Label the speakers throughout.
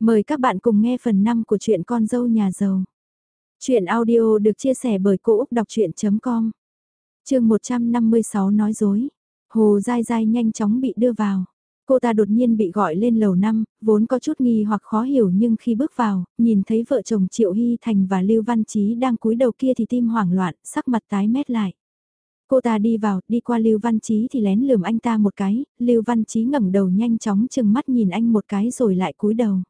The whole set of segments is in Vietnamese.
Speaker 1: Mời các bạn cùng nghe phần 5 của truyện Con dâu nhà giàu. Chuyện audio được chia sẻ bởi Cô Úc Đọc Chuyện.com Trường 156 nói dối. Hồ dai dai nhanh chóng bị đưa vào. Cô ta đột nhiên bị gọi lên lầu 5, vốn có chút nghi hoặc khó hiểu nhưng khi bước vào, nhìn thấy vợ chồng Triệu Hy Thành và Lưu Văn Chí đang cúi đầu kia thì tim hoảng loạn, sắc mặt tái mét lại. Cô ta đi vào, đi qua Lưu Văn Chí thì lén lườm anh ta một cái, Lưu Văn Chí ngẩng đầu nhanh chóng chừng mắt nhìn anh một cái rồi lại cúi đầu.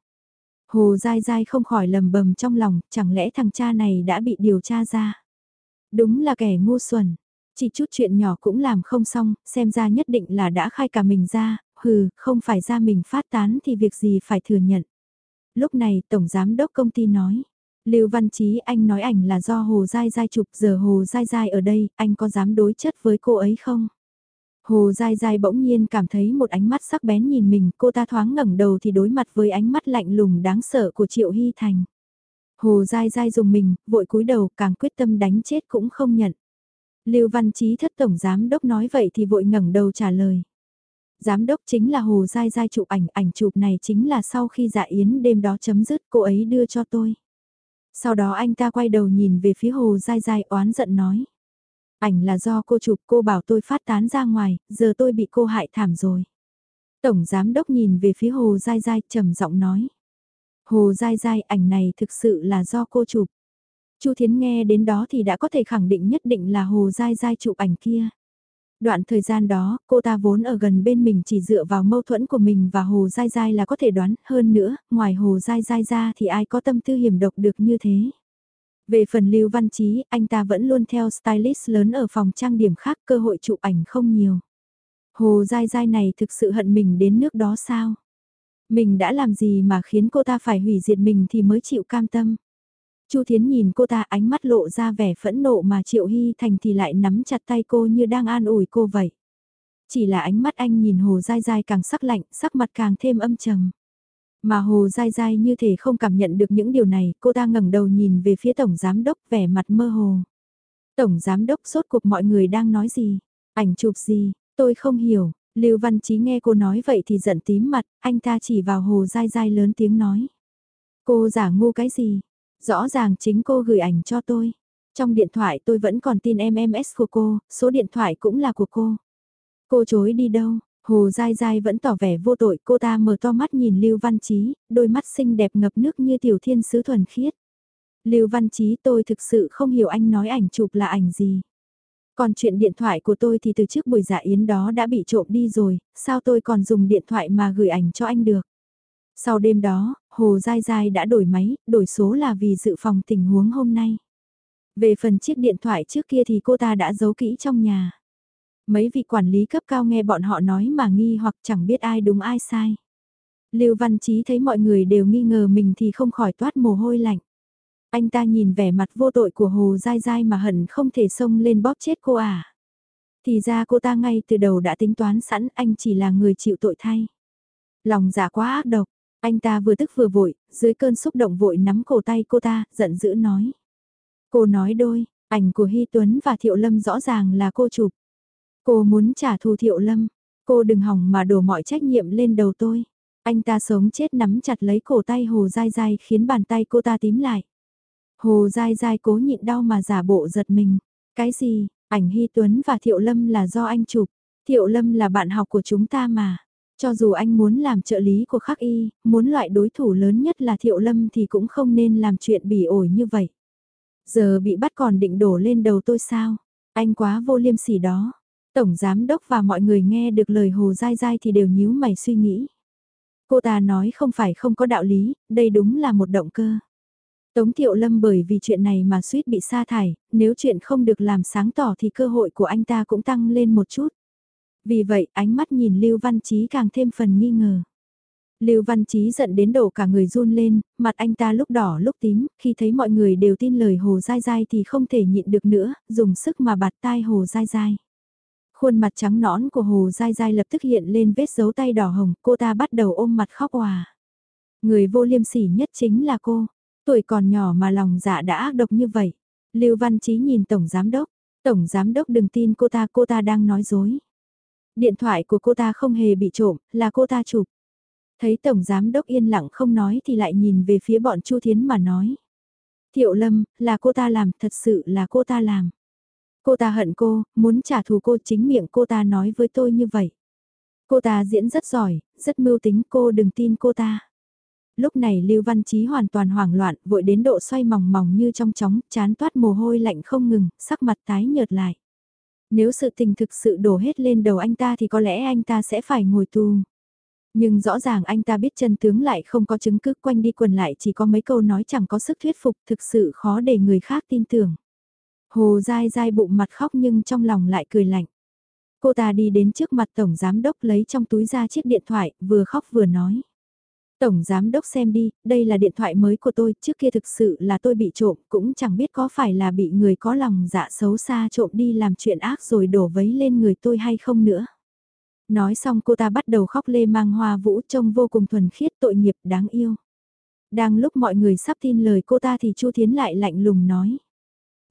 Speaker 1: Hồ dai dai không khỏi lầm bầm trong lòng, chẳng lẽ thằng cha này đã bị điều tra ra. Đúng là kẻ ngu xuẩn, chỉ chút chuyện nhỏ cũng làm không xong, xem ra nhất định là đã khai cả mình ra, hừ, không phải ra mình phát tán thì việc gì phải thừa nhận. Lúc này Tổng Giám Đốc công ty nói, Lưu Văn Chí anh nói ảnh là do Hồ Giai Giai chụp giờ Hồ Giai Giai ở đây, anh có dám đối chất với cô ấy không? Hồ dai dai bỗng nhiên cảm thấy một ánh mắt sắc bén nhìn mình, cô ta thoáng ngẩng đầu thì đối mặt với ánh mắt lạnh lùng đáng sợ của Triệu Hy Thành. Hồ dai dai dùng mình, vội cúi đầu càng quyết tâm đánh chết cũng không nhận. Lưu Văn Chí thất tổng giám đốc nói vậy thì vội ngẩng đầu trả lời. Giám đốc chính là Hồ Giai Giai chụp ảnh, ảnh chụp này chính là sau khi dạ yến đêm đó chấm dứt cô ấy đưa cho tôi. Sau đó anh ta quay đầu nhìn về phía Hồ Giai Giai oán giận nói. Ảnh là do cô chụp cô bảo tôi phát tán ra ngoài, giờ tôi bị cô hại thảm rồi. Tổng giám đốc nhìn về phía Hồ Giai Giai trầm giọng nói. Hồ Giai Giai ảnh này thực sự là do cô chụp. Chu Thiến nghe đến đó thì đã có thể khẳng định nhất định là Hồ Giai Giai chụp ảnh kia. Đoạn thời gian đó, cô ta vốn ở gần bên mình chỉ dựa vào mâu thuẫn của mình và Hồ Giai Giai là có thể đoán hơn nữa, ngoài Hồ Giai Giai ra thì ai có tâm tư hiểm độc được như thế. Về phần Lưu Văn Chí, anh ta vẫn luôn theo stylist lớn ở phòng trang điểm khác cơ hội chụp ảnh không nhiều. Hồ Dai Dai này thực sự hận mình đến nước đó sao? Mình đã làm gì mà khiến cô ta phải hủy diệt mình thì mới chịu cam tâm? Chu Thiến nhìn cô ta ánh mắt lộ ra vẻ phẫn nộ mà Triệu Hy Thành thì lại nắm chặt tay cô như đang an ủi cô vậy. Chỉ là ánh mắt anh nhìn Hồ Dai Dai càng sắc lạnh, sắc mặt càng thêm âm trầm. Mà Hồ dai dai như thể không cảm nhận được những điều này, cô ta ngẩng đầu nhìn về phía Tổng Giám Đốc vẻ mặt mơ hồ. Tổng Giám Đốc sốt cuộc mọi người đang nói gì? Ảnh chụp gì? Tôi không hiểu. Lưu Văn Chí nghe cô nói vậy thì giận tím mặt, anh ta chỉ vào Hồ dai dai lớn tiếng nói. Cô giả ngu cái gì? Rõ ràng chính cô gửi ảnh cho tôi. Trong điện thoại tôi vẫn còn tin MMS của cô, số điện thoại cũng là của cô. Cô chối đi đâu? Hồ dai dai vẫn tỏ vẻ vô tội, cô ta mở to mắt nhìn Lưu Văn Chí, đôi mắt xinh đẹp ngập nước như tiểu thiên sứ thuần khiết. Lưu Văn Chí tôi thực sự không hiểu anh nói ảnh chụp là ảnh gì. Còn chuyện điện thoại của tôi thì từ trước buổi dạ yến đó đã bị trộm đi rồi, sao tôi còn dùng điện thoại mà gửi ảnh cho anh được. Sau đêm đó, Hồ Giai Giai đã đổi máy, đổi số là vì dự phòng tình huống hôm nay. Về phần chiếc điện thoại trước kia thì cô ta đã giấu kỹ trong nhà. Mấy vị quản lý cấp cao nghe bọn họ nói mà nghi hoặc chẳng biết ai đúng ai sai. Lưu Văn Chí thấy mọi người đều nghi ngờ mình thì không khỏi toát mồ hôi lạnh. Anh ta nhìn vẻ mặt vô tội của Hồ Giai Giai mà hận không thể xông lên bóp chết cô à. Thì ra cô ta ngay từ đầu đã tính toán sẵn anh chỉ là người chịu tội thay. Lòng giả quá ác độc, anh ta vừa tức vừa vội, dưới cơn xúc động vội nắm cổ tay cô ta, giận dữ nói. Cô nói đôi, ảnh của Hy Tuấn và Thiệu Lâm rõ ràng là cô chụp. Cô muốn trả thù Thiệu Lâm, cô đừng hỏng mà đổ mọi trách nhiệm lên đầu tôi. Anh ta sống chết nắm chặt lấy cổ tay Hồ Dai Dai khiến bàn tay cô ta tím lại. Hồ Dai Dai cố nhịn đau mà giả bộ giật mình. Cái gì, ảnh Hy Tuấn và Thiệu Lâm là do anh chụp. Thiệu Lâm là bạn học của chúng ta mà. Cho dù anh muốn làm trợ lý của khắc y, muốn loại đối thủ lớn nhất là Thiệu Lâm thì cũng không nên làm chuyện bỉ ổi như vậy. Giờ bị bắt còn định đổ lên đầu tôi sao? Anh quá vô liêm sỉ đó. Tổng giám đốc và mọi người nghe được lời Hồ dai dai thì đều nhíu mày suy nghĩ. Cô ta nói không phải không có đạo lý, đây đúng là một động cơ. Tống Thiệu Lâm bởi vì chuyện này mà suýt bị sa thải, nếu chuyện không được làm sáng tỏ thì cơ hội của anh ta cũng tăng lên một chút. Vì vậy ánh mắt nhìn Lưu Văn Chí càng thêm phần nghi ngờ. Lưu Văn Chí giận đến đổ cả người run lên, mặt anh ta lúc đỏ lúc tím, khi thấy mọi người đều tin lời Hồ Giai Giai thì không thể nhịn được nữa, dùng sức mà bạt tai Hồ Giai Giai. Khuôn mặt trắng nõn của Hồ Giai Giai lập tức hiện lên vết dấu tay đỏ hồng, cô ta bắt đầu ôm mặt khóc hòa. Người vô liêm sỉ nhất chính là cô, tuổi còn nhỏ mà lòng dạ đã ác độc như vậy. Lưu Văn Chí nhìn Tổng Giám Đốc, Tổng Giám Đốc đừng tin cô ta, cô ta đang nói dối. Điện thoại của cô ta không hề bị trộm, là cô ta chụp. Thấy Tổng Giám Đốc yên lặng không nói thì lại nhìn về phía bọn Chu Thiến mà nói. Thiệu Lâm, là cô ta làm, thật sự là cô ta làm. Cô ta hận cô, muốn trả thù cô chính miệng cô ta nói với tôi như vậy. Cô ta diễn rất giỏi, rất mưu tính cô đừng tin cô ta. Lúc này Lưu Văn Chí hoàn toàn hoảng loạn, vội đến độ xoay mỏng mỏng như trong chóng, chán toát mồ hôi lạnh không ngừng, sắc mặt tái nhợt lại. Nếu sự tình thực sự đổ hết lên đầu anh ta thì có lẽ anh ta sẽ phải ngồi tù. Nhưng rõ ràng anh ta biết chân tướng lại không có chứng cứ quanh đi quần lại chỉ có mấy câu nói chẳng có sức thuyết phục thực sự khó để người khác tin tưởng. Hồ dai dai bụng mặt khóc nhưng trong lòng lại cười lạnh. Cô ta đi đến trước mặt Tổng Giám Đốc lấy trong túi ra chiếc điện thoại, vừa khóc vừa nói. Tổng Giám Đốc xem đi, đây là điện thoại mới của tôi, trước kia thực sự là tôi bị trộm, cũng chẳng biết có phải là bị người có lòng dạ xấu xa trộm đi làm chuyện ác rồi đổ vấy lên người tôi hay không nữa. Nói xong cô ta bắt đầu khóc lê mang hoa vũ trông vô cùng thuần khiết tội nghiệp đáng yêu. Đang lúc mọi người sắp tin lời cô ta thì Chu Thiến lại lạnh lùng nói.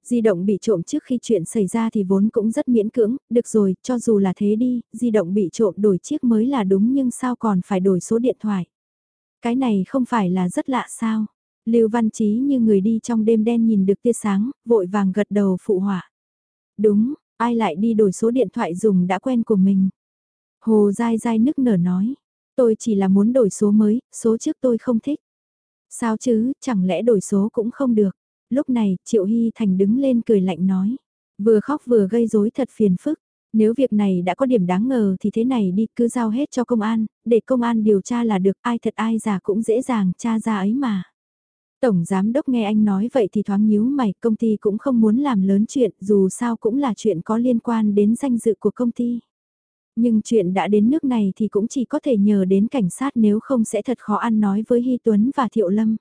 Speaker 1: Di động bị trộm trước khi chuyện xảy ra thì vốn cũng rất miễn cưỡng, được rồi, cho dù là thế đi, di động bị trộm đổi chiếc mới là đúng nhưng sao còn phải đổi số điện thoại. Cái này không phải là rất lạ sao? Lưu Văn Chí như người đi trong đêm đen nhìn được tia sáng, vội vàng gật đầu phụ họa. Đúng, ai lại đi đổi số điện thoại dùng đã quen của mình. Hồ dai dai nức nở nói, tôi chỉ là muốn đổi số mới, số trước tôi không thích. Sao chứ, chẳng lẽ đổi số cũng không được. Lúc này, Triệu Hy Thành đứng lên cười lạnh nói, vừa khóc vừa gây rối thật phiền phức. Nếu việc này đã có điểm đáng ngờ thì thế này đi cứ giao hết cho công an, để công an điều tra là được ai thật ai giả cũng dễ dàng tra ra ấy mà. Tổng giám đốc nghe anh nói vậy thì thoáng nhíu mày, công ty cũng không muốn làm lớn chuyện, dù sao cũng là chuyện có liên quan đến danh dự của công ty. Nhưng chuyện đã đến nước này thì cũng chỉ có thể nhờ đến cảnh sát nếu không sẽ thật khó ăn nói với Hy Tuấn và Thiệu Lâm.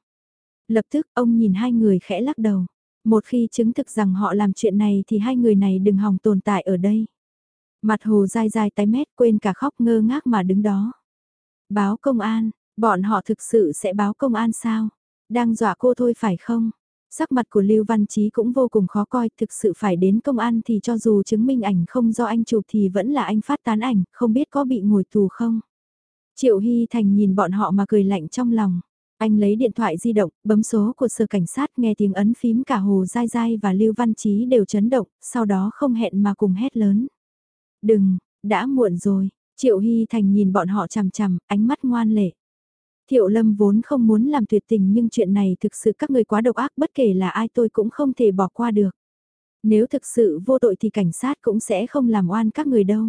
Speaker 1: Lập tức ông nhìn hai người khẽ lắc đầu. Một khi chứng thực rằng họ làm chuyện này thì hai người này đừng hòng tồn tại ở đây. Mặt hồ dai dai tái mét quên cả khóc ngơ ngác mà đứng đó. Báo công an, bọn họ thực sự sẽ báo công an sao? Đang dọa cô thôi phải không? Sắc mặt của Lưu Văn Chí cũng vô cùng khó coi, thực sự phải đến công an thì cho dù chứng minh ảnh không do anh chụp thì vẫn là anh phát tán ảnh, không biết có bị ngồi tù không? Triệu Hy Thành nhìn bọn họ mà cười lạnh trong lòng. Anh lấy điện thoại di động, bấm số của sở cảnh sát nghe tiếng ấn phím cả Hồ Giai Giai và Lưu Văn Chí đều chấn động, sau đó không hẹn mà cùng hét lớn. Đừng, đã muộn rồi, Triệu Hy Thành nhìn bọn họ chằm chằm, ánh mắt ngoan lệ. Thiệu Lâm vốn không muốn làm tuyệt tình nhưng chuyện này thực sự các người quá độc ác bất kể là ai tôi cũng không thể bỏ qua được. Nếu thực sự vô tội thì cảnh sát cũng sẽ không làm oan các người đâu.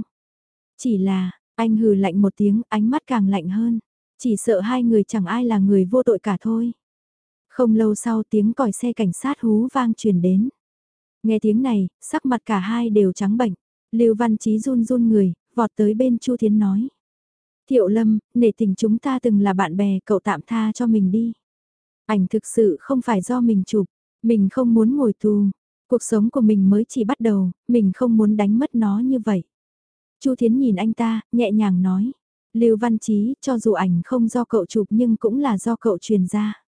Speaker 1: Chỉ là, anh hừ lạnh một tiếng, ánh mắt càng lạnh hơn. Chỉ sợ hai người chẳng ai là người vô tội cả thôi. Không lâu sau tiếng còi xe cảnh sát hú vang truyền đến. Nghe tiếng này, sắc mặt cả hai đều trắng bệnh. Lưu Văn Chí run run người, vọt tới bên Chu Thiến nói. Thiệu Lâm, nể tình chúng ta từng là bạn bè, cậu tạm tha cho mình đi. Ảnh thực sự không phải do mình chụp, mình không muốn ngồi tù. Cuộc sống của mình mới chỉ bắt đầu, mình không muốn đánh mất nó như vậy. Chu Thiến nhìn anh ta, nhẹ nhàng nói. Lưu Văn Chí, cho dù ảnh không do cậu chụp nhưng cũng là do cậu truyền ra.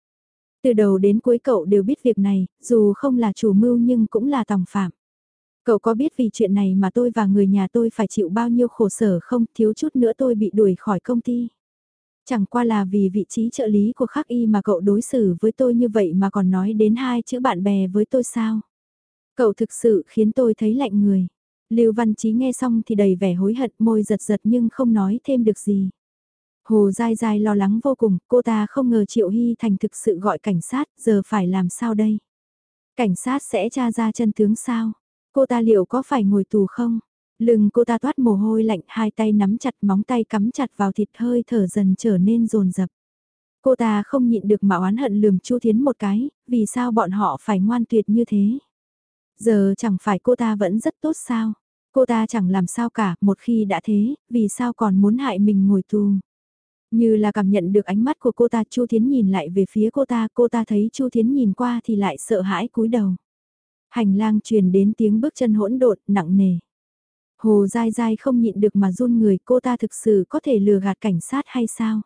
Speaker 1: Từ đầu đến cuối cậu đều biết việc này, dù không là chủ mưu nhưng cũng là tòng phạm. Cậu có biết vì chuyện này mà tôi và người nhà tôi phải chịu bao nhiêu khổ sở không, thiếu chút nữa tôi bị đuổi khỏi công ty. Chẳng qua là vì vị trí trợ lý của khắc y mà cậu đối xử với tôi như vậy mà còn nói đến hai chữ bạn bè với tôi sao. Cậu thực sự khiến tôi thấy lạnh người. Lưu Văn Chí nghe xong thì đầy vẻ hối hận môi giật giật nhưng không nói thêm được gì. Hồ dai dai lo lắng vô cùng, cô ta không ngờ Triệu Hy Thành thực sự gọi cảnh sát, giờ phải làm sao đây? Cảnh sát sẽ tra ra chân tướng sao? Cô ta liệu có phải ngồi tù không? Lưng cô ta toát mồ hôi lạnh, hai tay nắm chặt móng tay cắm chặt vào thịt hơi thở dần trở nên rồn rập. Cô ta không nhịn được mà oán hận lườm Chu Thiến một cái, vì sao bọn họ phải ngoan tuyệt như thế? Giờ chẳng phải cô ta vẫn rất tốt sao? Cô ta chẳng làm sao cả, một khi đã thế, vì sao còn muốn hại mình ngồi tù? Như là cảm nhận được ánh mắt của cô ta, Chu Thiến nhìn lại về phía cô ta, cô ta thấy Chu Thiến nhìn qua thì lại sợ hãi cúi đầu. Hành lang truyền đến tiếng bước chân hỗn độn, nặng nề. Hồ dai dai không nhịn được mà run người cô ta thực sự có thể lừa gạt cảnh sát hay sao?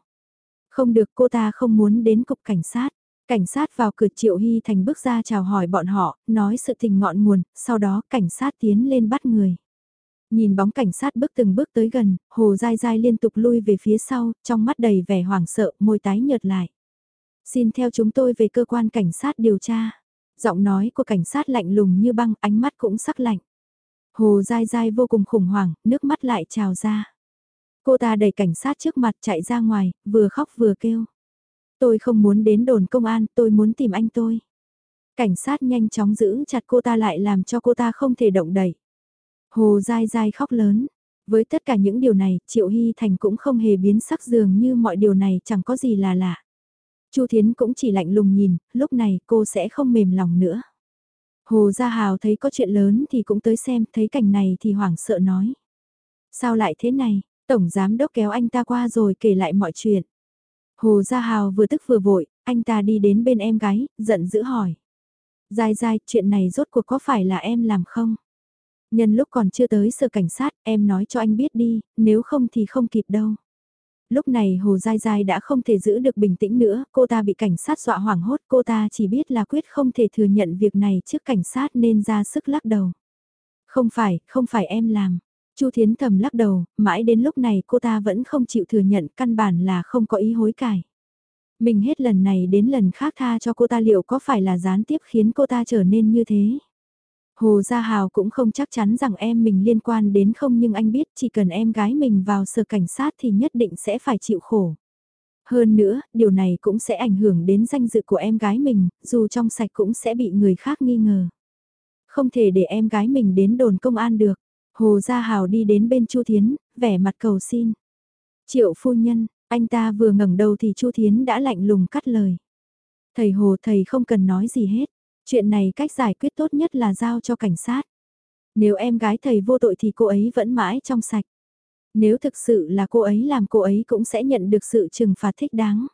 Speaker 1: Không được cô ta không muốn đến cục cảnh sát. Cảnh sát vào cửa Triệu Hy Thành bước ra chào hỏi bọn họ, nói sự tình ngọn nguồn, sau đó cảnh sát tiến lên bắt người. Nhìn bóng cảnh sát bước từng bước tới gần, Hồ Dai Dai liên tục lui về phía sau, trong mắt đầy vẻ hoảng sợ, môi tái nhợt lại. Xin theo chúng tôi về cơ quan cảnh sát điều tra. Giọng nói của cảnh sát lạnh lùng như băng, ánh mắt cũng sắc lạnh. Hồ Dai Dai vô cùng khủng hoảng, nước mắt lại trào ra. Cô ta đẩy cảnh sát trước mặt chạy ra ngoài, vừa khóc vừa kêu. Tôi không muốn đến đồn công an, tôi muốn tìm anh tôi. Cảnh sát nhanh chóng giữ chặt cô ta lại làm cho cô ta không thể động đẩy. Hồ dai dai khóc lớn. Với tất cả những điều này, Triệu Hy Thành cũng không hề biến sắc dường như mọi điều này chẳng có gì là lạ. Chu Thiến cũng chỉ lạnh lùng nhìn, lúc này cô sẽ không mềm lòng nữa. Hồ Gia Hào thấy có chuyện lớn thì cũng tới xem, thấy cảnh này thì hoảng sợ nói. Sao lại thế này, Tổng Giám Đốc kéo anh ta qua rồi kể lại mọi chuyện. Hồ Gia Hào vừa tức vừa vội, anh ta đi đến bên em gái, giận dữ hỏi. Dài dài, chuyện này rốt cuộc có phải là em làm không? Nhân lúc còn chưa tới sở cảnh sát, em nói cho anh biết đi, nếu không thì không kịp đâu. Lúc này Hồ Giai Giai đã không thể giữ được bình tĩnh nữa, cô ta bị cảnh sát dọa hoảng hốt, cô ta chỉ biết là quyết không thể thừa nhận việc này trước cảnh sát nên ra sức lắc đầu. Không phải, không phải em làm. Chu Thiến thầm lắc đầu, mãi đến lúc này cô ta vẫn không chịu thừa nhận căn bản là không có ý hối cải. Mình hết lần này đến lần khác tha cho cô ta liệu có phải là gián tiếp khiến cô ta trở nên như thế. Hồ Gia Hào cũng không chắc chắn rằng em mình liên quan đến không nhưng anh biết chỉ cần em gái mình vào sở cảnh sát thì nhất định sẽ phải chịu khổ. Hơn nữa, điều này cũng sẽ ảnh hưởng đến danh dự của em gái mình, dù trong sạch cũng sẽ bị người khác nghi ngờ. Không thể để em gái mình đến đồn công an được. Hồ Gia Hào đi đến bên Chu Thiến, vẻ mặt cầu xin. Triệu phu nhân, anh ta vừa ngẩng đầu thì Chu Thiến đã lạnh lùng cắt lời. Thầy Hồ thầy không cần nói gì hết. Chuyện này cách giải quyết tốt nhất là giao cho cảnh sát. Nếu em gái thầy vô tội thì cô ấy vẫn mãi trong sạch. Nếu thực sự là cô ấy làm cô ấy cũng sẽ nhận được sự trừng phạt thích đáng.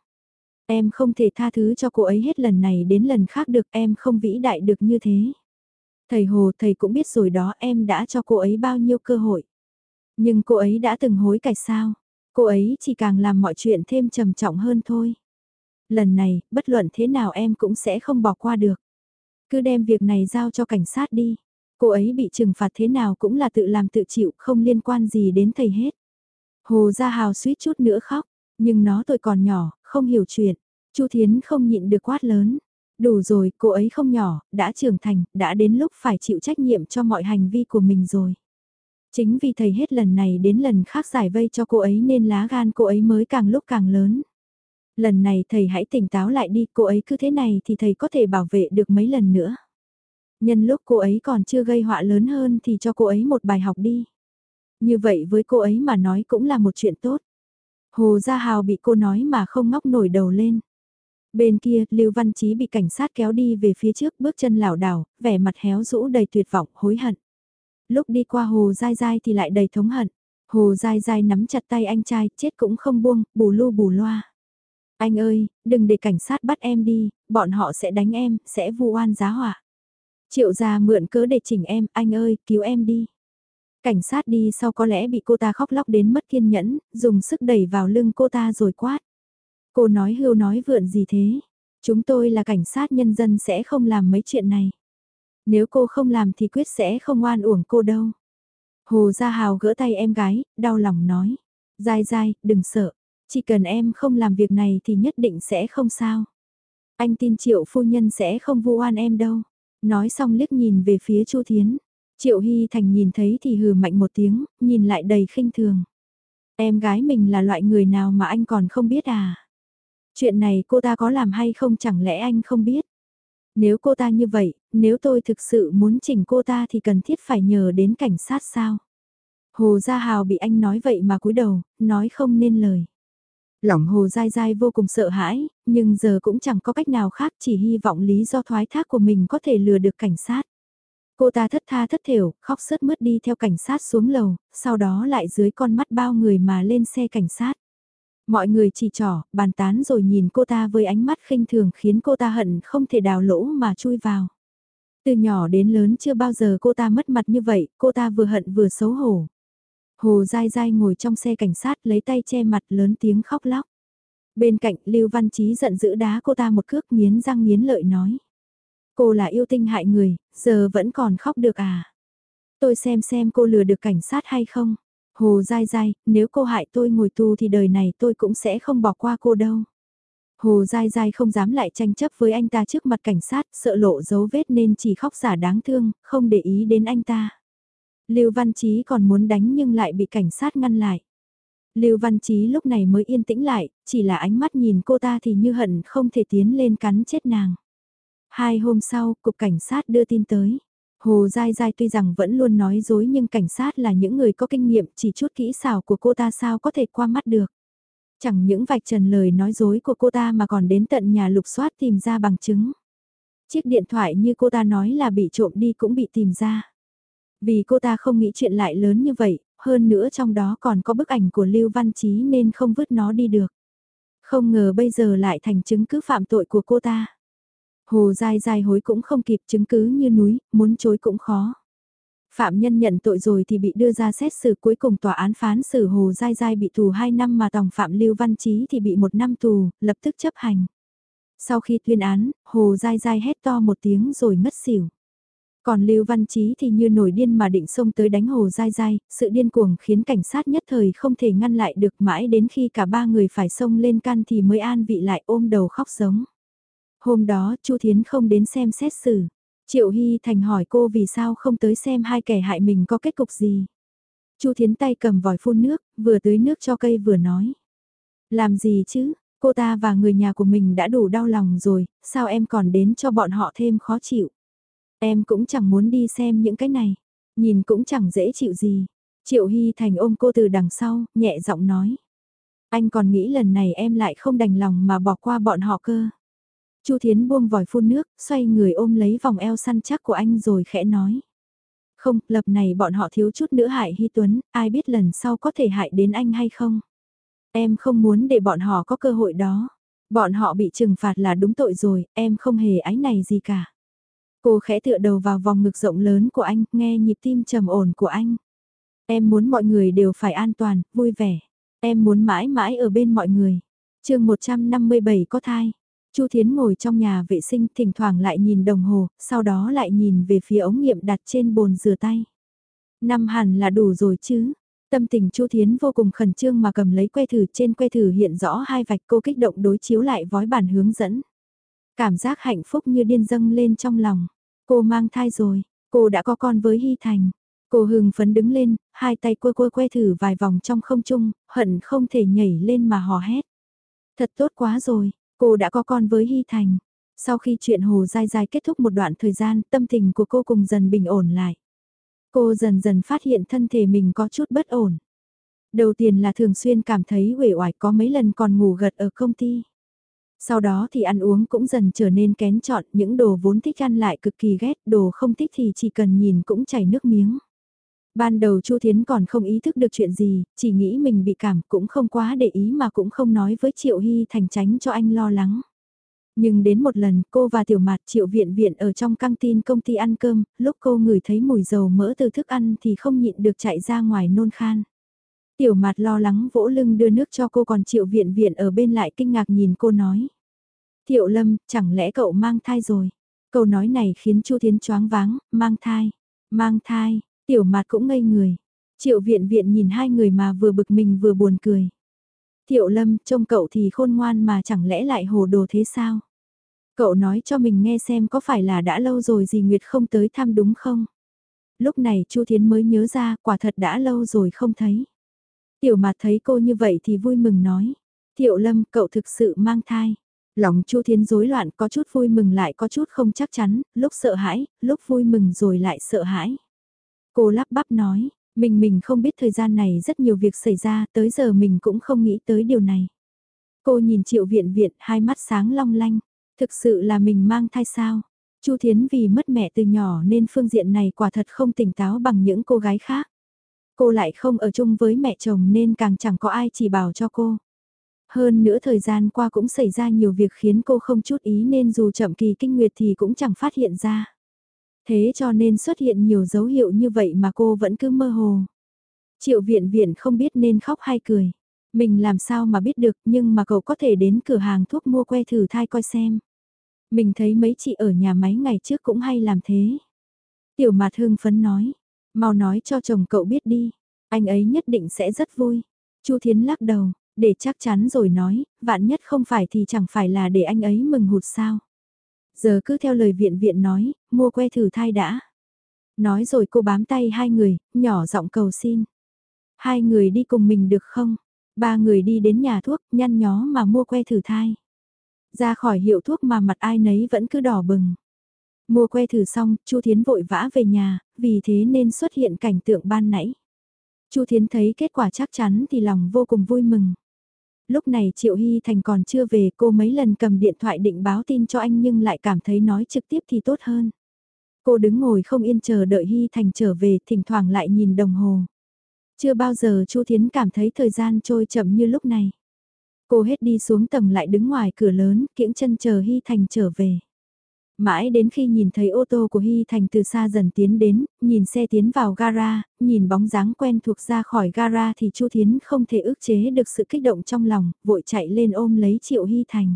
Speaker 1: Em không thể tha thứ cho cô ấy hết lần này đến lần khác được em không vĩ đại được như thế. Thầy Hồ thầy cũng biết rồi đó em đã cho cô ấy bao nhiêu cơ hội. Nhưng cô ấy đã từng hối cải sao. Cô ấy chỉ càng làm mọi chuyện thêm trầm trọng hơn thôi. Lần này, bất luận thế nào em cũng sẽ không bỏ qua được. Cứ đem việc này giao cho cảnh sát đi. Cô ấy bị trừng phạt thế nào cũng là tự làm tự chịu, không liên quan gì đến thầy hết. Hồ Gia Hào suýt chút nữa khóc, nhưng nó tôi còn nhỏ, không hiểu chuyện. Chu Thiến không nhịn được quát lớn. Đủ rồi, cô ấy không nhỏ, đã trưởng thành, đã đến lúc phải chịu trách nhiệm cho mọi hành vi của mình rồi. Chính vì thầy hết lần này đến lần khác giải vây cho cô ấy nên lá gan cô ấy mới càng lúc càng lớn. Lần này thầy hãy tỉnh táo lại đi, cô ấy cứ thế này thì thầy có thể bảo vệ được mấy lần nữa. Nhân lúc cô ấy còn chưa gây họa lớn hơn thì cho cô ấy một bài học đi. Như vậy với cô ấy mà nói cũng là một chuyện tốt. Hồ Gia Hào bị cô nói mà không ngóc nổi đầu lên. Bên kia, Lưu Văn Chí bị cảnh sát kéo đi về phía trước bước chân lảo đảo, vẻ mặt héo rũ đầy tuyệt vọng, hối hận. Lúc đi qua Hồ dai dai thì lại đầy thống hận. Hồ dai dai nắm chặt tay anh trai, chết cũng không buông, bù lu bù loa. Anh ơi, đừng để cảnh sát bắt em đi, bọn họ sẽ đánh em, sẽ vu oan giá họa. Triệu gia mượn cớ để chỉnh em, anh ơi, cứu em đi. Cảnh sát đi sau có lẽ bị cô ta khóc lóc đến mất kiên nhẫn, dùng sức đẩy vào lưng cô ta rồi quát. Cô nói hưu nói vượn gì thế? Chúng tôi là cảnh sát nhân dân sẽ không làm mấy chuyện này. Nếu cô không làm thì quyết sẽ không oan uổng cô đâu. Hồ Gia Hào gỡ tay em gái, đau lòng nói. dài dài đừng sợ. Chỉ cần em không làm việc này thì nhất định sẽ không sao. Anh tin triệu phu nhân sẽ không vu oan em đâu. Nói xong liếc nhìn về phía Chu Thiến. Triệu Hy Thành nhìn thấy thì hừ mạnh một tiếng, nhìn lại đầy khinh thường. Em gái mình là loại người nào mà anh còn không biết à? Chuyện này cô ta có làm hay không chẳng lẽ anh không biết? Nếu cô ta như vậy, nếu tôi thực sự muốn chỉnh cô ta thì cần thiết phải nhờ đến cảnh sát sao? Hồ Gia Hào bị anh nói vậy mà cúi đầu, nói không nên lời. Lòng hồ dai dai vô cùng sợ hãi, nhưng giờ cũng chẳng có cách nào khác chỉ hy vọng lý do thoái thác của mình có thể lừa được cảnh sát. Cô ta thất tha thất thểu, khóc sướt mướt đi theo cảnh sát xuống lầu, sau đó lại dưới con mắt bao người mà lên xe cảnh sát. Mọi người chỉ trỏ, bàn tán rồi nhìn cô ta với ánh mắt khinh thường khiến cô ta hận không thể đào lỗ mà chui vào. Từ nhỏ đến lớn chưa bao giờ cô ta mất mặt như vậy, cô ta vừa hận vừa xấu hổ. Hồ dai dai ngồi trong xe cảnh sát lấy tay che mặt lớn tiếng khóc lóc. Bên cạnh Lưu Văn Chí giận dữ đá cô ta một cước miến răng miến lợi nói. Cô là yêu tinh hại người, giờ vẫn còn khóc được à? Tôi xem xem cô lừa được cảnh sát hay không. Hồ dai dai, nếu cô hại tôi ngồi tù thì đời này tôi cũng sẽ không bỏ qua cô đâu. Hồ dai dai không dám lại tranh chấp với anh ta trước mặt cảnh sát, sợ lộ dấu vết nên chỉ khóc giả đáng thương, không để ý đến anh ta. Lưu Văn Chí còn muốn đánh nhưng lại bị cảnh sát ngăn lại. Lưu Văn Chí lúc này mới yên tĩnh lại, chỉ là ánh mắt nhìn cô ta thì như hận không thể tiến lên cắn chết nàng. Hai hôm sau, cục cảnh sát đưa tin tới. Hồ Giai Giai tuy rằng vẫn luôn nói dối nhưng cảnh sát là những người có kinh nghiệm chỉ chút kỹ xảo của cô ta sao có thể qua mắt được. Chẳng những vạch trần lời nói dối của cô ta mà còn đến tận nhà lục soát tìm ra bằng chứng. Chiếc điện thoại như cô ta nói là bị trộm đi cũng bị tìm ra. Vì cô ta không nghĩ chuyện lại lớn như vậy, hơn nữa trong đó còn có bức ảnh của Lưu Văn Chí nên không vứt nó đi được. Không ngờ bây giờ lại thành chứng cứ phạm tội của cô ta. Hồ dai dai hối cũng không kịp chứng cứ như núi, muốn chối cũng khó. Phạm nhân nhận tội rồi thì bị đưa ra xét xử cuối cùng tòa án phán xử Hồ Giai Giai bị tù 2 năm mà tòng Phạm Lưu Văn Chí thì bị 1 năm tù, lập tức chấp hành. Sau khi tuyên án, Hồ Giai Giai hét to một tiếng rồi ngất xỉu. Còn Lưu Văn Chí thì như nổi điên mà định xông tới đánh Hồ Giai Giai, sự điên cuồng khiến cảnh sát nhất thời không thể ngăn lại được mãi đến khi cả ba người phải xông lên can thì mới an vị lại ôm đầu khóc giống. Hôm đó Chu Thiến không đến xem xét xử. Triệu Hy Thành hỏi cô vì sao không tới xem hai kẻ hại mình có kết cục gì. Chu Thiến tay cầm vòi phun nước, vừa tưới nước cho cây vừa nói. Làm gì chứ, cô ta và người nhà của mình đã đủ đau lòng rồi, sao em còn đến cho bọn họ thêm khó chịu. Em cũng chẳng muốn đi xem những cái này, nhìn cũng chẳng dễ chịu gì. Triệu Hy Thành ôm cô từ đằng sau, nhẹ giọng nói. Anh còn nghĩ lần này em lại không đành lòng mà bỏ qua bọn họ cơ. Chu Thiến buông vòi phun nước, xoay người ôm lấy vòng eo săn chắc của anh rồi khẽ nói. Không, lập này bọn họ thiếu chút nữa hại Hy Tuấn, ai biết lần sau có thể hại đến anh hay không. Em không muốn để bọn họ có cơ hội đó. Bọn họ bị trừng phạt là đúng tội rồi, em không hề ái này gì cả. Cô khẽ tựa đầu vào vòng ngực rộng lớn của anh, nghe nhịp tim trầm ổn của anh. Em muốn mọi người đều phải an toàn, vui vẻ. Em muốn mãi mãi ở bên mọi người. chương 157 có thai. Chu Thiến ngồi trong nhà vệ sinh thỉnh thoảng lại nhìn đồng hồ, sau đó lại nhìn về phía ống nghiệm đặt trên bồn rửa tay. Năm hẳn là đủ rồi chứ. Tâm tình Chu Thiến vô cùng khẩn trương mà cầm lấy que thử trên que thử hiện rõ hai vạch cô kích động đối chiếu lại vói bản hướng dẫn. Cảm giác hạnh phúc như điên dâng lên trong lòng. Cô mang thai rồi, cô đã có con với Hy Thành. Cô hưng phấn đứng lên, hai tay quơ quơ que thử vài vòng trong không trung, hận không thể nhảy lên mà hò hét. Thật tốt quá rồi, Cô đã có con với Hy Thành. Sau khi chuyện Hồ Giai Giai kết thúc một đoạn thời gian, tâm tình của cô cùng dần bình ổn lại. Cô dần dần phát hiện thân thể mình có chút bất ổn. Đầu tiên là thường xuyên cảm thấy uể oải có mấy lần còn ngủ gật ở công ty. Sau đó thì ăn uống cũng dần trở nên kén chọn, những đồ vốn thích ăn lại cực kỳ ghét, đồ không thích thì chỉ cần nhìn cũng chảy nước miếng. Ban đầu Chu Thiến còn không ý thức được chuyện gì, chỉ nghĩ mình bị cảm cũng không quá để ý mà cũng không nói với Triệu Hy Thành tránh cho anh lo lắng. Nhưng đến một lần cô và Tiểu Mạt Triệu Viện Viện ở trong căng tin công ty ăn cơm, lúc cô ngửi thấy mùi dầu mỡ từ thức ăn thì không nhịn được chạy ra ngoài nôn khan. Tiểu Mạt lo lắng vỗ lưng đưa nước cho cô còn Triệu Viện Viện ở bên lại kinh ngạc nhìn cô nói. Thiệu Lâm, chẳng lẽ cậu mang thai rồi? Câu nói này khiến Chu Thiến choáng váng, mang thai, mang thai, Tiểu mạt cũng ngây người. Triệu viện viện nhìn hai người mà vừa bực mình vừa buồn cười. Thiệu lâm, trông cậu thì khôn ngoan mà chẳng lẽ lại hồ đồ thế sao? Cậu nói cho mình nghe xem có phải là đã lâu rồi gì Nguyệt không tới thăm đúng không? Lúc này Chu Thiến mới nhớ ra quả thật đã lâu rồi không thấy. Tiểu mạt thấy cô như vậy thì vui mừng nói. Thiệu lâm, cậu thực sự mang thai. Lòng Chu Thiến rối loạn có chút vui mừng lại có chút không chắc chắn, lúc sợ hãi, lúc vui mừng rồi lại sợ hãi. Cô lắp bắp nói, mình mình không biết thời gian này rất nhiều việc xảy ra, tới giờ mình cũng không nghĩ tới điều này. Cô nhìn triệu viện viện, hai mắt sáng long lanh, thực sự là mình mang thai sao? Chu Thiến vì mất mẹ từ nhỏ nên phương diện này quả thật không tỉnh táo bằng những cô gái khác. Cô lại không ở chung với mẹ chồng nên càng chẳng có ai chỉ bảo cho cô. Hơn nữa thời gian qua cũng xảy ra nhiều việc khiến cô không chút ý nên dù chậm kỳ kinh nguyệt thì cũng chẳng phát hiện ra. Thế cho nên xuất hiện nhiều dấu hiệu như vậy mà cô vẫn cứ mơ hồ. Triệu viện viện không biết nên khóc hay cười. Mình làm sao mà biết được nhưng mà cậu có thể đến cửa hàng thuốc mua que thử thai coi xem. Mình thấy mấy chị ở nhà máy ngày trước cũng hay làm thế. Tiểu mạt hương phấn nói. Mau nói cho chồng cậu biết đi, anh ấy nhất định sẽ rất vui. Chu Thiến lắc đầu, để chắc chắn rồi nói, vạn nhất không phải thì chẳng phải là để anh ấy mừng hụt sao. Giờ cứ theo lời viện viện nói, mua que thử thai đã. Nói rồi cô bám tay hai người, nhỏ giọng cầu xin. Hai người đi cùng mình được không? Ba người đi đến nhà thuốc, nhăn nhó mà mua que thử thai. Ra khỏi hiệu thuốc mà mặt ai nấy vẫn cứ đỏ bừng. Mua que thử xong, Chu Thiến vội vã về nhà, vì thế nên xuất hiện cảnh tượng ban nãy. Chu Thiến thấy kết quả chắc chắn thì lòng vô cùng vui mừng. Lúc này Triệu Hy Thành còn chưa về cô mấy lần cầm điện thoại định báo tin cho anh nhưng lại cảm thấy nói trực tiếp thì tốt hơn. Cô đứng ngồi không yên chờ đợi Hy Thành trở về thỉnh thoảng lại nhìn đồng hồ. Chưa bao giờ Chu Thiến cảm thấy thời gian trôi chậm như lúc này. Cô hết đi xuống tầng lại đứng ngoài cửa lớn, kiễng chân chờ Hy Thành trở về. Mãi đến khi nhìn thấy ô tô của Hy Thành từ xa dần tiến đến, nhìn xe tiến vào gara, nhìn bóng dáng quen thuộc ra khỏi gara thì Chu Thiến không thể ức chế được sự kích động trong lòng, vội chạy lên ôm lấy Triệu Hy Thành.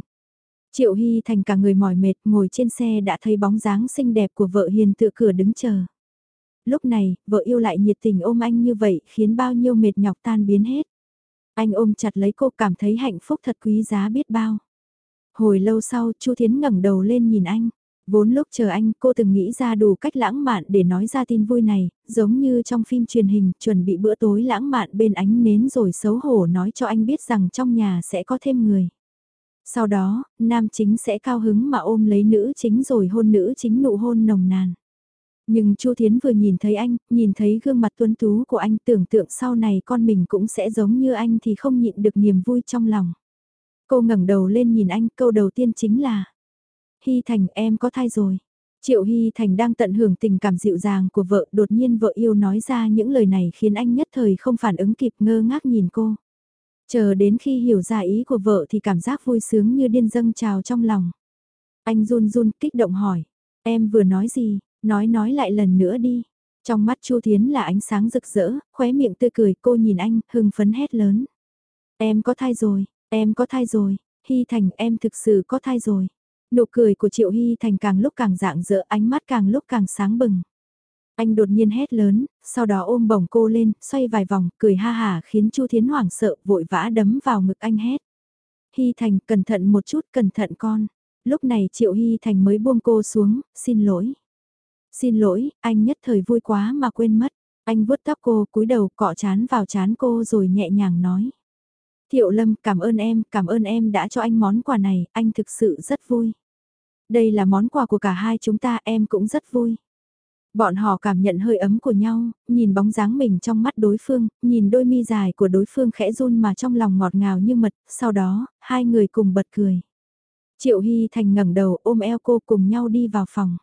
Speaker 1: Triệu Hy Thành cả người mỏi mệt ngồi trên xe đã thấy bóng dáng xinh đẹp của vợ hiền tựa cửa đứng chờ. Lúc này, vợ yêu lại nhiệt tình ôm anh như vậy khiến bao nhiêu mệt nhọc tan biến hết. Anh ôm chặt lấy cô cảm thấy hạnh phúc thật quý giá biết bao. Hồi lâu sau, Chu Thiến ngẩng đầu lên nhìn anh. Vốn lúc chờ anh, cô từng nghĩ ra đủ cách lãng mạn để nói ra tin vui này, giống như trong phim truyền hình, chuẩn bị bữa tối lãng mạn bên ánh nến rồi xấu hổ nói cho anh biết rằng trong nhà sẽ có thêm người. Sau đó, nam chính sẽ cao hứng mà ôm lấy nữ chính rồi hôn nữ chính nụ hôn nồng nàn. Nhưng Chu Thiến vừa nhìn thấy anh, nhìn thấy gương mặt tuấn tú của anh tưởng tượng sau này con mình cũng sẽ giống như anh thì không nhịn được niềm vui trong lòng. Cô ngẩng đầu lên nhìn anh, câu đầu tiên chính là Hy Thành em có thai rồi. Triệu Hy Thành đang tận hưởng tình cảm dịu dàng của vợ, đột nhiên vợ yêu nói ra những lời này khiến anh nhất thời không phản ứng kịp ngơ ngác nhìn cô. Chờ đến khi hiểu ra ý của vợ thì cảm giác vui sướng như điên dâng trào trong lòng. Anh run run kích động hỏi, em vừa nói gì, nói nói lại lần nữa đi. Trong mắt Chu Thiến là ánh sáng rực rỡ, khóe miệng tươi cười cô nhìn anh, hưng phấn hét lớn. Em có thai rồi, em có thai rồi, Hy Thành em thực sự có thai rồi. Nụ cười của Triệu Hy Thành càng lúc càng dạng dỡ ánh mắt càng lúc càng sáng bừng. Anh đột nhiên hét lớn, sau đó ôm bổng cô lên, xoay vài vòng, cười ha hà khiến Chu Thiến hoảng sợ vội vã đấm vào ngực anh hét. Hy Thành, cẩn thận một chút, cẩn thận con. Lúc này Triệu Hy Thành mới buông cô xuống, xin lỗi. Xin lỗi, anh nhất thời vui quá mà quên mất. Anh vuốt tóc cô, cúi đầu cọ chán vào chán cô rồi nhẹ nhàng nói. Thiệu Lâm, cảm ơn em, cảm ơn em đã cho anh món quà này, anh thực sự rất vui. Đây là món quà của cả hai chúng ta em cũng rất vui. Bọn họ cảm nhận hơi ấm của nhau, nhìn bóng dáng mình trong mắt đối phương, nhìn đôi mi dài của đối phương khẽ run mà trong lòng ngọt ngào như mật, sau đó, hai người cùng bật cười. Triệu Hy Thành ngẩng đầu ôm eo cô cùng nhau đi vào phòng.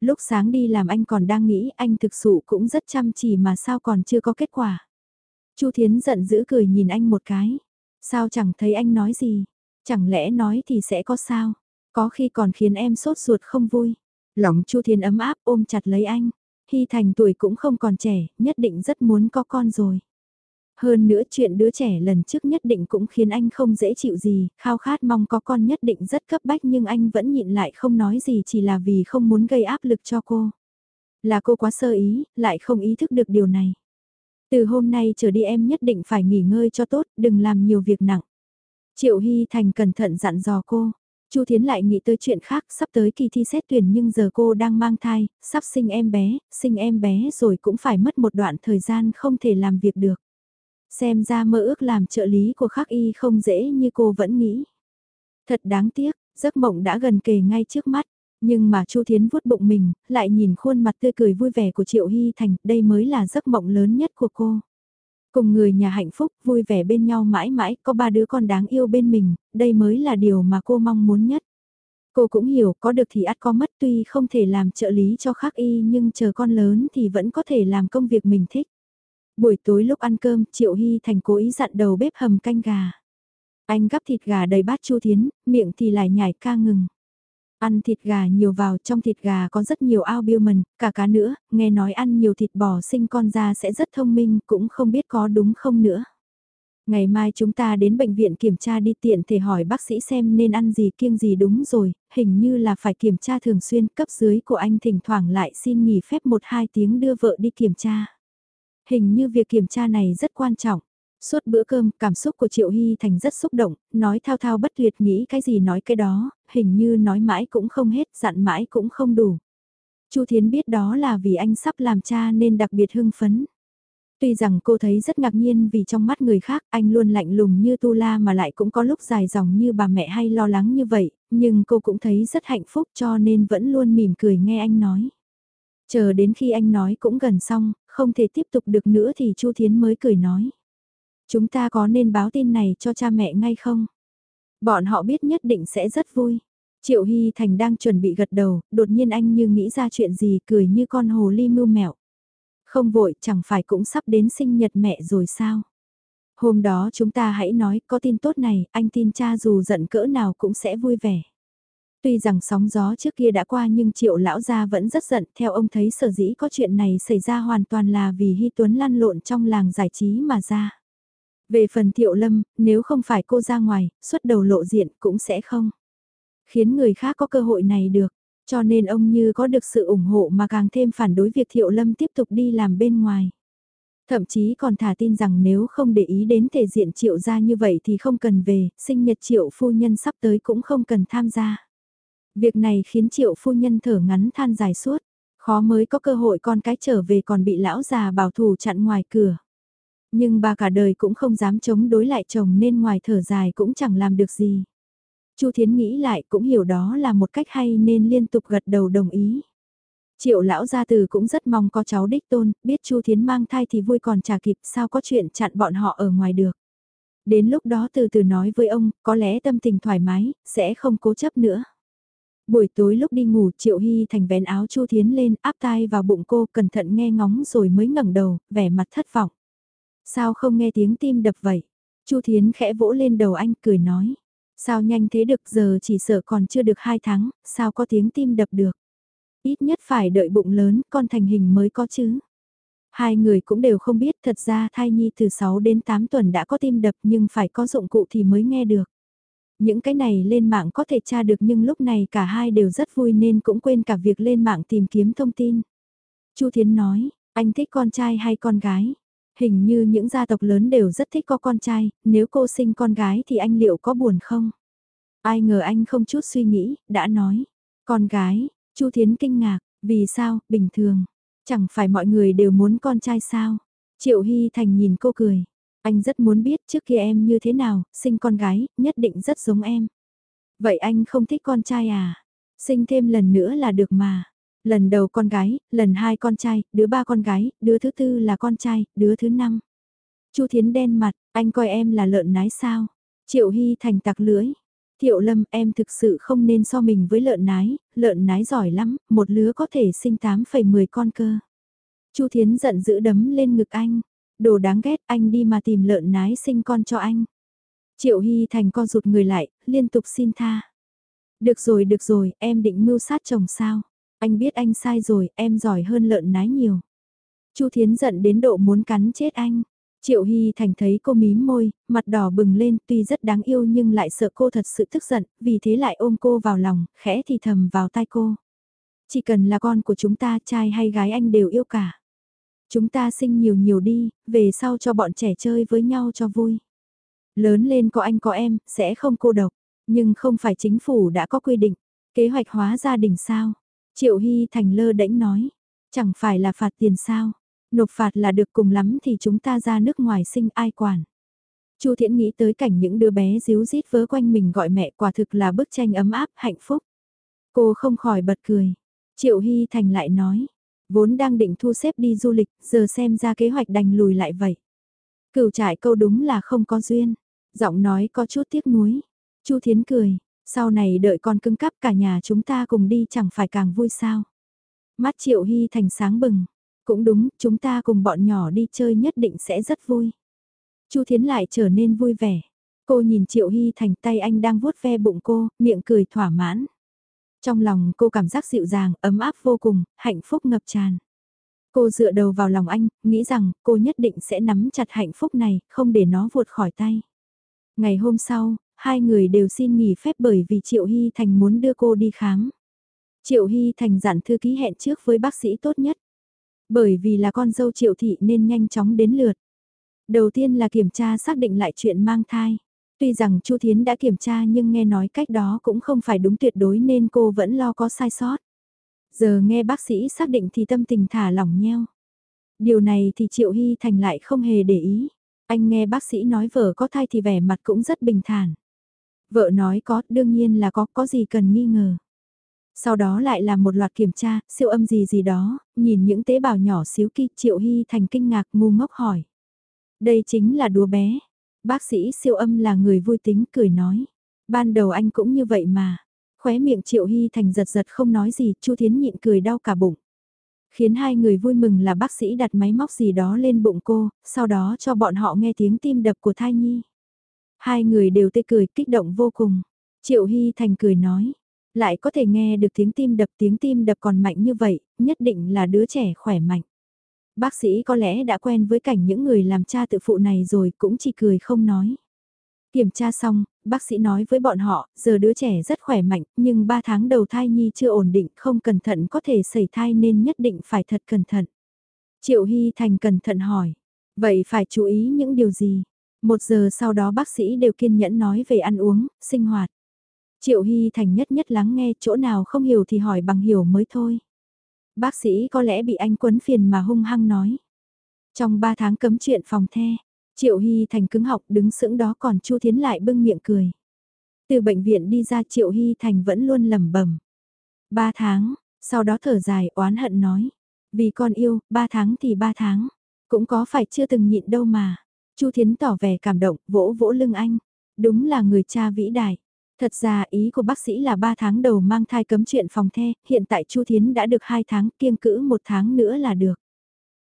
Speaker 1: Lúc sáng đi làm anh còn đang nghĩ anh thực sự cũng rất chăm chỉ mà sao còn chưa có kết quả. Chu Thiến giận dữ cười nhìn anh một cái. Sao chẳng thấy anh nói gì? Chẳng lẽ nói thì sẽ có sao? Có khi còn khiến em sốt ruột không vui. Lòng Chu Thiên ấm áp ôm chặt lấy anh. Hy Thành tuổi cũng không còn trẻ, nhất định rất muốn có con rồi. Hơn nữa chuyện đứa trẻ lần trước nhất định cũng khiến anh không dễ chịu gì, khao khát mong có con nhất định rất cấp bách nhưng anh vẫn nhịn lại không nói gì chỉ là vì không muốn gây áp lực cho cô. Là cô quá sơ ý, lại không ý thức được điều này. Từ hôm nay trở đi em nhất định phải nghỉ ngơi cho tốt, đừng làm nhiều việc nặng. Triệu Hy Thành cẩn thận dặn dò cô, Chu Thiến lại nghĩ tới chuyện khác, sắp tới kỳ thi xét tuyển nhưng giờ cô đang mang thai, sắp sinh em bé, sinh em bé rồi cũng phải mất một đoạn thời gian không thể làm việc được. Xem ra mơ ước làm trợ lý của khắc y không dễ như cô vẫn nghĩ. Thật đáng tiếc, giấc mộng đã gần kề ngay trước mắt, nhưng mà Chu Thiến vuốt bụng mình, lại nhìn khuôn mặt tươi cười vui vẻ của Triệu Hy Thành, đây mới là giấc mộng lớn nhất của cô. Cùng người nhà hạnh phúc, vui vẻ bên nhau mãi mãi, có ba đứa con đáng yêu bên mình, đây mới là điều mà cô mong muốn nhất. Cô cũng hiểu, có được thì ắt có mất tuy không thể làm trợ lý cho khác y nhưng chờ con lớn thì vẫn có thể làm công việc mình thích. Buổi tối lúc ăn cơm, Triệu Hy Thành cố ý dặn đầu bếp hầm canh gà. Anh gắp thịt gà đầy bát chu thiến, miệng thì lại nhảy ca ngừng. Ăn thịt gà nhiều vào, trong thịt gà có rất nhiều albumin, cả cá nữa, nghe nói ăn nhiều thịt bò sinh con ra sẽ rất thông minh, cũng không biết có đúng không nữa. Ngày mai chúng ta đến bệnh viện kiểm tra đi tiện thể hỏi bác sĩ xem nên ăn gì kiêng gì đúng rồi, hình như là phải kiểm tra thường xuyên cấp dưới của anh thỉnh thoảng lại xin nghỉ phép 1-2 tiếng đưa vợ đi kiểm tra. Hình như việc kiểm tra này rất quan trọng. Suốt bữa cơm, cảm xúc của Triệu Hy Thành rất xúc động, nói thao thao bất tuyệt nghĩ cái gì nói cái đó, hình như nói mãi cũng không hết, dặn mãi cũng không đủ. Chu Thiến biết đó là vì anh sắp làm cha nên đặc biệt hưng phấn. Tuy rằng cô thấy rất ngạc nhiên vì trong mắt người khác anh luôn lạnh lùng như tu la mà lại cũng có lúc dài dòng như bà mẹ hay lo lắng như vậy, nhưng cô cũng thấy rất hạnh phúc cho nên vẫn luôn mỉm cười nghe anh nói. Chờ đến khi anh nói cũng gần xong, không thể tiếp tục được nữa thì Chu Thiến mới cười nói. Chúng ta có nên báo tin này cho cha mẹ ngay không? Bọn họ biết nhất định sẽ rất vui. Triệu Hy Thành đang chuẩn bị gật đầu, đột nhiên anh như nghĩ ra chuyện gì cười như con hồ ly mưu mẹo. Không vội, chẳng phải cũng sắp đến sinh nhật mẹ rồi sao? Hôm đó chúng ta hãy nói, có tin tốt này, anh tin cha dù giận cỡ nào cũng sẽ vui vẻ. Tuy rằng sóng gió trước kia đã qua nhưng triệu lão gia vẫn rất giận, theo ông thấy sở dĩ có chuyện này xảy ra hoàn toàn là vì Hy Tuấn lăn lộn trong làng giải trí mà ra. Về phần thiệu lâm, nếu không phải cô ra ngoài, xuất đầu lộ diện cũng sẽ không. Khiến người khác có cơ hội này được, cho nên ông như có được sự ủng hộ mà càng thêm phản đối việc thiệu lâm tiếp tục đi làm bên ngoài. Thậm chí còn thả tin rằng nếu không để ý đến thể diện triệu gia như vậy thì không cần về, sinh nhật triệu phu nhân sắp tới cũng không cần tham gia. Việc này khiến triệu phu nhân thở ngắn than dài suốt, khó mới có cơ hội con cái trở về còn bị lão già bảo thủ chặn ngoài cửa. Nhưng bà cả đời cũng không dám chống đối lại chồng nên ngoài thở dài cũng chẳng làm được gì. Chu Thiến nghĩ lại cũng hiểu đó là một cách hay nên liên tục gật đầu đồng ý. Triệu lão gia từ cũng rất mong có cháu đích tôn, biết Chu Thiến mang thai thì vui còn trả kịp sao có chuyện chặn bọn họ ở ngoài được. Đến lúc đó từ từ nói với ông, có lẽ tâm tình thoải mái, sẽ không cố chấp nữa. Buổi tối lúc đi ngủ Triệu Hy Thành vén áo Chu Thiến lên áp tai vào bụng cô cẩn thận nghe ngóng rồi mới ngẩng đầu, vẻ mặt thất vọng. Sao không nghe tiếng tim đập vậy? Chu Thiến khẽ vỗ lên đầu anh cười nói. Sao nhanh thế được giờ chỉ sợ còn chưa được 2 tháng, sao có tiếng tim đập được? Ít nhất phải đợi bụng lớn, con thành hình mới có chứ. Hai người cũng đều không biết thật ra thai nhi từ 6 đến 8 tuần đã có tim đập nhưng phải có dụng cụ thì mới nghe được. Những cái này lên mạng có thể tra được nhưng lúc này cả hai đều rất vui nên cũng quên cả việc lên mạng tìm kiếm thông tin. Chu Thiến nói, anh thích con trai hay con gái? Hình như những gia tộc lớn đều rất thích có con trai, nếu cô sinh con gái thì anh liệu có buồn không? Ai ngờ anh không chút suy nghĩ, đã nói. Con gái, Chu Thiến kinh ngạc, vì sao, bình thường. Chẳng phải mọi người đều muốn con trai sao? Triệu Hy Thành nhìn cô cười. Anh rất muốn biết trước kia em như thế nào, sinh con gái, nhất định rất giống em. Vậy anh không thích con trai à? Sinh thêm lần nữa là được mà. Lần đầu con gái, lần hai con trai, đứa ba con gái, đứa thứ tư là con trai, đứa thứ năm. Chu Thiến đen mặt, anh coi em là lợn nái sao? Triệu Hy thành tặc lưỡi. Thiệu Lâm, em thực sự không nên so mình với lợn nái, lợn nái giỏi lắm, một lứa có thể sinh 8,10 con cơ. Chu Thiến giận dữ đấm lên ngực anh. Đồ đáng ghét anh đi mà tìm lợn nái sinh con cho anh. Triệu Hy Thành co rụt người lại, liên tục xin tha. Được rồi được rồi, em định mưu sát chồng sao? Anh biết anh sai rồi, em giỏi hơn lợn nái nhiều. Chu Thiến giận đến độ muốn cắn chết anh. Triệu Hy Thành thấy cô mím môi, mặt đỏ bừng lên tuy rất đáng yêu nhưng lại sợ cô thật sự tức giận, vì thế lại ôm cô vào lòng, khẽ thì thầm vào tai cô. Chỉ cần là con của chúng ta, trai hay gái anh đều yêu cả. Chúng ta sinh nhiều nhiều đi, về sau cho bọn trẻ chơi với nhau cho vui. Lớn lên có anh có em, sẽ không cô độc, nhưng không phải chính phủ đã có quy định. Kế hoạch hóa gia đình sao? Triệu Hy Thành lơ đễnh nói, chẳng phải là phạt tiền sao, nộp phạt là được cùng lắm thì chúng ta ra nước ngoài sinh ai quản. Chu Thiện nghĩ tới cảnh những đứa bé díu rít vớ quanh mình gọi mẹ quả thực là bức tranh ấm áp, hạnh phúc. Cô không khỏi bật cười. Triệu Hy Thành lại nói, vốn đang định thu xếp đi du lịch, giờ xem ra kế hoạch đành lùi lại vậy. Cửu trại câu đúng là không có duyên. Giọng nói có chút tiếc nuối. Chu Thiến cười, sau này đợi con cưng cắp cả nhà chúng ta cùng đi chẳng phải càng vui sao. Mắt Triệu Hy thành sáng bừng. Cũng đúng, chúng ta cùng bọn nhỏ đi chơi nhất định sẽ rất vui. Chu Thiến lại trở nên vui vẻ. Cô nhìn Triệu Hy thành tay anh đang vuốt ve bụng cô, miệng cười thỏa mãn. Trong lòng cô cảm giác dịu dàng, ấm áp vô cùng, hạnh phúc ngập tràn. Cô dựa đầu vào lòng anh, nghĩ rằng cô nhất định sẽ nắm chặt hạnh phúc này, không để nó vụt khỏi tay. Ngày hôm sau, hai người đều xin nghỉ phép bởi vì Triệu Hy Thành muốn đưa cô đi khám. Triệu Hy Thành dặn thư ký hẹn trước với bác sĩ tốt nhất. Bởi vì là con dâu Triệu Thị nên nhanh chóng đến lượt. Đầu tiên là kiểm tra xác định lại chuyện mang thai. Tuy rằng Chu Thiến đã kiểm tra nhưng nghe nói cách đó cũng không phải đúng tuyệt đối nên cô vẫn lo có sai sót. Giờ nghe bác sĩ xác định thì tâm tình thả lỏng nheo. Điều này thì Triệu Hy Thành lại không hề để ý. Anh nghe bác sĩ nói vợ có thai thì vẻ mặt cũng rất bình thản. Vợ nói có, đương nhiên là có, có gì cần nghi ngờ. Sau đó lại là một loạt kiểm tra, siêu âm gì gì đó, nhìn những tế bào nhỏ xíu kia Triệu Hy Thành kinh ngạc ngu ngốc hỏi. Đây chính là đứa bé. Bác sĩ siêu âm là người vui tính cười nói. Ban đầu anh cũng như vậy mà. Khóe miệng Triệu Hy Thành giật giật không nói gì, Chu Thiến nhịn cười đau cả bụng. Khiến hai người vui mừng là bác sĩ đặt máy móc gì đó lên bụng cô, sau đó cho bọn họ nghe tiếng tim đập của thai nhi. Hai người đều tê cười kích động vô cùng. Triệu Hy Thành cười nói, lại có thể nghe được tiếng tim đập tiếng tim đập còn mạnh như vậy, nhất định là đứa trẻ khỏe mạnh. Bác sĩ có lẽ đã quen với cảnh những người làm cha tự phụ này rồi cũng chỉ cười không nói. Kiểm tra xong, bác sĩ nói với bọn họ, giờ đứa trẻ rất khỏe mạnh, nhưng 3 tháng đầu thai nhi chưa ổn định, không cẩn thận có thể xảy thai nên nhất định phải thật cẩn thận. Triệu Hy Thành cẩn thận hỏi, vậy phải chú ý những điều gì? Một giờ sau đó bác sĩ đều kiên nhẫn nói về ăn uống, sinh hoạt. Triệu Hy Thành nhất nhất lắng nghe chỗ nào không hiểu thì hỏi bằng hiểu mới thôi. Bác sĩ có lẽ bị anh quấn phiền mà hung hăng nói. Trong 3 tháng cấm chuyện phòng the, Triệu Hy Thành cứng học đứng sững đó còn Chu Thiến lại bưng miệng cười. Từ bệnh viện đi ra Triệu Hy Thành vẫn luôn lẩm bẩm. Ba tháng, sau đó thở dài oán hận nói. Vì con yêu, ba tháng thì ba tháng. Cũng có phải chưa từng nhịn đâu mà. Chu Thiến tỏ vẻ cảm động, vỗ vỗ lưng anh. Đúng là người cha vĩ đại. Thật ra ý của bác sĩ là 3 tháng đầu mang thai cấm chuyện phòng the, hiện tại Chu Thiến đã được 2 tháng, kiêng cữ một tháng nữa là được.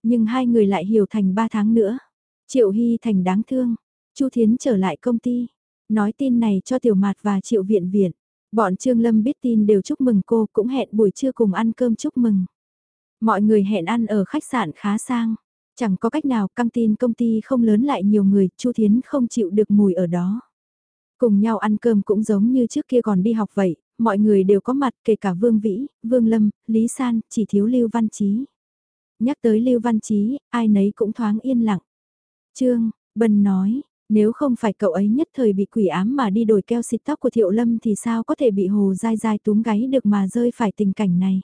Speaker 1: Nhưng hai người lại hiểu thành 3 tháng nữa. Triệu Hy thành đáng thương. Chu Thiến trở lại công ty. Nói tin này cho Tiểu Mạt và Triệu Viện Viện. Bọn Trương Lâm biết tin đều chúc mừng cô cũng hẹn buổi trưa cùng ăn cơm chúc mừng. Mọi người hẹn ăn ở khách sạn khá sang. Chẳng có cách nào căng tin công ty không lớn lại nhiều người, Chu Thiến không chịu được mùi ở đó. Cùng nhau ăn cơm cũng giống như trước kia còn đi học vậy, mọi người đều có mặt kể cả Vương Vĩ, Vương Lâm, Lý San, chỉ thiếu Lưu Văn Chí. Nhắc tới Lưu Văn Chí, ai nấy cũng thoáng yên lặng. Trương, Bân nói, nếu không phải cậu ấy nhất thời bị quỷ ám mà đi đổi keo xịt tóc của Thiệu Lâm thì sao có thể bị hồ dai dai túm gáy được mà rơi phải tình cảnh này.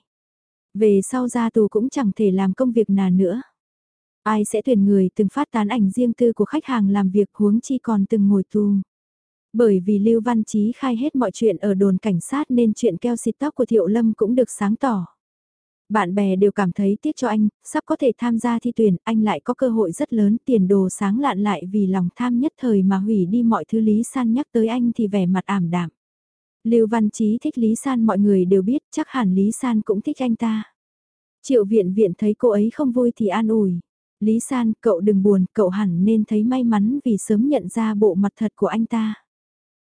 Speaker 1: Về sau ra tù cũng chẳng thể làm công việc nào nữa. Ai sẽ tuyển người từng phát tán ảnh riêng tư của khách hàng làm việc huống chi còn từng ngồi tù. Bởi vì Lưu Văn Chí khai hết mọi chuyện ở đồn cảnh sát nên chuyện keo xịt tóc của Thiệu Lâm cũng được sáng tỏ. Bạn bè đều cảm thấy tiếc cho anh, sắp có thể tham gia thi tuyển, anh lại có cơ hội rất lớn, tiền đồ sáng lạn lại vì lòng tham nhất thời mà hủy đi mọi thứ Lý San nhắc tới anh thì vẻ mặt ảm đạm. Lưu Văn Chí thích Lý San mọi người đều biết, chắc hẳn Lý San cũng thích anh ta. Triệu viện viện thấy cô ấy không vui thì an ủi. Lý San, cậu đừng buồn, cậu hẳn nên thấy may mắn vì sớm nhận ra bộ mặt thật của anh ta.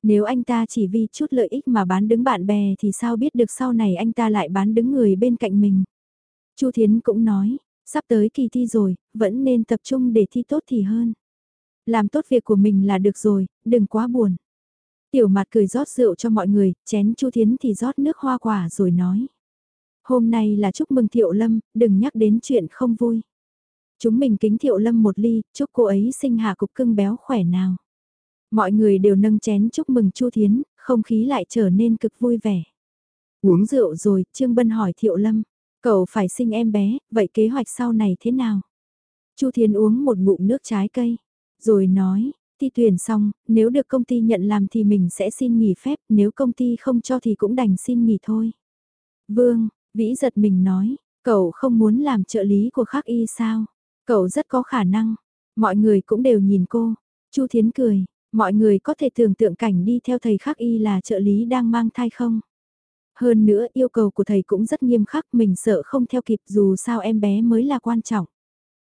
Speaker 1: Nếu anh ta chỉ vì chút lợi ích mà bán đứng bạn bè thì sao biết được sau này anh ta lại bán đứng người bên cạnh mình. Chu Thiến cũng nói, sắp tới kỳ thi rồi, vẫn nên tập trung để thi tốt thì hơn. Làm tốt việc của mình là được rồi, đừng quá buồn. Tiểu mặt cười rót rượu cho mọi người, chén Chu Thiến thì rót nước hoa quả rồi nói. Hôm nay là chúc mừng Thiệu Lâm, đừng nhắc đến chuyện không vui. Chúng mình kính Thiệu Lâm một ly, chúc cô ấy sinh hạ cục cưng béo khỏe nào. Mọi người đều nâng chén chúc mừng Chu Thiến, không khí lại trở nên cực vui vẻ. Uống rượu rồi, Trương Bân hỏi Thiệu Lâm, cậu phải sinh em bé, vậy kế hoạch sau này thế nào? Chu Thiến uống một ngụm nước trái cây, rồi nói, thi tuyển xong, nếu được công ty nhận làm thì mình sẽ xin nghỉ phép, nếu công ty không cho thì cũng đành xin nghỉ thôi. Vương, Vĩ giật mình nói, cậu không muốn làm trợ lý của khắc y sao? Cậu rất có khả năng. Mọi người cũng đều nhìn cô. Chu Thiến cười, Mọi người có thể tưởng tượng cảnh đi theo thầy khắc y là trợ lý đang mang thai không? Hơn nữa yêu cầu của thầy cũng rất nghiêm khắc mình sợ không theo kịp dù sao em bé mới là quan trọng.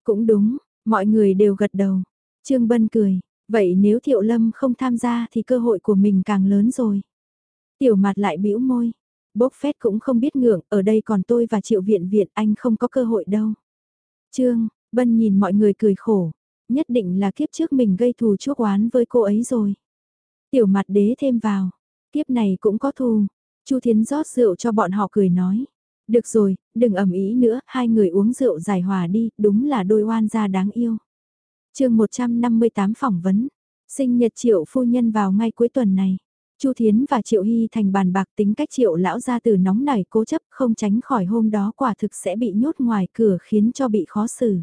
Speaker 1: Cũng đúng, mọi người đều gật đầu. Trương Bân cười, vậy nếu Thiệu Lâm không tham gia thì cơ hội của mình càng lớn rồi. Tiểu mặt lại bĩu môi, bốc phét cũng không biết ngưỡng ở đây còn tôi và Triệu Viện Viện anh không có cơ hội đâu. Trương, Bân nhìn mọi người cười khổ, nhất định là kiếp trước mình gây thù chuốc oán với cô ấy rồi. Tiểu mặt đế thêm vào, kiếp này cũng có thù. Chu Thiến rót rượu cho bọn họ cười nói. Được rồi, đừng ẩm ý nữa, hai người uống rượu giải hòa đi, đúng là đôi oan gia đáng yêu. chương 158 phỏng vấn, sinh nhật triệu phu nhân vào ngay cuối tuần này. Chu Thiến và Triệu Hy thành bàn bạc tính cách Triệu lão ra từ nóng nảy cố chấp không tránh khỏi hôm đó quả thực sẽ bị nhốt ngoài cửa khiến cho bị khó xử.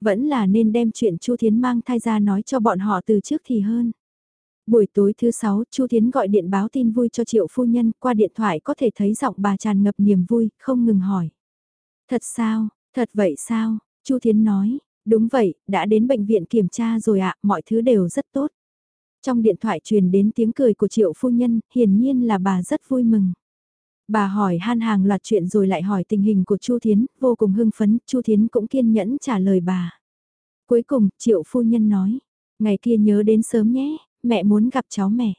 Speaker 1: Vẫn là nên đem chuyện Chu Thiến mang thai ra nói cho bọn họ từ trước thì hơn. Buổi tối thứ sáu, Chu Thiến gọi điện báo tin vui cho Triệu phu nhân, qua điện thoại có thể thấy giọng bà tràn ngập niềm vui, không ngừng hỏi. Thật sao, thật vậy sao? Chu Thiến nói, đúng vậy, đã đến bệnh viện kiểm tra rồi ạ, mọi thứ đều rất tốt. Trong điện thoại truyền đến tiếng cười của Triệu phu nhân, hiển nhiên là bà rất vui mừng. Bà hỏi han hàng loạt chuyện rồi lại hỏi tình hình của Chu Thiến, vô cùng hưng phấn, Chu Thiến cũng kiên nhẫn trả lời bà. Cuối cùng, Triệu phu nhân nói, ngày kia nhớ đến sớm nhé, mẹ muốn gặp cháu mẹ.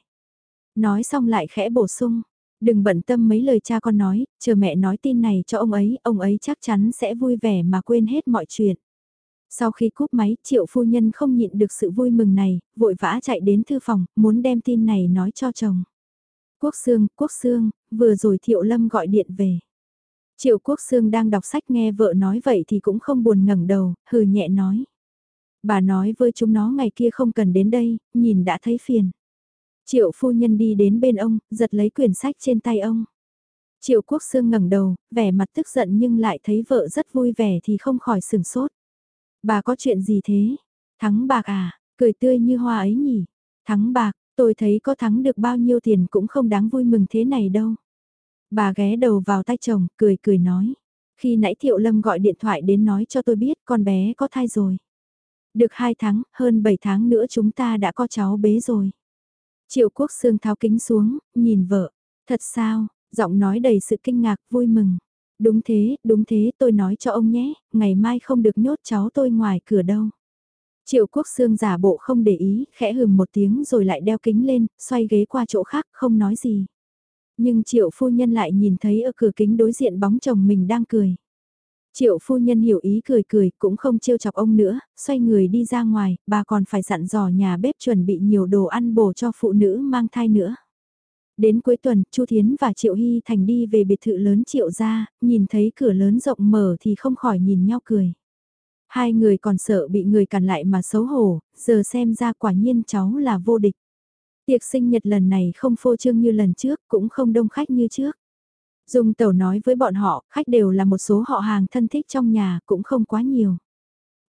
Speaker 1: Nói xong lại khẽ bổ sung, đừng bận tâm mấy lời cha con nói, chờ mẹ nói tin này cho ông ấy, ông ấy chắc chắn sẽ vui vẻ mà quên hết mọi chuyện. Sau khi cúp máy, triệu phu nhân không nhịn được sự vui mừng này, vội vã chạy đến thư phòng, muốn đem tin này nói cho chồng. Quốc Sương, Quốc Sương, vừa rồi Thiệu Lâm gọi điện về. Triệu Quốc Sương đang đọc sách nghe vợ nói vậy thì cũng không buồn ngẩng đầu, hừ nhẹ nói. Bà nói với chúng nó ngày kia không cần đến đây, nhìn đã thấy phiền. Triệu phu nhân đi đến bên ông, giật lấy quyển sách trên tay ông. Triệu Quốc Sương ngẩng đầu, vẻ mặt tức giận nhưng lại thấy vợ rất vui vẻ thì không khỏi sừng sốt. Bà có chuyện gì thế? Thắng bạc à, cười tươi như hoa ấy nhỉ? Thắng bạc, tôi thấy có thắng được bao nhiêu tiền cũng không đáng vui mừng thế này đâu. Bà ghé đầu vào tay chồng, cười cười nói. Khi nãy Thiệu Lâm gọi điện thoại đến nói cho tôi biết con bé có thai rồi. Được 2 tháng, hơn 7 tháng nữa chúng ta đã có cháu bế rồi. Triệu Quốc Sương tháo kính xuống, nhìn vợ. Thật sao, giọng nói đầy sự kinh ngạc, vui mừng. Đúng thế, đúng thế, tôi nói cho ông nhé, ngày mai không được nhốt cháu tôi ngoài cửa đâu. Triệu Quốc xương giả bộ không để ý, khẽ hừm một tiếng rồi lại đeo kính lên, xoay ghế qua chỗ khác, không nói gì. Nhưng Triệu phu nhân lại nhìn thấy ở cửa kính đối diện bóng chồng mình đang cười. Triệu phu nhân hiểu ý cười cười, cũng không trêu chọc ông nữa, xoay người đi ra ngoài, bà còn phải dặn dò nhà bếp chuẩn bị nhiều đồ ăn bổ cho phụ nữ mang thai nữa. Đến cuối tuần, Chu Thiến và Triệu Hy Thành đi về biệt thự lớn Triệu gia, nhìn thấy cửa lớn rộng mở thì không khỏi nhìn nhau cười. Hai người còn sợ bị người cản lại mà xấu hổ, giờ xem ra quả nhiên cháu là vô địch. Tiệc sinh nhật lần này không phô trương như lần trước, cũng không đông khách như trước. Dung tẩu nói với bọn họ, khách đều là một số họ hàng thân thích trong nhà, cũng không quá nhiều.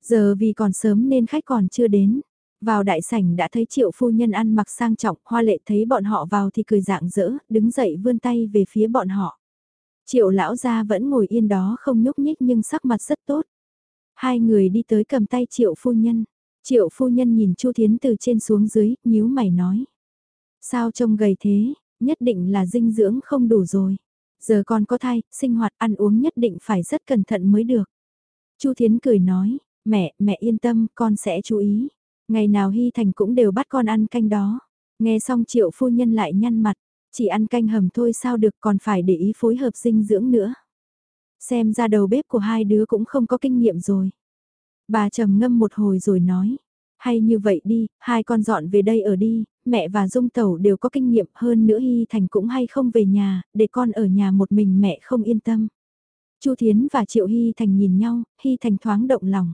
Speaker 1: Giờ vì còn sớm nên khách còn chưa đến. Vào đại sảnh đã thấy triệu phu nhân ăn mặc sang trọng, hoa lệ thấy bọn họ vào thì cười dạng dỡ, đứng dậy vươn tay về phía bọn họ. Triệu lão gia vẫn ngồi yên đó không nhúc nhích nhưng sắc mặt rất tốt. Hai người đi tới cầm tay triệu phu nhân. Triệu phu nhân nhìn Chu Thiến từ trên xuống dưới, nhíu mày nói. Sao trông gầy thế, nhất định là dinh dưỡng không đủ rồi. Giờ con có thai, sinh hoạt ăn uống nhất định phải rất cẩn thận mới được. Chu Thiến cười nói, mẹ, mẹ yên tâm, con sẽ chú ý. Ngày nào Hy Thành cũng đều bắt con ăn canh đó. Nghe xong triệu phu nhân lại nhăn mặt, chỉ ăn canh hầm thôi sao được còn phải để ý phối hợp dinh dưỡng nữa. Xem ra đầu bếp của hai đứa cũng không có kinh nghiệm rồi. Bà trầm ngâm một hồi rồi nói, hay như vậy đi, hai con dọn về đây ở đi, mẹ và Dung Tẩu đều có kinh nghiệm hơn nữa Hy Thành cũng hay không về nhà, để con ở nhà một mình mẹ không yên tâm. Chu Thiến và Triệu Hy Thành nhìn nhau, Hy Thành thoáng động lòng.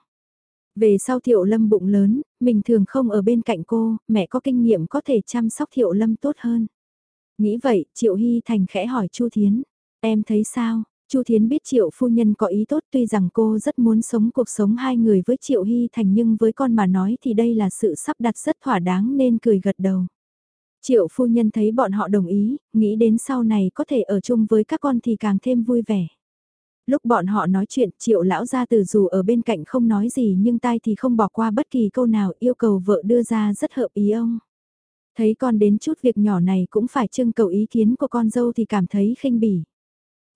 Speaker 1: Về sau Thiệu Lâm bụng lớn, mình thường không ở bên cạnh cô, mẹ có kinh nghiệm có thể chăm sóc Thiệu Lâm tốt hơn. Nghĩ vậy, Triệu Hy Thành khẽ hỏi Chu Thiến, em thấy sao? Chu Thiến biết Triệu phu nhân có ý tốt tuy rằng cô rất muốn sống cuộc sống hai người với Triệu Hy Thành nhưng với con mà nói thì đây là sự sắp đặt rất thỏa đáng nên cười gật đầu. Triệu phu nhân thấy bọn họ đồng ý, nghĩ đến sau này có thể ở chung với các con thì càng thêm vui vẻ. Lúc bọn họ nói chuyện, triệu lão gia từ dù ở bên cạnh không nói gì nhưng tai thì không bỏ qua bất kỳ câu nào yêu cầu vợ đưa ra rất hợp ý ông. Thấy con đến chút việc nhỏ này cũng phải trưng cầu ý kiến của con dâu thì cảm thấy khinh bỉ.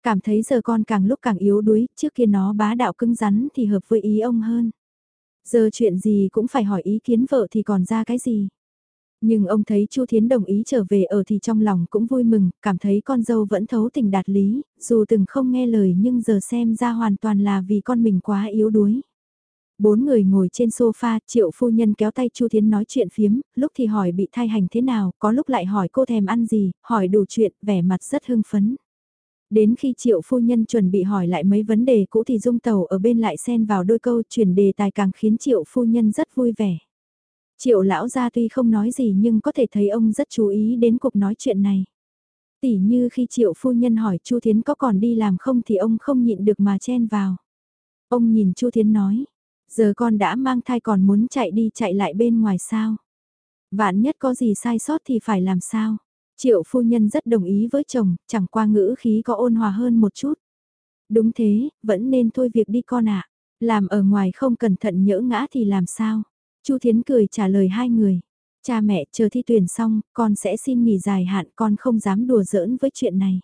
Speaker 1: Cảm thấy giờ con càng lúc càng yếu đuối, trước kia nó bá đạo cứng rắn thì hợp với ý ông hơn. Giờ chuyện gì cũng phải hỏi ý kiến vợ thì còn ra cái gì. Nhưng ông thấy Chu Thiến đồng ý trở về ở thì trong lòng cũng vui mừng, cảm thấy con dâu vẫn thấu tình đạt lý, dù từng không nghe lời nhưng giờ xem ra hoàn toàn là vì con mình quá yếu đuối. Bốn người ngồi trên sofa, triệu phu nhân kéo tay Chu Thiến nói chuyện phiếm, lúc thì hỏi bị thai hành thế nào, có lúc lại hỏi cô thèm ăn gì, hỏi đủ chuyện, vẻ mặt rất hưng phấn. Đến khi triệu phu nhân chuẩn bị hỏi lại mấy vấn đề cũ thì dung tàu ở bên lại xen vào đôi câu chuyển đề tài càng khiến triệu phu nhân rất vui vẻ. Triệu lão gia tuy không nói gì nhưng có thể thấy ông rất chú ý đến cuộc nói chuyện này. Tỉ như khi triệu phu nhân hỏi Chu Thiến có còn đi làm không thì ông không nhịn được mà chen vào. Ông nhìn Chu Thiến nói, giờ con đã mang thai còn muốn chạy đi chạy lại bên ngoài sao? Vạn nhất có gì sai sót thì phải làm sao? Triệu phu nhân rất đồng ý với chồng, chẳng qua ngữ khí có ôn hòa hơn một chút. Đúng thế, vẫn nên thôi việc đi con ạ. Làm ở ngoài không cẩn thận nhỡ ngã thì làm sao? Chu Thiến cười trả lời hai người. Cha mẹ chờ thi tuyển xong, con sẽ xin nghỉ dài hạn con không dám đùa giỡn với chuyện này.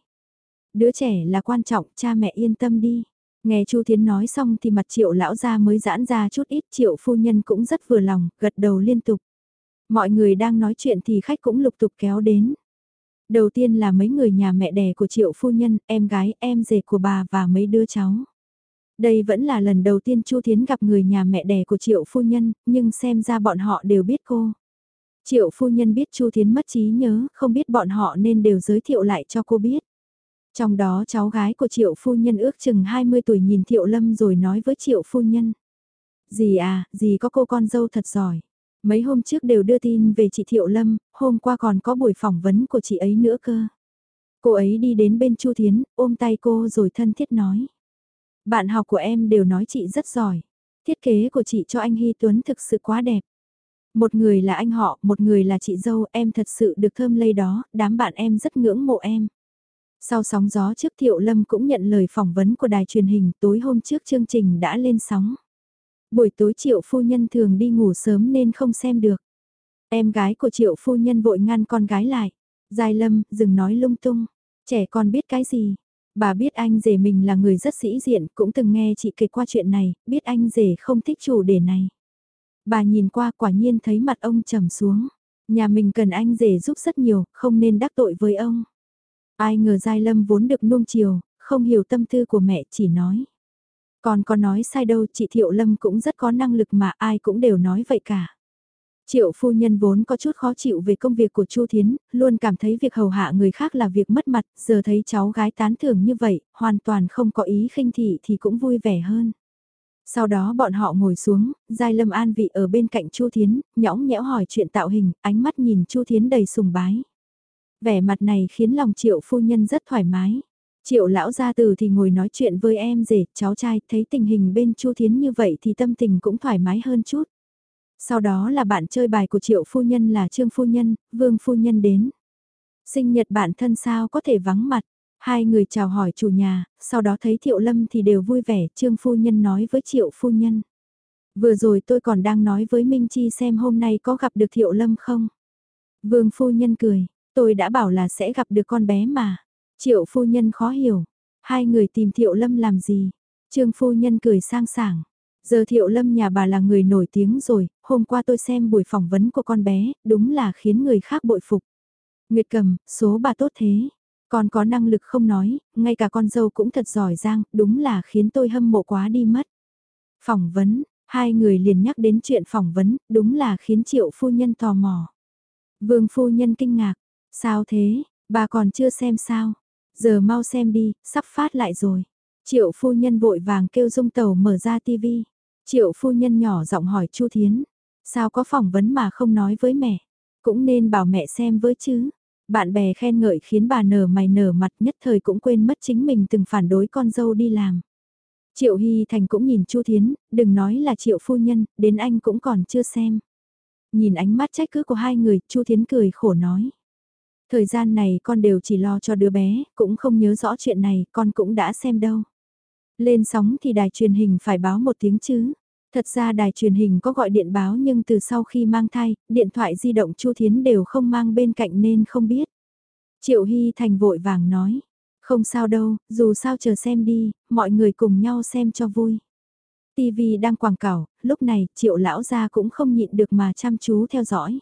Speaker 1: Đứa trẻ là quan trọng, cha mẹ yên tâm đi. Nghe Chu Thiến nói xong thì mặt triệu lão gia mới giãn ra chút ít triệu phu nhân cũng rất vừa lòng, gật đầu liên tục. Mọi người đang nói chuyện thì khách cũng lục tục kéo đến. Đầu tiên là mấy người nhà mẹ đẻ của triệu phu nhân, em gái, em rể của bà và mấy đứa cháu. Đây vẫn là lần đầu tiên Chu Thiến gặp người nhà mẹ đẻ của triệu phu nhân, nhưng xem ra bọn họ đều biết cô. Triệu phu nhân biết Chu Thiến mất trí nhớ, không biết bọn họ nên đều giới thiệu lại cho cô biết. Trong đó cháu gái của Triệu phu nhân ước chừng 20 tuổi nhìn Thiệu Lâm rồi nói với Triệu phu nhân. Dì à, dì có cô con dâu thật giỏi. Mấy hôm trước đều đưa tin về chị Thiệu Lâm, hôm qua còn có buổi phỏng vấn của chị ấy nữa cơ. Cô ấy đi đến bên Chu Thiến, ôm tay cô rồi thân thiết nói. Bạn học của em đều nói chị rất giỏi. Thiết kế của chị cho anh Hy Tuấn thực sự quá đẹp. Một người là anh họ, một người là chị dâu, em thật sự được thơm lây đó, đám bạn em rất ngưỡng mộ em. Sau sóng gió trước Thiệu Lâm cũng nhận lời phỏng vấn của đài truyền hình tối hôm trước chương trình đã lên sóng. Buổi tối Triệu Phu Nhân thường đi ngủ sớm nên không xem được. Em gái của Triệu Phu Nhân vội ngăn con gái lại. Giai Lâm, dừng nói lung tung. Trẻ con biết cái gì? Bà biết anh rể mình là người rất sĩ diện, cũng từng nghe chị kể qua chuyện này, biết anh rể không thích chủ đề này. Bà nhìn qua quả nhiên thấy mặt ông trầm xuống. Nhà mình cần anh rể giúp rất nhiều, không nên đắc tội với ông. Ai ngờ Giai Lâm vốn được nuông chiều, không hiểu tâm tư của mẹ chỉ nói. Còn có nói sai đâu chị Thiệu Lâm cũng rất có năng lực mà ai cũng đều nói vậy cả. Triệu phu nhân vốn có chút khó chịu về công việc của Chu Thiến, luôn cảm thấy việc hầu hạ người khác là việc mất mặt, giờ thấy cháu gái tán thưởng như vậy, hoàn toàn không có ý khinh thị thì cũng vui vẻ hơn. Sau đó bọn họ ngồi xuống, Giai Lâm an vị ở bên cạnh Chu Thiến, nhõng nhẽo hỏi chuyện tạo hình, ánh mắt nhìn Chu Thiến đầy sùng bái. Vẻ mặt này khiến lòng Triệu phu nhân rất thoải mái. Triệu lão gia từ thì ngồi nói chuyện với em rể, cháu trai, thấy tình hình bên Chu Thiến như vậy thì tâm tình cũng thoải mái hơn chút. Sau đó là bạn chơi bài của Triệu phu nhân là Trương phu nhân, Vương phu nhân đến. Sinh nhật bản thân sao có thể vắng mặt, hai người chào hỏi chủ nhà, sau đó thấy Thiệu Lâm thì đều vui vẻ, Trương phu nhân nói với Triệu phu nhân. Vừa rồi tôi còn đang nói với Minh Chi xem hôm nay có gặp được Thiệu Lâm không? Vương phu nhân cười, tôi đã bảo là sẽ gặp được con bé mà. Triệu phu nhân khó hiểu, hai người tìm Thiệu Lâm làm gì? Trương phu nhân cười sang sảng. Giờ Thiệu Lâm nhà bà là người nổi tiếng rồi, hôm qua tôi xem buổi phỏng vấn của con bé, đúng là khiến người khác bội phục. Nguyệt cầm, số bà tốt thế. Còn có năng lực không nói, ngay cả con dâu cũng thật giỏi giang, đúng là khiến tôi hâm mộ quá đi mất. Phỏng vấn, hai người liền nhắc đến chuyện phỏng vấn, đúng là khiến triệu phu nhân tò mò. Vương phu nhân kinh ngạc, sao thế, bà còn chưa xem sao, giờ mau xem đi, sắp phát lại rồi. Triệu phu nhân vội vàng kêu dung tàu mở ra tivi. Triệu phu nhân nhỏ giọng hỏi Chu Thiến, sao có phỏng vấn mà không nói với mẹ, cũng nên bảo mẹ xem với chứ. Bạn bè khen ngợi khiến bà nở mày nở mặt nhất thời cũng quên mất chính mình từng phản đối con dâu đi làm. Triệu Hy Thành cũng nhìn Chu Thiến, đừng nói là Triệu phu nhân, đến anh cũng còn chưa xem. Nhìn ánh mắt trách cứ của hai người, Chu Thiến cười khổ nói. Thời gian này con đều chỉ lo cho đứa bé, cũng không nhớ rõ chuyện này, con cũng đã xem đâu. Lên sóng thì đài truyền hình phải báo một tiếng chứ. Thật ra đài truyền hình có gọi điện báo nhưng từ sau khi mang thai, điện thoại di động Chu Thiến đều không mang bên cạnh nên không biết. Triệu Hy Thành vội vàng nói, không sao đâu, dù sao chờ xem đi, mọi người cùng nhau xem cho vui. TV đang quảng cáo, lúc này Triệu Lão gia cũng không nhịn được mà chăm chú theo dõi.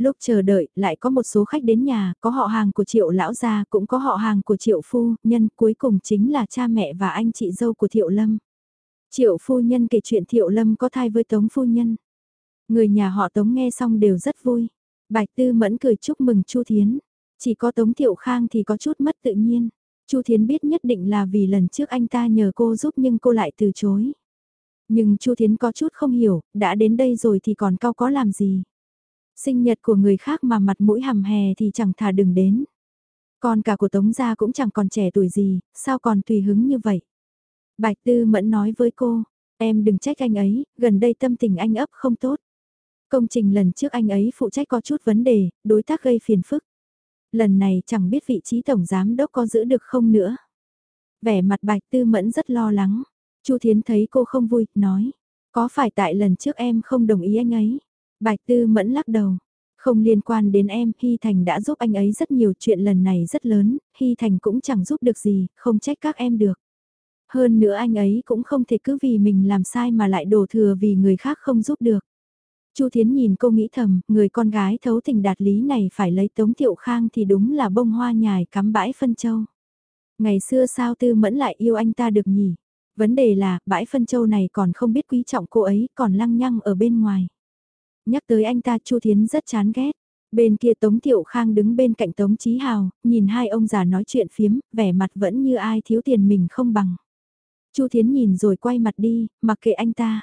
Speaker 1: Lúc chờ đợi, lại có một số khách đến nhà, có họ hàng của Triệu Lão gia, cũng có họ hàng của Triệu Phu, nhân cuối cùng chính là cha mẹ và anh chị dâu của Thiệu Lâm. Triệu phu nhân kể chuyện Thiệu Lâm có thai với Tống phu nhân. Người nhà họ Tống nghe xong đều rất vui. Bạch Tư Mẫn cười chúc mừng Chu Thiến. Chỉ có Tống Thiệu Khang thì có chút mất tự nhiên. Chu Thiến biết nhất định là vì lần trước anh ta nhờ cô giúp nhưng cô lại từ chối. Nhưng Chu Thiến có chút không hiểu, đã đến đây rồi thì còn cao có làm gì. Sinh nhật của người khác mà mặt mũi hầm hè thì chẳng thà đừng đến. Còn cả của Tống Gia cũng chẳng còn trẻ tuổi gì, sao còn tùy hứng như vậy. Bạch Tư Mẫn nói với cô, em đừng trách anh ấy, gần đây tâm tình anh ấp không tốt. Công trình lần trước anh ấy phụ trách có chút vấn đề, đối tác gây phiền phức. Lần này chẳng biết vị trí tổng giám đốc có giữ được không nữa. Vẻ mặt Bạch Tư Mẫn rất lo lắng. Chu Thiến thấy cô không vui, nói. Có phải tại lần trước em không đồng ý anh ấy? Bạch Tư Mẫn lắc đầu. Không liên quan đến em, Hy Thành đã giúp anh ấy rất nhiều chuyện lần này rất lớn, Hy Thành cũng chẳng giúp được gì, không trách các em được. Hơn nữa anh ấy cũng không thể cứ vì mình làm sai mà lại đổ thừa vì người khác không giúp được. Chu Thiến nhìn cô nghĩ thầm, người con gái thấu tình đạt lý này phải lấy Tống Tiệu Khang thì đúng là bông hoa nhài cắm bãi phân châu. Ngày xưa sao Tư Mẫn lại yêu anh ta được nhỉ? Vấn đề là, bãi phân châu này còn không biết quý trọng cô ấy, còn lăng nhăng ở bên ngoài. Nhắc tới anh ta Chu Thiến rất chán ghét. Bên kia Tống Thiệu Khang đứng bên cạnh Tống Chí Hào, nhìn hai ông già nói chuyện phiếm, vẻ mặt vẫn như ai thiếu tiền mình không bằng. Chu Thiến nhìn rồi quay mặt đi, mặc kệ anh ta.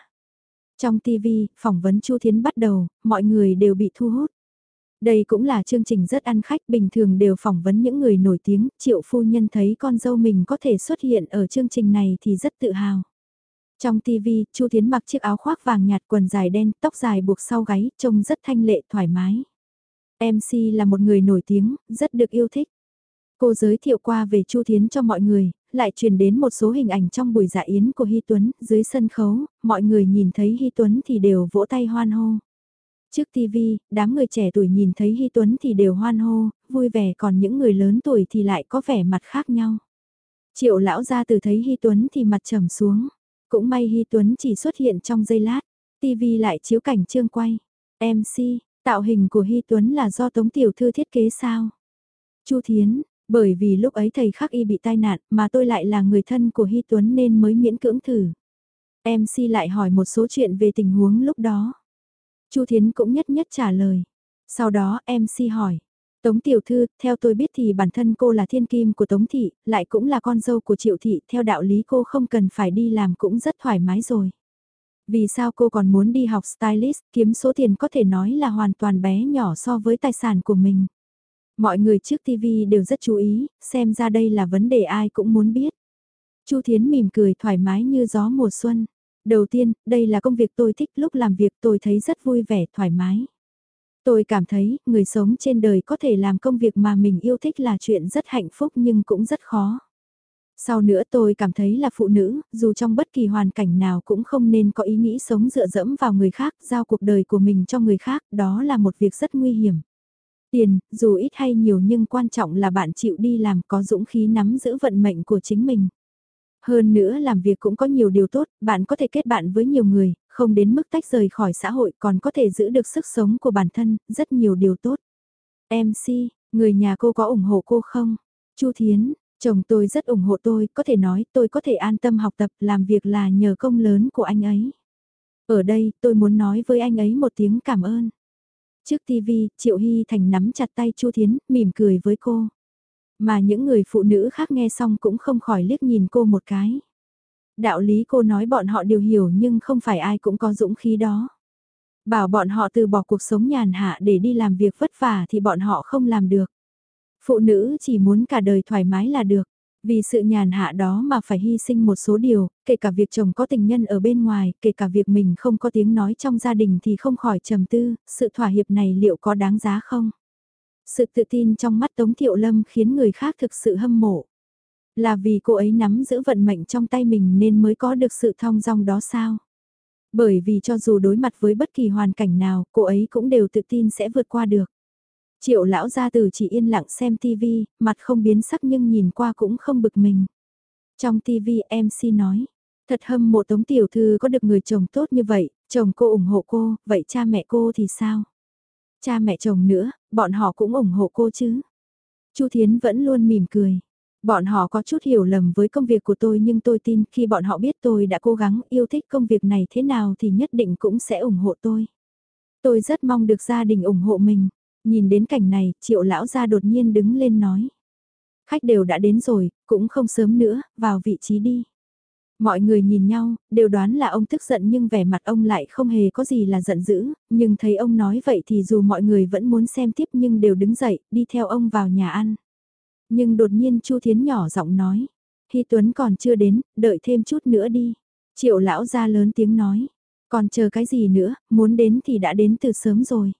Speaker 1: Trong TV, phỏng vấn Chu Thiến bắt đầu, mọi người đều bị thu hút. Đây cũng là chương trình rất ăn khách, bình thường đều phỏng vấn những người nổi tiếng, triệu phu nhân thấy con dâu mình có thể xuất hiện ở chương trình này thì rất tự hào. Trong TV, Chu Thiến mặc chiếc áo khoác vàng nhạt quần dài đen, tóc dài buộc sau gáy, trông rất thanh lệ thoải mái. MC là một người nổi tiếng, rất được yêu thích. Cô giới thiệu qua về Chu Thiến cho mọi người, lại truyền đến một số hình ảnh trong buổi dạ yến của Hy Tuấn, dưới sân khấu, mọi người nhìn thấy Hy Tuấn thì đều vỗ tay hoan hô. Trước TV, đám người trẻ tuổi nhìn thấy Hy Tuấn thì đều hoan hô, vui vẻ còn những người lớn tuổi thì lại có vẻ mặt khác nhau. Triệu lão ra từ thấy Hy Tuấn thì mặt trầm xuống. Cũng may Hy Tuấn chỉ xuất hiện trong giây lát, TV lại chiếu cảnh trương quay. MC, tạo hình của Hy Tuấn là do Tống Tiểu Thư thiết kế sao? Chu Thiến, bởi vì lúc ấy thầy khắc y bị tai nạn mà tôi lại là người thân của Hy Tuấn nên mới miễn cưỡng thử. MC lại hỏi một số chuyện về tình huống lúc đó. Chu Thiến cũng nhất nhất trả lời. Sau đó MC hỏi. Tống tiểu thư, theo tôi biết thì bản thân cô là thiên kim của Tống thị, lại cũng là con dâu của Triệu thị, theo đạo lý cô không cần phải đi làm cũng rất thoải mái rồi. Vì sao cô còn muốn đi học stylist, kiếm số tiền có thể nói là hoàn toàn bé nhỏ so với tài sản của mình. Mọi người trước TV đều rất chú ý, xem ra đây là vấn đề ai cũng muốn biết. Chu Thiến mỉm cười thoải mái như gió mùa xuân. Đầu tiên, đây là công việc tôi thích lúc làm việc tôi thấy rất vui vẻ, thoải mái. Tôi cảm thấy, người sống trên đời có thể làm công việc mà mình yêu thích là chuyện rất hạnh phúc nhưng cũng rất khó. Sau nữa tôi cảm thấy là phụ nữ, dù trong bất kỳ hoàn cảnh nào cũng không nên có ý nghĩ sống dựa dẫm vào người khác, giao cuộc đời của mình cho người khác, đó là một việc rất nguy hiểm. Tiền, dù ít hay nhiều nhưng quan trọng là bạn chịu đi làm có dũng khí nắm giữ vận mệnh của chính mình. Hơn nữa làm việc cũng có nhiều điều tốt, bạn có thể kết bạn với nhiều người, không đến mức tách rời khỏi xã hội còn có thể giữ được sức sống của bản thân, rất nhiều điều tốt. MC, người nhà cô có ủng hộ cô không? Chu Thiến, chồng tôi rất ủng hộ tôi, có thể nói tôi có thể an tâm học tập làm việc là nhờ công lớn của anh ấy. Ở đây, tôi muốn nói với anh ấy một tiếng cảm ơn. Trước TV, Triệu Hy Thành nắm chặt tay Chu Thiến, mỉm cười với cô. Mà những người phụ nữ khác nghe xong cũng không khỏi liếc nhìn cô một cái. Đạo lý cô nói bọn họ đều hiểu nhưng không phải ai cũng có dũng khí đó. Bảo bọn họ từ bỏ cuộc sống nhàn hạ để đi làm việc vất vả thì bọn họ không làm được. Phụ nữ chỉ muốn cả đời thoải mái là được. Vì sự nhàn hạ đó mà phải hy sinh một số điều, kể cả việc chồng có tình nhân ở bên ngoài, kể cả việc mình không có tiếng nói trong gia đình thì không khỏi trầm tư, sự thỏa hiệp này liệu có đáng giá không? Sự tự tin trong mắt Tống Thiệu Lâm khiến người khác thực sự hâm mộ. Là vì cô ấy nắm giữ vận mệnh trong tay mình nên mới có được sự thong dong đó sao? Bởi vì cho dù đối mặt với bất kỳ hoàn cảnh nào, cô ấy cũng đều tự tin sẽ vượt qua được. Triệu lão gia từ chỉ yên lặng xem TV, mặt không biến sắc nhưng nhìn qua cũng không bực mình. Trong TV MC nói, thật hâm mộ tống tiểu thư có được người chồng tốt như vậy, chồng cô ủng hộ cô, vậy cha mẹ cô thì sao? Cha mẹ chồng nữa, bọn họ cũng ủng hộ cô chứ? Chu Thiến vẫn luôn mỉm cười. Bọn họ có chút hiểu lầm với công việc của tôi nhưng tôi tin khi bọn họ biết tôi đã cố gắng yêu thích công việc này thế nào thì nhất định cũng sẽ ủng hộ tôi. Tôi rất mong được gia đình ủng hộ mình. Nhìn đến cảnh này, triệu lão gia đột nhiên đứng lên nói. Khách đều đã đến rồi, cũng không sớm nữa, vào vị trí đi. Mọi người nhìn nhau, đều đoán là ông tức giận nhưng vẻ mặt ông lại không hề có gì là giận dữ, nhưng thấy ông nói vậy thì dù mọi người vẫn muốn xem tiếp nhưng đều đứng dậy, đi theo ông vào nhà ăn. Nhưng đột nhiên Chu Thiến nhỏ giọng nói, Hy Tuấn còn chưa đến, đợi thêm chút nữa đi. Triệu lão ra lớn tiếng nói, còn chờ cái gì nữa, muốn đến thì đã đến từ sớm rồi.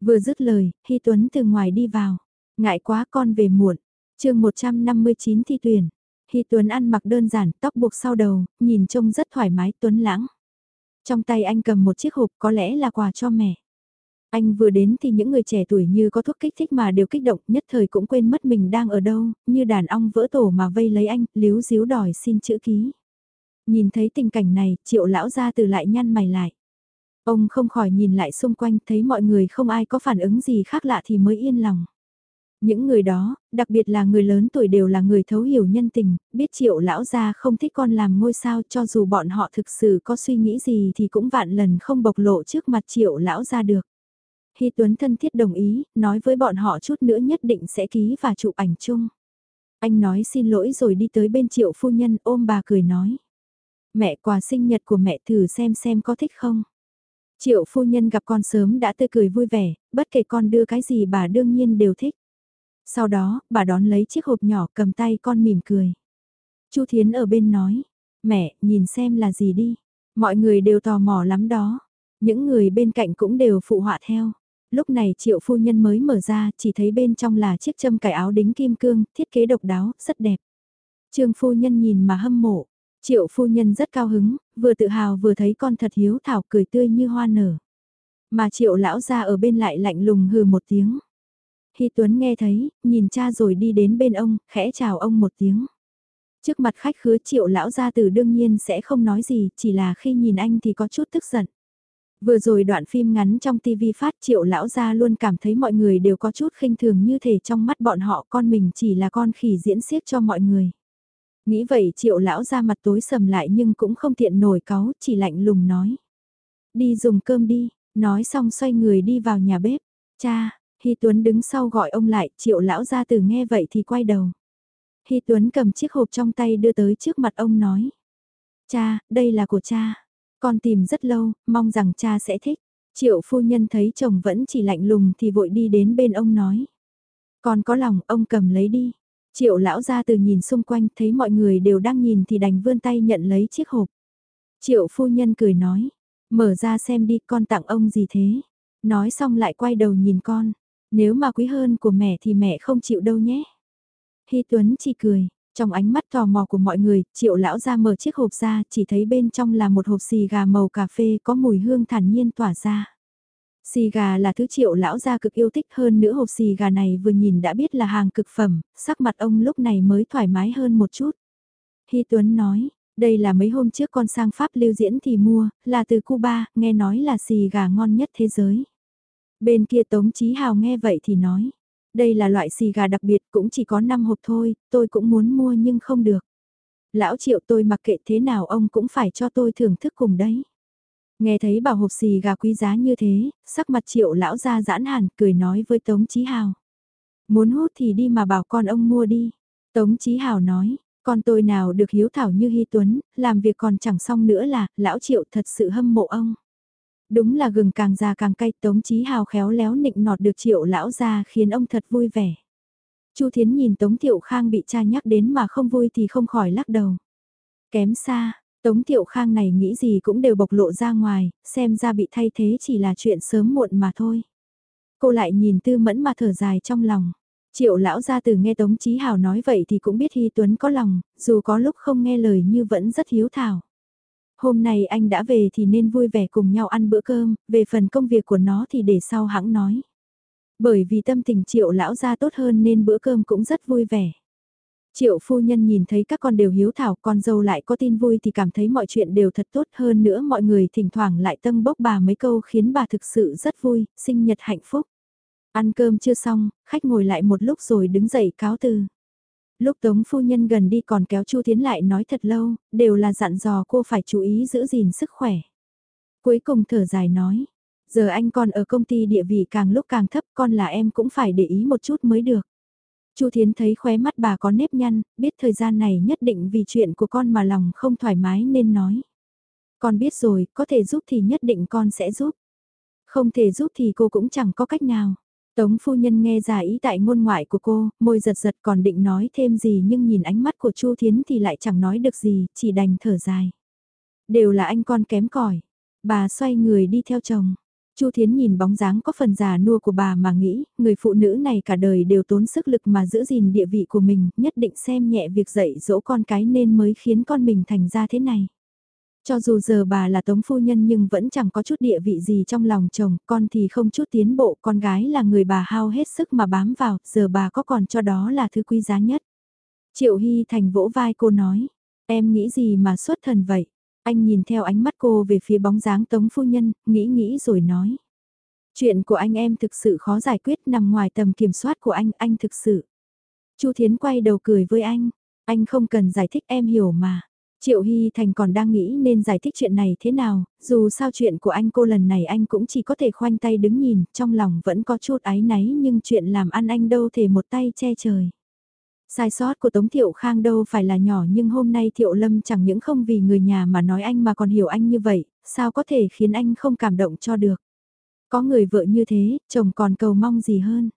Speaker 1: Vừa dứt lời, Hy Tuấn từ ngoài đi vào, ngại quá con về muộn. chương 159 thi tuyển. Hy Tuấn ăn mặc đơn giản, tóc buộc sau đầu, nhìn trông rất thoải mái tuấn lãng. Trong tay anh cầm một chiếc hộp có lẽ là quà cho mẹ. Anh vừa đến thì những người trẻ tuổi như có thuốc kích thích mà đều kích động nhất thời cũng quên mất mình đang ở đâu, như đàn ong vỡ tổ mà vây lấy anh, líu díu đòi xin chữ ký. Nhìn thấy tình cảnh này, triệu lão ra từ lại nhăn mày lại. Ông không khỏi nhìn lại xung quanh thấy mọi người không ai có phản ứng gì khác lạ thì mới yên lòng. Những người đó, đặc biệt là người lớn tuổi đều là người thấu hiểu nhân tình, biết triệu lão gia không thích con làm ngôi sao cho dù bọn họ thực sự có suy nghĩ gì thì cũng vạn lần không bộc lộ trước mặt triệu lão gia được. Hy Tuấn thân thiết đồng ý, nói với bọn họ chút nữa nhất định sẽ ký và chụp ảnh chung. Anh nói xin lỗi rồi đi tới bên triệu phu nhân ôm bà cười nói. Mẹ quà sinh nhật của mẹ thử xem xem có thích không. Triệu phu nhân gặp con sớm đã tươi cười vui vẻ, bất kể con đưa cái gì bà đương nhiên đều thích. Sau đó, bà đón lấy chiếc hộp nhỏ cầm tay con mỉm cười. Chu Thiến ở bên nói, mẹ, nhìn xem là gì đi. Mọi người đều tò mò lắm đó. Những người bên cạnh cũng đều phụ họa theo. Lúc này triệu phu nhân mới mở ra, chỉ thấy bên trong là chiếc châm cài áo đính kim cương, thiết kế độc đáo, rất đẹp. Trương phu nhân nhìn mà hâm mộ. Triệu phu nhân rất cao hứng, vừa tự hào vừa thấy con thật hiếu thảo cười tươi như hoa nở. Mà triệu lão ra ở bên lại lạnh lùng hừ một tiếng. Hy Tuấn nghe thấy, nhìn cha rồi đi đến bên ông, khẽ chào ông một tiếng. Trước mặt khách khứa triệu lão gia tử đương nhiên sẽ không nói gì, chỉ là khi nhìn anh thì có chút tức giận. Vừa rồi đoạn phim ngắn trong TV phát triệu lão gia luôn cảm thấy mọi người đều có chút khinh thường như thể trong mắt bọn họ con mình chỉ là con khỉ diễn xiếc cho mọi người. Nghĩ vậy triệu lão ra mặt tối sầm lại nhưng cũng không tiện nổi cáu, chỉ lạnh lùng nói. Đi dùng cơm đi, nói xong xoay người đi vào nhà bếp. Cha, Hy Tuấn đứng sau gọi ông lại, triệu lão ra từ nghe vậy thì quay đầu. Hy Tuấn cầm chiếc hộp trong tay đưa tới trước mặt ông nói. Cha, đây là của cha. Con tìm rất lâu, mong rằng cha sẽ thích. Triệu phu nhân thấy chồng vẫn chỉ lạnh lùng thì vội đi đến bên ông nói. Con có lòng, ông cầm lấy đi. Triệu lão ra từ nhìn xung quanh thấy mọi người đều đang nhìn thì đành vươn tay nhận lấy chiếc hộp. Triệu phu nhân cười nói, mở ra xem đi con tặng ông gì thế. Nói xong lại quay đầu nhìn con, nếu mà quý hơn của mẹ thì mẹ không chịu đâu nhé. Hy Tuấn chỉ cười, trong ánh mắt tò mò của mọi người, triệu lão ra mở chiếc hộp ra, chỉ thấy bên trong là một hộp xì gà màu cà phê có mùi hương thản nhiên tỏa ra. Xì gà là thứ triệu lão gia cực yêu thích hơn nữa hộp xì gà này vừa nhìn đã biết là hàng cực phẩm, sắc mặt ông lúc này mới thoải mái hơn một chút. Hy Tuấn nói, đây là mấy hôm trước con sang Pháp lưu diễn thì mua, là từ Cuba, nghe nói là xì gà ngon nhất thế giới. Bên kia Tống Chí Hào nghe vậy thì nói, đây là loại xì gà đặc biệt cũng chỉ có 5 hộp thôi, tôi cũng muốn mua nhưng không được. Lão triệu tôi mặc kệ thế nào ông cũng phải cho tôi thưởng thức cùng đấy. Nghe thấy bảo hộp xì gà quý giá như thế, sắc mặt triệu lão ra giãn hẳn cười nói với Tống Chí Hào. Muốn hút thì đi mà bảo con ông mua đi. Tống Chí Hào nói, con tôi nào được hiếu thảo như Hy Tuấn, làm việc còn chẳng xong nữa là, lão triệu thật sự hâm mộ ông. Đúng là gừng càng già càng cay Tống Chí Hào khéo léo nịnh nọt được triệu lão ra khiến ông thật vui vẻ. Chu Thiến nhìn Tống Thiệu Khang bị cha nhắc đến mà không vui thì không khỏi lắc đầu. Kém xa, Tống Thiệu Khang này nghĩ gì cũng đều bộc lộ ra ngoài, xem ra bị thay thế chỉ là chuyện sớm muộn mà thôi. Cô lại nhìn tư mẫn mà thở dài trong lòng. Triệu lão gia từ nghe Tống Chí Hào nói vậy thì cũng biết Hy Tuấn có lòng, dù có lúc không nghe lời như vẫn rất hiếu thảo. Hôm nay anh đã về thì nên vui vẻ cùng nhau ăn bữa cơm, về phần công việc của nó thì để sau hãng nói. Bởi vì tâm tình triệu lão gia tốt hơn nên bữa cơm cũng rất vui vẻ. Triệu phu nhân nhìn thấy các con đều hiếu thảo, con dâu lại có tin vui thì cảm thấy mọi chuyện đều thật tốt hơn nữa mọi người thỉnh thoảng lại tâm bốc bà mấy câu khiến bà thực sự rất vui, sinh nhật hạnh phúc. Ăn cơm chưa xong, khách ngồi lại một lúc rồi đứng dậy cáo từ. Lúc Tống phu nhân gần đi còn kéo Chu tiến lại nói thật lâu, đều là dặn dò cô phải chú ý giữ gìn sức khỏe. Cuối cùng thở dài nói, giờ anh còn ở công ty địa vị càng lúc càng thấp con là em cũng phải để ý một chút mới được. Chu Thiến thấy khóe mắt bà có nếp nhăn, biết thời gian này nhất định vì chuyện của con mà lòng không thoải mái nên nói. Con biết rồi, có thể giúp thì nhất định con sẽ giúp. Không thể giúp thì cô cũng chẳng có cách nào. Tống phu nhân nghe ra ý tại ngôn ngoại của cô, môi giật giật còn định nói thêm gì nhưng nhìn ánh mắt của Chu Thiến thì lại chẳng nói được gì, chỉ đành thở dài. Đều là anh con kém cỏi. Bà xoay người đi theo chồng. Chu Thiến nhìn bóng dáng có phần già nua của bà mà nghĩ, người phụ nữ này cả đời đều tốn sức lực mà giữ gìn địa vị của mình, nhất định xem nhẹ việc dạy dỗ con cái nên mới khiến con mình thành ra thế này. Cho dù giờ bà là tống phu nhân nhưng vẫn chẳng có chút địa vị gì trong lòng chồng, con thì không chút tiến bộ, con gái là người bà hao hết sức mà bám vào, giờ bà có còn cho đó là thứ quý giá nhất. Triệu Hy Thành vỗ vai cô nói, em nghĩ gì mà xuất thần vậy? Anh nhìn theo ánh mắt cô về phía bóng dáng tống phu nhân, nghĩ nghĩ rồi nói. Chuyện của anh em thực sự khó giải quyết nằm ngoài tầm kiểm soát của anh, anh thực sự. Chu Thiến quay đầu cười với anh, anh không cần giải thích em hiểu mà. Triệu Hy Thành còn đang nghĩ nên giải thích chuyện này thế nào, dù sao chuyện của anh cô lần này anh cũng chỉ có thể khoanh tay đứng nhìn, trong lòng vẫn có chút áy náy nhưng chuyện làm ăn anh đâu thể một tay che trời. Sai sót của Tống Thiệu Khang đâu phải là nhỏ nhưng hôm nay Thiệu Lâm chẳng những không vì người nhà mà nói anh mà còn hiểu anh như vậy, sao có thể khiến anh không cảm động cho được. Có người vợ như thế, chồng còn cầu mong gì hơn.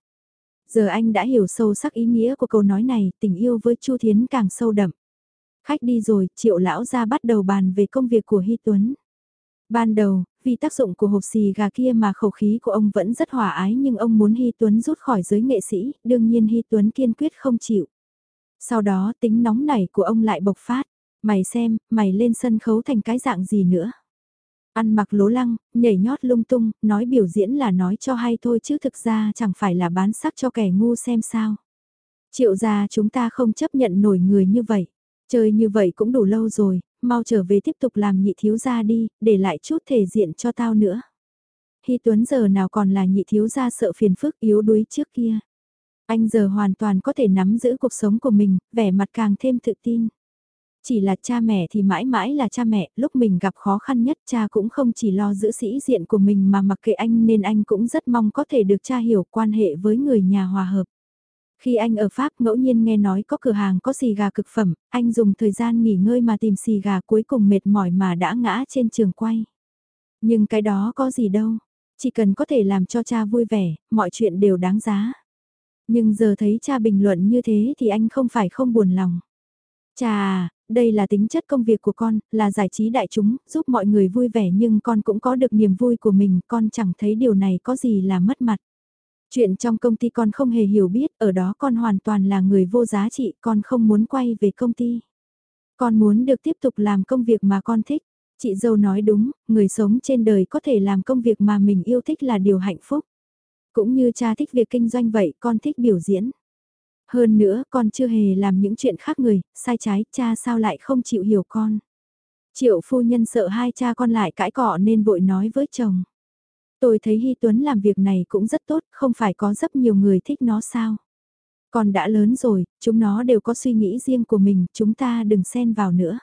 Speaker 1: Giờ anh đã hiểu sâu sắc ý nghĩa của câu nói này, tình yêu với Chu Thiến càng sâu đậm. Khách đi rồi, triệu lão ra bắt đầu bàn về công việc của Hy Tuấn. Ban đầu, vì tác dụng của hộp xì gà kia mà khẩu khí của ông vẫn rất hòa ái nhưng ông muốn Hy Tuấn rút khỏi giới nghệ sĩ, đương nhiên Hy Tuấn kiên quyết không chịu. Sau đó tính nóng nảy của ông lại bộc phát, mày xem, mày lên sân khấu thành cái dạng gì nữa. Ăn mặc lố lăng, nhảy nhót lung tung, nói biểu diễn là nói cho hay thôi chứ thực ra chẳng phải là bán sắc cho kẻ ngu xem sao. Triệu gia chúng ta không chấp nhận nổi người như vậy. Chơi như vậy cũng đủ lâu rồi, mau trở về tiếp tục làm nhị thiếu gia đi, để lại chút thể diện cho tao nữa. Hy Tuấn giờ nào còn là nhị thiếu gia sợ phiền phức yếu đuối trước kia. Anh giờ hoàn toàn có thể nắm giữ cuộc sống của mình, vẻ mặt càng thêm tự tin. Chỉ là cha mẹ thì mãi mãi là cha mẹ, lúc mình gặp khó khăn nhất cha cũng không chỉ lo giữ sĩ diện của mình mà mặc kệ anh nên anh cũng rất mong có thể được cha hiểu quan hệ với người nhà hòa hợp. Khi anh ở Pháp ngẫu nhiên nghe nói có cửa hàng có xì gà cực phẩm, anh dùng thời gian nghỉ ngơi mà tìm xì gà cuối cùng mệt mỏi mà đã ngã trên trường quay. Nhưng cái đó có gì đâu, chỉ cần có thể làm cho cha vui vẻ, mọi chuyện đều đáng giá. Nhưng giờ thấy cha bình luận như thế thì anh không phải không buồn lòng. Cha đây là tính chất công việc của con, là giải trí đại chúng, giúp mọi người vui vẻ nhưng con cũng có được niềm vui của mình, con chẳng thấy điều này có gì là mất mặt. Chuyện trong công ty con không hề hiểu biết, ở đó con hoàn toàn là người vô giá trị, con không muốn quay về công ty. Con muốn được tiếp tục làm công việc mà con thích. Chị dâu nói đúng, người sống trên đời có thể làm công việc mà mình yêu thích là điều hạnh phúc. Cũng như cha thích việc kinh doanh vậy, con thích biểu diễn. Hơn nữa, con chưa hề làm những chuyện khác người, sai trái, cha sao lại không chịu hiểu con. Triệu phu nhân sợ hai cha con lại cãi cọ nên vội nói với chồng. Tôi thấy Hy Tuấn làm việc này cũng rất tốt, không phải có rất nhiều người thích nó sao. Còn đã lớn rồi, chúng nó đều có suy nghĩ riêng của mình, chúng ta đừng xen vào nữa.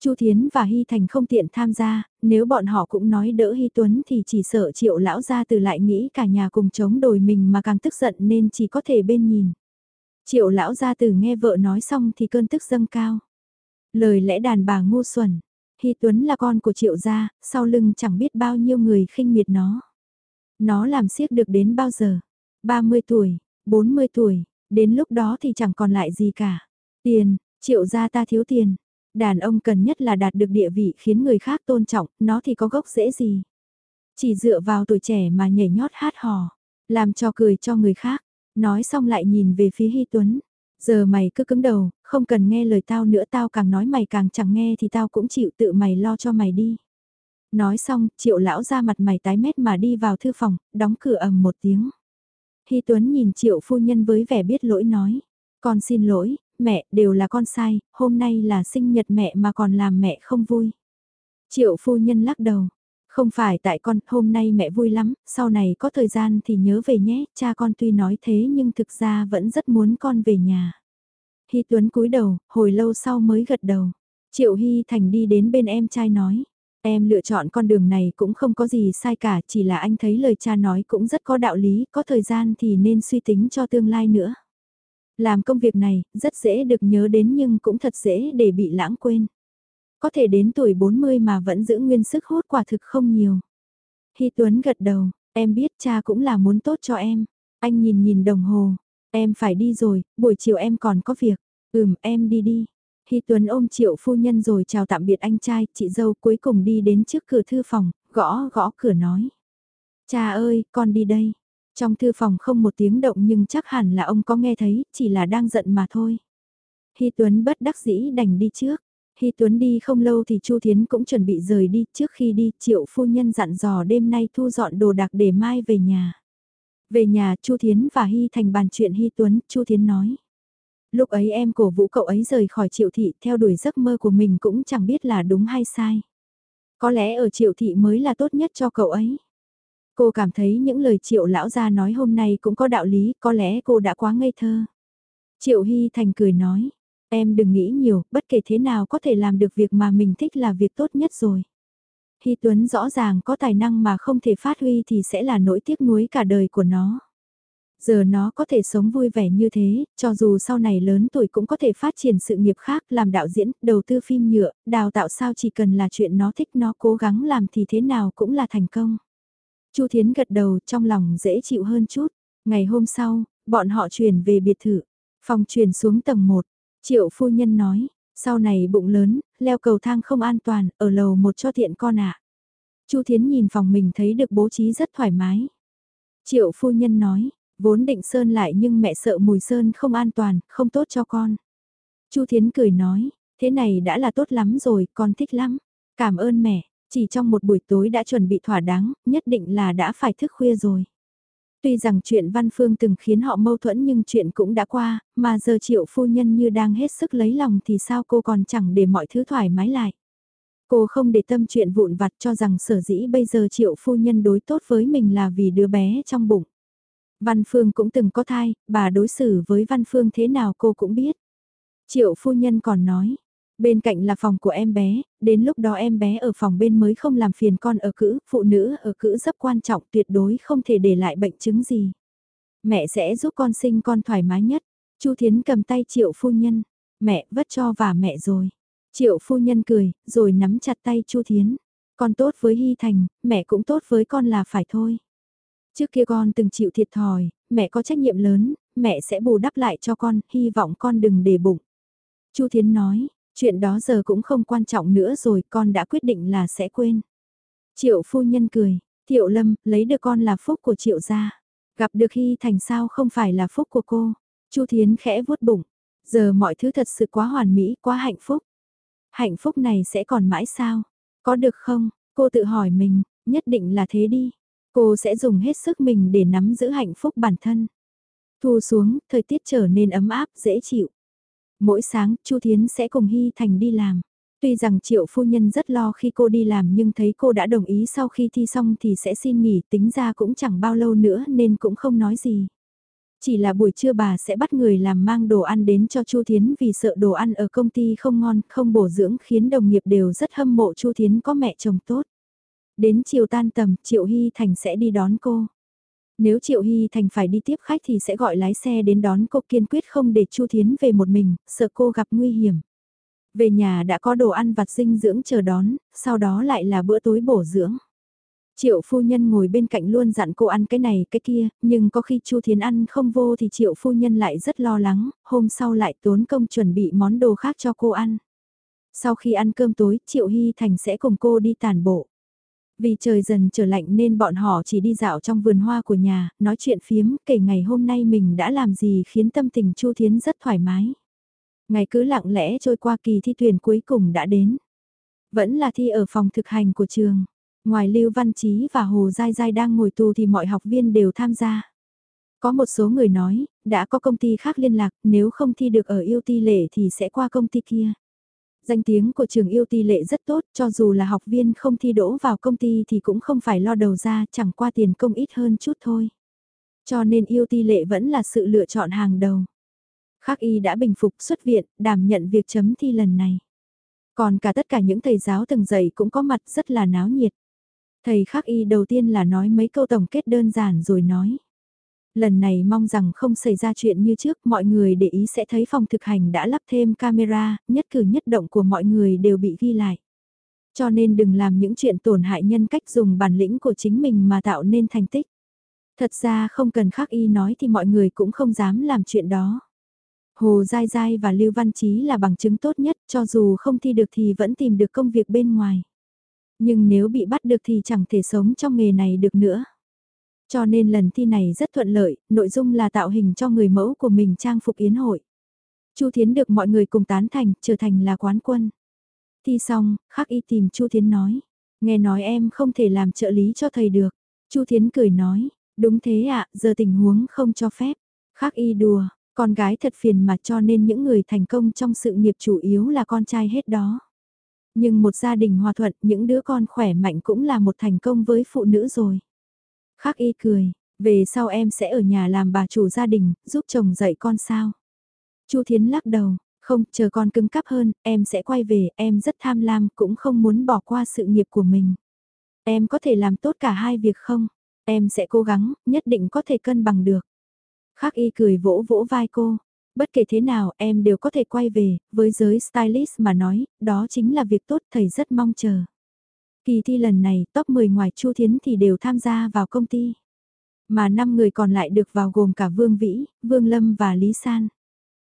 Speaker 1: Chu Thiến và Hy Thành không tiện tham gia, nếu bọn họ cũng nói đỡ Hy Tuấn thì chỉ sợ triệu lão gia từ lại nghĩ cả nhà cùng chống đồi mình mà càng tức giận nên chỉ có thể bên nhìn. Triệu lão gia từ nghe vợ nói xong thì cơn tức dâng cao. Lời lẽ đàn bà ngu xuẩn, Hy Tuấn là con của triệu gia, sau lưng chẳng biết bao nhiêu người khinh miệt nó. Nó làm siếc được đến bao giờ? 30 tuổi, 40 tuổi, đến lúc đó thì chẳng còn lại gì cả. Tiền, triệu gia ta thiếu tiền. Đàn ông cần nhất là đạt được địa vị khiến người khác tôn trọng, nó thì có gốc dễ gì. Chỉ dựa vào tuổi trẻ mà nhảy nhót hát hò, làm cho cười cho người khác. Nói xong lại nhìn về phía Hy Tuấn. Giờ mày cứ cứng đầu, không cần nghe lời tao nữa tao càng nói mày càng chẳng nghe thì tao cũng chịu tự mày lo cho mày đi. Nói xong, triệu lão ra mặt mày tái mét mà đi vào thư phòng, đóng cửa ầm một tiếng. Hy Tuấn nhìn triệu phu nhân với vẻ biết lỗi nói. Con xin lỗi, mẹ, đều là con sai, hôm nay là sinh nhật mẹ mà còn làm mẹ không vui. Triệu phu nhân lắc đầu. Không phải tại con, hôm nay mẹ vui lắm, sau này có thời gian thì nhớ về nhé, cha con tuy nói thế nhưng thực ra vẫn rất muốn con về nhà. Hy Tuấn cúi đầu, hồi lâu sau mới gật đầu. Triệu Hy Thành đi đến bên em trai nói. Em lựa chọn con đường này cũng không có gì sai cả, chỉ là anh thấy lời cha nói cũng rất có đạo lý, có thời gian thì nên suy tính cho tương lai nữa. Làm công việc này, rất dễ được nhớ đến nhưng cũng thật dễ để bị lãng quên. Có thể đến tuổi 40 mà vẫn giữ nguyên sức hút quả thực không nhiều. Hy Tuấn gật đầu, em biết cha cũng là muốn tốt cho em. Anh nhìn nhìn đồng hồ, em phải đi rồi, buổi chiều em còn có việc. Ừm, em đi đi. Hy Tuấn ôm triệu phu nhân rồi chào tạm biệt anh trai, chị dâu cuối cùng đi đến trước cửa thư phòng, gõ gõ cửa nói. Cha ơi, con đi đây. Trong thư phòng không một tiếng động nhưng chắc hẳn là ông có nghe thấy, chỉ là đang giận mà thôi. Hy Tuấn bất đắc dĩ đành đi trước. Hy Tuấn đi không lâu thì Chu Thiến cũng chuẩn bị rời đi, trước khi đi triệu phu nhân dặn dò đêm nay thu dọn đồ đạc để mai về nhà. Về nhà Chu Thiến và Hy thành bàn chuyện Hy Tuấn, Chu Thiến nói. Lúc ấy em cổ vũ cậu ấy rời khỏi triệu thị theo đuổi giấc mơ của mình cũng chẳng biết là đúng hay sai. Có lẽ ở triệu thị mới là tốt nhất cho cậu ấy. Cô cảm thấy những lời triệu lão gia nói hôm nay cũng có đạo lý, có lẽ cô đã quá ngây thơ. Triệu Hy Thành cười nói, em đừng nghĩ nhiều, bất kể thế nào có thể làm được việc mà mình thích là việc tốt nhất rồi. Hy Tuấn rõ ràng có tài năng mà không thể phát huy thì sẽ là nỗi tiếc nuối cả đời của nó. Giờ nó có thể sống vui vẻ như thế, cho dù sau này lớn tuổi cũng có thể phát triển sự nghiệp khác, làm đạo diễn, đầu tư phim nhựa, đào tạo sao chỉ cần là chuyện nó thích nó cố gắng làm thì thế nào cũng là thành công. Chu Thiến gật đầu trong lòng dễ chịu hơn chút. Ngày hôm sau, bọn họ chuyển về biệt thự. Phòng chuyển xuống tầng 1. Triệu phu nhân nói, sau này bụng lớn, leo cầu thang không an toàn, ở lầu một cho thiện con ạ. Chu Thiến nhìn phòng mình thấy được bố trí rất thoải mái. Triệu phu nhân nói, vốn định sơn lại nhưng mẹ sợ mùi sơn không an toàn, không tốt cho con. Chu Thiến cười nói, thế này đã là tốt lắm rồi, con thích lắm. Cảm ơn mẹ, chỉ trong một buổi tối đã chuẩn bị thỏa đáng, nhất định là đã phải thức khuya rồi. Tuy rằng chuyện Văn Phương từng khiến họ mâu thuẫn nhưng chuyện cũng đã qua, mà giờ triệu phu nhân như đang hết sức lấy lòng thì sao cô còn chẳng để mọi thứ thoải mái lại. Cô không để tâm chuyện vụn vặt cho rằng sở dĩ bây giờ triệu phu nhân đối tốt với mình là vì đứa bé trong bụng. Văn Phương cũng từng có thai, bà đối xử với Văn Phương thế nào cô cũng biết. Triệu phu nhân còn nói, Bên cạnh là phòng của em bé, đến lúc đó em bé ở phòng bên mới không làm phiền con ở cữ, phụ nữ ở cữ rất quan trọng tuyệt đối không thể để lại bệnh chứng gì. Mẹ sẽ giúp con sinh con thoải mái nhất. Chu Thiến cầm tay triệu phu nhân, mẹ vất cho và mẹ rồi. Triệu phu nhân cười, rồi nắm chặt tay Chu Thiến. Con tốt với Hy Thành, mẹ cũng tốt với con là phải thôi. Trước kia con từng chịu thiệt thòi, mẹ có trách nhiệm lớn, mẹ sẽ bù đắp lại cho con, hy vọng con đừng để bụng. Chu Thiến nói, Chuyện đó giờ cũng không quan trọng nữa rồi, con đã quyết định là sẽ quên. Triệu phu nhân cười, Thiệu Lâm, lấy được con là phúc của Triệu gia. Gặp được Hy Thành sao không phải là phúc của cô. Chu Thiến khẽ vuốt bụng. Giờ mọi thứ thật sự quá hoàn mỹ, quá hạnh phúc. Hạnh phúc này sẽ còn mãi sao? Có được không? Cô tự hỏi mình, nhất định là thế đi. Cô sẽ dùng hết sức mình để nắm giữ hạnh phúc bản thân. Thu xuống, thời tiết trở nên ấm áp, dễ chịu. Mỗi sáng, Chu Thiến sẽ cùng Hy Thành đi làm. Tuy rằng triệu phu nhân rất lo khi cô đi làm nhưng thấy cô đã đồng ý sau khi thi xong thì sẽ xin nghỉ tính ra cũng chẳng bao lâu nữa nên cũng không nói gì. Chỉ là buổi trưa bà sẽ bắt người làm mang đồ ăn đến cho Chu Thiến vì sợ đồ ăn ở công ty không ngon, không bổ dưỡng khiến đồng nghiệp đều rất hâm mộ Chu Thiến có mẹ chồng tốt. Đến chiều tan tầm, Triệu Hy Thành sẽ đi đón cô. Nếu Triệu Hy Thành phải đi tiếp khách thì sẽ gọi lái xe đến đón cô kiên quyết không để Chu Thiến về một mình, sợ cô gặp nguy hiểm. Về nhà đã có đồ ăn vặt dinh dưỡng chờ đón, sau đó lại là bữa tối bổ dưỡng. Triệu phu nhân ngồi bên cạnh luôn dặn cô ăn cái này cái kia, nhưng có khi Chu Thiến ăn không vô thì triệu phu nhân lại rất lo lắng, hôm sau lại tốn công chuẩn bị món đồ khác cho cô ăn. Sau khi ăn cơm tối, Triệu Hy Thành sẽ cùng cô đi tàn bộ. Vì trời dần trở lạnh nên bọn họ chỉ đi dạo trong vườn hoa của nhà, nói chuyện phiếm kể ngày hôm nay mình đã làm gì khiến tâm tình Chu Thiến rất thoải mái. Ngày cứ lặng lẽ trôi qua kỳ thi tuyển cuối cùng đã đến. Vẫn là thi ở phòng thực hành của trường. Ngoài Lưu Văn Chí và Hồ Giai Giai đang ngồi tù thì mọi học viên đều tham gia. Có một số người nói, đã có công ty khác liên lạc, nếu không thi được ở yêu ti lệ thì sẽ qua công ty kia. Danh tiếng của trường yêu ti lệ rất tốt, cho dù là học viên không thi đỗ vào công ty thì cũng không phải lo đầu ra, chẳng qua tiền công ít hơn chút thôi. Cho nên yêu ti lệ vẫn là sự lựa chọn hàng đầu. Khắc y đã bình phục xuất viện, đảm nhận việc chấm thi lần này. Còn cả tất cả những thầy giáo từng dạy cũng có mặt rất là náo nhiệt. Thầy khắc y đầu tiên là nói mấy câu tổng kết đơn giản rồi nói. Lần này mong rằng không xảy ra chuyện như trước, mọi người để ý sẽ thấy phòng thực hành đã lắp thêm camera, nhất cử nhất động của mọi người đều bị ghi lại. Cho nên đừng làm những chuyện tổn hại nhân cách dùng bản lĩnh của chính mình mà tạo nên thành tích. Thật ra không cần khắc y nói thì mọi người cũng không dám làm chuyện đó. Hồ Giai Giai và Lưu Văn Chí là bằng chứng tốt nhất cho dù không thi được thì vẫn tìm được công việc bên ngoài. Nhưng nếu bị bắt được thì chẳng thể sống trong nghề này được nữa. Cho nên lần thi này rất thuận lợi, nội dung là tạo hình cho người mẫu của mình trang phục yến hội. Chu Thiến được mọi người cùng tán thành, trở thành là quán quân. Thi xong, khắc y tìm Chu Thiến nói. Nghe nói em không thể làm trợ lý cho thầy được. Chu Thiến cười nói, đúng thế ạ, giờ tình huống không cho phép. Khắc y đùa, con gái thật phiền mà cho nên những người thành công trong sự nghiệp chủ yếu là con trai hết đó. Nhưng một gia đình hòa thuận, những đứa con khỏe mạnh cũng là một thành công với phụ nữ rồi. Khắc y cười, về sau em sẽ ở nhà làm bà chủ gia đình, giúp chồng dạy con sao. Chu Thiến lắc đầu, không, chờ con cứng cắp hơn, em sẽ quay về, em rất tham lam, cũng không muốn bỏ qua sự nghiệp của mình. Em có thể làm tốt cả hai việc không? Em sẽ cố gắng, nhất định có thể cân bằng được. Khắc y cười vỗ vỗ vai cô. Bất kể thế nào em đều có thể quay về, với giới stylist mà nói, đó chính là việc tốt thầy rất mong chờ. Kỳ thi lần này top 10 ngoài Chu Thiến thì đều tham gia vào công ty. Mà 5 người còn lại được vào gồm cả Vương Vĩ, Vương Lâm và Lý San.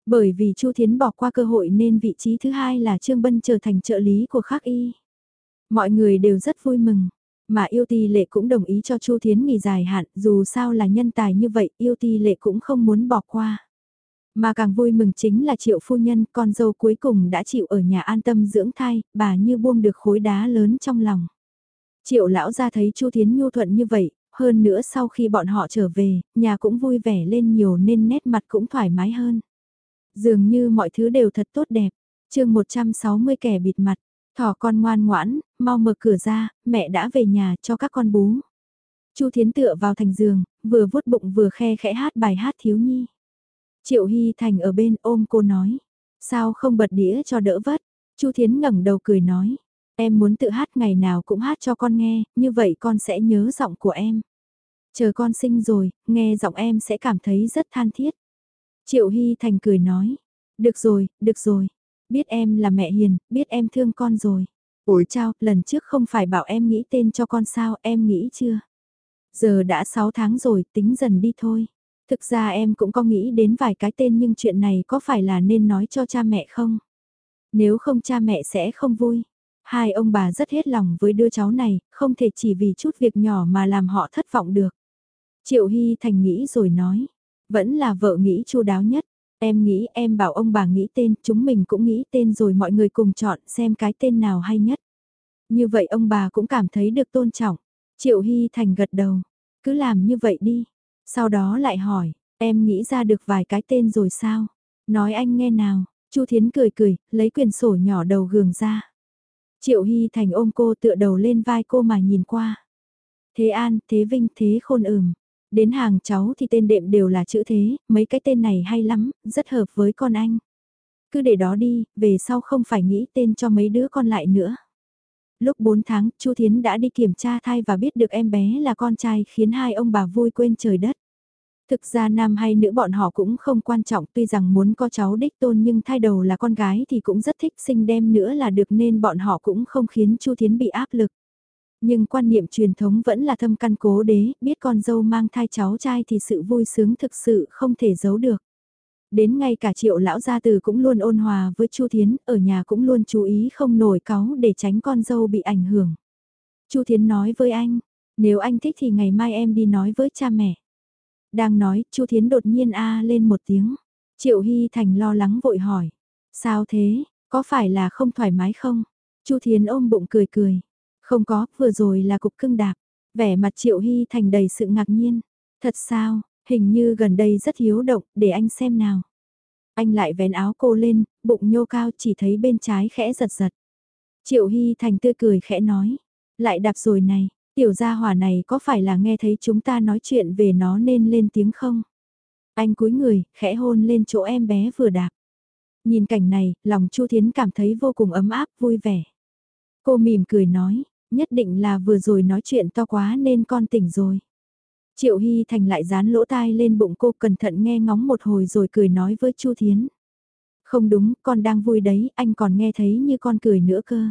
Speaker 1: Bởi vì Chu Thiến bỏ qua cơ hội nên vị trí thứ hai là Trương Bân trở thành trợ lý của Khắc Y. Mọi người đều rất vui mừng, mà yêu ti lệ cũng đồng ý cho Chu Thiến nghỉ dài hạn, dù sao là nhân tài như vậy, yêu ti lệ cũng không muốn bỏ qua. Mà càng vui mừng chính là triệu phu nhân, con dâu cuối cùng đã chịu ở nhà an tâm dưỡng thai, bà như buông được khối đá lớn trong lòng. Triệu lão ra thấy Chu Thiến nhu thuận như vậy, hơn nữa sau khi bọn họ trở về, nhà cũng vui vẻ lên nhiều nên nét mặt cũng thoải mái hơn. Dường như mọi thứ đều thật tốt đẹp. chương 160 kẻ bịt mặt, thỏ con ngoan ngoãn, mau mở cửa ra, mẹ đã về nhà cho các con bú. Chu Thiến tựa vào thành giường, vừa vuốt bụng vừa khe khẽ hát bài hát thiếu nhi. Triệu Hy Thành ở bên ôm cô nói, sao không bật đĩa cho đỡ vất. Chu Thiến ngẩng đầu cười nói, em muốn tự hát ngày nào cũng hát cho con nghe, như vậy con sẽ nhớ giọng của em. Chờ con sinh rồi, nghe giọng em sẽ cảm thấy rất than thiết. Triệu Hy Thành cười nói, được rồi, được rồi, biết em là mẹ hiền, biết em thương con rồi. Ủi chao, lần trước không phải bảo em nghĩ tên cho con sao, em nghĩ chưa? Giờ đã 6 tháng rồi, tính dần đi thôi. Thực ra em cũng có nghĩ đến vài cái tên nhưng chuyện này có phải là nên nói cho cha mẹ không? Nếu không cha mẹ sẽ không vui. Hai ông bà rất hết lòng với đứa cháu này, không thể chỉ vì chút việc nhỏ mà làm họ thất vọng được. Triệu Hy Thành nghĩ rồi nói, vẫn là vợ nghĩ chu đáo nhất. Em nghĩ em bảo ông bà nghĩ tên, chúng mình cũng nghĩ tên rồi mọi người cùng chọn xem cái tên nào hay nhất. Như vậy ông bà cũng cảm thấy được tôn trọng. Triệu Hy Thành gật đầu, cứ làm như vậy đi. Sau đó lại hỏi, em nghĩ ra được vài cái tên rồi sao? Nói anh nghe nào, Chu Thiến cười cười, lấy quyền sổ nhỏ đầu gường ra. Triệu Hy Thành ôm cô tựa đầu lên vai cô mà nhìn qua. Thế An, Thế Vinh, Thế Khôn ừm. Đến hàng cháu thì tên đệm đều là chữ thế, mấy cái tên này hay lắm, rất hợp với con anh. Cứ để đó đi, về sau không phải nghĩ tên cho mấy đứa con lại nữa. Lúc 4 tháng, Chu Thiến đã đi kiểm tra thai và biết được em bé là con trai khiến hai ông bà vui quên trời đất. Thực ra nam hay nữ bọn họ cũng không quan trọng tuy rằng muốn có cháu đích tôn nhưng thai đầu là con gái thì cũng rất thích sinh đem nữa là được nên bọn họ cũng không khiến Chu Thiến bị áp lực. Nhưng quan niệm truyền thống vẫn là thâm căn cố đế, biết con dâu mang thai cháu trai thì sự vui sướng thực sự không thể giấu được. Đến ngay cả triệu lão gia từ cũng luôn ôn hòa với Chu Thiến, ở nhà cũng luôn chú ý không nổi cáu để tránh con dâu bị ảnh hưởng. Chu Thiến nói với anh, nếu anh thích thì ngày mai em đi nói với cha mẹ. Đang nói, Chu Thiến đột nhiên a lên một tiếng. Triệu Hy Thành lo lắng vội hỏi. Sao thế, có phải là không thoải mái không? Chu Thiến ôm bụng cười cười. Không có, vừa rồi là cục cưng đạp. Vẻ mặt Triệu Hy Thành đầy sự ngạc nhiên. Thật sao, hình như gần đây rất hiếu động, để anh xem nào. Anh lại vén áo cô lên, bụng nhô cao chỉ thấy bên trái khẽ giật giật. Triệu Hy Thành tươi cười khẽ nói. Lại đạp rồi này, Tiểu gia hỏa này có phải là nghe thấy chúng ta nói chuyện về nó nên lên tiếng không? Anh cúi người, khẽ hôn lên chỗ em bé vừa đạp. Nhìn cảnh này, lòng Chu Thiến cảm thấy vô cùng ấm áp, vui vẻ. Cô mỉm cười nói, nhất định là vừa rồi nói chuyện to quá nên con tỉnh rồi. Triệu Hy Thành lại dán lỗ tai lên bụng cô cẩn thận nghe ngóng một hồi rồi cười nói với Chu Thiến. Không đúng, con đang vui đấy, anh còn nghe thấy như con cười nữa cơ.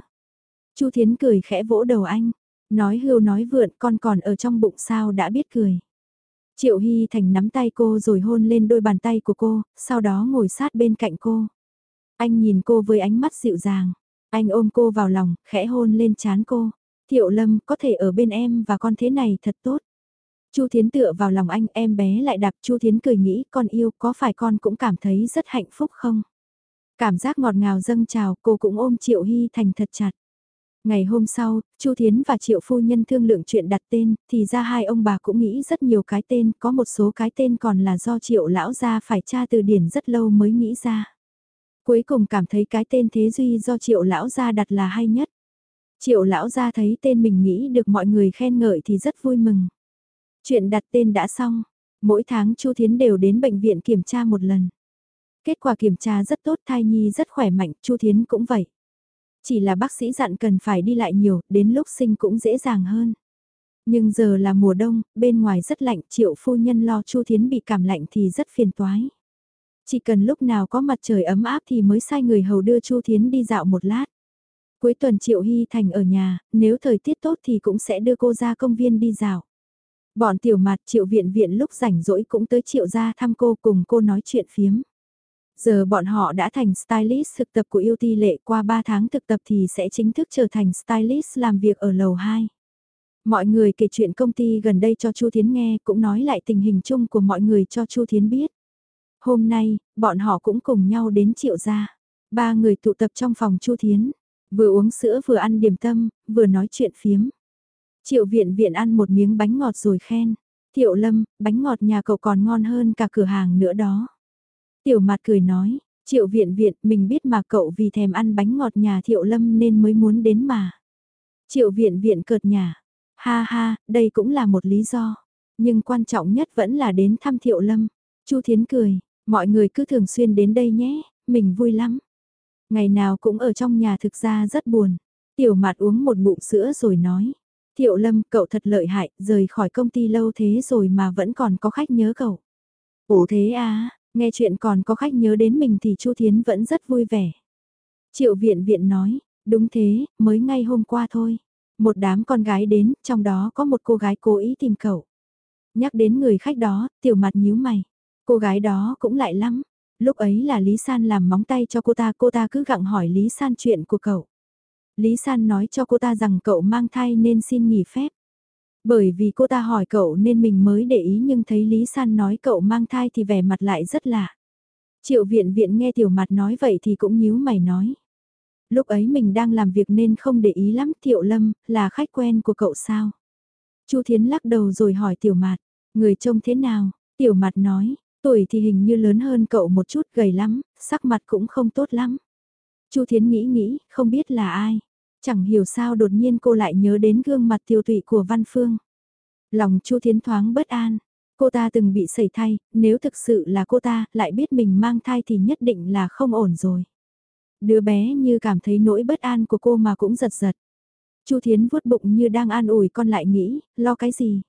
Speaker 1: Chu Thiến cười khẽ vỗ đầu anh, nói hưu nói vượn con còn ở trong bụng sao đã biết cười. Triệu Hy Thành nắm tay cô rồi hôn lên đôi bàn tay của cô, sau đó ngồi sát bên cạnh cô. Anh nhìn cô với ánh mắt dịu dàng, anh ôm cô vào lòng, khẽ hôn lên trán cô. Thiệu Lâm có thể ở bên em và con thế này thật tốt. Chu Thiến tựa vào lòng anh em bé lại đạp Chu Thiến cười nghĩ con yêu có phải con cũng cảm thấy rất hạnh phúc không? Cảm giác ngọt ngào dâng trào cô cũng ôm Triệu Hy Thành thật chặt. Ngày hôm sau, Chu Thiến và Triệu Phu Nhân thương lượng chuyện đặt tên, thì ra hai ông bà cũng nghĩ rất nhiều cái tên, có một số cái tên còn là do Triệu Lão gia phải tra từ điển rất lâu mới nghĩ ra. Cuối cùng cảm thấy cái tên Thế Duy do Triệu Lão gia đặt là hay nhất. Triệu Lão gia thấy tên mình nghĩ được mọi người khen ngợi thì rất vui mừng. Chuyện đặt tên đã xong, mỗi tháng Chu Thiến đều đến bệnh viện kiểm tra một lần. Kết quả kiểm tra rất tốt thai nhi rất khỏe mạnh, Chu Thiến cũng vậy. Chỉ là bác sĩ dặn cần phải đi lại nhiều, đến lúc sinh cũng dễ dàng hơn. Nhưng giờ là mùa đông, bên ngoài rất lạnh, triệu phu nhân lo Chu Thiến bị cảm lạnh thì rất phiền toái. Chỉ cần lúc nào có mặt trời ấm áp thì mới sai người hầu đưa Chu Thiến đi dạo một lát. Cuối tuần Triệu Hy Thành ở nhà, nếu thời tiết tốt thì cũng sẽ đưa cô ra công viên đi dạo. Bọn tiểu mặt Triệu Viện Viện lúc rảnh rỗi cũng tới Triệu ra thăm cô cùng cô nói chuyện phiếm. Giờ bọn họ đã thành stylist thực tập của yêu ti lệ qua 3 tháng thực tập thì sẽ chính thức trở thành stylist làm việc ở lầu 2. Mọi người kể chuyện công ty gần đây cho Chu Thiến nghe cũng nói lại tình hình chung của mọi người cho Chu Thiến biết. Hôm nay, bọn họ cũng cùng nhau đến triệu gia. Ba người tụ tập trong phòng Chu Thiến, vừa uống sữa vừa ăn điểm tâm, vừa nói chuyện phiếm. Triệu viện viện ăn một miếng bánh ngọt rồi khen. Thiệu lâm, bánh ngọt nhà cậu còn ngon hơn cả cửa hàng nữa đó. Tiểu mặt cười nói, triệu viện viện mình biết mà cậu vì thèm ăn bánh ngọt nhà thiệu lâm nên mới muốn đến mà. Triệu viện viện cợt nhà, ha ha, đây cũng là một lý do. Nhưng quan trọng nhất vẫn là đến thăm thiệu lâm. Chu Thiến cười, mọi người cứ thường xuyên đến đây nhé, mình vui lắm. Ngày nào cũng ở trong nhà thực ra rất buồn. Tiểu mặt uống một bụng sữa rồi nói. Thiệu lâm cậu thật lợi hại, rời khỏi công ty lâu thế rồi mà vẫn còn có khách nhớ cậu. Ủa thế à, Nghe chuyện còn có khách nhớ đến mình thì Chu Thiến vẫn rất vui vẻ. Triệu viện viện nói, đúng thế, mới ngay hôm qua thôi. Một đám con gái đến, trong đó có một cô gái cố ý tìm cậu. Nhắc đến người khách đó, tiểu mặt nhíu mày. Cô gái đó cũng lại lắm. Lúc ấy là Lý San làm móng tay cho cô ta, cô ta cứ gặng hỏi Lý San chuyện của cậu. Lý San nói cho cô ta rằng cậu mang thai nên xin nghỉ phép. Bởi vì cô ta hỏi cậu nên mình mới để ý nhưng thấy Lý San nói cậu mang thai thì vẻ mặt lại rất lạ. Triệu viện viện nghe tiểu mặt nói vậy thì cũng nhíu mày nói. Lúc ấy mình đang làm việc nên không để ý lắm Thiệu Lâm, là khách quen của cậu sao? Chu Thiến lắc đầu rồi hỏi tiểu mặt, người trông thế nào? Tiểu mặt nói, tuổi thì hình như lớn hơn cậu một chút gầy lắm, sắc mặt cũng không tốt lắm. Chu Thiến nghĩ nghĩ, không biết là ai. Chẳng hiểu sao đột nhiên cô lại nhớ đến gương mặt tiêu tụy của Văn Phương. Lòng Chu Thiến thoáng bất an. Cô ta từng bị sẩy thai, nếu thực sự là cô ta lại biết mình mang thai thì nhất định là không ổn rồi. Đứa bé như cảm thấy nỗi bất an của cô mà cũng giật giật. Chu Thiến vuốt bụng như đang an ủi con lại nghĩ, lo cái gì?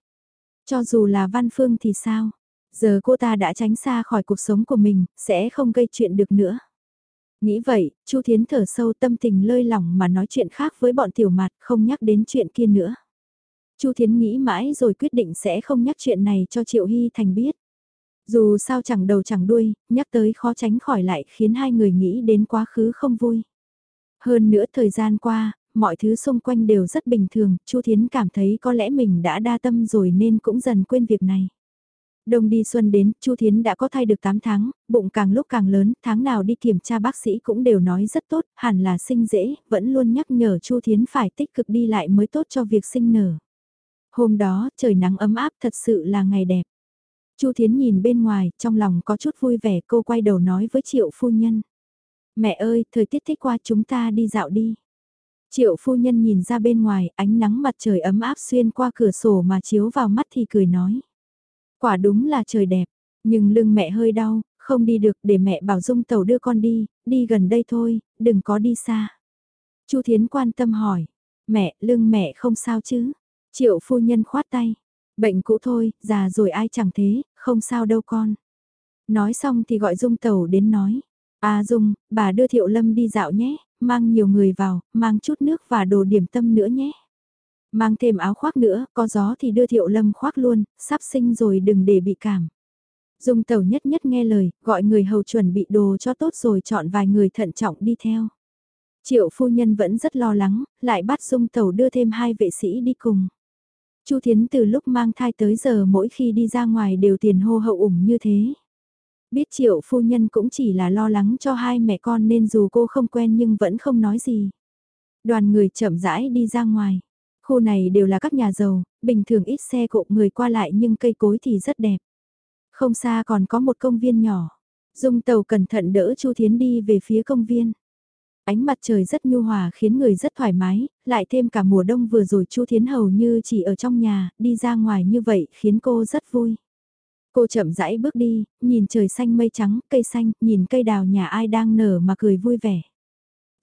Speaker 1: Cho dù là Văn Phương thì sao? Giờ cô ta đã tránh xa khỏi cuộc sống của mình, sẽ không gây chuyện được nữa. Nghĩ vậy, Chu Thiến thở sâu tâm tình lơi lỏng mà nói chuyện khác với bọn tiểu mặt, không nhắc đến chuyện kia nữa. Chu Thiến nghĩ mãi rồi quyết định sẽ không nhắc chuyện này cho Triệu Hy Thành biết. Dù sao chẳng đầu chẳng đuôi, nhắc tới khó tránh khỏi lại khiến hai người nghĩ đến quá khứ không vui. Hơn nữa thời gian qua, mọi thứ xung quanh đều rất bình thường, Chu Thiến cảm thấy có lẽ mình đã đa tâm rồi nên cũng dần quên việc này. Đông đi xuân đến, Chu Thiến đã có thai được 8 tháng, bụng càng lúc càng lớn, tháng nào đi kiểm tra bác sĩ cũng đều nói rất tốt, hẳn là sinh dễ, vẫn luôn nhắc nhở Chu Thiến phải tích cực đi lại mới tốt cho việc sinh nở. Hôm đó, trời nắng ấm áp thật sự là ngày đẹp. Chu Thiến nhìn bên ngoài, trong lòng có chút vui vẻ cô quay đầu nói với Triệu Phu Nhân. Mẹ ơi, thời tiết thích qua chúng ta đi dạo đi. Triệu Phu Nhân nhìn ra bên ngoài, ánh nắng mặt trời ấm áp xuyên qua cửa sổ mà chiếu vào mắt thì cười nói. Quả đúng là trời đẹp. Nhưng lưng mẹ hơi đau, không đi được để mẹ bảo Dung Tẩu đưa con đi, đi gần đây thôi, đừng có đi xa. Chu Thiến quan tâm hỏi, mẹ, lưng mẹ không sao chứ? Triệu phu nhân khoát tay, bệnh cũ thôi, già rồi ai chẳng thế, không sao đâu con. Nói xong thì gọi Dung Tẩu đến nói, à Dung, bà đưa Thiệu Lâm đi dạo nhé, mang nhiều người vào, mang chút nước và đồ điểm tâm nữa nhé. Mang thêm áo khoác nữa, có gió thì đưa Thiệu Lâm khoác luôn, sắp sinh rồi đừng để bị cảm. Dung tàu nhất nhất nghe lời, gọi người hầu chuẩn bị đồ cho tốt rồi chọn vài người thận trọng đi theo. Triệu phu nhân vẫn rất lo lắng, lại bắt dung tàu đưa thêm hai vệ sĩ đi cùng. Chu Thiến từ lúc mang thai tới giờ mỗi khi đi ra ngoài đều tiền hô hậu ủng như thế. Biết triệu phu nhân cũng chỉ là lo lắng cho hai mẹ con nên dù cô không quen nhưng vẫn không nói gì. Đoàn người chậm rãi đi ra ngoài. Khu này đều là các nhà giàu, bình thường ít xe cộ người qua lại nhưng cây cối thì rất đẹp. Không xa còn có một công viên nhỏ. Dung tàu cẩn thận đỡ Chu Thiến đi về phía công viên. Ánh mặt trời rất nhu hòa khiến người rất thoải mái, lại thêm cả mùa đông vừa rồi Chu Thiến hầu như chỉ ở trong nhà, đi ra ngoài như vậy khiến cô rất vui. Cô chậm rãi bước đi, nhìn trời xanh mây trắng, cây xanh, nhìn cây đào nhà ai đang nở mà cười vui vẻ.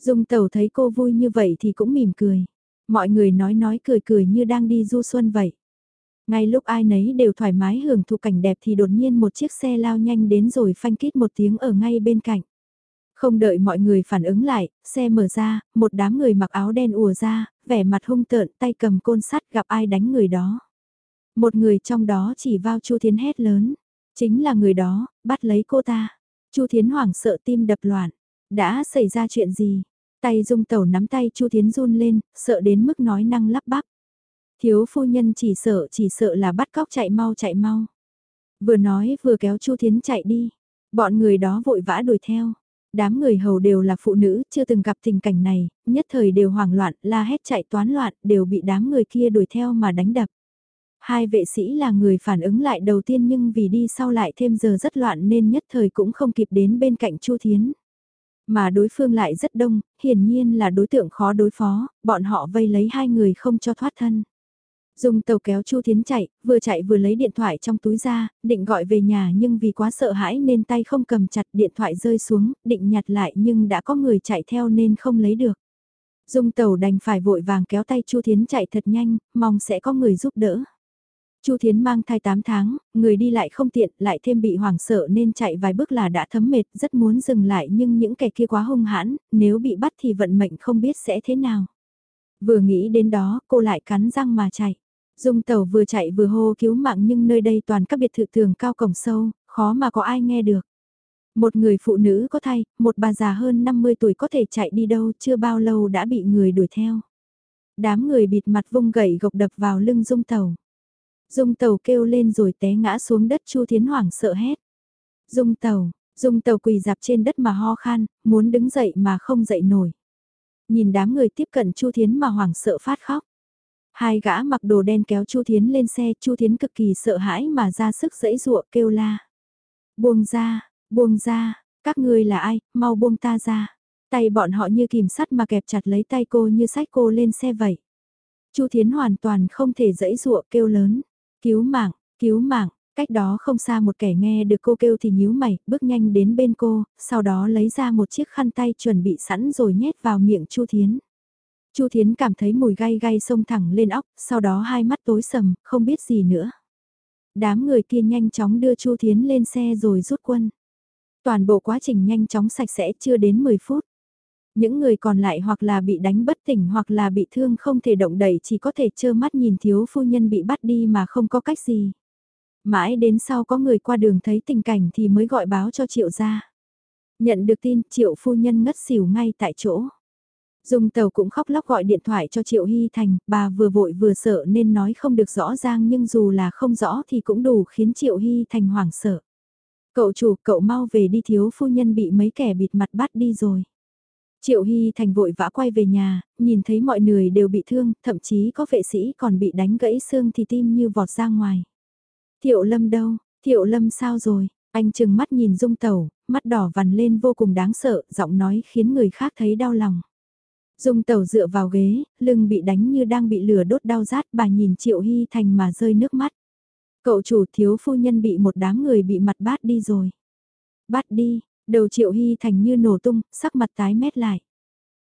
Speaker 1: Dung tàu thấy cô vui như vậy thì cũng mỉm cười. Mọi người nói nói cười cười như đang đi du xuân vậy. Ngay lúc ai nấy đều thoải mái hưởng thụ cảnh đẹp thì đột nhiên một chiếc xe lao nhanh đến rồi phanh kít một tiếng ở ngay bên cạnh. Không đợi mọi người phản ứng lại, xe mở ra, một đám người mặc áo đen ùa ra, vẻ mặt hung tợn tay cầm côn sắt gặp ai đánh người đó. Một người trong đó chỉ vào Chu Thiến hét lớn, chính là người đó, bắt lấy cô ta. Chu Thiến hoảng sợ tim đập loạn, đã xảy ra chuyện gì? Tay dung tẩu nắm tay Chu Thiến run lên, sợ đến mức nói năng lắp bắp. Thiếu phu nhân chỉ sợ chỉ sợ là bắt cóc chạy mau chạy mau. Vừa nói vừa kéo Chu Thiến chạy đi. Bọn người đó vội vã đuổi theo. Đám người hầu đều là phụ nữ, chưa từng gặp tình cảnh này, nhất thời đều hoảng loạn, la hét chạy toán loạn, đều bị đám người kia đuổi theo mà đánh đập. Hai vệ sĩ là người phản ứng lại đầu tiên nhưng vì đi sau lại thêm giờ rất loạn nên nhất thời cũng không kịp đến bên cạnh Chu Thiến. Mà đối phương lại rất đông, hiển nhiên là đối tượng khó đối phó, bọn họ vây lấy hai người không cho thoát thân. Dùng tàu kéo Chu Thiến chạy, vừa chạy vừa lấy điện thoại trong túi ra, định gọi về nhà nhưng vì quá sợ hãi nên tay không cầm chặt điện thoại rơi xuống, định nhặt lại nhưng đã có người chạy theo nên không lấy được. Dung tàu đành phải vội vàng kéo tay Chu Thiến chạy thật nhanh, mong sẽ có người giúp đỡ. Chu Thiến mang thai 8 tháng, người đi lại không tiện, lại thêm bị hoảng sợ nên chạy vài bước là đã thấm mệt, rất muốn dừng lại nhưng những kẻ kia quá hung hãn, nếu bị bắt thì vận mệnh không biết sẽ thế nào. Vừa nghĩ đến đó, cô lại cắn răng mà chạy. Dung tàu vừa chạy vừa hô cứu mạng nhưng nơi đây toàn các biệt thự tường cao cổng sâu, khó mà có ai nghe được. Một người phụ nữ có thai, một bà già hơn 50 tuổi có thể chạy đi đâu chưa bao lâu đã bị người đuổi theo. Đám người bịt mặt vung gậy gộc đập vào lưng dung tàu. Dung tàu kêu lên rồi té ngã xuống đất Chu Thiến hoảng sợ hét. Dung tàu, dung tàu quỳ dạp trên đất mà ho khan, muốn đứng dậy mà không dậy nổi. Nhìn đám người tiếp cận Chu Thiến mà hoảng sợ phát khóc. Hai gã mặc đồ đen kéo Chu Thiến lên xe, Chu Thiến cực kỳ sợ hãi mà ra sức dẫy dụa kêu la. Buông ra, buông ra, các ngươi là ai, mau buông ta ra. Tay bọn họ như kìm sắt mà kẹp chặt lấy tay cô như sách cô lên xe vậy. Chu Thiến hoàn toàn không thể dẫy dụa kêu lớn. Cứu mạng, cứu mạng, cách đó không xa một kẻ nghe được cô kêu thì nhíu mày, bước nhanh đến bên cô, sau đó lấy ra một chiếc khăn tay chuẩn bị sẵn rồi nhét vào miệng Chu Thiến. Chu Thiến cảm thấy mùi gai gai xông thẳng lên óc, sau đó hai mắt tối sầm, không biết gì nữa. Đám người kia nhanh chóng đưa Chu Thiến lên xe rồi rút quân. Toàn bộ quá trình nhanh chóng sạch sẽ chưa đến 10 phút. Những người còn lại hoặc là bị đánh bất tỉnh hoặc là bị thương không thể động đẩy chỉ có thể trơ mắt nhìn thiếu phu nhân bị bắt đi mà không có cách gì. Mãi đến sau có người qua đường thấy tình cảnh thì mới gọi báo cho triệu gia. Nhận được tin triệu phu nhân ngất xỉu ngay tại chỗ. Dung tàu cũng khóc lóc gọi điện thoại cho Triệu Hy Thành, bà vừa vội vừa sợ nên nói không được rõ ràng nhưng dù là không rõ thì cũng đủ khiến Triệu Hy Thành hoảng sợ. Cậu chủ, cậu mau về đi thiếu phu nhân bị mấy kẻ bịt mặt bắt đi rồi. Triệu Hy Thành vội vã quay về nhà, nhìn thấy mọi người đều bị thương, thậm chí có vệ sĩ còn bị đánh gãy xương thì tim như vọt ra ngoài. Thiệu Lâm đâu, Thiệu Lâm sao rồi, anh chừng mắt nhìn dung tẩu, mắt đỏ vằn lên vô cùng đáng sợ, giọng nói khiến người khác thấy đau lòng. Dung tẩu dựa vào ghế, lưng bị đánh như đang bị lửa đốt đau rát bà nhìn Triệu Hy Thành mà rơi nước mắt. Cậu chủ thiếu phu nhân bị một đám người bị mặt bát đi rồi. Bắt đi, đầu triệu hy thành như nổ tung, sắc mặt tái mét lại.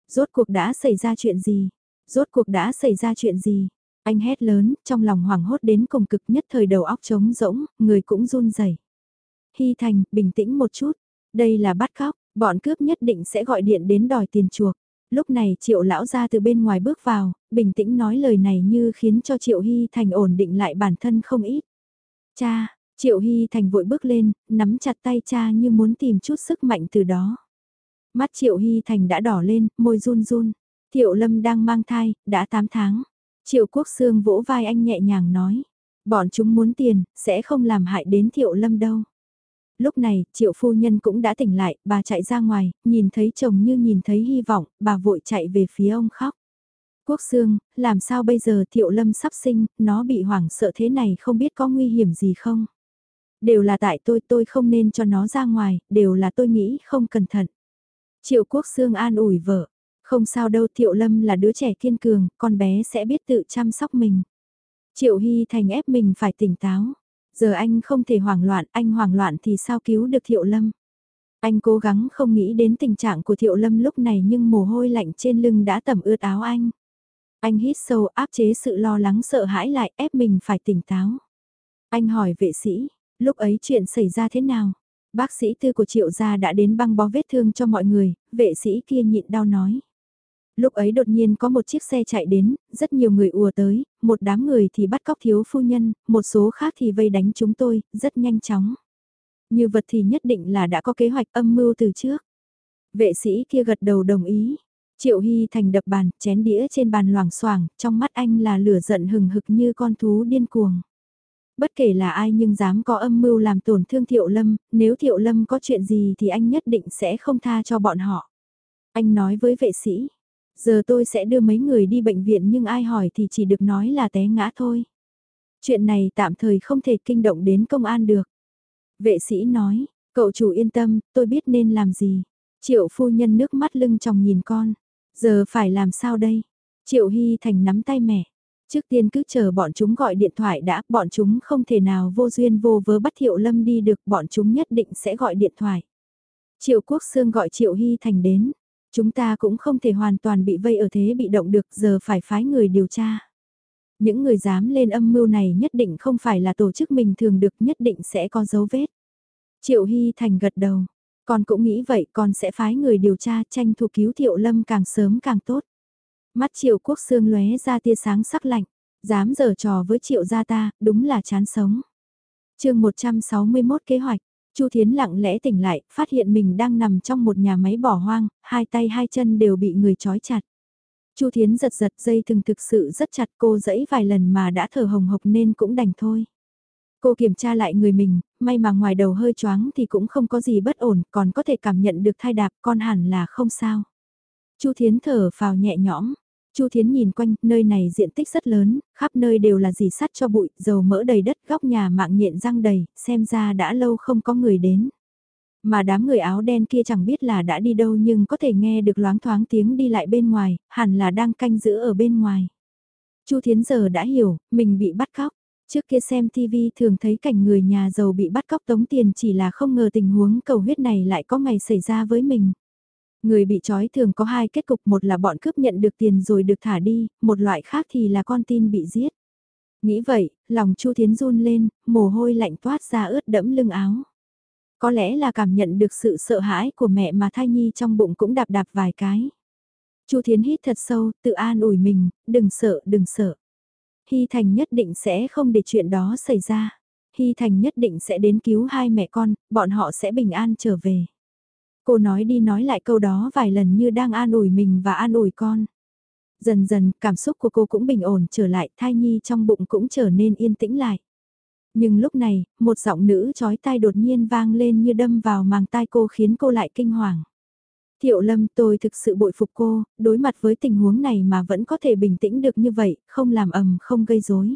Speaker 1: Rốt cuộc đã xảy ra chuyện gì? Rốt cuộc đã xảy ra chuyện gì? Anh hét lớn, trong lòng hoảng hốt đến cùng cực nhất thời đầu óc trống rỗng, người cũng run rẩy. Hy Thành, bình tĩnh một chút. Đây là bắt cóc, bọn cướp nhất định sẽ gọi điện đến đòi tiền chuộc. Lúc này triệu lão ra từ bên ngoài bước vào, bình tĩnh nói lời này như khiến cho triệu Hy Thành ổn định lại bản thân không ít. Cha, triệu Hy Thành vội bước lên, nắm chặt tay cha như muốn tìm chút sức mạnh từ đó. Mắt triệu Hy Thành đã đỏ lên, môi run run. Thiệu Lâm đang mang thai, đã 8 tháng. Triệu Quốc Sương vỗ vai anh nhẹ nhàng nói. Bọn chúng muốn tiền, sẽ không làm hại đến Thiệu Lâm đâu. Lúc này, Triệu Phu Nhân cũng đã tỉnh lại, bà chạy ra ngoài, nhìn thấy chồng như nhìn thấy hy vọng, bà vội chạy về phía ông khóc. Quốc Sương, làm sao bây giờ Thiệu Lâm sắp sinh, nó bị hoảng sợ thế này không biết có nguy hiểm gì không? Đều là tại tôi, tôi không nên cho nó ra ngoài, đều là tôi nghĩ không cẩn thận. Triệu Quốc Sương an ủi vợ, không sao đâu Thiệu Lâm là đứa trẻ kiên cường, con bé sẽ biết tự chăm sóc mình. Triệu Hy Thành ép mình phải tỉnh táo. Giờ anh không thể hoảng loạn, anh hoảng loạn thì sao cứu được Thiệu Lâm. Anh cố gắng không nghĩ đến tình trạng của Thiệu Lâm lúc này nhưng mồ hôi lạnh trên lưng đã tẩm ướt áo anh. Anh hít sâu áp chế sự lo lắng sợ hãi lại ép mình phải tỉnh táo. Anh hỏi vệ sĩ, lúc ấy chuyện xảy ra thế nào? Bác sĩ tư của Triệu gia đã đến băng bó vết thương cho mọi người, vệ sĩ kia nhịn đau nói. Lúc ấy đột nhiên có một chiếc xe chạy đến, rất nhiều người ùa tới, một đám người thì bắt cóc thiếu phu nhân, một số khác thì vây đánh chúng tôi, rất nhanh chóng. Như vật thì nhất định là đã có kế hoạch âm mưu từ trước. Vệ sĩ kia gật đầu đồng ý. Triệu Hy Thành đập bàn, chén đĩa trên bàn loảng xoảng, trong mắt anh là lửa giận hừng hực như con thú điên cuồng. Bất kể là ai nhưng dám có âm mưu làm tổn thương Thiệu Lâm, nếu Thiệu Lâm có chuyện gì thì anh nhất định sẽ không tha cho bọn họ. Anh nói với vệ sĩ, Giờ tôi sẽ đưa mấy người đi bệnh viện nhưng ai hỏi thì chỉ được nói là té ngã thôi. Chuyện này tạm thời không thể kinh động đến công an được. Vệ sĩ nói, cậu chủ yên tâm, tôi biết nên làm gì. Triệu phu nhân nước mắt lưng chồng nhìn con. Giờ phải làm sao đây? Triệu Hy Thành nắm tay mẹ. Trước tiên cứ chờ bọn chúng gọi điện thoại đã, bọn chúng không thể nào vô duyên vô vớ bắt Thiệu Lâm đi được, bọn chúng nhất định sẽ gọi điện thoại. Triệu Quốc Sương gọi Triệu Hy Thành đến. Chúng ta cũng không thể hoàn toàn bị vây ở thế bị động được giờ phải phái người điều tra. Những người dám lên âm mưu này nhất định không phải là tổ chức mình thường được nhất định sẽ có dấu vết. Triệu Hy Thành gật đầu. Con cũng nghĩ vậy con sẽ phái người điều tra tranh thủ cứu Thiệu Lâm càng sớm càng tốt. Mắt Triệu Quốc xương lóe ra tia sáng sắc lạnh. Dám giở trò với Triệu gia ta, đúng là chán sống. chương 161 kế hoạch. Chu Thiến lặng lẽ tỉnh lại, phát hiện mình đang nằm trong một nhà máy bỏ hoang, hai tay hai chân đều bị người trói chặt. Chu Thiến giật giật dây thừng thực sự rất chặt cô dẫy vài lần mà đã thở hồng hộc nên cũng đành thôi. Cô kiểm tra lại người mình, may mà ngoài đầu hơi choáng thì cũng không có gì bất ổn, còn có thể cảm nhận được thai đạp con hẳn là không sao. Chu Thiến thở vào nhẹ nhõm, Chu Thiến nhìn quanh, nơi này diện tích rất lớn, khắp nơi đều là dì sắt cho bụi, dầu mỡ đầy đất, góc nhà mạng nhện răng đầy, xem ra đã lâu không có người đến. Mà đám người áo đen kia chẳng biết là đã đi đâu nhưng có thể nghe được loáng thoáng tiếng đi lại bên ngoài, hẳn là đang canh giữ ở bên ngoài. Chu Thiến giờ đã hiểu, mình bị bắt cóc. Trước kia xem TV thường thấy cảnh người nhà giàu bị bắt cóc tống tiền chỉ là không ngờ tình huống cầu huyết này lại có ngày xảy ra với mình. Người bị trói thường có hai kết cục một là bọn cướp nhận được tiền rồi được thả đi, một loại khác thì là con tin bị giết. Nghĩ vậy, lòng Chu Thiến run lên, mồ hôi lạnh toát ra ướt đẫm lưng áo. Có lẽ là cảm nhận được sự sợ hãi của mẹ mà thai nhi trong bụng cũng đạp đạp vài cái. Chu Thiến hít thật sâu, tự an ủi mình, đừng sợ, đừng sợ. Hy Thành nhất định sẽ không để chuyện đó xảy ra. Hy Thành nhất định sẽ đến cứu hai mẹ con, bọn họ sẽ bình an trở về. Cô nói đi nói lại câu đó vài lần như đang an ủi mình và an ủi con. Dần dần, cảm xúc của cô cũng bình ổn trở lại, thai nhi trong bụng cũng trở nên yên tĩnh lại. Nhưng lúc này, một giọng nữ chói tai đột nhiên vang lên như đâm vào màng tai cô khiến cô lại kinh hoàng. Thiệu Lâm tôi thực sự bội phục cô, đối mặt với tình huống này mà vẫn có thể bình tĩnh được như vậy, không làm ầm không gây rối.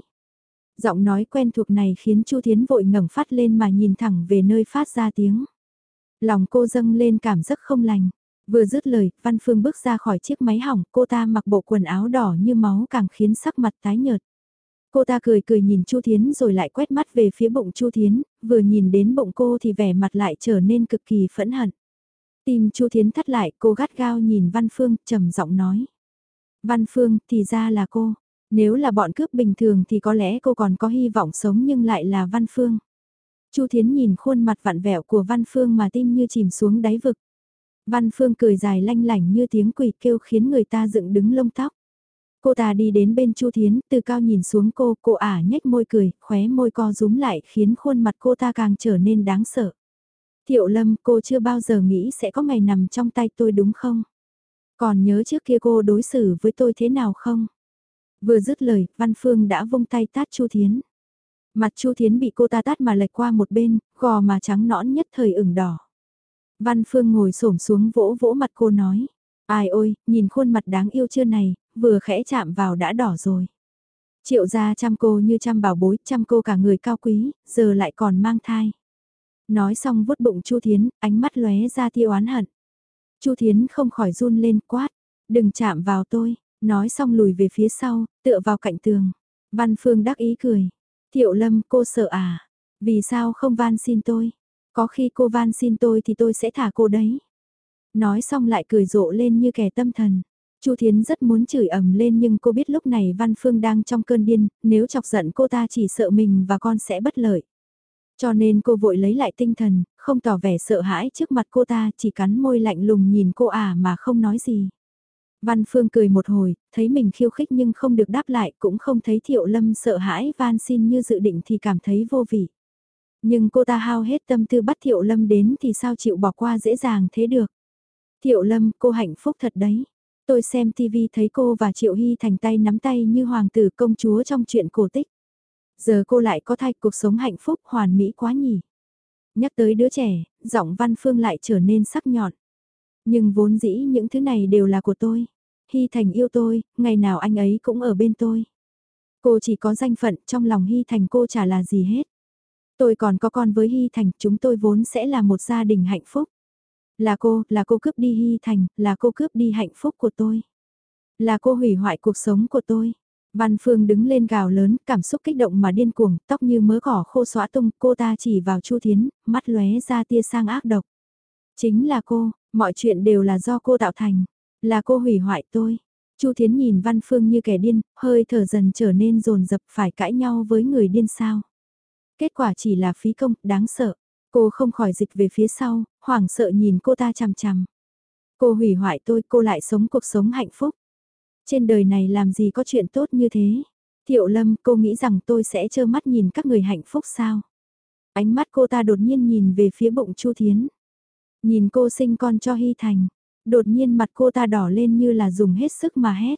Speaker 1: Giọng nói quen thuộc này khiến Chu Thiến vội ngẩng phát lên mà nhìn thẳng về nơi phát ra tiếng. Lòng cô dâng lên cảm giác không lành. Vừa dứt lời, Văn Phương bước ra khỏi chiếc máy hỏng, cô ta mặc bộ quần áo đỏ như máu càng khiến sắc mặt tái nhợt. Cô ta cười cười nhìn Chu Thiến rồi lại quét mắt về phía bụng Chu Thiến, vừa nhìn đến bụng cô thì vẻ mặt lại trở nên cực kỳ phẫn hận. Tim Chu Thiến thắt lại, cô gắt gao nhìn Văn Phương, trầm giọng nói. Văn Phương, thì ra là cô. Nếu là bọn cướp bình thường thì có lẽ cô còn có hy vọng sống nhưng lại là Văn Phương. Chu Thiến nhìn khuôn mặt vặn vẹo của Văn Phương mà tim như chìm xuống đáy vực. Văn Phương cười dài lanh lảnh như tiếng quỷ kêu khiến người ta dựng đứng lông tóc. Cô ta đi đến bên Chu Thiến, từ cao nhìn xuống cô, cô ả nhếch môi cười, khóe môi co rúm lại khiến khuôn mặt cô ta càng trở nên đáng sợ. Thiệu Lâm, cô chưa bao giờ nghĩ sẽ có ngày nằm trong tay tôi đúng không? Còn nhớ trước kia cô đối xử với tôi thế nào không? Vừa dứt lời, Văn Phương đã vung tay tát Chu Thiến. Mặt Chu Thiến bị cô ta tát mà lệch qua một bên, gò mà trắng nõn nhất thời ửng đỏ. Văn Phương ngồi xổm xuống vỗ vỗ mặt cô nói. Ai ôi, nhìn khuôn mặt đáng yêu chưa này, vừa khẽ chạm vào đã đỏ rồi. Triệu gia chăm cô như chăm bảo bối, chăm cô cả người cao quý, giờ lại còn mang thai. Nói xong vuốt bụng Chu Thiến, ánh mắt lóe ra tia oán hận. Chu Thiến không khỏi run lên quát, đừng chạm vào tôi, nói xong lùi về phía sau, tựa vào cạnh tường. Văn Phương đắc ý cười, Thiệu Lâm cô sợ à, vì sao không van xin tôi, có khi cô van xin tôi thì tôi sẽ thả cô đấy. Nói xong lại cười rộ lên như kẻ tâm thần. Chu Thiến rất muốn chửi ầm lên nhưng cô biết lúc này Văn Phương đang trong cơn điên, nếu chọc giận cô ta chỉ sợ mình và con sẽ bất lợi. Cho nên cô vội lấy lại tinh thần, không tỏ vẻ sợ hãi trước mặt cô ta, chỉ cắn môi lạnh lùng nhìn cô à mà không nói gì. Văn Phương cười một hồi, thấy mình khiêu khích nhưng không được đáp lại, cũng không thấy Thiệu Lâm sợ hãi van xin như dự định thì cảm thấy vô vị. Nhưng cô ta hao hết tâm tư bắt Thiệu Lâm đến thì sao chịu bỏ qua dễ dàng thế được. Thiệu Lâm, cô hạnh phúc thật đấy. Tôi xem TV thấy cô và Triệu Hy thành tay nắm tay như hoàng tử công chúa trong chuyện cổ tích. Giờ cô lại có thai cuộc sống hạnh phúc hoàn mỹ quá nhỉ. Nhắc tới đứa trẻ, giọng Văn Phương lại trở nên sắc nhọn. Nhưng vốn dĩ những thứ này đều là của tôi. Hy Thành yêu tôi, ngày nào anh ấy cũng ở bên tôi. Cô chỉ có danh phận trong lòng Hy Thành cô chả là gì hết. Tôi còn có con với Hy Thành, chúng tôi vốn sẽ là một gia đình hạnh phúc. Là cô, là cô cướp đi Hy Thành, là cô cướp đi hạnh phúc của tôi. Là cô hủy hoại cuộc sống của tôi. Văn Phương đứng lên gào lớn, cảm xúc kích động mà điên cuồng, tóc như mớ cỏ khô xóa tung, cô ta chỉ vào Chu Thiến, mắt lóe ra tia sang ác độc. Chính là cô, mọi chuyện đều là do cô tạo thành, là cô hủy hoại tôi. Chu Thiến nhìn Văn Phương như kẻ điên, hơi thở dần trở nên rồn rập phải cãi nhau với người điên sao. Kết quả chỉ là phí công, đáng sợ. Cô không khỏi dịch về phía sau, hoảng sợ nhìn cô ta chằm chằm. Cô hủy hoại tôi, cô lại sống cuộc sống hạnh phúc. Trên đời này làm gì có chuyện tốt như thế? Thiệu Lâm, cô nghĩ rằng tôi sẽ trơ mắt nhìn các người hạnh phúc sao? Ánh mắt cô ta đột nhiên nhìn về phía bụng Chu Thiến. Nhìn cô sinh con cho Hy Thành. Đột nhiên mặt cô ta đỏ lên như là dùng hết sức mà hét.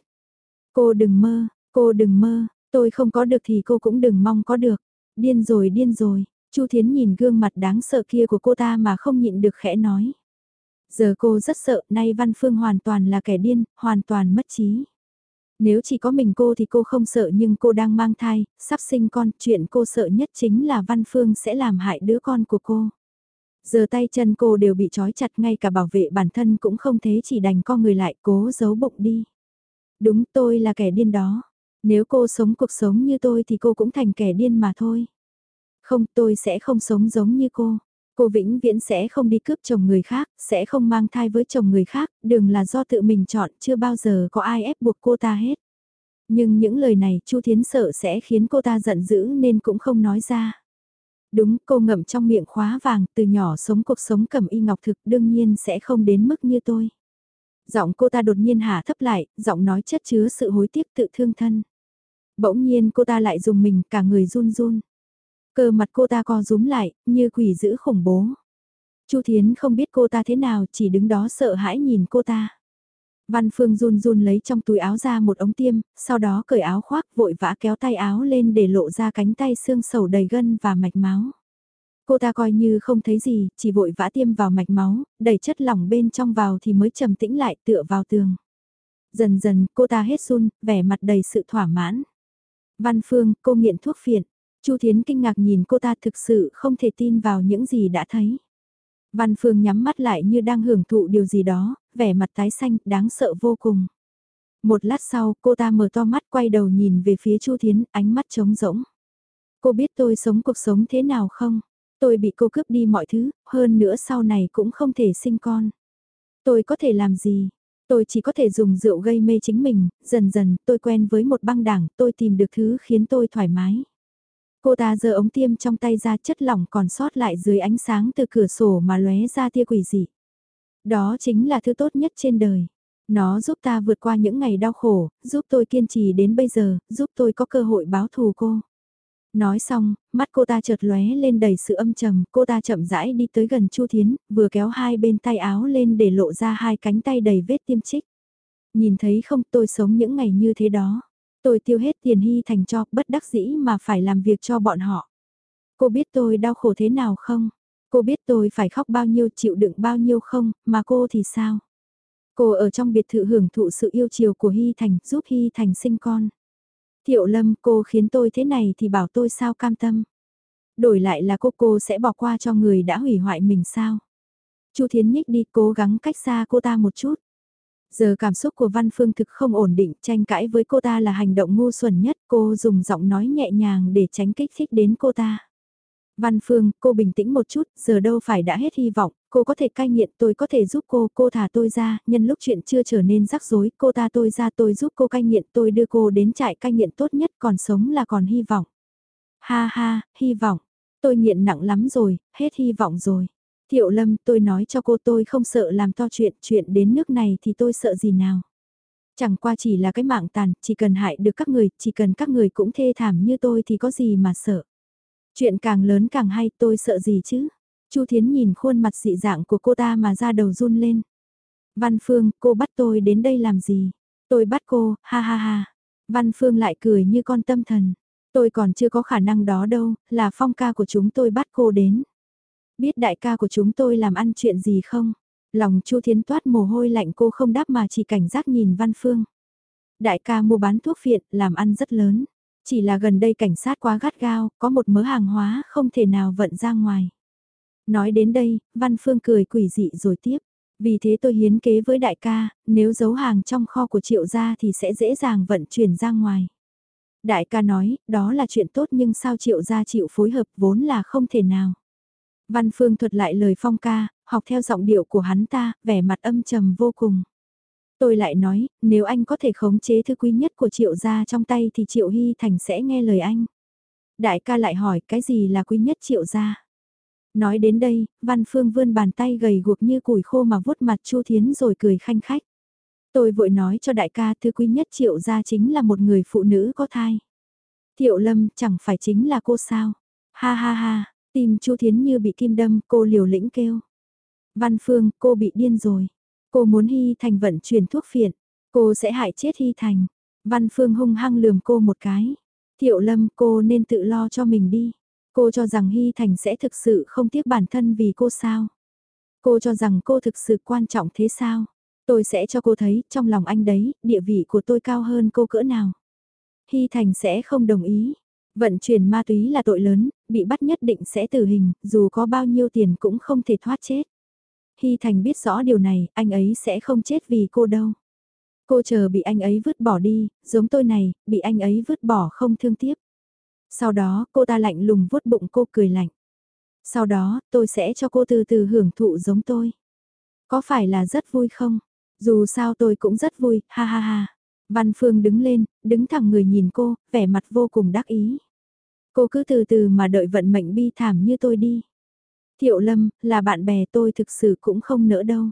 Speaker 1: Cô đừng mơ, cô đừng mơ, tôi không có được thì cô cũng đừng mong có được. Điên rồi điên rồi, Chu Thiến nhìn gương mặt đáng sợ kia của cô ta mà không nhịn được khẽ nói. Giờ cô rất sợ, nay Văn Phương hoàn toàn là kẻ điên, hoàn toàn mất trí. Nếu chỉ có mình cô thì cô không sợ nhưng cô đang mang thai, sắp sinh con, chuyện cô sợ nhất chính là Văn Phương sẽ làm hại đứa con của cô. Giờ tay chân cô đều bị trói chặt ngay cả bảo vệ bản thân cũng không thế chỉ đành co người lại cố giấu bụng đi. Đúng tôi là kẻ điên đó. Nếu cô sống cuộc sống như tôi thì cô cũng thành kẻ điên mà thôi. Không tôi sẽ không sống giống như cô. Cô vĩnh viễn sẽ không đi cướp chồng người khác, sẽ không mang thai với chồng người khác, đừng là do tự mình chọn, chưa bao giờ có ai ép buộc cô ta hết. Nhưng những lời này Chu Thiến sợ sẽ khiến cô ta giận dữ nên cũng không nói ra. Đúng, cô ngậm trong miệng khóa vàng, từ nhỏ sống cuộc sống cầm y ngọc thực đương nhiên sẽ không đến mức như tôi. Giọng cô ta đột nhiên hạ thấp lại, giọng nói chất chứa sự hối tiếc tự thương thân. Bỗng nhiên cô ta lại dùng mình cả người run run. Cơ mặt cô ta co rúm lại, như quỷ dữ khủng bố. Chu Thiến không biết cô ta thế nào, chỉ đứng đó sợ hãi nhìn cô ta. Văn Phương run run lấy trong túi áo ra một ống tiêm, sau đó cởi áo khoác vội vã kéo tay áo lên để lộ ra cánh tay xương sầu đầy gân và mạch máu. Cô ta coi như không thấy gì, chỉ vội vã tiêm vào mạch máu, đẩy chất lỏng bên trong vào thì mới trầm tĩnh lại tựa vào tường. Dần dần cô ta hết run, vẻ mặt đầy sự thỏa mãn. Văn Phương, cô nghiện thuốc phiện. Chu Thiến kinh ngạc nhìn cô ta thực sự không thể tin vào những gì đã thấy. Văn Phương nhắm mắt lại như đang hưởng thụ điều gì đó, vẻ mặt tái xanh, đáng sợ vô cùng. Một lát sau, cô ta mở to mắt quay đầu nhìn về phía Chu Thiến, ánh mắt trống rỗng. Cô biết tôi sống cuộc sống thế nào không? Tôi bị cô cướp đi mọi thứ, hơn nữa sau này cũng không thể sinh con. Tôi có thể làm gì? Tôi chỉ có thể dùng rượu gây mê chính mình, dần dần tôi quen với một băng đảng, tôi tìm được thứ khiến tôi thoải mái. Cô ta giơ ống tiêm trong tay ra chất lỏng còn sót lại dưới ánh sáng từ cửa sổ mà lóe ra tia quỷ dị. Đó chính là thứ tốt nhất trên đời. Nó giúp ta vượt qua những ngày đau khổ, giúp tôi kiên trì đến bây giờ, giúp tôi có cơ hội báo thù cô. Nói xong, mắt cô ta chợt lóe lên đầy sự âm trầm, cô ta chậm rãi đi tới gần Chu Thiến, vừa kéo hai bên tay áo lên để lộ ra hai cánh tay đầy vết tiêm chích. Nhìn thấy không tôi sống những ngày như thế đó. Tôi tiêu hết tiền hy thành cho, bất đắc dĩ mà phải làm việc cho bọn họ. Cô biết tôi đau khổ thế nào không? Cô biết tôi phải khóc bao nhiêu chịu đựng bao nhiêu không, mà cô thì sao? Cô ở trong biệt thự hưởng thụ sự yêu chiều của Hy Thành, giúp Hy Thành sinh con. Thiệu Lâm, cô khiến tôi thế này thì bảo tôi sao cam tâm. Đổi lại là cô cô sẽ bỏ qua cho người đã hủy hoại mình sao. Chu Thiến nhích đi cố gắng cách xa cô ta một chút. Giờ cảm xúc của Văn Phương thực không ổn định, tranh cãi với cô ta là hành động ngu xuẩn nhất, cô dùng giọng nói nhẹ nhàng để tránh kích thích đến cô ta. Văn Phương, cô bình tĩnh một chút, giờ đâu phải đã hết hy vọng, cô có thể cai nghiện tôi có thể giúp cô, cô thả tôi ra, nhân lúc chuyện chưa trở nên rắc rối, cô ta tôi ra tôi giúp cô cai nghiện tôi đưa cô đến trại cai nghiện tốt nhất còn sống là còn hy vọng. Ha ha, hy vọng, tôi nghiện nặng lắm rồi, hết hy vọng rồi. Thiệu Lâm, tôi nói cho cô tôi không sợ làm to chuyện, chuyện đến nước này thì tôi sợ gì nào. Chẳng qua chỉ là cái mạng tàn, chỉ cần hại được các người, chỉ cần các người cũng thê thảm như tôi thì có gì mà sợ. Chuyện càng lớn càng hay tôi sợ gì chứ? Chu Thiến nhìn khuôn mặt dị dạng của cô ta mà ra đầu run lên. Văn Phương, cô bắt tôi đến đây làm gì? Tôi bắt cô, ha ha ha. Văn Phương lại cười như con tâm thần. Tôi còn chưa có khả năng đó đâu, là phong ca của chúng tôi bắt cô đến. Biết đại ca của chúng tôi làm ăn chuyện gì không? Lòng Chu Thiến toát mồ hôi lạnh cô không đáp mà chỉ cảnh giác nhìn Văn Phương. Đại ca mua bán thuốc phiện, làm ăn rất lớn. Chỉ là gần đây cảnh sát quá gắt gao, có một mớ hàng hóa không thể nào vận ra ngoài. Nói đến đây, Văn Phương cười quỷ dị rồi tiếp. Vì thế tôi hiến kế với đại ca, nếu giấu hàng trong kho của triệu gia thì sẽ dễ dàng vận chuyển ra ngoài. Đại ca nói, đó là chuyện tốt nhưng sao triệu gia chịu phối hợp vốn là không thể nào. Văn Phương thuật lại lời phong ca, học theo giọng điệu của hắn ta, vẻ mặt âm trầm vô cùng. Tôi lại nói, nếu anh có thể khống chế thứ quý nhất của Triệu gia trong tay thì Triệu Hy Thành sẽ nghe lời anh. Đại ca lại hỏi cái gì là quý nhất Triệu gia? Nói đến đây, Văn Phương vươn bàn tay gầy guộc như củi khô mà vuốt mặt Chu Thiến rồi cười khanh khách. Tôi vội nói cho đại ca thứ quý nhất Triệu gia chính là một người phụ nữ có thai. Thiệu Lâm chẳng phải chính là cô sao? Ha ha ha, tim Chu Thiến như bị kim đâm, cô liều lĩnh kêu. Văn Phương, cô bị điên rồi. Cô muốn Hy Thành vận chuyển thuốc phiện, cô sẽ hại chết Hy Thành. Văn Phương hung hăng lườm cô một cái. Thiệu Lâm cô nên tự lo cho mình đi. Cô cho rằng Hy Thành sẽ thực sự không tiếc bản thân vì cô sao. Cô cho rằng cô thực sự quan trọng thế sao. Tôi sẽ cho cô thấy trong lòng anh đấy, địa vị của tôi cao hơn cô cỡ nào. Hy Thành sẽ không đồng ý. Vận chuyển ma túy là tội lớn, bị bắt nhất định sẽ tử hình, dù có bao nhiêu tiền cũng không thể thoát chết. Hy Thành biết rõ điều này, anh ấy sẽ không chết vì cô đâu. Cô chờ bị anh ấy vứt bỏ đi, giống tôi này, bị anh ấy vứt bỏ không thương tiếc. Sau đó, cô ta lạnh lùng vuốt bụng cô cười lạnh. Sau đó, tôi sẽ cho cô từ từ hưởng thụ giống tôi. Có phải là rất vui không? Dù sao tôi cũng rất vui, ha ha ha. Văn Phương đứng lên, đứng thẳng người nhìn cô, vẻ mặt vô cùng đắc ý. Cô cứ từ từ mà đợi vận mệnh bi thảm như tôi đi. Thiệu Lâm, là bạn bè tôi thực sự cũng không nỡ đâu.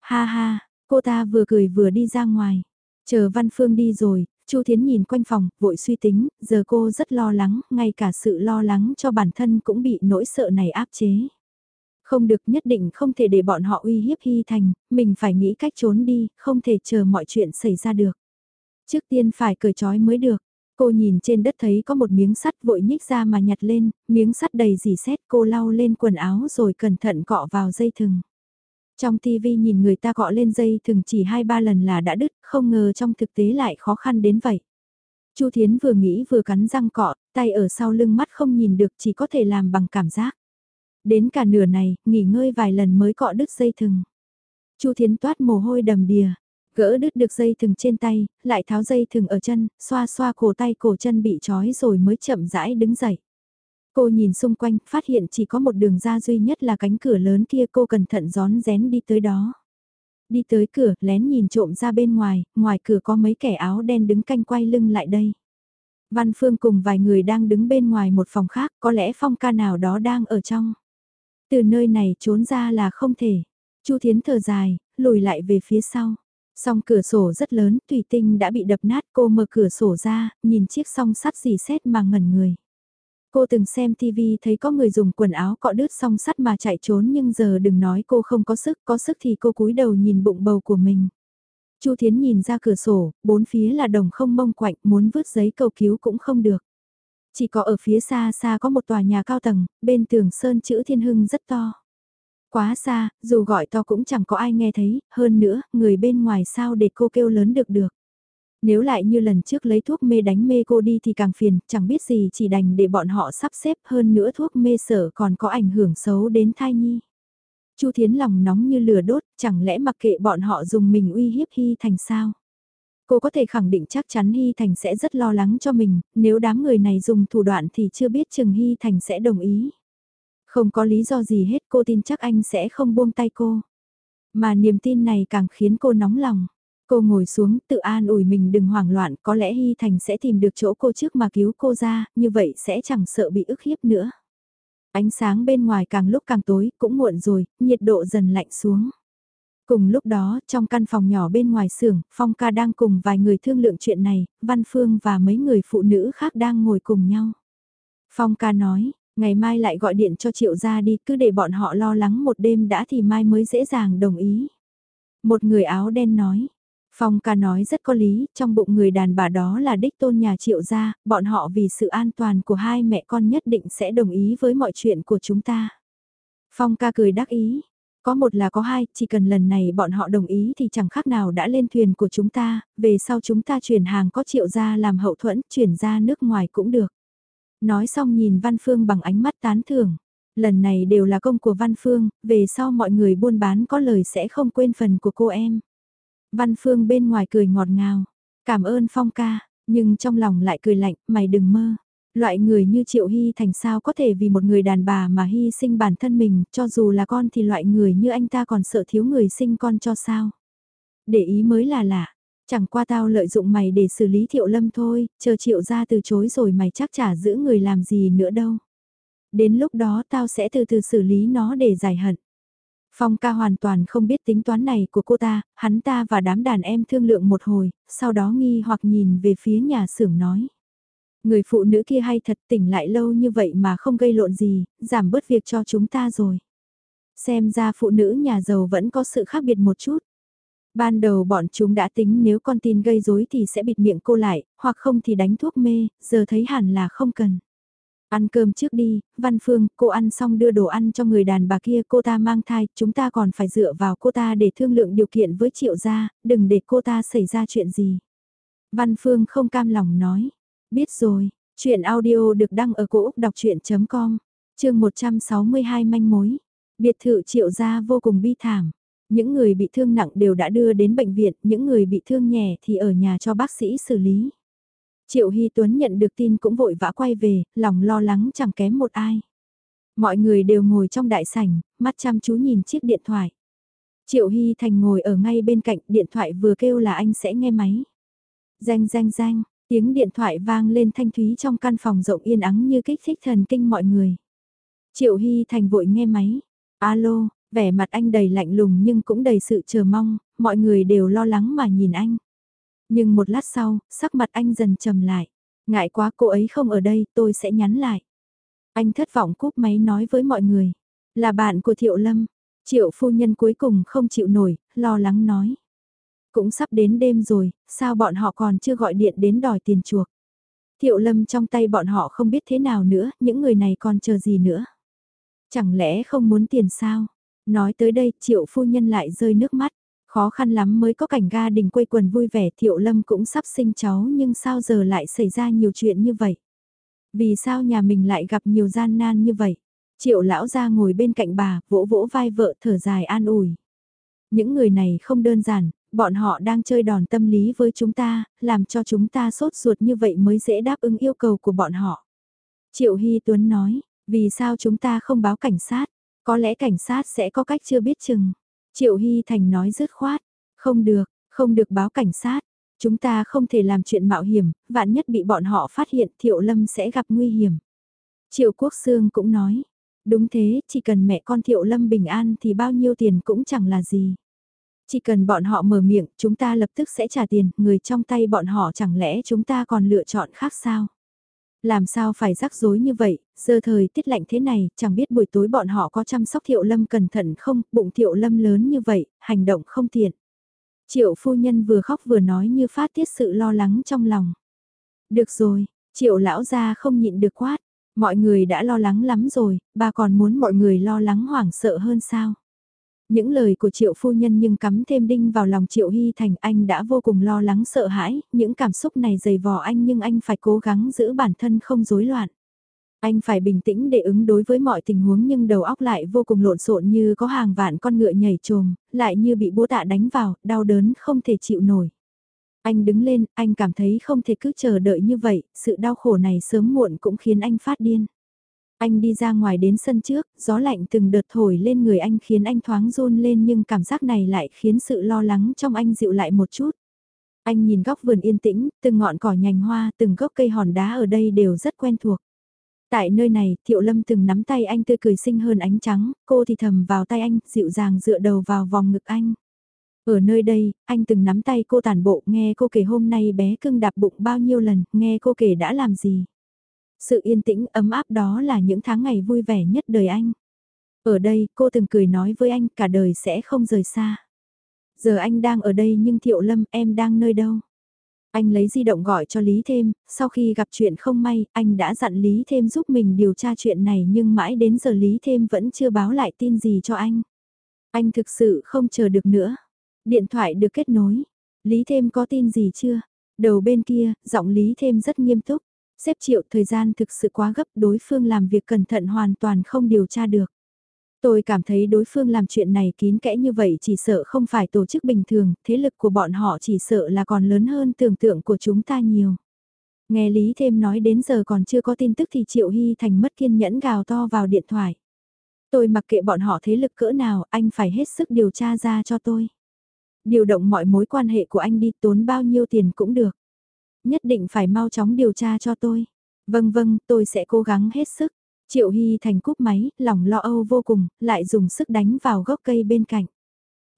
Speaker 1: Ha ha, cô ta vừa cười vừa đi ra ngoài. Chờ Văn Phương đi rồi, Chu Thiến nhìn quanh phòng, vội suy tính, giờ cô rất lo lắng, ngay cả sự lo lắng cho bản thân cũng bị nỗi sợ này áp chế. Không được nhất định không thể để bọn họ uy hiếp Hy Thành, mình phải nghĩ cách trốn đi, không thể chờ mọi chuyện xảy ra được. Trước tiên phải cởi trói mới được, Cô nhìn trên đất thấy có một miếng sắt vội nhích ra mà nhặt lên, miếng sắt đầy dì xét cô lau lên quần áo rồi cẩn thận cọ vào dây thừng. Trong TV nhìn người ta cọ lên dây thừng chỉ 2-3 lần là đã đứt, không ngờ trong thực tế lại khó khăn đến vậy. Chu Thiến vừa nghĩ vừa cắn răng cọ, tay ở sau lưng mắt không nhìn được chỉ có thể làm bằng cảm giác. Đến cả nửa này, nghỉ ngơi vài lần mới cọ đứt dây thừng. Chu Thiến toát mồ hôi đầm đìa, Gỡ đứt được dây thừng trên tay, lại tháo dây thừng ở chân, xoa xoa cổ tay cổ chân bị trói rồi mới chậm rãi đứng dậy. Cô nhìn xung quanh, phát hiện chỉ có một đường ra duy nhất là cánh cửa lớn kia cô cẩn thận gión rén đi tới đó. Đi tới cửa, lén nhìn trộm ra bên ngoài, ngoài cửa có mấy kẻ áo đen đứng canh quay lưng lại đây. Văn Phương cùng vài người đang đứng bên ngoài một phòng khác, có lẽ phong ca nào đó đang ở trong. Từ nơi này trốn ra là không thể. Chu Thiến thở dài, lùi lại về phía sau. Song cửa sổ rất lớn, thủy tinh đã bị đập nát, cô mở cửa sổ ra, nhìn chiếc song sắt dì xét mà ngẩn người. Cô từng xem TV thấy có người dùng quần áo cọ đứt song sắt mà chạy trốn nhưng giờ đừng nói cô không có sức, có sức thì cô cúi đầu nhìn bụng bầu của mình. Chu Thiến nhìn ra cửa sổ, bốn phía là đồng không mông quạnh, muốn vứt giấy cầu cứu cũng không được. Chỉ có ở phía xa xa có một tòa nhà cao tầng, bên tường sơn chữ thiên hưng rất to. Quá xa, dù gọi to cũng chẳng có ai nghe thấy, hơn nữa, người bên ngoài sao để cô kêu lớn được được. Nếu lại như lần trước lấy thuốc mê đánh mê cô đi thì càng phiền, chẳng biết gì chỉ đành để bọn họ sắp xếp hơn nữa thuốc mê sở còn có ảnh hưởng xấu đến thai nhi. Chu Thiến lòng nóng như lửa đốt, chẳng lẽ mặc kệ bọn họ dùng mình uy hiếp Hy Thành sao? Cô có thể khẳng định chắc chắn Hy Thành sẽ rất lo lắng cho mình, nếu đám người này dùng thủ đoạn thì chưa biết chừng Hy Thành sẽ đồng ý. Không có lý do gì hết cô tin chắc anh sẽ không buông tay cô. Mà niềm tin này càng khiến cô nóng lòng. Cô ngồi xuống tự an ủi mình đừng hoảng loạn, có lẽ Hy Thành sẽ tìm được chỗ cô trước mà cứu cô ra, như vậy sẽ chẳng sợ bị ức hiếp nữa. Ánh sáng bên ngoài càng lúc càng tối, cũng muộn rồi, nhiệt độ dần lạnh xuống. Cùng lúc đó, trong căn phòng nhỏ bên ngoài xưởng, Phong ca đang cùng vài người thương lượng chuyện này, Văn Phương và mấy người phụ nữ khác đang ngồi cùng nhau. Phong ca nói, ngày mai lại gọi điện cho triệu gia đi, cứ để bọn họ lo lắng một đêm đã thì mai mới dễ dàng đồng ý. Một người áo đen nói, Phong ca nói rất có lý, trong bụng người đàn bà đó là đích tôn nhà triệu gia, bọn họ vì sự an toàn của hai mẹ con nhất định sẽ đồng ý với mọi chuyện của chúng ta. Phong ca cười đắc ý, có một là có hai, chỉ cần lần này bọn họ đồng ý thì chẳng khác nào đã lên thuyền của chúng ta, về sau chúng ta chuyển hàng có triệu gia làm hậu thuẫn, chuyển ra nước ngoài cũng được. Nói xong nhìn Văn Phương bằng ánh mắt tán thưởng. Lần này đều là công của Văn Phương, về sau mọi người buôn bán có lời sẽ không quên phần của cô em. Văn Phương bên ngoài cười ngọt ngào. Cảm ơn Phong ca, nhưng trong lòng lại cười lạnh, mày đừng mơ. Loại người như Triệu Hy Thành sao có thể vì một người đàn bà mà hy sinh bản thân mình, cho dù là con thì loại người như anh ta còn sợ thiếu người sinh con cho sao. Để ý mới là lạ, chẳng qua tao lợi dụng mày để xử lý Thiệu Lâm thôi, chờ Triệu ra từ chối rồi mày chắc chả giữ người làm gì nữa đâu. Đến lúc đó tao sẽ từ từ xử lý nó để giải hận. Phong ca hoàn toàn không biết tính toán này của cô ta, hắn ta và đám đàn em thương lượng một hồi, sau đó nghi hoặc nhìn về phía nhà xưởng nói. Người phụ nữ kia hay thật tỉnh lại lâu như vậy mà không gây lộn gì, giảm bớt việc cho chúng ta rồi. Xem ra phụ nữ nhà giàu vẫn có sự khác biệt một chút. Ban đầu bọn chúng đã tính nếu con tin gây rối thì sẽ bịt miệng cô lại, hoặc không thì đánh thuốc mê, giờ thấy hẳn là không cần. Ăn cơm trước đi, Văn Phương, cô ăn xong đưa đồ ăn cho người đàn bà kia cô ta mang thai, chúng ta còn phải dựa vào cô ta để thương lượng điều kiện với triệu gia, đừng để cô ta xảy ra chuyện gì. Văn Phương không cam lòng nói, biết rồi, chuyện audio được đăng ở cổ Úc đọc chuyện.com, chương 162 manh mối. Biệt thự triệu gia vô cùng bi thảm. Những người bị thương nặng đều đã đưa đến bệnh viện, những người bị thương nhẹ thì ở nhà cho bác sĩ xử lý. Triệu Hy Tuấn nhận được tin cũng vội vã quay về, lòng lo lắng chẳng kém một ai. Mọi người đều ngồi trong đại sảnh, mắt chăm chú nhìn chiếc điện thoại. Triệu Hy Thành ngồi ở ngay bên cạnh, điện thoại vừa kêu là anh sẽ nghe máy. Danh danh danh, tiếng điện thoại vang lên thanh thúy trong căn phòng rộng yên ắng như kích thích thần kinh mọi người. Triệu Hy Thành vội nghe máy. Alo, vẻ mặt anh đầy lạnh lùng nhưng cũng đầy sự chờ mong, mọi người đều lo lắng mà nhìn anh. Nhưng một lát sau, sắc mặt anh dần trầm lại. Ngại quá cô ấy không ở đây, tôi sẽ nhắn lại. Anh thất vọng cúp máy nói với mọi người. Là bạn của Thiệu Lâm. Triệu phu nhân cuối cùng không chịu nổi, lo lắng nói. Cũng sắp đến đêm rồi, sao bọn họ còn chưa gọi điện đến đòi tiền chuộc. Thiệu Lâm trong tay bọn họ không biết thế nào nữa, những người này còn chờ gì nữa. Chẳng lẽ không muốn tiền sao? Nói tới đây, triệu phu nhân lại rơi nước mắt. Khó khăn lắm mới có cảnh ga đình quây quần vui vẻ Thiệu Lâm cũng sắp sinh cháu nhưng sao giờ lại xảy ra nhiều chuyện như vậy? Vì sao nhà mình lại gặp nhiều gian nan như vậy? Triệu lão ra ngồi bên cạnh bà, vỗ vỗ vai vợ thở dài an ủi. Những người này không đơn giản, Bọn họ đang chơi đòn tâm lý với chúng ta, làm cho chúng ta sốt ruột như vậy mới dễ đáp ứng yêu cầu của bọn họ. Triệu Hy Tuấn nói, vì sao chúng ta không báo cảnh sát? Có lẽ cảnh sát sẽ có cách chưa biết chừng. Triệu Hy Thành nói dứt khoát, không được, không được báo cảnh sát. Chúng ta không thể làm chuyện mạo hiểm, vạn nhất bị bọn họ phát hiện Thiệu Lâm sẽ gặp nguy hiểm. Triệu Quốc Sương cũng nói, đúng thế, chỉ cần mẹ con Thiệu Lâm bình an thì bao nhiêu tiền cũng chẳng là gì. Chỉ cần bọn họ mở miệng, chúng ta lập tức sẽ trả tiền, người trong tay bọn họ chẳng lẽ chúng ta còn lựa chọn khác sao? Làm sao phải rắc rối như vậy, giờ thời tiết lạnh thế này, chẳng biết buổi tối bọn họ có chăm sóc Thiệu Lâm cẩn thận không, bụng Thiệu Lâm lớn như vậy, hành động không tiện. Triệu phu nhân vừa khóc vừa nói như phát tiết sự lo lắng trong lòng. Được rồi, triệu lão gia không nhịn được quát, mọi người đã lo lắng lắm rồi, bà còn muốn mọi người lo lắng hoảng sợ hơn sao. Những lời của triệu phu nhân nhưng cắm thêm đinh vào lòng triệu hy thành anh đã vô cùng lo lắng sợ hãi, những cảm xúc này dày vò anh nhưng anh phải cố gắng giữ bản thân không rối loạn. Anh phải bình tĩnh để ứng đối với mọi tình huống nhưng đầu óc lại vô cùng lộn xộn như có hàng vạn con ngựa nhảy trồm, lại như bị búa tạ đánh vào, đau đớn không thể chịu nổi. Anh đứng lên, anh cảm thấy không thể cứ chờ đợi như vậy, sự đau khổ này sớm muộn cũng khiến anh phát điên. Anh đi ra ngoài đến sân trước, gió lạnh từng đợt thổi lên người anh khiến anh thoáng run lên nhưng cảm giác này lại khiến sự lo lắng trong anh dịu lại một chút. Anh nhìn góc vườn yên tĩnh, từng ngọn cỏ nhành hoa, từng gốc cây hòn đá ở đây đều rất quen thuộc. Tại nơi này, Thiệu Lâm từng nắm tay anh tươi cười xinh hơn ánh trắng, cô thì thầm vào tay anh, dịu dàng dựa đầu vào vòng ngực anh. Ở nơi đây, anh từng nắm tay cô tàn bộ, nghe cô kể hôm nay bé cưng đạp bụng bao nhiêu lần, nghe cô kể đã làm gì. Sự yên tĩnh ấm áp đó là những tháng ngày vui vẻ nhất đời anh. Ở đây, cô từng cười nói với anh cả đời sẽ không rời xa. Giờ anh đang ở đây nhưng Thiệu Lâm em đang nơi đâu? Anh lấy di động gọi cho Lý Thêm, sau khi gặp chuyện không may, anh đã dặn Lý Thêm giúp mình điều tra chuyện này nhưng mãi đến giờ Lý Thêm vẫn chưa báo lại tin gì cho anh. Anh thực sự không chờ được nữa. Điện thoại được kết nối. Lý Thêm có tin gì chưa? Đầu bên kia, giọng Lý Thêm rất nghiêm túc. Xếp triệu thời gian thực sự quá gấp đối phương làm việc cẩn thận hoàn toàn không điều tra được. Tôi cảm thấy đối phương làm chuyện này kín kẽ như vậy chỉ sợ không phải tổ chức bình thường, thế lực của bọn họ chỉ sợ là còn lớn hơn tưởng tượng của chúng ta nhiều. Nghe Lý thêm nói đến giờ còn chưa có tin tức thì Triệu Hy Thành mất kiên nhẫn gào to vào điện thoại. Tôi mặc kệ bọn họ thế lực cỡ nào, anh phải hết sức điều tra ra cho tôi. Điều động mọi mối quan hệ của anh đi tốn bao nhiêu tiền cũng được. Nhất định phải mau chóng điều tra cho tôi. Vâng vâng, tôi sẽ cố gắng hết sức. Triệu Hy Thành cúp máy, lòng lo âu vô cùng, lại dùng sức đánh vào gốc cây bên cạnh.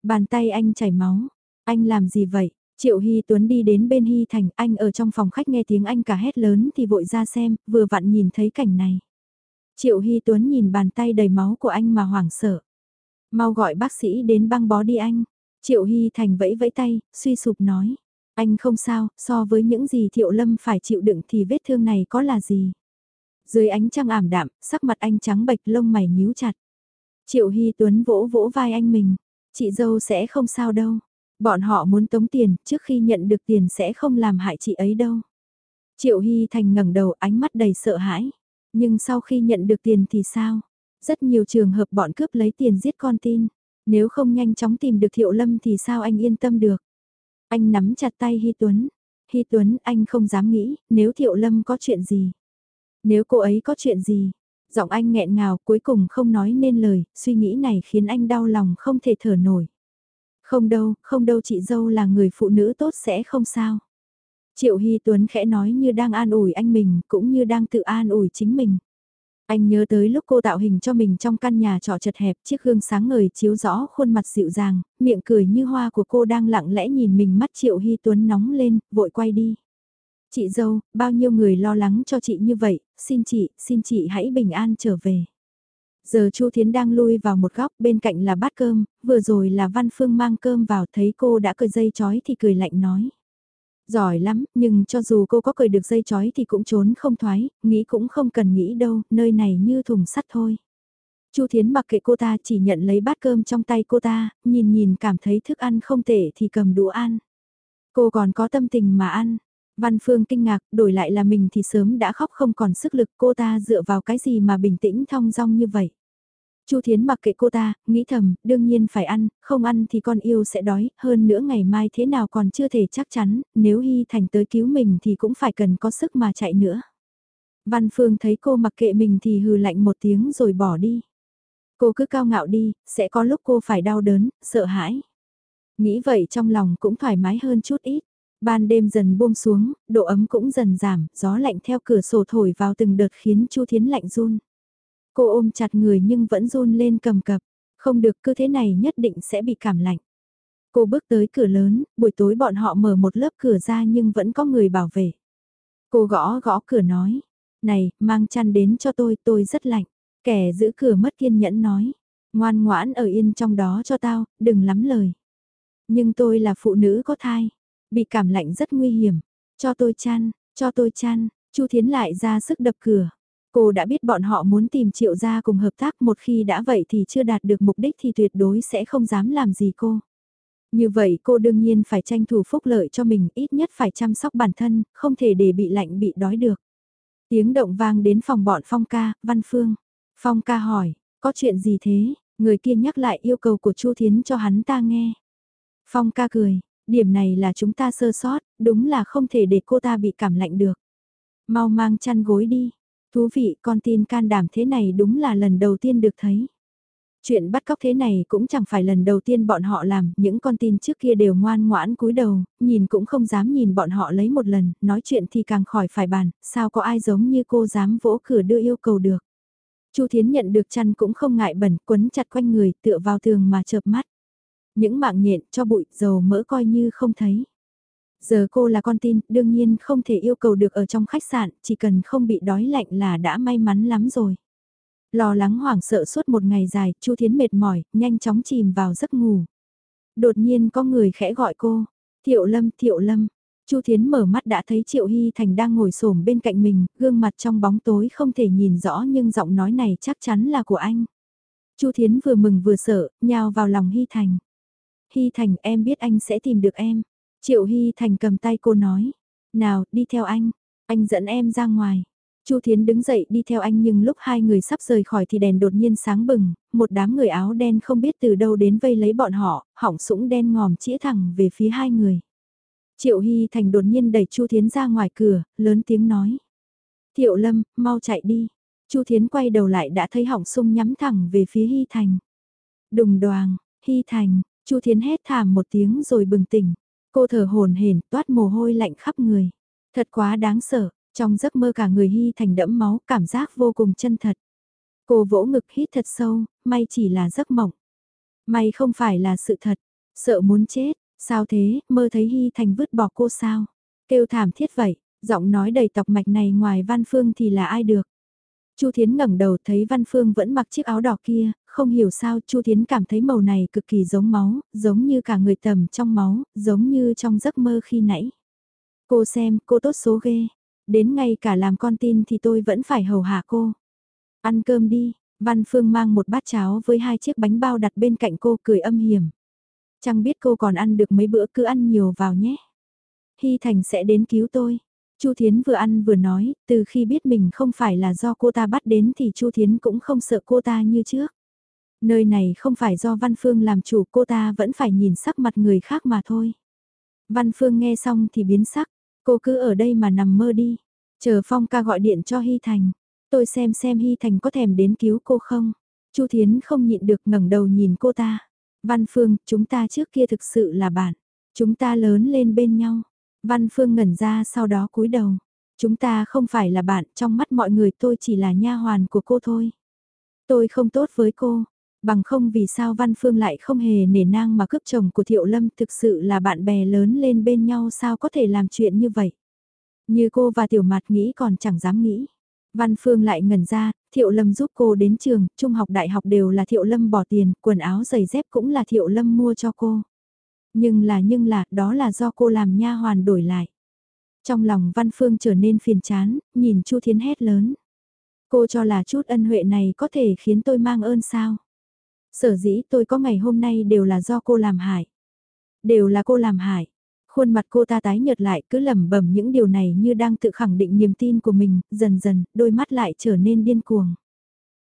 Speaker 1: Bàn tay anh chảy máu. Anh làm gì vậy? Triệu Hy Tuấn đi đến bên Hy Thành, anh ở trong phòng khách nghe tiếng anh cả hét lớn thì vội ra xem, vừa vặn nhìn thấy cảnh này. Triệu Hy Tuấn nhìn bàn tay đầy máu của anh mà hoảng sợ. Mau gọi bác sĩ đến băng bó đi anh. Triệu Hy Thành vẫy vẫy tay, suy sụp nói. Anh không sao, so với những gì Thiệu Lâm phải chịu đựng thì vết thương này có là gì. Dưới ánh trăng ảm đạm, sắc mặt anh trắng bệch lông mày nhíu chặt. Triệu Hy Tuấn vỗ vỗ vai anh mình. Chị dâu sẽ không sao đâu. Bọn họ muốn tống tiền, trước khi nhận được tiền sẽ không làm hại chị ấy đâu. Triệu Hy Thành ngẩng đầu ánh mắt đầy sợ hãi. Nhưng sau khi nhận được tiền thì sao? Rất nhiều trường hợp bọn cướp lấy tiền giết con tin. Nếu không nhanh chóng tìm được Thiệu Lâm thì sao anh yên tâm được? Anh nắm chặt tay Hy Tuấn. Hy Tuấn anh không dám nghĩ, nếu Thiệu Lâm có chuyện gì. Nếu cô ấy có chuyện gì, giọng anh nghẹn ngào cuối cùng không nói nên lời, suy nghĩ này khiến anh đau lòng không thể thở nổi. Không đâu, không đâu chị dâu là người phụ nữ tốt sẽ không sao. Triệu Hy Tuấn khẽ nói như đang an ủi anh mình, cũng như đang tự an ủi chính mình. Anh nhớ tới lúc cô tạo hình cho mình trong căn nhà trọ chật hẹp, chiếc gương sáng ngời chiếu rõ khuôn mặt dịu dàng, miệng cười như hoa của cô đang lặng lẽ nhìn mình mắt Triệu Hy Tuấn nóng lên, vội quay đi. Chị dâu, bao nhiêu người lo lắng cho chị như vậy, xin chị, xin chị hãy bình an trở về. Giờ Chu Thiến đang lui vào một góc bên cạnh là bát cơm, vừa rồi là Văn Phương mang cơm vào thấy cô đã cười dây chói thì cười lạnh nói. Giỏi lắm, nhưng cho dù cô có cười được dây chói thì cũng trốn không thoái, nghĩ cũng không cần nghĩ đâu, nơi này như thùng sắt thôi. Chu Thiến mặc kệ cô ta chỉ nhận lấy bát cơm trong tay cô ta, nhìn nhìn cảm thấy thức ăn không tệ thì cầm đũa ăn. Cô còn có tâm tình mà ăn, Văn Phương kinh ngạc, đổi lại là mình thì sớm đã khóc không còn sức lực cô ta dựa vào cái gì mà bình tĩnh thong dong như vậy. Chu Thiến mặc kệ cô ta, nghĩ thầm, đương nhiên phải ăn, không ăn thì con yêu sẽ đói, hơn nữa ngày mai thế nào còn chưa thể chắc chắn, nếu Hy Thành tới cứu mình thì cũng phải cần có sức mà chạy nữa. Văn Phương thấy cô mặc kệ mình thì hừ lạnh một tiếng rồi bỏ đi. Cô cứ cao ngạo đi, sẽ có lúc cô phải đau đớn, sợ hãi. Nghĩ vậy trong lòng cũng thoải mái hơn chút ít. Ban đêm dần buông xuống, độ ấm cũng dần giảm, gió lạnh theo cửa sổ thổi vào từng đợt khiến Chu Thiến lạnh run. Cô ôm chặt người nhưng vẫn run lên cầm cập, không được cứ thế này nhất định sẽ bị cảm lạnh. Cô bước tới cửa lớn, buổi tối bọn họ mở một lớp cửa ra nhưng vẫn có người bảo vệ. Cô gõ gõ cửa nói, này, mang chăn đến cho tôi, tôi rất lạnh. Kẻ giữ cửa mất kiên nhẫn nói, ngoan ngoãn ở yên trong đó cho tao, đừng lắm lời. Nhưng tôi là phụ nữ có thai, bị cảm lạnh rất nguy hiểm. Cho tôi chăn, cho tôi chăn, Chu Thiến lại ra sức đập cửa. Cô đã biết bọn họ muốn tìm triệu gia cùng hợp tác một khi đã vậy thì chưa đạt được mục đích thì tuyệt đối sẽ không dám làm gì cô. Như vậy cô đương nhiên phải tranh thủ phúc lợi cho mình ít nhất phải chăm sóc bản thân, không thể để bị lạnh bị đói được. Tiếng động vang đến phòng bọn Phong ca, Văn Phương. Phong ca hỏi, có chuyện gì thế? Người kia nhắc lại yêu cầu của Chu Thiến cho hắn ta nghe. Phong ca cười, điểm này là chúng ta sơ sót, đúng là không thể để cô ta bị cảm lạnh được. Mau mang chăn gối đi. Thú vị, con tin can đảm thế này đúng là lần đầu tiên được thấy. Chuyện bắt cóc thế này cũng chẳng phải lần đầu tiên bọn họ làm, những con tin trước kia đều ngoan ngoãn cúi đầu, nhìn cũng không dám nhìn bọn họ lấy một lần, nói chuyện thì càng khỏi phải bàn, sao có ai giống như cô dám vỗ cửa đưa yêu cầu được. Chu Thiến nhận được chăn cũng không ngại bẩn, quấn chặt quanh người, tựa vào tường mà chợp mắt. Những mạng nhện cho bụi, dầu mỡ coi như không thấy. Giờ cô là con tin, đương nhiên không thể yêu cầu được ở trong khách sạn, chỉ cần không bị đói lạnh là đã may mắn lắm rồi. Lo lắng hoảng sợ suốt một ngày dài, Chu Thiến mệt mỏi, nhanh chóng chìm vào giấc ngủ. Đột nhiên có người khẽ gọi cô, Thiệu Lâm, Thiệu Lâm. Chu Thiến mở mắt đã thấy Triệu Hy Thành đang ngồi xổm bên cạnh mình, gương mặt trong bóng tối không thể nhìn rõ nhưng giọng nói này chắc chắn là của anh. Chu Thiến vừa mừng vừa sợ, nhào vào lòng Hy Thành. Hy Thành em biết anh sẽ tìm được em. Triệu Hy Thành cầm tay cô nói. Nào, đi theo anh. Anh dẫn em ra ngoài. Chu Thiến đứng dậy đi theo anh nhưng lúc hai người sắp rời khỏi thì đèn đột nhiên sáng bừng, một đám người áo đen không biết từ đâu đến vây lấy bọn họ, hỏng sũng đen ngòm chĩa thẳng về phía hai người. Triệu Hy Thành đột nhiên đẩy Chu Thiến ra ngoài cửa, lớn tiếng nói. Thiệu Lâm, mau chạy đi. Chu Thiến quay đầu lại đã thấy hỏng sung nhắm thẳng về phía Hy Thành. Đùng đoàng, Hy Thành, Chu Thiến hét thảm một tiếng rồi bừng tỉnh. Cô thở hồn hển toát mồ hôi lạnh khắp người. Thật quá đáng sợ, trong giấc mơ cả người Hy Thành đẫm máu, cảm giác vô cùng chân thật. Cô vỗ ngực hít thật sâu, may chỉ là giấc mộng. May không phải là sự thật, sợ muốn chết, sao thế, mơ thấy Hy Thành vứt bỏ cô sao? Kêu thảm thiết vậy, giọng nói đầy tọc mạch này ngoài Văn Phương thì là ai được? Chu Thiến ngẩng đầu thấy Văn Phương vẫn mặc chiếc áo đỏ kia, không hiểu sao Chu Thiến cảm thấy màu này cực kỳ giống máu, giống như cả người tầm trong máu, giống như trong giấc mơ khi nãy. Cô xem, cô tốt số ghê, đến ngay cả làm con tin thì tôi vẫn phải hầu hạ cô. Ăn cơm đi, Văn Phương mang một bát cháo với hai chiếc bánh bao đặt bên cạnh cô cười âm hiểm. Chẳng biết cô còn ăn được mấy bữa cứ ăn nhiều vào nhé. Hy Thành sẽ đến cứu tôi. Chu Thiến vừa ăn vừa nói, từ khi biết mình không phải là do cô ta bắt đến thì Chu Thiến cũng không sợ cô ta như trước. Nơi này không phải do Văn Phương làm chủ cô ta vẫn phải nhìn sắc mặt người khác mà thôi. Văn Phương nghe xong thì biến sắc, cô cứ ở đây mà nằm mơ đi. Chờ Phong ca gọi điện cho Hy Thành. Tôi xem xem Hy Thành có thèm đến cứu cô không. Chu Thiến không nhịn được ngẩng đầu nhìn cô ta. Văn Phương, chúng ta trước kia thực sự là bạn. Chúng ta lớn lên bên nhau. Văn Phương ngẩn ra sau đó cúi đầu. Chúng ta không phải là bạn, trong mắt mọi người tôi chỉ là nha hoàn của cô thôi. Tôi không tốt với cô, bằng không vì sao Văn Phương lại không hề nể nang mà cướp chồng của Thiệu Lâm thực sự là bạn bè lớn lên bên nhau sao có thể làm chuyện như vậy. Như cô và Tiểu Mạt nghĩ còn chẳng dám nghĩ. Văn Phương lại ngẩn ra, Thiệu Lâm giúp cô đến trường, trung học đại học đều là Thiệu Lâm bỏ tiền, quần áo giày dép cũng là Thiệu Lâm mua cho cô. Nhưng là nhưng là, đó là do cô làm nha hoàn đổi lại. Trong lòng Văn Phương trở nên phiền chán, nhìn Chu Thiến hét lớn. Cô cho là chút ân huệ này có thể khiến tôi mang ơn sao? Sở dĩ tôi có ngày hôm nay đều là do cô làm hại. Đều là cô làm hại. Khuôn mặt cô ta tái nhợt lại cứ lẩm bẩm những điều này như đang tự khẳng định niềm tin của mình, dần dần, đôi mắt lại trở nên điên cuồng.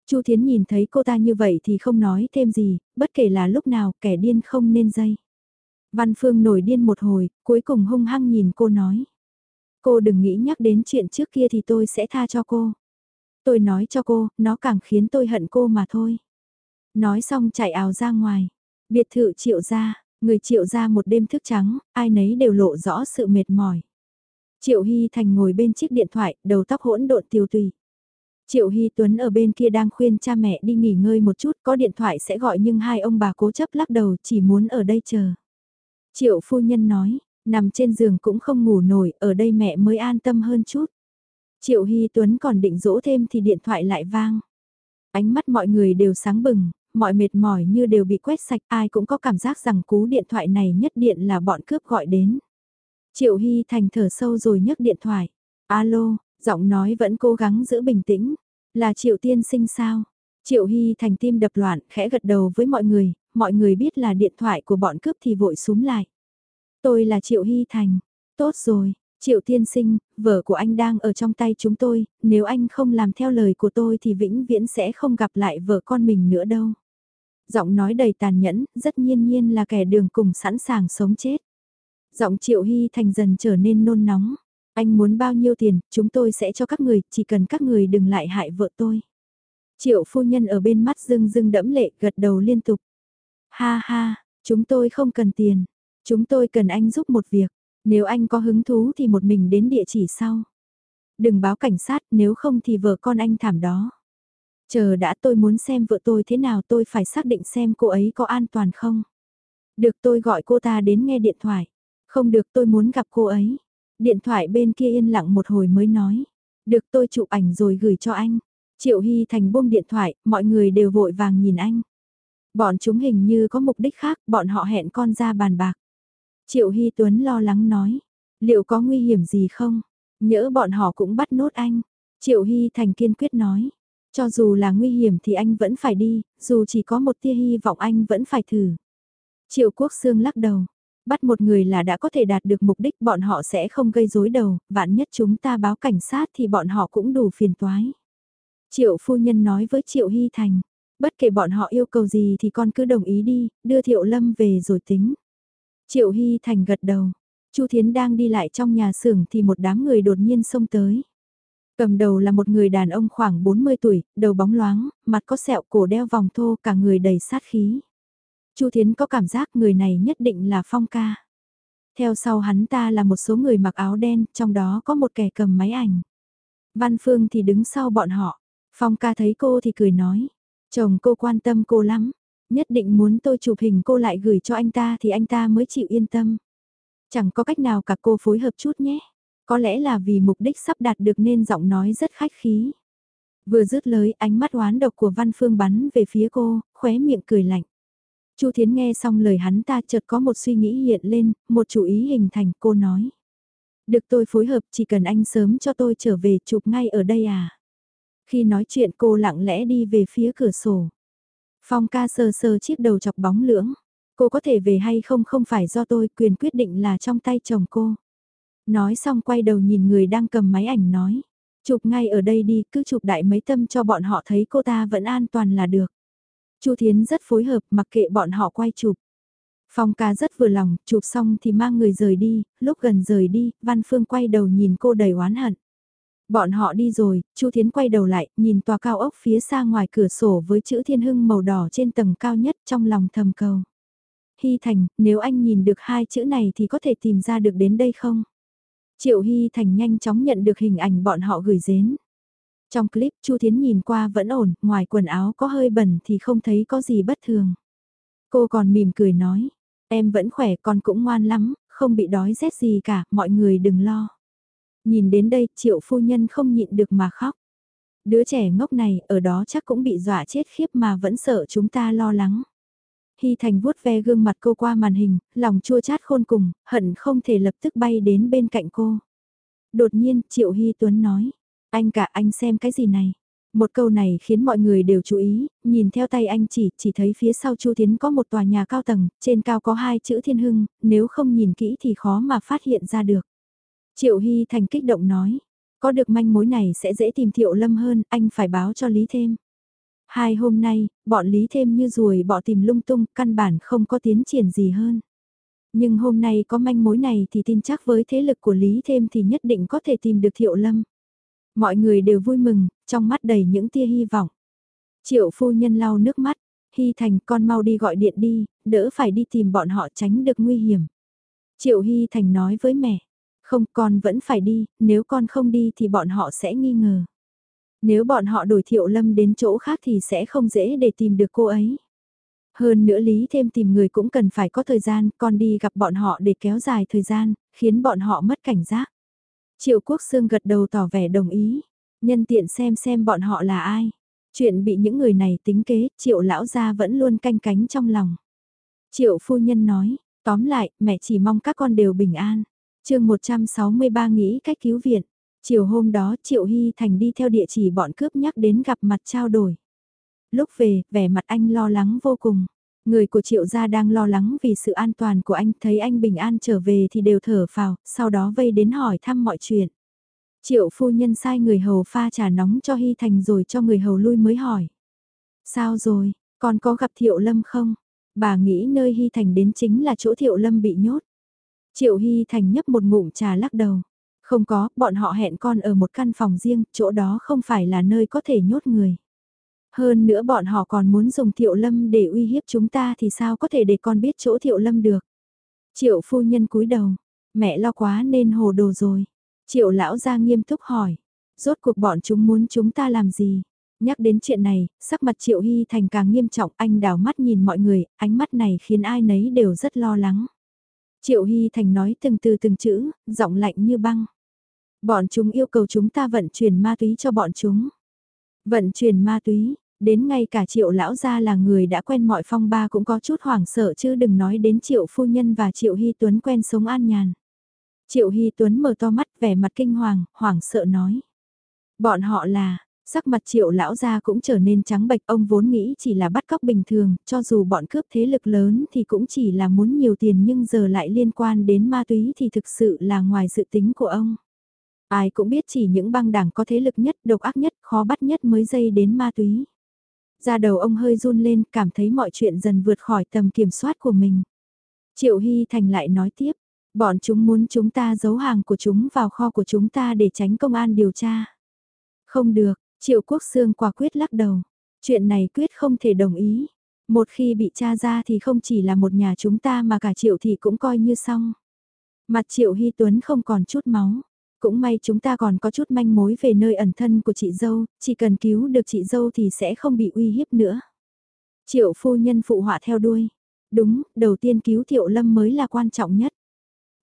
Speaker 1: Chu Thiến nhìn thấy cô ta như vậy thì không nói thêm gì, bất kể là lúc nào kẻ điên không nên dây. Văn Phương nổi điên một hồi, cuối cùng hung hăng nhìn cô nói. Cô đừng nghĩ nhắc đến chuyện trước kia thì tôi sẽ tha cho cô. Tôi nói cho cô, nó càng khiến tôi hận cô mà thôi. Nói xong chạy ào ra ngoài. Biệt thự triệu ra, người triệu ra một đêm thức trắng, ai nấy đều lộ rõ sự mệt mỏi. Triệu Hy Thành ngồi bên chiếc điện thoại, đầu tóc hỗn độn tiêu tùy. Triệu Hy Tuấn ở bên kia đang khuyên cha mẹ đi nghỉ ngơi một chút, có điện thoại sẽ gọi nhưng hai ông bà cố chấp lắc đầu chỉ muốn ở đây chờ. Triệu phu nhân nói, nằm trên giường cũng không ngủ nổi, ở đây mẹ mới an tâm hơn chút. Triệu Hy Tuấn còn định dỗ thêm thì điện thoại lại vang. Ánh mắt mọi người đều sáng bừng, mọi mệt mỏi như đều bị quét sạch, ai cũng có cảm giác rằng cú điện thoại này nhất điện là bọn cướp gọi đến. Triệu Hy Thành thở sâu rồi nhấc điện thoại. Alo, giọng nói vẫn cố gắng giữ bình tĩnh. Là Triệu Tiên sinh sao? Triệu Hy Thành tim đập loạn, khẽ gật đầu với mọi người, mọi người biết là điện thoại của bọn cướp thì vội súng lại. Tôi là Triệu Hy Thành. Tốt rồi, Triệu Tiên sinh, vợ của anh đang ở trong tay chúng tôi, nếu anh không làm theo lời của tôi thì vĩnh viễn sẽ không gặp lại vợ con mình nữa đâu. Giọng nói đầy tàn nhẫn, rất nhiên nhiên là kẻ đường cùng sẵn sàng sống chết. Giọng Triệu Hy Thành dần trở nên nôn nóng. Anh muốn bao nhiêu tiền, chúng tôi sẽ cho các người, chỉ cần các người đừng lại hại vợ tôi. Triệu phu nhân ở bên mắt dưng dưng đẫm lệ gật đầu liên tục. Ha ha, chúng tôi không cần tiền. Chúng tôi cần anh giúp một việc. Nếu anh có hứng thú thì một mình đến địa chỉ sau. Đừng báo cảnh sát nếu không thì vợ con anh thảm đó. Chờ đã tôi muốn xem vợ tôi thế nào tôi phải xác định xem cô ấy có an toàn không. Được tôi gọi cô ta đến nghe điện thoại. Không được tôi muốn gặp cô ấy. Điện thoại bên kia yên lặng một hồi mới nói. Được tôi chụp ảnh rồi gửi cho anh. Triệu Hy Thành buông điện thoại, mọi người đều vội vàng nhìn anh. Bọn chúng hình như có mục đích khác, bọn họ hẹn con ra bàn bạc. Triệu Hy Tuấn lo lắng nói, liệu có nguy hiểm gì không? Nhỡ bọn họ cũng bắt nốt anh. Triệu Hy Thành kiên quyết nói, cho dù là nguy hiểm thì anh vẫn phải đi, dù chỉ có một tia hy vọng anh vẫn phải thử. Triệu Quốc Sương lắc đầu, bắt một người là đã có thể đạt được mục đích bọn họ sẽ không gây rối đầu, vạn nhất chúng ta báo cảnh sát thì bọn họ cũng đủ phiền toái. Triệu phu nhân nói với Triệu Hy Thành, bất kể bọn họ yêu cầu gì thì con cứ đồng ý đi, đưa Thiệu Lâm về rồi tính. Triệu Hy Thành gật đầu. Chu Thiến đang đi lại trong nhà xưởng thì một đám người đột nhiên xông tới. Cầm đầu là một người đàn ông khoảng 40 tuổi, đầu bóng loáng, mặt có sẹo cổ đeo vòng thô cả người đầy sát khí. Chu Thiến có cảm giác người này nhất định là Phong ca. Theo sau hắn ta là một số người mặc áo đen, trong đó có một kẻ cầm máy ảnh. Văn Phương thì đứng sau bọn họ. Phong ca thấy cô thì cười nói. Chồng cô quan tâm cô lắm. Nhất định muốn tôi chụp hình cô lại gửi cho anh ta thì anh ta mới chịu yên tâm. Chẳng có cách nào cả cô phối hợp chút nhé. Có lẽ là vì mục đích sắp đạt được nên giọng nói rất khách khí. Vừa dứt lời ánh mắt oán độc của Văn Phương bắn về phía cô, khóe miệng cười lạnh. Chu Thiến nghe xong lời hắn ta chợt có một suy nghĩ hiện lên, một chủ ý hình thành cô nói. Được tôi phối hợp chỉ cần anh sớm cho tôi trở về chụp ngay ở đây à. Khi nói chuyện cô lặng lẽ đi về phía cửa sổ. Phong ca sờ sờ chiếc đầu chọc bóng lưỡng. Cô có thể về hay không không phải do tôi, quyền quyết định là trong tay chồng cô. Nói xong quay đầu nhìn người đang cầm máy ảnh nói. Chụp ngay ở đây đi, cứ chụp đại mấy tâm cho bọn họ thấy cô ta vẫn an toàn là được. Chu Thiến rất phối hợp mặc kệ bọn họ quay chụp. Phong ca rất vừa lòng, chụp xong thì mang người rời đi, lúc gần rời đi, Văn Phương quay đầu nhìn cô đầy oán hận. Bọn họ đi rồi, Chu Thiến quay đầu lại, nhìn tòa cao ốc phía xa ngoài cửa sổ với chữ thiên hưng màu đỏ trên tầng cao nhất trong lòng thầm cầu. Hy Thành, nếu anh nhìn được hai chữ này thì có thể tìm ra được đến đây không? Triệu Hy Thành nhanh chóng nhận được hình ảnh bọn họ gửi đến. Trong clip Chu Thiến nhìn qua vẫn ổn, ngoài quần áo có hơi bẩn thì không thấy có gì bất thường. Cô còn mỉm cười nói, em vẫn khỏe con cũng ngoan lắm, không bị đói rét gì cả, mọi người đừng lo. Nhìn đến đây triệu phu nhân không nhịn được mà khóc. Đứa trẻ ngốc này ở đó chắc cũng bị dọa chết khiếp mà vẫn sợ chúng ta lo lắng. Hy Thành vuốt ve gương mặt cô qua màn hình, lòng chua chát khôn cùng, hận không thể lập tức bay đến bên cạnh cô. Đột nhiên, Triệu Hy Tuấn nói, anh cả anh xem cái gì này? Một câu này khiến mọi người đều chú ý, nhìn theo tay anh chỉ, chỉ thấy phía sau Chu Thiến có một tòa nhà cao tầng, trên cao có hai chữ thiên hưng, nếu không nhìn kỹ thì khó mà phát hiện ra được. Triệu Hy Thành kích động nói, có được manh mối này sẽ dễ tìm Thiệu Lâm hơn, anh phải báo cho Lý thêm. Hai hôm nay, bọn Lý thêm như ruồi bỏ tìm lung tung, căn bản không có tiến triển gì hơn. Nhưng hôm nay có manh mối này thì tin chắc với thế lực của Lý thêm thì nhất định có thể tìm được Thiệu Lâm. Mọi người đều vui mừng, trong mắt đầy những tia hy vọng. Triệu phu nhân lau nước mắt, Hy Thành con mau đi gọi điện đi, đỡ phải đi tìm bọn họ tránh được nguy hiểm. Triệu Hy Thành nói với mẹ, không con vẫn phải đi, nếu con không đi thì bọn họ sẽ nghi ngờ. Nếu bọn họ đổi Thiệu Lâm đến chỗ khác thì sẽ không dễ để tìm được cô ấy. Hơn nữa Lý thêm tìm người cũng cần phải có thời gian, còn đi gặp bọn họ để kéo dài thời gian, khiến bọn họ mất cảnh giác. Triệu Quốc Sương gật đầu tỏ vẻ đồng ý, nhân tiện xem xem bọn họ là ai. Chuyện bị những người này tính kế, Triệu lão gia vẫn luôn canh cánh trong lòng. Triệu phu nhân nói, tóm lại, mẹ chỉ mong các con đều bình an. chương 163 nghĩ cách cứu viện. Chiều hôm đó Triệu Hy Thành đi theo địa chỉ bọn cướp nhắc đến gặp mặt trao đổi. Lúc về, vẻ mặt anh lo lắng vô cùng. Người của Triệu gia đang lo lắng vì sự an toàn của anh thấy anh bình an trở về thì đều thở phào, sau đó vây đến hỏi thăm mọi chuyện. Triệu phu nhân sai người hầu pha trà nóng cho Hy Thành rồi cho người hầu lui mới hỏi. Sao rồi, con có gặp Thiệu Lâm không? Bà nghĩ nơi Hy Thành đến chính là chỗ Thiệu Lâm bị nhốt. Triệu Hy Thành nhấp một ngụm trà lắc đầu. Không có, bọn họ hẹn con ở một căn phòng riêng, chỗ đó không phải là nơi có thể nhốt người. Hơn nữa bọn họ còn muốn dùng Thiệu Lâm để uy hiếp chúng ta thì sao có thể để con biết chỗ Thiệu Lâm được. Triệu phu nhân cúi đầu, mẹ lo quá nên hồ đồ rồi. Triệu lão ra nghiêm túc hỏi, rốt cuộc bọn chúng muốn chúng ta làm gì? Nhắc đến chuyện này, sắc mặt Triệu Hy Thành càng nghiêm trọng, anh đảo mắt nhìn mọi người, ánh mắt này khiến ai nấy đều rất lo lắng. Triệu Hy Thành nói từng từ từng chữ, giọng lạnh như băng. Bọn chúng yêu cầu chúng ta vận chuyển ma túy cho bọn chúng. Vận chuyển ma túy, đến ngay cả triệu lão gia là người đã quen mọi phong ba cũng có chút hoảng sợ chứ đừng nói đến triệu phu nhân và triệu hy tuấn quen sống an nhàn. Triệu hy tuấn mở to mắt vẻ mặt kinh hoàng, hoảng sợ nói. Bọn họ là, sắc mặt triệu lão gia cũng trở nên trắng bệch ông vốn nghĩ chỉ là bắt cóc bình thường, cho dù bọn cướp thế lực lớn thì cũng chỉ là muốn nhiều tiền nhưng giờ lại liên quan đến ma túy thì thực sự là ngoài dự tính của ông. Ai cũng biết chỉ những băng đảng có thế lực nhất, độc ác nhất, khó bắt nhất mới dây đến ma túy. Ra đầu ông hơi run lên, cảm thấy mọi chuyện dần vượt khỏi tầm kiểm soát của mình. Triệu Hy Thành lại nói tiếp, bọn chúng muốn chúng ta giấu hàng của chúng vào kho của chúng ta để tránh công an điều tra. Không được, Triệu Quốc Sương quả quyết lắc đầu. Chuyện này quyết không thể đồng ý. Một khi bị tra ra thì không chỉ là một nhà chúng ta mà cả Triệu thì cũng coi như xong. Mặt Triệu Hy Tuấn không còn chút máu. Cũng may chúng ta còn có chút manh mối về nơi ẩn thân của chị dâu, chỉ cần cứu được chị dâu thì sẽ không bị uy hiếp nữa. Triệu phu nhân phụ họa theo đuôi. Đúng, đầu tiên cứu Thiệu Lâm mới là quan trọng nhất.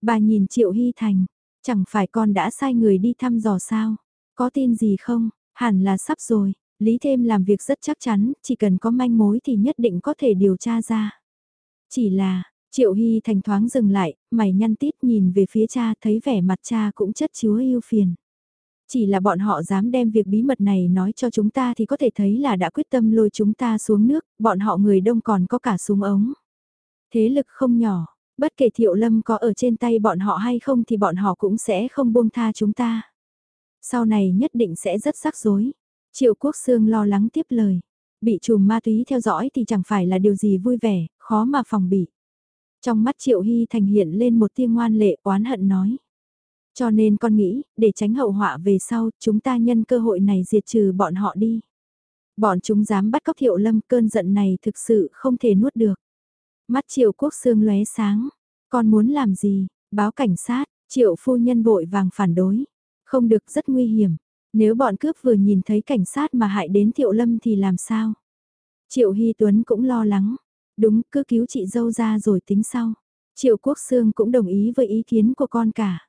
Speaker 1: Bà nhìn Triệu Hy Thành, chẳng phải con đã sai người đi thăm dò sao? Có tin gì không? Hẳn là sắp rồi. Lý thêm làm việc rất chắc chắn, chỉ cần có manh mối thì nhất định có thể điều tra ra. Chỉ là, Triệu Hy Thành thoáng dừng lại, mày nhăn tít nhìn về phía cha thấy vẻ mặt cha cũng chất chứa yêu phiền. Chỉ là bọn họ dám đem việc bí mật này nói cho chúng ta thì có thể thấy là đã quyết tâm lôi chúng ta xuống nước, bọn họ người đông còn có cả súng ống. Thế lực không nhỏ, bất kể Thiệu Lâm có ở trên tay bọn họ hay không thì bọn họ cũng sẽ không buông tha chúng ta. Sau này nhất định sẽ rất rắc rối. Triệu Quốc Sương lo lắng tiếp lời. Bị chùm ma túy theo dõi thì chẳng phải là điều gì vui vẻ, khó mà phòng bị. Trong mắt Triệu Hy Thành hiện lên một tia ngoan lệ oán hận nói. Cho nên con nghĩ, để tránh hậu họa về sau, chúng ta nhân cơ hội này diệt trừ bọn họ đi. Bọn chúng dám bắt cóc Thiệu Lâm cơn giận này thực sự không thể nuốt được. Mắt Triệu Quốc Sương lóe sáng. Con muốn làm gì? Báo cảnh sát, Triệu phu nhân vội vàng phản đối. Không được rất nguy hiểm. Nếu bọn cướp vừa nhìn thấy cảnh sát mà hại đến Thiệu Lâm thì làm sao? Triệu Hy Tuấn cũng lo lắng. Đúng, cứ cứu chị dâu ra rồi tính sau. Triệu Quốc Sương cũng đồng ý với ý kiến của con cả.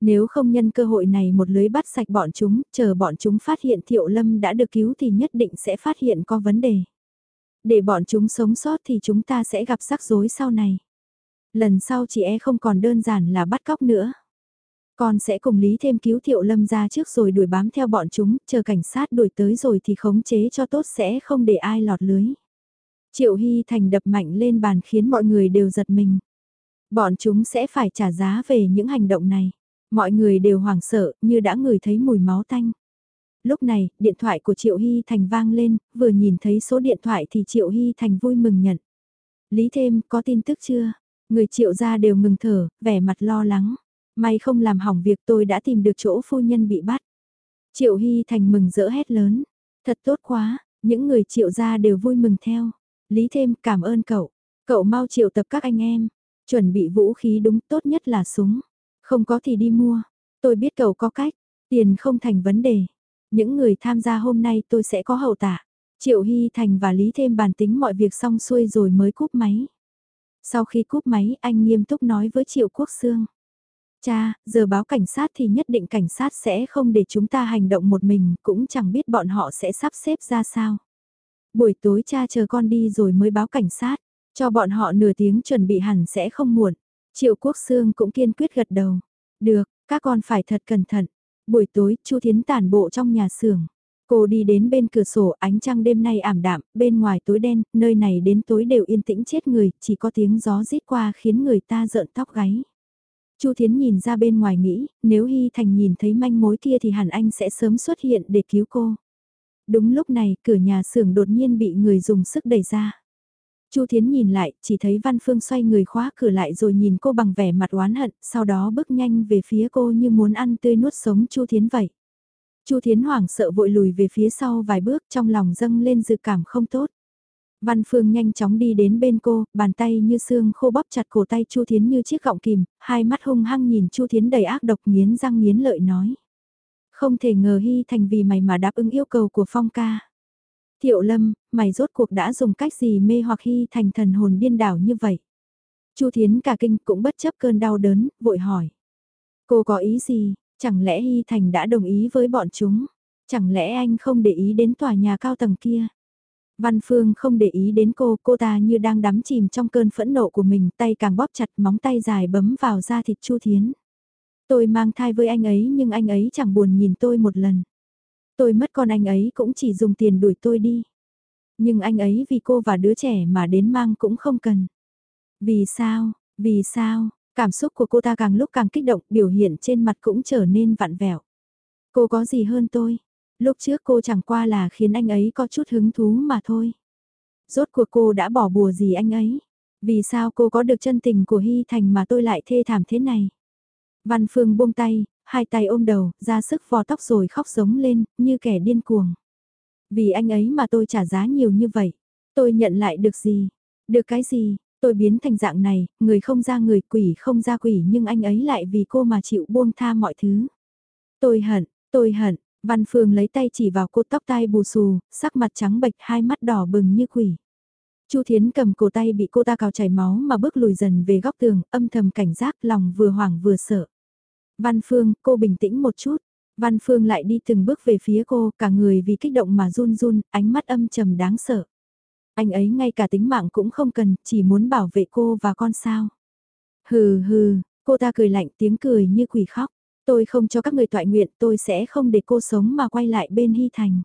Speaker 1: Nếu không nhân cơ hội này một lưới bắt sạch bọn chúng, chờ bọn chúng phát hiện Thiệu Lâm đã được cứu thì nhất định sẽ phát hiện có vấn đề. Để bọn chúng sống sót thì chúng ta sẽ gặp rắc rối sau này. Lần sau chị e không còn đơn giản là bắt cóc nữa. Con sẽ cùng Lý thêm cứu Thiệu Lâm ra trước rồi đuổi bám theo bọn chúng, chờ cảnh sát đuổi tới rồi thì khống chế cho tốt sẽ không để ai lọt lưới. Triệu Hy Thành đập mạnh lên bàn khiến mọi người đều giật mình. Bọn chúng sẽ phải trả giá về những hành động này. Mọi người đều hoảng sợ như đã ngửi thấy mùi máu tanh. Lúc này, điện thoại của Triệu Hy Thành vang lên, vừa nhìn thấy số điện thoại thì Triệu Hy Thành vui mừng nhận. Lý thêm, có tin tức chưa? Người Triệu gia đều ngừng thở, vẻ mặt lo lắng. May không làm hỏng việc tôi đã tìm được chỗ phu nhân bị bắt. Triệu Hy Thành mừng rỡ hét lớn. Thật tốt quá, những người Triệu gia đều vui mừng theo. Lý thêm, cảm ơn cậu. Cậu mau triệu tập các anh em. Chuẩn bị vũ khí đúng tốt nhất là súng. Không có thì đi mua. Tôi biết cậu có cách. Tiền không thành vấn đề. Những người tham gia hôm nay tôi sẽ có hậu tạ. Triệu Hy Thành và Lý thêm bàn tính mọi việc xong xuôi rồi mới cúp máy. Sau khi cúp máy anh nghiêm túc nói với Triệu Quốc Sương. Cha, giờ báo cảnh sát thì nhất định cảnh sát sẽ không để chúng ta hành động một mình, cũng chẳng biết bọn họ sẽ sắp xếp ra sao. Buổi tối cha chờ con đi rồi mới báo cảnh sát, cho bọn họ nửa tiếng chuẩn bị hẳn sẽ không muộn. Triệu Quốc Sương cũng kiên quyết gật đầu. Được, các con phải thật cẩn thận. Buổi tối, Chu Thiến tản bộ trong nhà xưởng. Cô đi đến bên cửa sổ, ánh trăng đêm nay ảm đạm, bên ngoài tối đen, nơi này đến tối đều yên tĩnh chết người, chỉ có tiếng gió rít qua khiến người ta rợn tóc gáy. Chu Thiến nhìn ra bên ngoài nghĩ, nếu Hy Thành nhìn thấy manh mối kia thì hẳn anh sẽ sớm xuất hiện để cứu cô. Đúng lúc này, cửa nhà xưởng đột nhiên bị người dùng sức đẩy ra. Chu Thiến nhìn lại, chỉ thấy Văn Phương xoay người khóa cửa lại rồi nhìn cô bằng vẻ mặt oán hận, sau đó bước nhanh về phía cô như muốn ăn tươi nuốt sống Chu Thiến vậy. Chu Thiến hoảng sợ vội lùi về phía sau vài bước trong lòng dâng lên dự cảm không tốt. Văn Phương nhanh chóng đi đến bên cô, bàn tay như xương khô bóp chặt cổ tay Chu Thiến như chiếc gọng kìm, hai mắt hung hăng nhìn Chu Thiến đầy ác độc nghiến răng nghiến lợi nói. Không thể ngờ Hy Thành vì mày mà đáp ứng yêu cầu của Phong ca. Thiệu Lâm, mày rốt cuộc đã dùng cách gì mê hoặc Hy Thành thần hồn điên đảo như vậy? Chu Thiến cả kinh cũng bất chấp cơn đau đớn, vội hỏi. Cô có ý gì, chẳng lẽ Hy Thành đã đồng ý với bọn chúng? Chẳng lẽ anh không để ý đến tòa nhà cao tầng kia? Văn Phương không để ý đến cô, cô ta như đang đắm chìm trong cơn phẫn nộ của mình, tay càng bóp chặt móng tay dài bấm vào da thịt Chu Thiến. Tôi mang thai với anh ấy nhưng anh ấy chẳng buồn nhìn tôi một lần. Tôi mất con anh ấy cũng chỉ dùng tiền đuổi tôi đi. Nhưng anh ấy vì cô và đứa trẻ mà đến mang cũng không cần. Vì sao, vì sao, cảm xúc của cô ta càng lúc càng kích động, biểu hiện trên mặt cũng trở nên vặn vẹo. Cô có gì hơn tôi? Lúc trước cô chẳng qua là khiến anh ấy có chút hứng thú mà thôi. Rốt cuộc cô đã bỏ bùa gì anh ấy? Vì sao cô có được chân tình của Hy Thành mà tôi lại thê thảm thế này? Văn Phương buông tay, hai tay ôm đầu, ra sức vò tóc rồi khóc giống lên, như kẻ điên cuồng. Vì anh ấy mà tôi trả giá nhiều như vậy. Tôi nhận lại được gì? Được cái gì? Tôi biến thành dạng này, người không ra người quỷ không ra quỷ nhưng anh ấy lại vì cô mà chịu buông tha mọi thứ. Tôi hận, tôi hận, Văn Phương lấy tay chỉ vào cô tóc tai bù xù, sắc mặt trắng bệch hai mắt đỏ bừng như quỷ. Chu Thiến cầm cổ tay bị cô ta cào chảy máu mà bước lùi dần về góc tường, âm thầm cảnh giác lòng vừa hoảng vừa sợ. Văn Phương, cô bình tĩnh một chút. Văn Phương lại đi từng bước về phía cô, cả người vì kích động mà run run, ánh mắt âm trầm đáng sợ. Anh ấy ngay cả tính mạng cũng không cần, chỉ muốn bảo vệ cô và con sao. Hừ hừ, cô ta cười lạnh tiếng cười như quỷ khóc. Tôi không cho các người toại nguyện, tôi sẽ không để cô sống mà quay lại bên Hy Thành.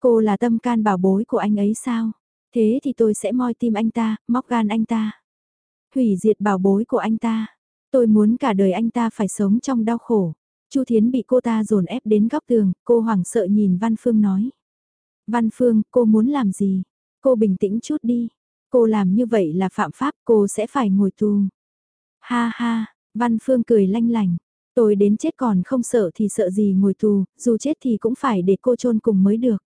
Speaker 1: Cô là tâm can bảo bối của anh ấy sao? Thế thì tôi sẽ moi tim anh ta, móc gan anh ta. Hủy diệt bảo bối của anh ta. Tôi muốn cả đời anh ta phải sống trong đau khổ. Chu Thiến bị cô ta dồn ép đến góc tường, cô hoảng sợ nhìn Văn Phương nói. Văn Phương, cô muốn làm gì? Cô bình tĩnh chút đi. Cô làm như vậy là phạm pháp, cô sẽ phải ngồi tù. Ha ha, Văn Phương cười lanh lành. Tôi đến chết còn không sợ thì sợ gì ngồi tù, dù chết thì cũng phải để cô chôn cùng mới được.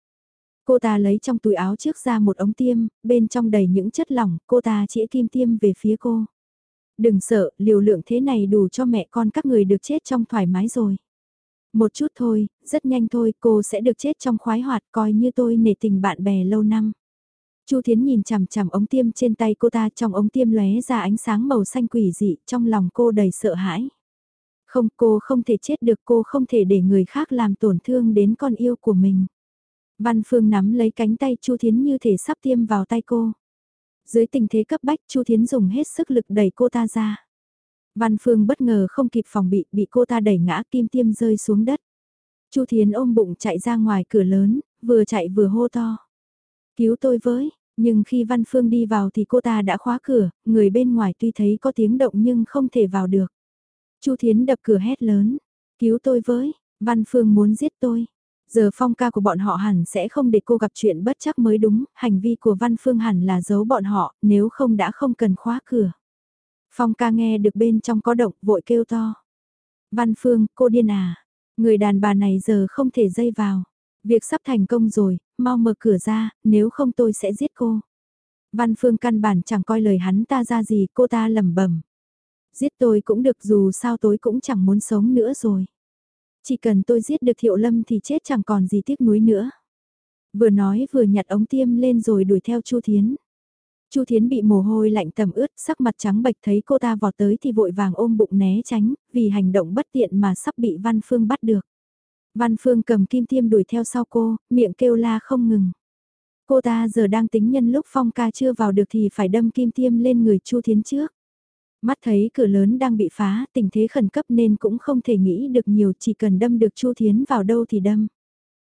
Speaker 1: Cô ta lấy trong túi áo trước ra một ống tiêm, bên trong đầy những chất lỏng, cô ta chĩa kim tiêm về phía cô. Đừng sợ, liều lượng thế này đủ cho mẹ con các người được chết trong thoải mái rồi. Một chút thôi, rất nhanh thôi, cô sẽ được chết trong khoái hoạt coi như tôi nể tình bạn bè lâu năm. Chu Thiến nhìn chằm chằm ống tiêm trên tay cô ta trong ống tiêm lóe ra ánh sáng màu xanh quỷ dị trong lòng cô đầy sợ hãi. Không cô không thể chết được cô không thể để người khác làm tổn thương đến con yêu của mình. Văn Phương nắm lấy cánh tay Chu Thiến như thể sắp tiêm vào tay cô. Dưới tình thế cấp bách Chu Thiến dùng hết sức lực đẩy cô ta ra. Văn Phương bất ngờ không kịp phòng bị, bị cô ta đẩy ngã kim tiêm rơi xuống đất. Chu Thiến ôm bụng chạy ra ngoài cửa lớn, vừa chạy vừa hô to. Cứu tôi với, nhưng khi Văn Phương đi vào thì cô ta đã khóa cửa, người bên ngoài tuy thấy có tiếng động nhưng không thể vào được. Chu Thiến đập cửa hét lớn, cứu tôi với, Văn Phương muốn giết tôi. Giờ phong ca của bọn họ hẳn sẽ không để cô gặp chuyện bất chắc mới đúng, hành vi của Văn Phương hẳn là giấu bọn họ, nếu không đã không cần khóa cửa. Phong ca nghe được bên trong có động, vội kêu to. Văn Phương, cô điên à? Người đàn bà này giờ không thể dây vào. Việc sắp thành công rồi, mau mở cửa ra, nếu không tôi sẽ giết cô. Văn Phương căn bản chẳng coi lời hắn ta ra gì, cô ta lẩm bẩm. Giết tôi cũng được dù sao tôi cũng chẳng muốn sống nữa rồi. Chỉ cần tôi giết được Thiệu Lâm thì chết chẳng còn gì tiếc nuối nữa. Vừa nói vừa nhặt ống tiêm lên rồi đuổi theo Chu Thiến. Chu Thiến bị mồ hôi lạnh tầm ướt, sắc mặt trắng bệch thấy cô ta vọt tới thì vội vàng ôm bụng né tránh, vì hành động bất tiện mà sắp bị Văn Phương bắt được. Văn Phương cầm kim tiêm đuổi theo sau cô, miệng kêu la không ngừng. Cô ta giờ đang tính nhân lúc Phong ca chưa vào được thì phải đâm kim tiêm lên người Chu Thiến trước. Mắt thấy cửa lớn đang bị phá, tình thế khẩn cấp nên cũng không thể nghĩ được nhiều chỉ cần đâm được Chu Thiến vào đâu thì đâm.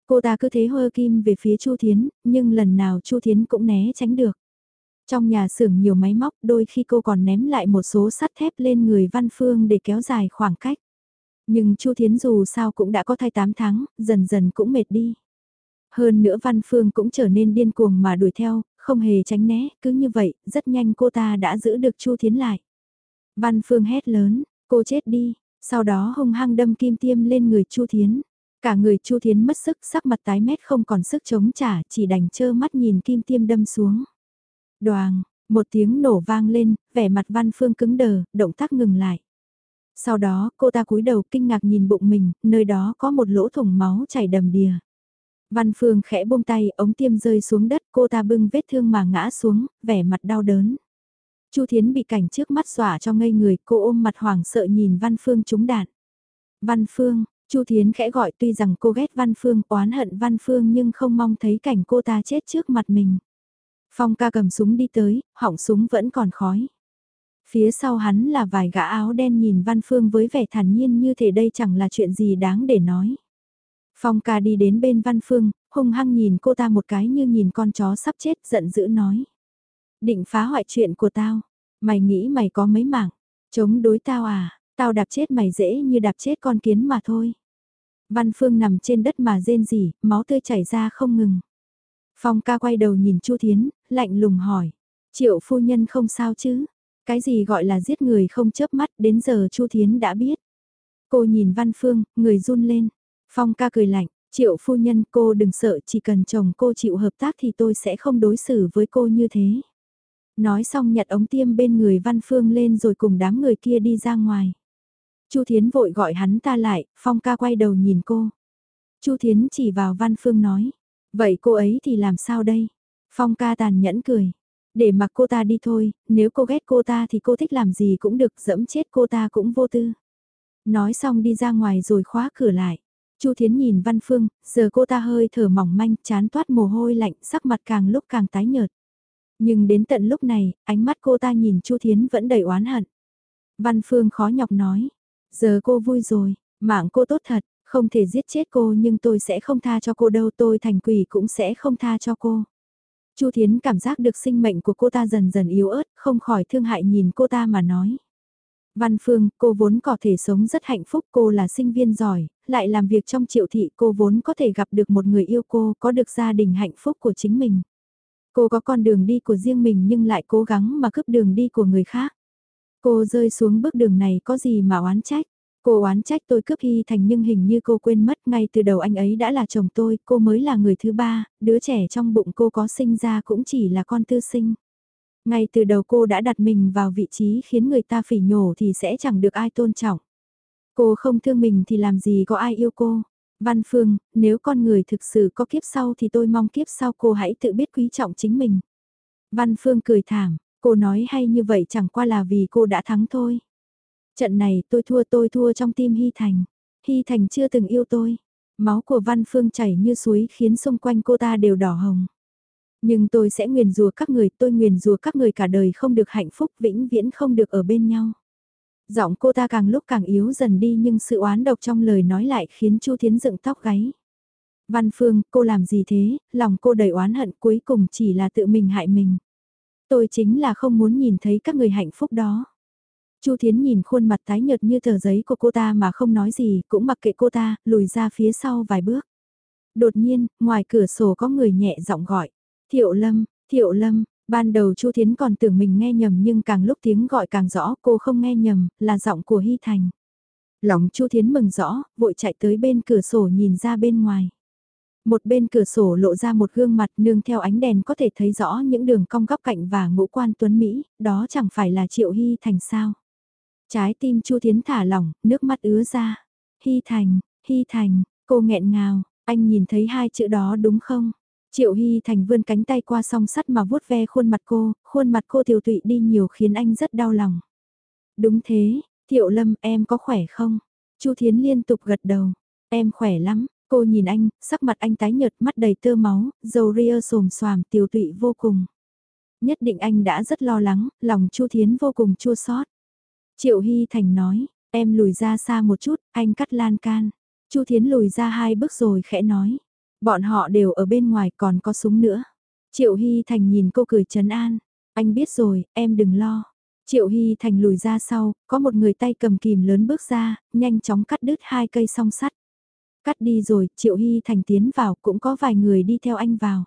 Speaker 1: Cô ta cứ thế hơ kim về phía Chu Thiến, nhưng lần nào Chu Thiến cũng né tránh được. Trong nhà xưởng nhiều máy móc đôi khi cô còn ném lại một số sắt thép lên người Văn Phương để kéo dài khoảng cách. Nhưng Chu Thiến dù sao cũng đã có thai 8 tháng, dần dần cũng mệt đi. Hơn nữa Văn Phương cũng trở nên điên cuồng mà đuổi theo, không hề tránh né, cứ như vậy, rất nhanh cô ta đã giữ được Chu Thiến lại. Văn Phương hét lớn, cô chết đi, sau đó hung hăng đâm kim tiêm lên người Chu Thiến. Cả người Chu Thiến mất sức, sắc mặt tái mét không còn sức chống trả, chỉ đành trơ mắt nhìn kim tiêm đâm xuống. Đoàng, một tiếng nổ vang lên, vẻ mặt Văn Phương cứng đờ, động tác ngừng lại. Sau đó, cô ta cúi đầu kinh ngạc nhìn bụng mình, nơi đó có một lỗ thủng máu chảy đầm đìa. Văn Phương khẽ buông tay, ống tiêm rơi xuống đất, cô ta bưng vết thương mà ngã xuống, vẻ mặt đau đớn. Chu Thiến bị cảnh trước mắt xỏa cho ngây người, cô ôm mặt hoảng sợ nhìn Văn Phương trúng đạn. Văn Phương, Chu Thiến khẽ gọi tuy rằng cô ghét Văn Phương, oán hận Văn Phương nhưng không mong thấy cảnh cô ta chết trước mặt mình. Phong ca cầm súng đi tới, họng súng vẫn còn khói. Phía sau hắn là vài gã áo đen nhìn Văn Phương với vẻ thản nhiên như thể đây chẳng là chuyện gì đáng để nói. Phong ca đi đến bên Văn Phương, hung hăng nhìn cô ta một cái như nhìn con chó sắp chết giận dữ nói. Định phá hoại chuyện của tao, mày nghĩ mày có mấy mạng, chống đối tao à, tao đạp chết mày dễ như đạp chết con kiến mà thôi. Văn Phương nằm trên đất mà rên rỉ, máu tươi chảy ra không ngừng. Phong ca quay đầu nhìn Chu Thiến, lạnh lùng hỏi. Triệu phu nhân không sao chứ? Cái gì gọi là giết người không chớp mắt đến giờ Chu Thiến đã biết. Cô nhìn Văn Phương, người run lên. Phong ca cười lạnh, triệu phu nhân cô đừng sợ chỉ cần chồng cô chịu hợp tác thì tôi sẽ không đối xử với cô như thế. Nói xong nhặt ống tiêm bên người Văn Phương lên rồi cùng đám người kia đi ra ngoài. Chu Thiến vội gọi hắn ta lại, Phong ca quay đầu nhìn cô. Chu Thiến chỉ vào Văn Phương nói, vậy cô ấy thì làm sao đây? Phong ca tàn nhẫn cười. Để mặc cô ta đi thôi, nếu cô ghét cô ta thì cô thích làm gì cũng được, dẫm chết cô ta cũng vô tư. Nói xong đi ra ngoài rồi khóa cửa lại. Chu Thiến nhìn Văn Phương, giờ cô ta hơi thở mỏng manh, chán toát mồ hôi lạnh, sắc mặt càng lúc càng tái nhợt. Nhưng đến tận lúc này, ánh mắt cô ta nhìn Chu Thiến vẫn đầy oán hận. Văn Phương khó nhọc nói, giờ cô vui rồi, mạng cô tốt thật, không thể giết chết cô nhưng tôi sẽ không tha cho cô đâu tôi thành quỷ cũng sẽ không tha cho cô. Chu Thiến cảm giác được sinh mệnh của cô ta dần dần yếu ớt, không khỏi thương hại nhìn cô ta mà nói. Văn Phương, cô vốn có thể sống rất hạnh phúc, cô là sinh viên giỏi, lại làm việc trong triệu thị, cô vốn có thể gặp được một người yêu cô, có được gia đình hạnh phúc của chính mình. Cô có con đường đi của riêng mình nhưng lại cố gắng mà cướp đường đi của người khác. Cô rơi xuống bước đường này có gì mà oán trách. Cô oán trách tôi cướp Hy Thành nhưng hình như cô quên mất ngay từ đầu anh ấy đã là chồng tôi, cô mới là người thứ ba, đứa trẻ trong bụng cô có sinh ra cũng chỉ là con tư sinh. Ngay từ đầu cô đã đặt mình vào vị trí khiến người ta phỉ nhổ thì sẽ chẳng được ai tôn trọng. Cô không thương mình thì làm gì có ai yêu cô. Văn Phương, nếu con người thực sự có kiếp sau thì tôi mong kiếp sau cô hãy tự biết quý trọng chính mình. Văn Phương cười thảm, cô nói hay như vậy chẳng qua là vì cô đã thắng thôi. Trận này tôi thua tôi thua trong tim Hy Thành. Hy Thành chưa từng yêu tôi. Máu của Văn Phương chảy như suối khiến xung quanh cô ta đều đỏ hồng. Nhưng tôi sẽ nguyền rùa các người, tôi nguyền rùa các người cả đời không được hạnh phúc vĩnh viễn không được ở bên nhau. Giọng cô ta càng lúc càng yếu dần đi nhưng sự oán độc trong lời nói lại khiến Chu Thiến dựng tóc gáy. Văn Phương, cô làm gì thế, lòng cô đầy oán hận cuối cùng chỉ là tự mình hại mình. Tôi chính là không muốn nhìn thấy các người hạnh phúc đó. Chu Thiến nhìn khuôn mặt tái nhợt như tờ giấy của cô ta mà không nói gì, cũng mặc kệ cô ta, lùi ra phía sau vài bước. Đột nhiên, ngoài cửa sổ có người nhẹ giọng gọi. Thiệu Lâm, Thiệu Lâm, ban đầu Chu Thiến còn tưởng mình nghe nhầm nhưng càng lúc tiếng gọi càng rõ cô không nghe nhầm, là giọng của Hy Thành. Lòng Chu Thiến mừng rõ, vội chạy tới bên cửa sổ nhìn ra bên ngoài. Một bên cửa sổ lộ ra một gương mặt nương theo ánh đèn có thể thấy rõ những đường cong góc cạnh và ngũ quan tuấn Mỹ, đó chẳng phải là Triệu Hy Thành sao. Trái tim Chu Thiến thả lỏng, nước mắt ứa ra. Hy Thành, Hy Thành, cô nghẹn ngào, anh nhìn thấy hai chữ đó đúng không? Triệu Hy Thành vươn cánh tay qua song sắt mà vuốt ve khuôn mặt cô, khuôn mặt cô tiểu tụy đi nhiều khiến anh rất đau lòng. Đúng thế, Thiệu Lâm em có khỏe không? Chu Thiến liên tục gật đầu, em khỏe lắm, cô nhìn anh, sắc mặt anh tái nhợt mắt đầy tơ máu, dầu ria xồm xoàm tiểu tụy vô cùng. Nhất định anh đã rất lo lắng, lòng Chu Thiến vô cùng chua xót. Triệu Hy Thành nói, em lùi ra xa một chút, anh cắt lan can. Chu Thiến lùi ra hai bước rồi khẽ nói, bọn họ đều ở bên ngoài còn có súng nữa. Triệu Hy Thành nhìn cô cười trấn an, anh biết rồi, em đừng lo. Triệu Hy Thành lùi ra sau, có một người tay cầm kìm lớn bước ra, nhanh chóng cắt đứt hai cây song sắt. Cắt đi rồi, Triệu Hy Thành tiến vào, cũng có vài người đi theo anh vào.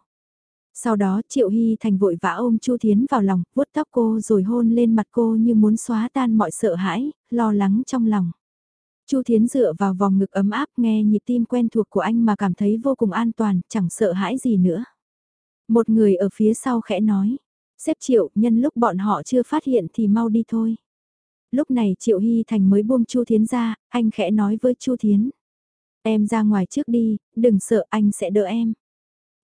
Speaker 1: Sau đó Triệu Hy Thành vội vã ôm Chu Thiến vào lòng, vuốt tóc cô rồi hôn lên mặt cô như muốn xóa tan mọi sợ hãi, lo lắng trong lòng. Chu Thiến dựa vào vòng ngực ấm áp nghe nhịp tim quen thuộc của anh mà cảm thấy vô cùng an toàn, chẳng sợ hãi gì nữa. Một người ở phía sau khẽ nói, xếp Triệu, nhân lúc bọn họ chưa phát hiện thì mau đi thôi. Lúc này Triệu Hy Thành mới buông Chu Thiến ra, anh khẽ nói với Chu Thiến. Em ra ngoài trước đi, đừng sợ anh sẽ đỡ em.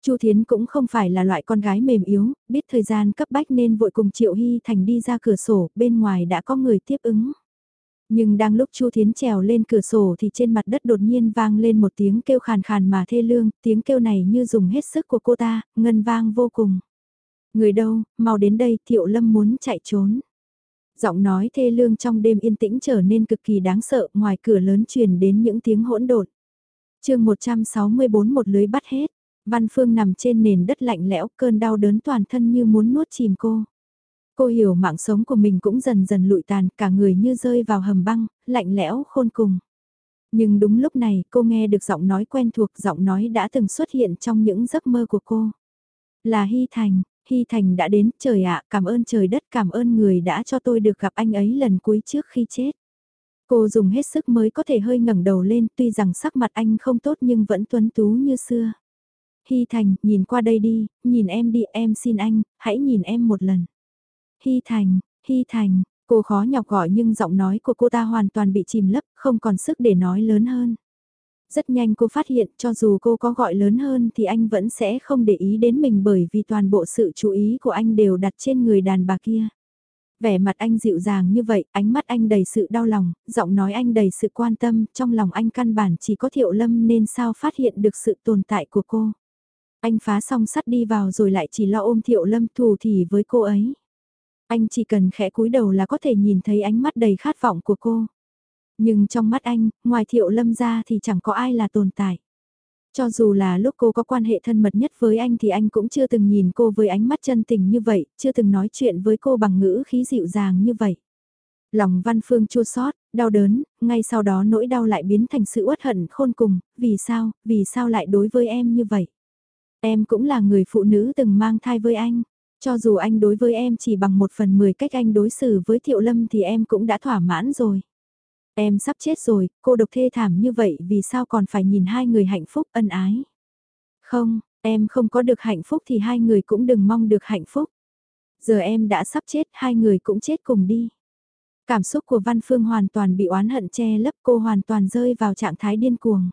Speaker 1: Chu Thiến cũng không phải là loại con gái mềm yếu, biết thời gian cấp bách nên vội cùng Triệu Hy Thành đi ra cửa sổ, bên ngoài đã có người tiếp ứng. Nhưng đang lúc Chu Thiến trèo lên cửa sổ thì trên mặt đất đột nhiên vang lên một tiếng kêu khàn khàn mà thê lương, tiếng kêu này như dùng hết sức của cô ta, ngân vang vô cùng. Người đâu, mau đến đây, Thiệu Lâm muốn chạy trốn. Giọng nói thê lương trong đêm yên tĩnh trở nên cực kỳ đáng sợ, ngoài cửa lớn truyền đến những tiếng hỗn độn. chương 164 một lưới bắt hết. Văn Phương nằm trên nền đất lạnh lẽo, cơn đau đớn toàn thân như muốn nuốt chìm cô. Cô hiểu mạng sống của mình cũng dần dần lụi tàn, cả người như rơi vào hầm băng, lạnh lẽo khôn cùng. Nhưng đúng lúc này, cô nghe được giọng nói quen thuộc, giọng nói đã từng xuất hiện trong những giấc mơ của cô. Là Hy Thành, Hy Thành đã đến, trời ạ, cảm ơn trời đất, cảm ơn người đã cho tôi được gặp anh ấy lần cuối trước khi chết. Cô dùng hết sức mới có thể hơi ngẩng đầu lên, tuy rằng sắc mặt anh không tốt nhưng vẫn tuấn tú như xưa. Hy Thành, nhìn qua đây đi, nhìn em đi, em xin anh, hãy nhìn em một lần. Hy Thành, Hy Thành, cô khó nhọc gọi nhưng giọng nói của cô ta hoàn toàn bị chìm lấp, không còn sức để nói lớn hơn. Rất nhanh cô phát hiện cho dù cô có gọi lớn hơn thì anh vẫn sẽ không để ý đến mình bởi vì toàn bộ sự chú ý của anh đều đặt trên người đàn bà kia. Vẻ mặt anh dịu dàng như vậy, ánh mắt anh đầy sự đau lòng, giọng nói anh đầy sự quan tâm, trong lòng anh căn bản chỉ có thiệu lâm nên sao phát hiện được sự tồn tại của cô. Anh phá xong sắt đi vào rồi lại chỉ lo ôm thiệu lâm thù thì với cô ấy. Anh chỉ cần khẽ cúi đầu là có thể nhìn thấy ánh mắt đầy khát vọng của cô. Nhưng trong mắt anh, ngoài thiệu lâm ra thì chẳng có ai là tồn tại. Cho dù là lúc cô có quan hệ thân mật nhất với anh thì anh cũng chưa từng nhìn cô với ánh mắt chân tình như vậy, chưa từng nói chuyện với cô bằng ngữ khí dịu dàng như vậy. Lòng Văn Phương chua xót, đau đớn, ngay sau đó nỗi đau lại biến thành sự uất hận khôn cùng, vì sao, vì sao lại đối với em như vậy? Em cũng là người phụ nữ từng mang thai với anh. Cho dù anh đối với em chỉ bằng một phần mười cách anh đối xử với Thiệu Lâm thì em cũng đã thỏa mãn rồi. Em sắp chết rồi, cô độc thê thảm như vậy vì sao còn phải nhìn hai người hạnh phúc ân ái. Không, em không có được hạnh phúc thì hai người cũng đừng mong được hạnh phúc. Giờ em đã sắp chết, hai người cũng chết cùng đi. Cảm xúc của Văn Phương hoàn toàn bị oán hận che lấp cô hoàn toàn rơi vào trạng thái điên cuồng.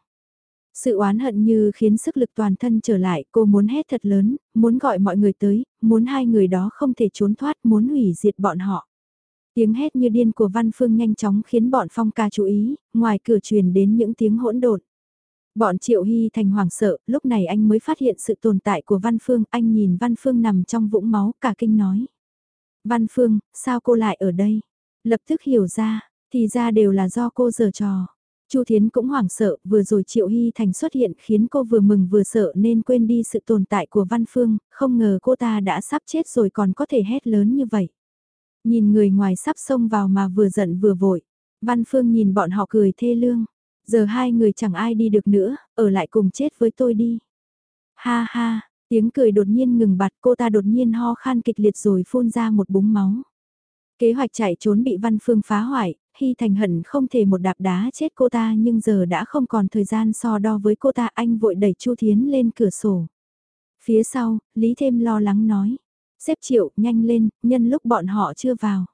Speaker 1: Sự oán hận như khiến sức lực toàn thân trở lại, cô muốn hét thật lớn, muốn gọi mọi người tới, muốn hai người đó không thể trốn thoát, muốn hủy diệt bọn họ. Tiếng hét như điên của Văn Phương nhanh chóng khiến bọn phong ca chú ý, ngoài cửa truyền đến những tiếng hỗn độn. Bọn Triệu Hy thành hoảng sợ, lúc này anh mới phát hiện sự tồn tại của Văn Phương, anh nhìn Văn Phương nằm trong vũng máu, cả kinh nói. Văn Phương, sao cô lại ở đây? Lập tức hiểu ra, thì ra đều là do cô giở trò. Chu Thiến cũng hoảng sợ, vừa rồi Triệu Hy Thành xuất hiện khiến cô vừa mừng vừa sợ nên quên đi sự tồn tại của Văn Phương, không ngờ cô ta đã sắp chết rồi còn có thể hét lớn như vậy. Nhìn người ngoài sắp xông vào mà vừa giận vừa vội, Văn Phương nhìn bọn họ cười thê lương. Giờ hai người chẳng ai đi được nữa, ở lại cùng chết với tôi đi. Ha ha, tiếng cười đột nhiên ngừng bặt cô ta đột nhiên ho khan kịch liệt rồi phun ra một búng máu. Kế hoạch chạy trốn bị Văn Phương phá hoại, Hy Thành hận không thể một đạp đá chết cô ta nhưng giờ đã không còn thời gian so đo với cô ta anh vội đẩy Chu Thiến lên cửa sổ. Phía sau, Lý Thêm lo lắng nói, xếp triệu nhanh lên, nhân lúc bọn họ chưa vào.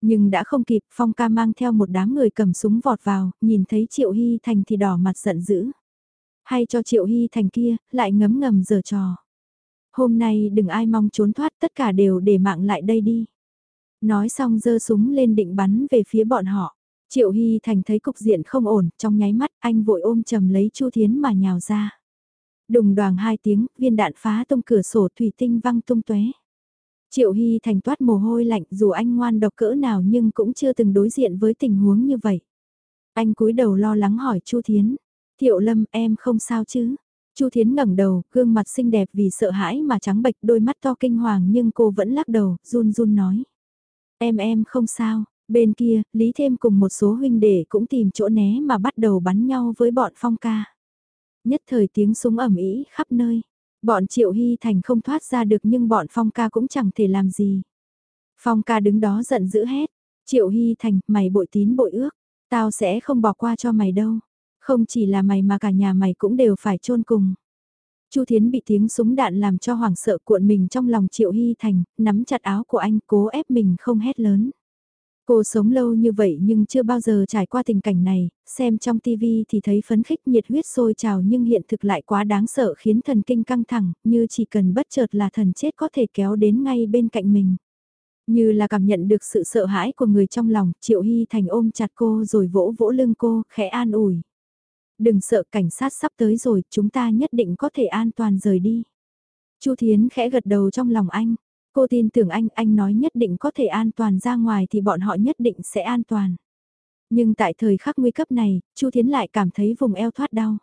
Speaker 1: Nhưng đã không kịp, Phong ca mang theo một đám người cầm súng vọt vào, nhìn thấy Triệu Hy Thành thì đỏ mặt giận dữ. Hay cho Triệu Hy Thành kia, lại ngấm ngầm giờ trò. Hôm nay đừng ai mong trốn thoát, tất cả đều để mạng lại đây đi. Nói xong giơ súng lên định bắn về phía bọn họ. Triệu Hy Thành thấy cục diện không ổn, trong nháy mắt anh vội ôm chầm lấy Chu Thiến mà nhào ra. Đùng đoàn hai tiếng, viên đạn phá tung cửa sổ thủy tinh văng tung tóe. Triệu Hy Thành toát mồ hôi lạnh dù anh ngoan độc cỡ nào nhưng cũng chưa từng đối diện với tình huống như vậy. Anh cúi đầu lo lắng hỏi Chu Thiến. Thiệu Lâm em không sao chứ? Chu Thiến ngẩng đầu, gương mặt xinh đẹp vì sợ hãi mà trắng bệch đôi mắt to kinh hoàng nhưng cô vẫn lắc đầu, run run nói. Em em không sao, bên kia, Lý Thêm cùng một số huynh đệ cũng tìm chỗ né mà bắt đầu bắn nhau với bọn phong ca. Nhất thời tiếng súng ẩm ý khắp nơi. Bọn Triệu Hy Thành không thoát ra được nhưng bọn Phong ca cũng chẳng thể làm gì. Phong ca đứng đó giận dữ hét. Triệu Hy Thành, mày bội tín bội ước. Tao sẽ không bỏ qua cho mày đâu. Không chỉ là mày mà cả nhà mày cũng đều phải chôn cùng. Chu Thiến bị tiếng súng đạn làm cho hoảng sợ cuộn mình trong lòng Triệu Hy Thành, nắm chặt áo của anh cố ép mình không hét lớn. Cô sống lâu như vậy nhưng chưa bao giờ trải qua tình cảnh này, xem trong TV thì thấy phấn khích nhiệt huyết sôi trào nhưng hiện thực lại quá đáng sợ khiến thần kinh căng thẳng, như chỉ cần bất chợt là thần chết có thể kéo đến ngay bên cạnh mình. Như là cảm nhận được sự sợ hãi của người trong lòng, Triệu Hy Thành ôm chặt cô rồi vỗ vỗ lưng cô, khẽ an ủi. Đừng sợ cảnh sát sắp tới rồi, chúng ta nhất định có thể an toàn rời đi. Chu Thiến khẽ gật đầu trong lòng anh. Cô tin tưởng anh, anh nói nhất định có thể an toàn ra ngoài thì bọn họ nhất định sẽ an toàn. Nhưng tại thời khắc nguy cấp này, Chu Thiến lại cảm thấy vùng eo thoát đau.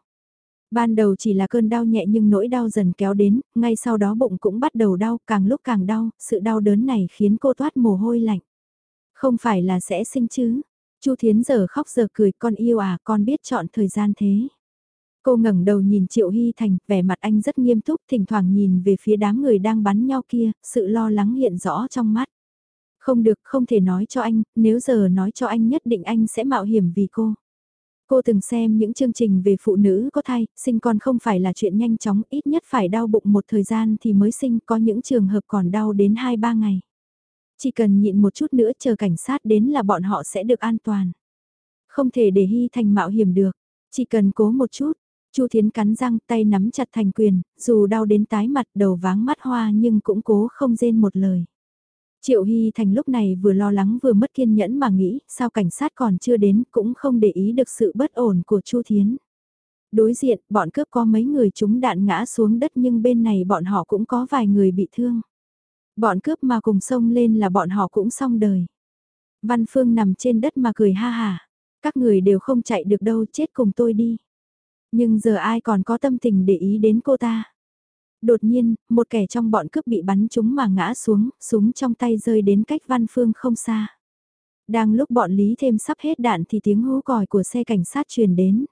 Speaker 1: Ban đầu chỉ là cơn đau nhẹ nhưng nỗi đau dần kéo đến, ngay sau đó bụng cũng bắt đầu đau, càng lúc càng đau, sự đau đớn này khiến cô thoát mồ hôi lạnh. Không phải là sẽ sinh chứ. Chu Thiến giờ khóc giờ cười, con yêu à, con biết chọn thời gian thế. Cô ngẩng đầu nhìn Triệu Hy Thành, vẻ mặt anh rất nghiêm túc, thỉnh thoảng nhìn về phía đám người đang bắn nhau kia, sự lo lắng hiện rõ trong mắt. Không được, không thể nói cho anh, nếu giờ nói cho anh nhất định anh sẽ mạo hiểm vì cô. Cô từng xem những chương trình về phụ nữ có thai, sinh con không phải là chuyện nhanh chóng, ít nhất phải đau bụng một thời gian thì mới sinh, có những trường hợp còn đau đến 2-3 ngày. Chỉ cần nhịn một chút nữa chờ cảnh sát đến là bọn họ sẽ được an toàn. Không thể để Hy Thành mạo hiểm được, chỉ cần cố một chút, Chu Thiến cắn răng tay nắm chặt thành quyền, dù đau đến tái mặt đầu váng mắt hoa nhưng cũng cố không rên một lời. Triệu Hy Thành lúc này vừa lo lắng vừa mất kiên nhẫn mà nghĩ sao cảnh sát còn chưa đến cũng không để ý được sự bất ổn của Chu Thiến. Đối diện, bọn cướp có mấy người chúng đạn ngã xuống đất nhưng bên này bọn họ cũng có vài người bị thương. Bọn cướp mà cùng sông lên là bọn họ cũng xong đời. Văn Phương nằm trên đất mà cười ha hà. Các người đều không chạy được đâu chết cùng tôi đi. Nhưng giờ ai còn có tâm tình để ý đến cô ta. Đột nhiên, một kẻ trong bọn cướp bị bắn trúng mà ngã xuống, súng trong tay rơi đến cách Văn Phương không xa. Đang lúc bọn Lý thêm sắp hết đạn thì tiếng hú còi của xe cảnh sát truyền đến.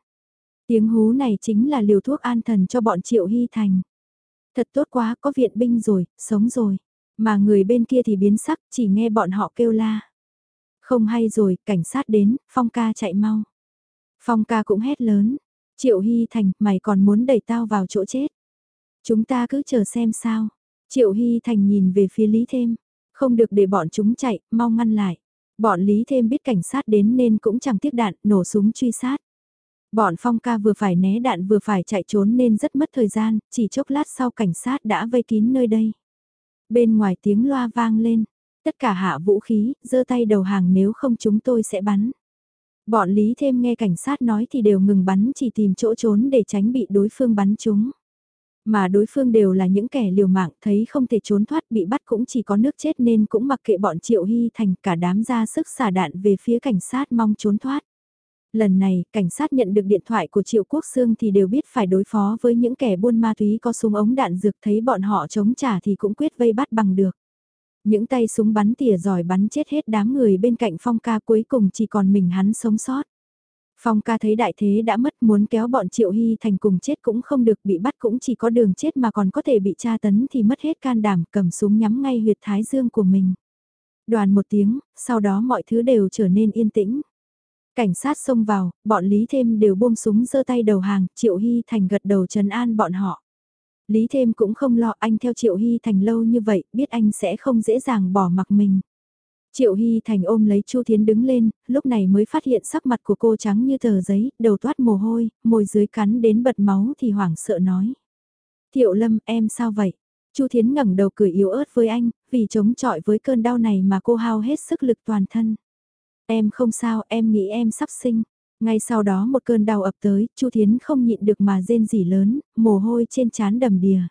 Speaker 1: Tiếng hú này chính là liều thuốc an thần cho bọn Triệu Hy Thành. Thật tốt quá, có viện binh rồi, sống rồi. Mà người bên kia thì biến sắc, chỉ nghe bọn họ kêu la. Không hay rồi, cảnh sát đến, Phong ca chạy mau. Phong ca cũng hét lớn, Triệu Hy Thành, mày còn muốn đẩy tao vào chỗ chết. Chúng ta cứ chờ xem sao. Triệu Hy Thành nhìn về phía Lý Thêm. Không được để bọn chúng chạy, mau ngăn lại. Bọn Lý Thêm biết cảnh sát đến nên cũng chẳng tiếc đạn, nổ súng truy sát. Bọn Phong ca vừa phải né đạn vừa phải chạy trốn nên rất mất thời gian, chỉ chốc lát sau cảnh sát đã vây kín nơi đây. Bên ngoài tiếng loa vang lên, tất cả hạ vũ khí, giơ tay đầu hàng nếu không chúng tôi sẽ bắn. Bọn Lý thêm nghe cảnh sát nói thì đều ngừng bắn chỉ tìm chỗ trốn để tránh bị đối phương bắn chúng. Mà đối phương đều là những kẻ liều mạng thấy không thể trốn thoát bị bắt cũng chỉ có nước chết nên cũng mặc kệ bọn Triệu Hy Thành cả đám ra sức xả đạn về phía cảnh sát mong trốn thoát. Lần này, cảnh sát nhận được điện thoại của Triệu Quốc Sương thì đều biết phải đối phó với những kẻ buôn ma túy có súng ống đạn dược thấy bọn họ chống trả thì cũng quyết vây bắt bằng được. Những tay súng bắn tỉa giỏi bắn chết hết đám người bên cạnh phong ca cuối cùng chỉ còn mình hắn sống sót. Phong ca thấy đại thế đã mất muốn kéo bọn Triệu Hy Thành cùng chết cũng không được bị bắt cũng chỉ có đường chết mà còn có thể bị tra tấn thì mất hết can đảm cầm súng nhắm ngay huyệt thái dương của mình. Đoàn một tiếng, sau đó mọi thứ đều trở nên yên tĩnh. Cảnh sát xông vào, bọn Lý Thêm đều buông súng giơ tay đầu hàng, Triệu Hy Thành gật đầu trấn an bọn họ. Lý Thêm cũng không lo anh theo Triệu Hy Thành lâu như vậy, biết anh sẽ không dễ dàng bỏ mặc mình. Triệu Hy Thành ôm lấy Chu Thiến đứng lên, lúc này mới phát hiện sắc mặt của cô trắng như tờ giấy, đầu toát mồ hôi, môi dưới cắn đến bật máu thì hoảng sợ nói. Thiệu Lâm, em sao vậy? Chu Thiến ngẩng đầu cười yếu ớt với anh, vì chống chọi với cơn đau này mà cô hao hết sức lực toàn thân. Em không sao, em nghĩ em sắp sinh. Ngay sau đó một cơn đau ập tới, Chu Thiến không nhịn được mà rên rỉ lớn, mồ hôi trên trán đầm đìa.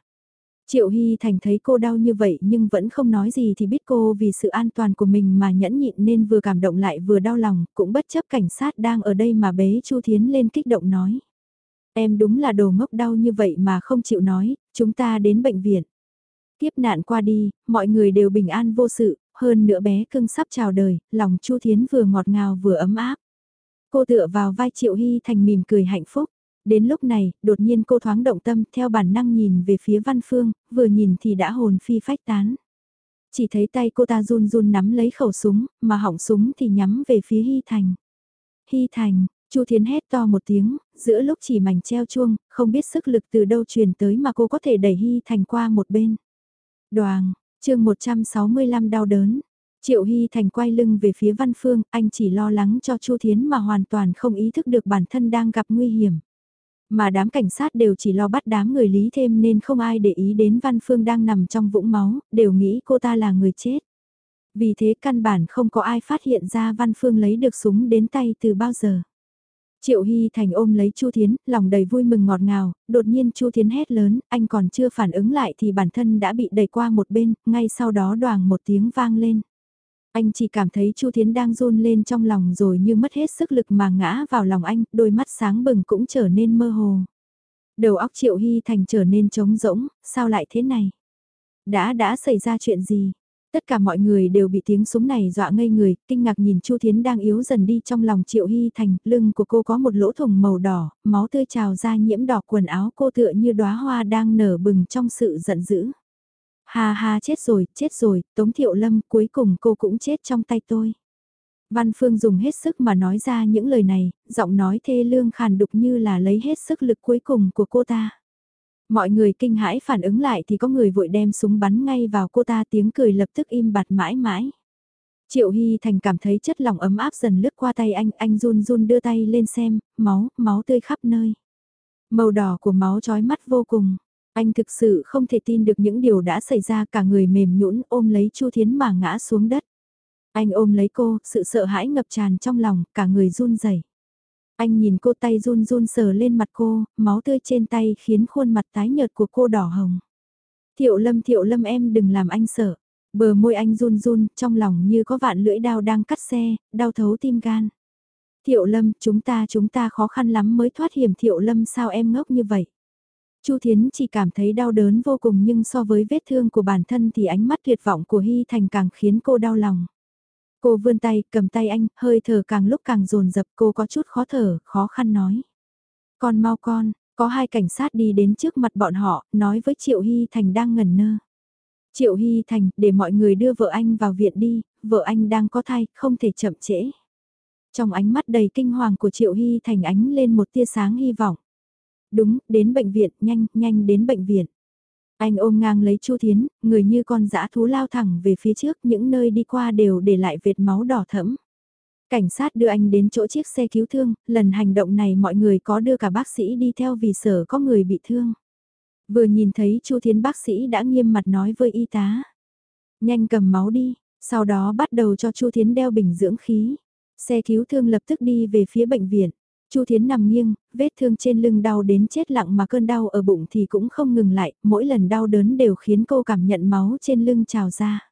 Speaker 1: Triệu Hy Thành thấy cô đau như vậy nhưng vẫn không nói gì thì biết cô vì sự an toàn của mình mà nhẫn nhịn nên vừa cảm động lại vừa đau lòng, cũng bất chấp cảnh sát đang ở đây mà bế Chu Thiến lên kích động nói. Em đúng là đồ ngốc đau như vậy mà không chịu nói, chúng ta đến bệnh viện. Tiếp nạn qua đi, mọi người đều bình an vô sự, hơn nữa bé cưng sắp chào đời, lòng Chu Thiến vừa ngọt ngào vừa ấm áp. Cô tựa vào vai Triệu Hy Thành mỉm cười hạnh phúc. Đến lúc này, đột nhiên cô thoáng động tâm theo bản năng nhìn về phía Văn Phương, vừa nhìn thì đã hồn phi phách tán. Chỉ thấy tay cô ta run run nắm lấy khẩu súng, mà hỏng súng thì nhắm về phía Hy Thành. Hy Thành, Chu Thiến hét to một tiếng, giữa lúc chỉ mảnh treo chuông, không biết sức lực từ đâu truyền tới mà cô có thể đẩy Hy Thành qua một bên. Đoàn, chương 165 đau đớn. Triệu Hy Thành quay lưng về phía Văn Phương, anh chỉ lo lắng cho Chu Thiến mà hoàn toàn không ý thức được bản thân đang gặp nguy hiểm. Mà đám cảnh sát đều chỉ lo bắt đám người lý thêm nên không ai để ý đến Văn Phương đang nằm trong vũng máu, đều nghĩ cô ta là người chết. Vì thế căn bản không có ai phát hiện ra Văn Phương lấy được súng đến tay từ bao giờ. Triệu Hy Thành ôm lấy Chu Thiến, lòng đầy vui mừng ngọt ngào, đột nhiên Chu Thiến hét lớn, anh còn chưa phản ứng lại thì bản thân đã bị đẩy qua một bên, ngay sau đó đoàn một tiếng vang lên. Anh chỉ cảm thấy Chu Thiến đang run lên trong lòng rồi như mất hết sức lực mà ngã vào lòng anh, đôi mắt sáng bừng cũng trở nên mơ hồ. Đầu óc Triệu Hy Thành trở nên trống rỗng, sao lại thế này? Đã đã xảy ra chuyện gì? Tất cả mọi người đều bị tiếng súng này dọa ngây người, kinh ngạc nhìn Chu Thiến đang yếu dần đi trong lòng Triệu Hy Thành, lưng của cô có một lỗ thủng màu đỏ, máu tươi trào ra nhiễm đỏ quần áo cô tựa như đóa hoa đang nở bừng trong sự giận dữ. Ha ha chết rồi, chết rồi, Tống Thiệu Lâm cuối cùng cô cũng chết trong tay tôi. Văn Phương dùng hết sức mà nói ra những lời này, giọng nói thê lương khàn đục như là lấy hết sức lực cuối cùng của cô ta. Mọi người kinh hãi phản ứng lại thì có người vội đem súng bắn ngay vào cô ta tiếng cười lập tức im bặt mãi mãi. Triệu Hy Thành cảm thấy chất lỏng ấm áp dần lướt qua tay anh, anh run run đưa tay lên xem, máu, máu tươi khắp nơi. Màu đỏ của máu trói mắt vô cùng. Anh thực sự không thể tin được những điều đã xảy ra cả người mềm nhũn ôm lấy Chu Thiến mà ngã xuống đất. Anh ôm lấy cô, sự sợ hãi ngập tràn trong lòng, cả người run rẩy. Anh nhìn cô tay run run sờ lên mặt cô, máu tươi trên tay khiến khuôn mặt tái nhợt của cô đỏ hồng. Thiệu lâm thiệu lâm em đừng làm anh sợ. Bờ môi anh run run, trong lòng như có vạn lưỡi đao đang cắt xe, đau thấu tim gan. Thiệu lâm, chúng ta chúng ta khó khăn lắm mới thoát hiểm thiệu lâm sao em ngốc như vậy. Chu Thiến chỉ cảm thấy đau đớn vô cùng nhưng so với vết thương của bản thân thì ánh mắt tuyệt vọng của Hy Thành càng khiến cô đau lòng. Cô vươn tay, cầm tay anh, hơi thở càng lúc càng dồn dập cô có chút khó thở, khó khăn nói. Con mau con, có hai cảnh sát đi đến trước mặt bọn họ, nói với Triệu Hy Thành đang ngẩn nơ. Triệu Hy Thành, để mọi người đưa vợ anh vào viện đi, vợ anh đang có thai, không thể chậm trễ. Trong ánh mắt đầy kinh hoàng của Triệu Hy Thành ánh lên một tia sáng hy vọng. Đúng, đến bệnh viện, nhanh, nhanh đến bệnh viện. Anh ôm ngang lấy Chu Thiến, người như con dã thú lao thẳng về phía trước, những nơi đi qua đều để lại vệt máu đỏ thẫm. Cảnh sát đưa anh đến chỗ chiếc xe cứu thương, lần hành động này mọi người có đưa cả bác sĩ đi theo vì sợ có người bị thương. Vừa nhìn thấy Chu Thiến bác sĩ đã nghiêm mặt nói với y tá. Nhanh cầm máu đi, sau đó bắt đầu cho Chu Thiến đeo bình dưỡng khí. Xe cứu thương lập tức đi về phía bệnh viện. Chu Thiến nằm nghiêng, vết thương trên lưng đau đến chết lặng mà cơn đau ở bụng thì cũng không ngừng lại, mỗi lần đau đớn đều khiến cô cảm nhận máu trên lưng trào ra.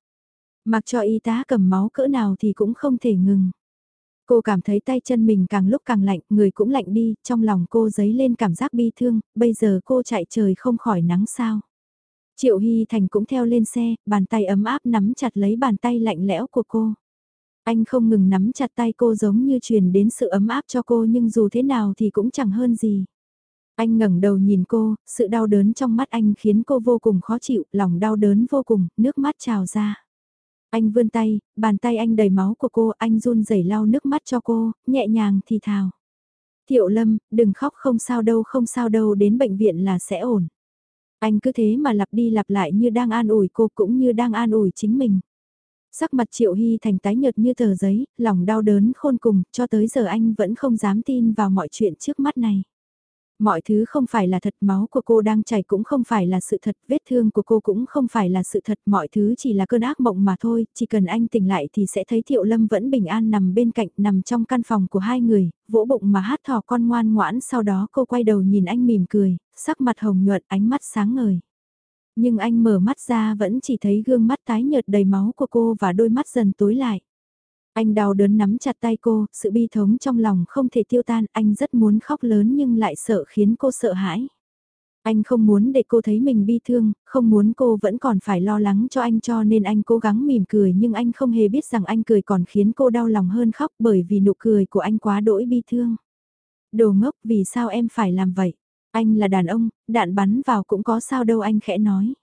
Speaker 1: Mặc cho y tá cầm máu cỡ nào thì cũng không thể ngừng. Cô cảm thấy tay chân mình càng lúc càng lạnh, người cũng lạnh đi, trong lòng cô dấy lên cảm giác bi thương, bây giờ cô chạy trời không khỏi nắng sao. Triệu Hy Thành cũng theo lên xe, bàn tay ấm áp nắm chặt lấy bàn tay lạnh lẽo của cô. Anh không ngừng nắm chặt tay cô giống như truyền đến sự ấm áp cho cô nhưng dù thế nào thì cũng chẳng hơn gì. Anh ngẩng đầu nhìn cô, sự đau đớn trong mắt anh khiến cô vô cùng khó chịu, lòng đau đớn vô cùng, nước mắt trào ra. Anh vươn tay, bàn tay anh đầy máu của cô, anh run rẩy lau nước mắt cho cô, nhẹ nhàng thì thào. Thiệu Lâm, đừng khóc không sao đâu không sao đâu đến bệnh viện là sẽ ổn. Anh cứ thế mà lặp đi lặp lại như đang an ủi cô cũng như đang an ủi chính mình. Sắc mặt Triệu Hy thành tái nhợt như tờ giấy, lòng đau đớn khôn cùng, cho tới giờ anh vẫn không dám tin vào mọi chuyện trước mắt này. Mọi thứ không phải là thật, máu của cô đang chảy cũng không phải là sự thật, vết thương của cô cũng không phải là sự thật, mọi thứ chỉ là cơn ác mộng mà thôi, chỉ cần anh tỉnh lại thì sẽ thấy Thiệu Lâm vẫn bình an nằm bên cạnh, nằm trong căn phòng của hai người, vỗ bụng mà hát thỏ con ngoan ngoãn, sau đó cô quay đầu nhìn anh mỉm cười, sắc mặt hồng nhuận, ánh mắt sáng ngời. Nhưng anh mở mắt ra vẫn chỉ thấy gương mắt tái nhợt đầy máu của cô và đôi mắt dần tối lại. Anh đau đớn nắm chặt tay cô, sự bi thống trong lòng không thể tiêu tan, anh rất muốn khóc lớn nhưng lại sợ khiến cô sợ hãi. Anh không muốn để cô thấy mình bi thương, không muốn cô vẫn còn phải lo lắng cho anh cho nên anh cố gắng mỉm cười nhưng anh không hề biết rằng anh cười còn khiến cô đau lòng hơn khóc bởi vì nụ cười của anh quá đỗi bi thương. Đồ ngốc vì sao em phải làm vậy? Anh là đàn ông, đạn bắn vào cũng có sao đâu anh khẽ nói.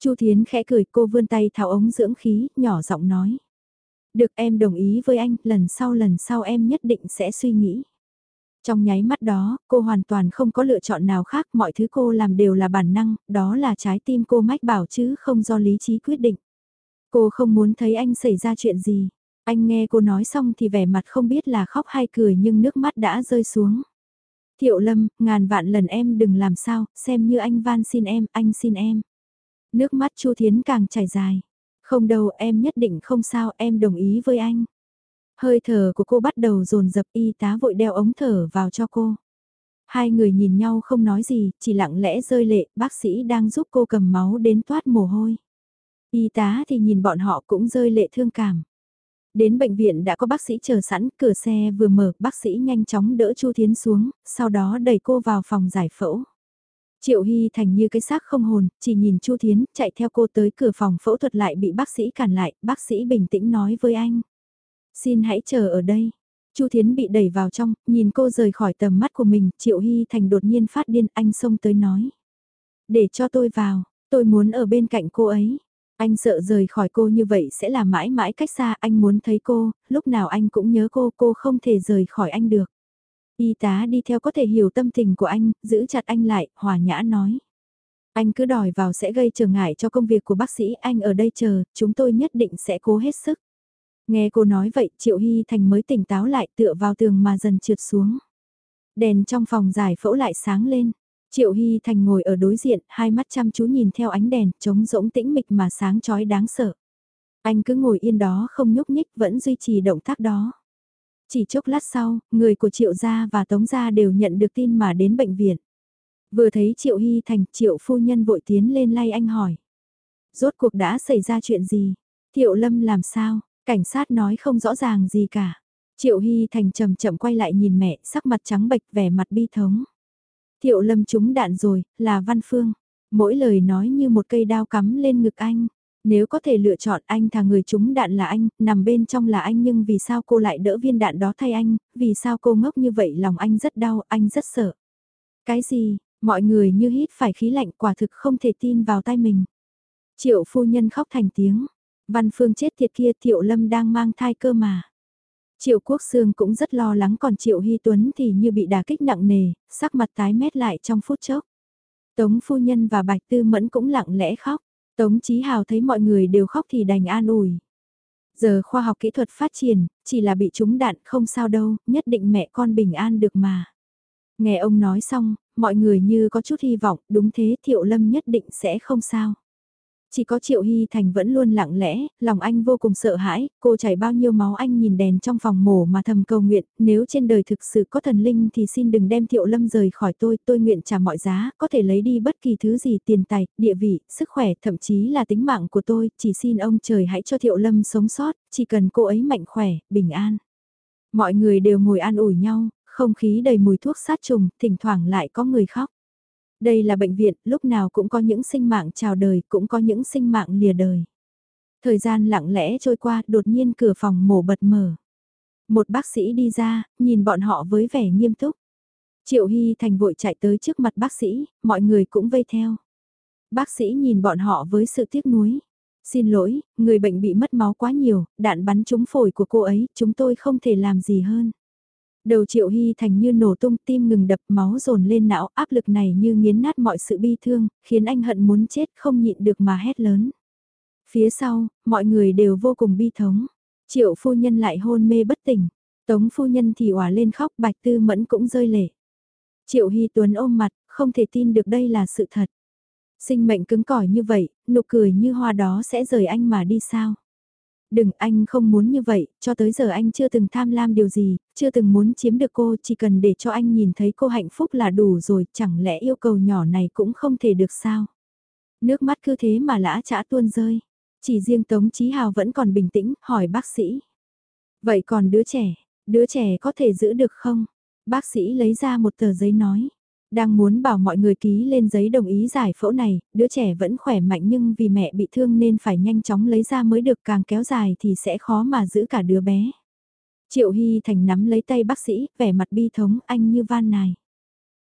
Speaker 1: Chu Thiến khẽ cười cô vươn tay tháo ống dưỡng khí, nhỏ giọng nói. Được em đồng ý với anh, lần sau lần sau em nhất định sẽ suy nghĩ. Trong nháy mắt đó, cô hoàn toàn không có lựa chọn nào khác, mọi thứ cô làm đều là bản năng, đó là trái tim cô mách bảo chứ không do lý trí quyết định. Cô không muốn thấy anh xảy ra chuyện gì. Anh nghe cô nói xong thì vẻ mặt không biết là khóc hay cười nhưng nước mắt đã rơi xuống. Thiệu Lâm, ngàn vạn lần em đừng làm sao, xem như anh van xin em, anh xin em. Nước mắt Chu Thiến càng chảy dài. Không đâu em nhất định không sao em đồng ý với anh. Hơi thở của cô bắt đầu dồn dập y tá vội đeo ống thở vào cho cô. Hai người nhìn nhau không nói gì, chỉ lặng lẽ rơi lệ, bác sĩ đang giúp cô cầm máu đến toát mồ hôi. Y tá thì nhìn bọn họ cũng rơi lệ thương cảm. Đến bệnh viện đã có bác sĩ chờ sẵn, cửa xe vừa mở, bác sĩ nhanh chóng đỡ Chu Thiến xuống, sau đó đẩy cô vào phòng giải phẫu. Triệu Hy Thành như cái xác không hồn, chỉ nhìn Chu Thiến, chạy theo cô tới cửa phòng phẫu thuật lại bị bác sĩ cản lại, bác sĩ bình tĩnh nói với anh. Xin hãy chờ ở đây. Chu Thiến bị đẩy vào trong, nhìn cô rời khỏi tầm mắt của mình, Triệu Hy Thành đột nhiên phát điên, anh xông tới nói. Để cho tôi vào, tôi muốn ở bên cạnh cô ấy. Anh sợ rời khỏi cô như vậy sẽ là mãi mãi cách xa, anh muốn thấy cô, lúc nào anh cũng nhớ cô, cô không thể rời khỏi anh được. Y tá đi theo có thể hiểu tâm tình của anh, giữ chặt anh lại, hòa nhã nói. Anh cứ đòi vào sẽ gây trở ngại cho công việc của bác sĩ, anh ở đây chờ, chúng tôi nhất định sẽ cố hết sức. Nghe cô nói vậy, Triệu Hy Thành mới tỉnh táo lại tựa vào tường mà dần trượt xuống. Đèn trong phòng giải phẫu lại sáng lên. Triệu Hy Thành ngồi ở đối diện, hai mắt chăm chú nhìn theo ánh đèn, trống rỗng tĩnh mịch mà sáng chói đáng sợ. Anh cứ ngồi yên đó không nhúc nhích vẫn duy trì động tác đó. Chỉ chốc lát sau, người của Triệu Gia và Tống Gia đều nhận được tin mà đến bệnh viện. Vừa thấy Triệu Hy Thành, Triệu phu nhân vội tiến lên lay anh hỏi. Rốt cuộc đã xảy ra chuyện gì? Thiệu Lâm làm sao? Cảnh sát nói không rõ ràng gì cả. Triệu Hy Thành chậm chậm quay lại nhìn mẹ, sắc mặt trắng bệch vẻ mặt bi thống. Thiệu Lâm trúng đạn rồi, là Văn Phương. Mỗi lời nói như một cây đao cắm lên ngực anh. Nếu có thể lựa chọn anh thà người trúng đạn là anh, nằm bên trong là anh nhưng vì sao cô lại đỡ viên đạn đó thay anh, vì sao cô ngốc như vậy lòng anh rất đau, anh rất sợ. Cái gì, mọi người như hít phải khí lạnh quả thực không thể tin vào tay mình. Triệu phu nhân khóc thành tiếng, văn phương chết thiệt kia Thiệu Lâm đang mang thai cơ mà. Triệu Quốc Sương cũng rất lo lắng còn Triệu Hy Tuấn thì như bị đả kích nặng nề, sắc mặt tái mét lại trong phút chốc. Tống phu nhân và Bạch Tư Mẫn cũng lặng lẽ khóc. Tống Chí Hào thấy mọi người đều khóc thì đành an ủi. Giờ khoa học kỹ thuật phát triển, chỉ là bị trúng đạn không sao đâu, nhất định mẹ con bình an được mà. Nghe ông nói xong, mọi người như có chút hy vọng, đúng thế Thiệu Lâm nhất định sẽ không sao. Chỉ có Triệu Hy Thành vẫn luôn lặng lẽ, lòng anh vô cùng sợ hãi, cô chảy bao nhiêu máu anh nhìn đèn trong phòng mổ mà thầm cầu nguyện, nếu trên đời thực sự có thần linh thì xin đừng đem Thiệu Lâm rời khỏi tôi, tôi nguyện trả mọi giá, có thể lấy đi bất kỳ thứ gì tiền tài, địa vị, sức khỏe, thậm chí là tính mạng của tôi, chỉ xin ông trời hãy cho Thiệu Lâm sống sót, chỉ cần cô ấy mạnh khỏe, bình an. Mọi người đều ngồi an ủi nhau, không khí đầy mùi thuốc sát trùng, thỉnh thoảng lại có người khóc. Đây là bệnh viện, lúc nào cũng có những sinh mạng chào đời, cũng có những sinh mạng lìa đời. Thời gian lặng lẽ trôi qua, đột nhiên cửa phòng mổ bật mở. Một bác sĩ đi ra, nhìn bọn họ với vẻ nghiêm túc. Triệu Hy Thành vội chạy tới trước mặt bác sĩ, mọi người cũng vây theo. Bác sĩ nhìn bọn họ với sự tiếc nuối. Xin lỗi, người bệnh bị mất máu quá nhiều, đạn bắn trúng phổi của cô ấy, chúng tôi không thể làm gì hơn. Đầu Triệu Hy Thành như nổ tung tim ngừng đập máu dồn lên não, áp lực này như nghiến nát mọi sự bi thương, khiến anh hận muốn chết không nhịn được mà hét lớn. Phía sau, mọi người đều vô cùng bi thống. Triệu phu nhân lại hôn mê bất tỉnh. Tống phu nhân thì òa lên khóc bạch tư mẫn cũng rơi lệ. Triệu Hy Tuấn ôm mặt, không thể tin được đây là sự thật. Sinh mệnh cứng cỏi như vậy, nụ cười như hoa đó sẽ rời anh mà đi sao? Đừng, anh không muốn như vậy, cho tới giờ anh chưa từng tham lam điều gì, chưa từng muốn chiếm được cô, chỉ cần để cho anh nhìn thấy cô hạnh phúc là đủ rồi, chẳng lẽ yêu cầu nhỏ này cũng không thể được sao? Nước mắt cứ thế mà lã chả tuôn rơi. Chỉ riêng Tống Chí Hào vẫn còn bình tĩnh, hỏi bác sĩ. Vậy còn đứa trẻ, đứa trẻ có thể giữ được không? Bác sĩ lấy ra một tờ giấy nói. Đang muốn bảo mọi người ký lên giấy đồng ý giải phẫu này, đứa trẻ vẫn khỏe mạnh nhưng vì mẹ bị thương nên phải nhanh chóng lấy ra mới được càng kéo dài thì sẽ khó mà giữ cả đứa bé. Triệu Hy Thành nắm lấy tay bác sĩ, vẻ mặt bi thống anh như van nài.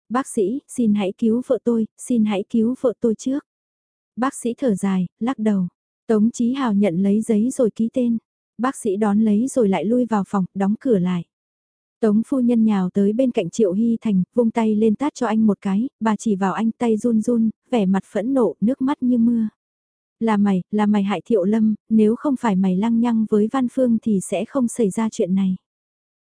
Speaker 1: Bác sĩ, xin hãy cứu vợ tôi, xin hãy cứu vợ tôi trước. Bác sĩ thở dài, lắc đầu. Tống Chí Hào nhận lấy giấy rồi ký tên. Bác sĩ đón lấy rồi lại lui vào phòng, đóng cửa lại. Tống phu nhân nhào tới bên cạnh Triệu Hy Thành, vung tay lên tát cho anh một cái, bà chỉ vào anh tay run run, vẻ mặt phẫn nộ, nước mắt như mưa. Là mày, là mày hại Thiệu Lâm, nếu không phải mày lăng nhăng với Văn Phương thì sẽ không xảy ra chuyện này.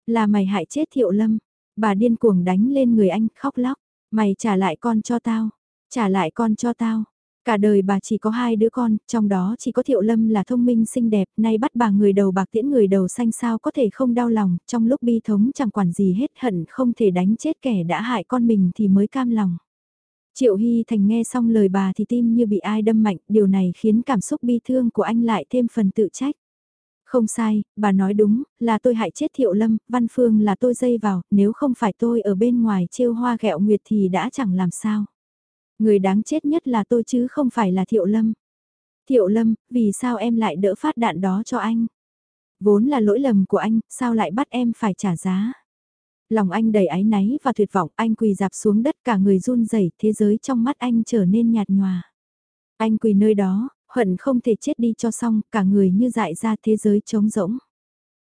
Speaker 1: Là mày hại chết Thiệu Lâm, bà điên cuồng đánh lên người anh, khóc lóc, mày trả lại con cho tao, trả lại con cho tao, Cả đời bà chỉ có hai đứa con, trong đó chỉ có Thiệu Lâm là thông minh xinh đẹp, nay bắt bà người đầu bạc tiễn người đầu xanh sao có thể không đau lòng, trong lúc bi thống chẳng quản gì hết hận không thể đánh chết kẻ đã hại con mình thì mới cam lòng. Triệu Hy Thành nghe xong lời bà thì tim như bị ai đâm mạnh, điều này khiến cảm xúc bi thương của anh lại thêm phần tự trách. Không sai, bà nói đúng, là tôi hại chết Thiệu Lâm, Văn Phương là tôi dây vào, nếu không phải tôi ở bên ngoài trêu hoa gẹo nguyệt thì đã chẳng làm sao. Người đáng chết nhất là tôi chứ không phải là Thiệu Lâm. Thiệu Lâm, vì sao em lại đỡ phát đạn đó cho anh? Vốn là lỗi lầm của anh, sao lại bắt em phải trả giá? Lòng anh đầy áy náy và tuyệt vọng, anh quỳ dạp xuống đất cả người run rẩy, thế giới trong mắt anh trở nên nhạt nhòa. Anh quỳ nơi đó, hận không thể chết đi cho xong, cả người như dại ra thế giới trống rỗng.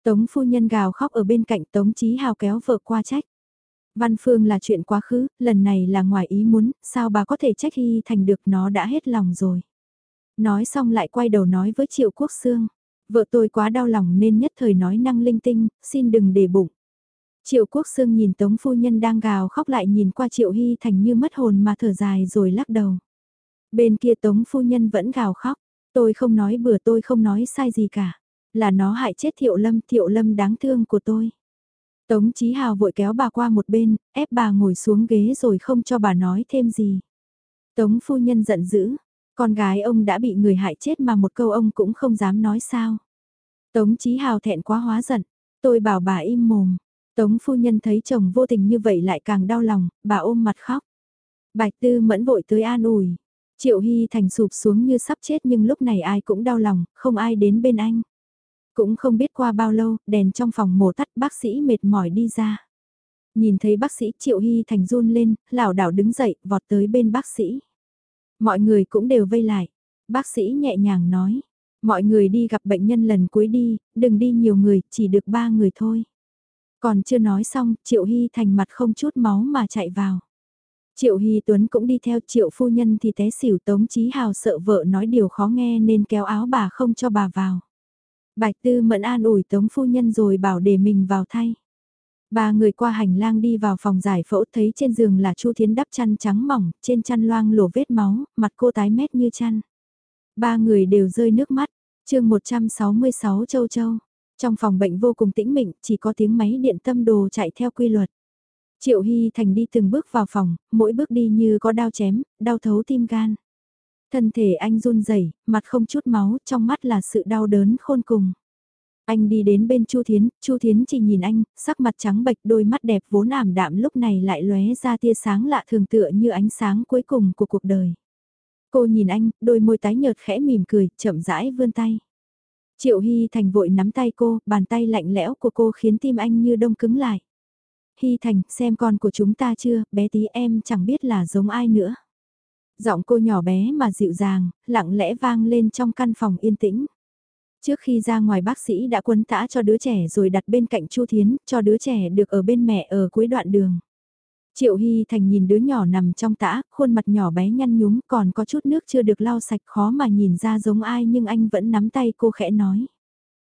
Speaker 1: Tống phu nhân gào khóc ở bên cạnh Tống Chí Hào kéo vợ qua trách. Văn Phương là chuyện quá khứ, lần này là ngoài ý muốn, sao bà có thể trách Hy Thành được nó đã hết lòng rồi. Nói xong lại quay đầu nói với Triệu Quốc Sương, vợ tôi quá đau lòng nên nhất thời nói năng linh tinh, xin đừng để bụng. Triệu Quốc Sương nhìn Tống Phu Nhân đang gào khóc lại nhìn qua Triệu Hy Thành như mất hồn mà thở dài rồi lắc đầu. Bên kia Tống Phu Nhân vẫn gào khóc, tôi không nói bừa tôi không nói sai gì cả. Là nó hại chết Thiệu Lâm, Thiệu Lâm đáng thương của tôi. Tống Chí Hào vội kéo bà qua một bên, ép bà ngồi xuống ghế rồi không cho bà nói thêm gì. Tống phu nhân giận dữ, con gái ông đã bị người hại chết mà một câu ông cũng không dám nói sao. Tống Chí Hào thẹn quá hóa giận, tôi bảo bà im mồm. Tống phu nhân thấy chồng vô tình như vậy lại càng đau lòng, bà ôm mặt khóc. Bạch Tư mẫn vội tới an ủi. Triệu Hy Thành sụp xuống như sắp chết nhưng lúc này ai cũng đau lòng, không ai đến bên anh. Cũng không biết qua bao lâu, đèn trong phòng mổ tắt bác sĩ mệt mỏi đi ra. Nhìn thấy bác sĩ Triệu Hy Thành run lên, lảo đảo đứng dậy, vọt tới bên bác sĩ. Mọi người cũng đều vây lại. Bác sĩ nhẹ nhàng nói, mọi người đi gặp bệnh nhân lần cuối đi, đừng đi nhiều người, chỉ được ba người thôi. Còn chưa nói xong, Triệu Hy Thành mặt không chút máu mà chạy vào. Triệu Hy Tuấn cũng đi theo Triệu Phu Nhân thì té xỉu Tống Chí Hào sợ vợ nói điều khó nghe nên kéo áo bà không cho bà vào. Bạch Tư Mẫn an ủi Tống Phu Nhân rồi bảo để mình vào thay. Ba người qua hành lang đi vào phòng giải phẫu thấy trên giường là Chu Thiến đắp chăn trắng mỏng, trên chăn loang lổ vết máu, mặt cô tái mét như chăn. Ba người đều rơi nước mắt, chương 166 châu châu. Trong phòng bệnh vô cùng tĩnh mịch, chỉ có tiếng máy điện tâm đồ chạy theo quy luật. Triệu Hy Thành đi từng bước vào phòng, mỗi bước đi như có đau chém, đau thấu tim gan. Thân thể anh run rẩy, mặt không chút máu, trong mắt là sự đau đớn khôn cùng. Anh đi đến bên Chu Thiến, Chu Thiến chỉ nhìn anh, sắc mặt trắng bệch đôi mắt đẹp vốn ảm đạm lúc này lại lóe ra tia sáng lạ thường tựa như ánh sáng cuối cùng của cuộc đời. Cô nhìn anh, đôi môi tái nhợt khẽ mỉm cười, chậm rãi vươn tay. Triệu Hy Thành vội nắm tay cô, bàn tay lạnh lẽo của cô khiến tim anh như đông cứng lại. Hy Thành, xem con của chúng ta chưa, bé tí em chẳng biết là giống ai nữa. Giọng cô nhỏ bé mà dịu dàng, lặng lẽ vang lên trong căn phòng yên tĩnh. Trước khi ra ngoài bác sĩ đã quấn tã cho đứa trẻ rồi đặt bên cạnh Chu Thiến, cho đứa trẻ được ở bên mẹ ở cuối đoạn đường. Triệu Hy Thành nhìn đứa nhỏ nằm trong tã, khuôn mặt nhỏ bé nhăn nhúm còn có chút nước chưa được lau sạch khó mà nhìn ra giống ai nhưng anh vẫn nắm tay cô khẽ nói.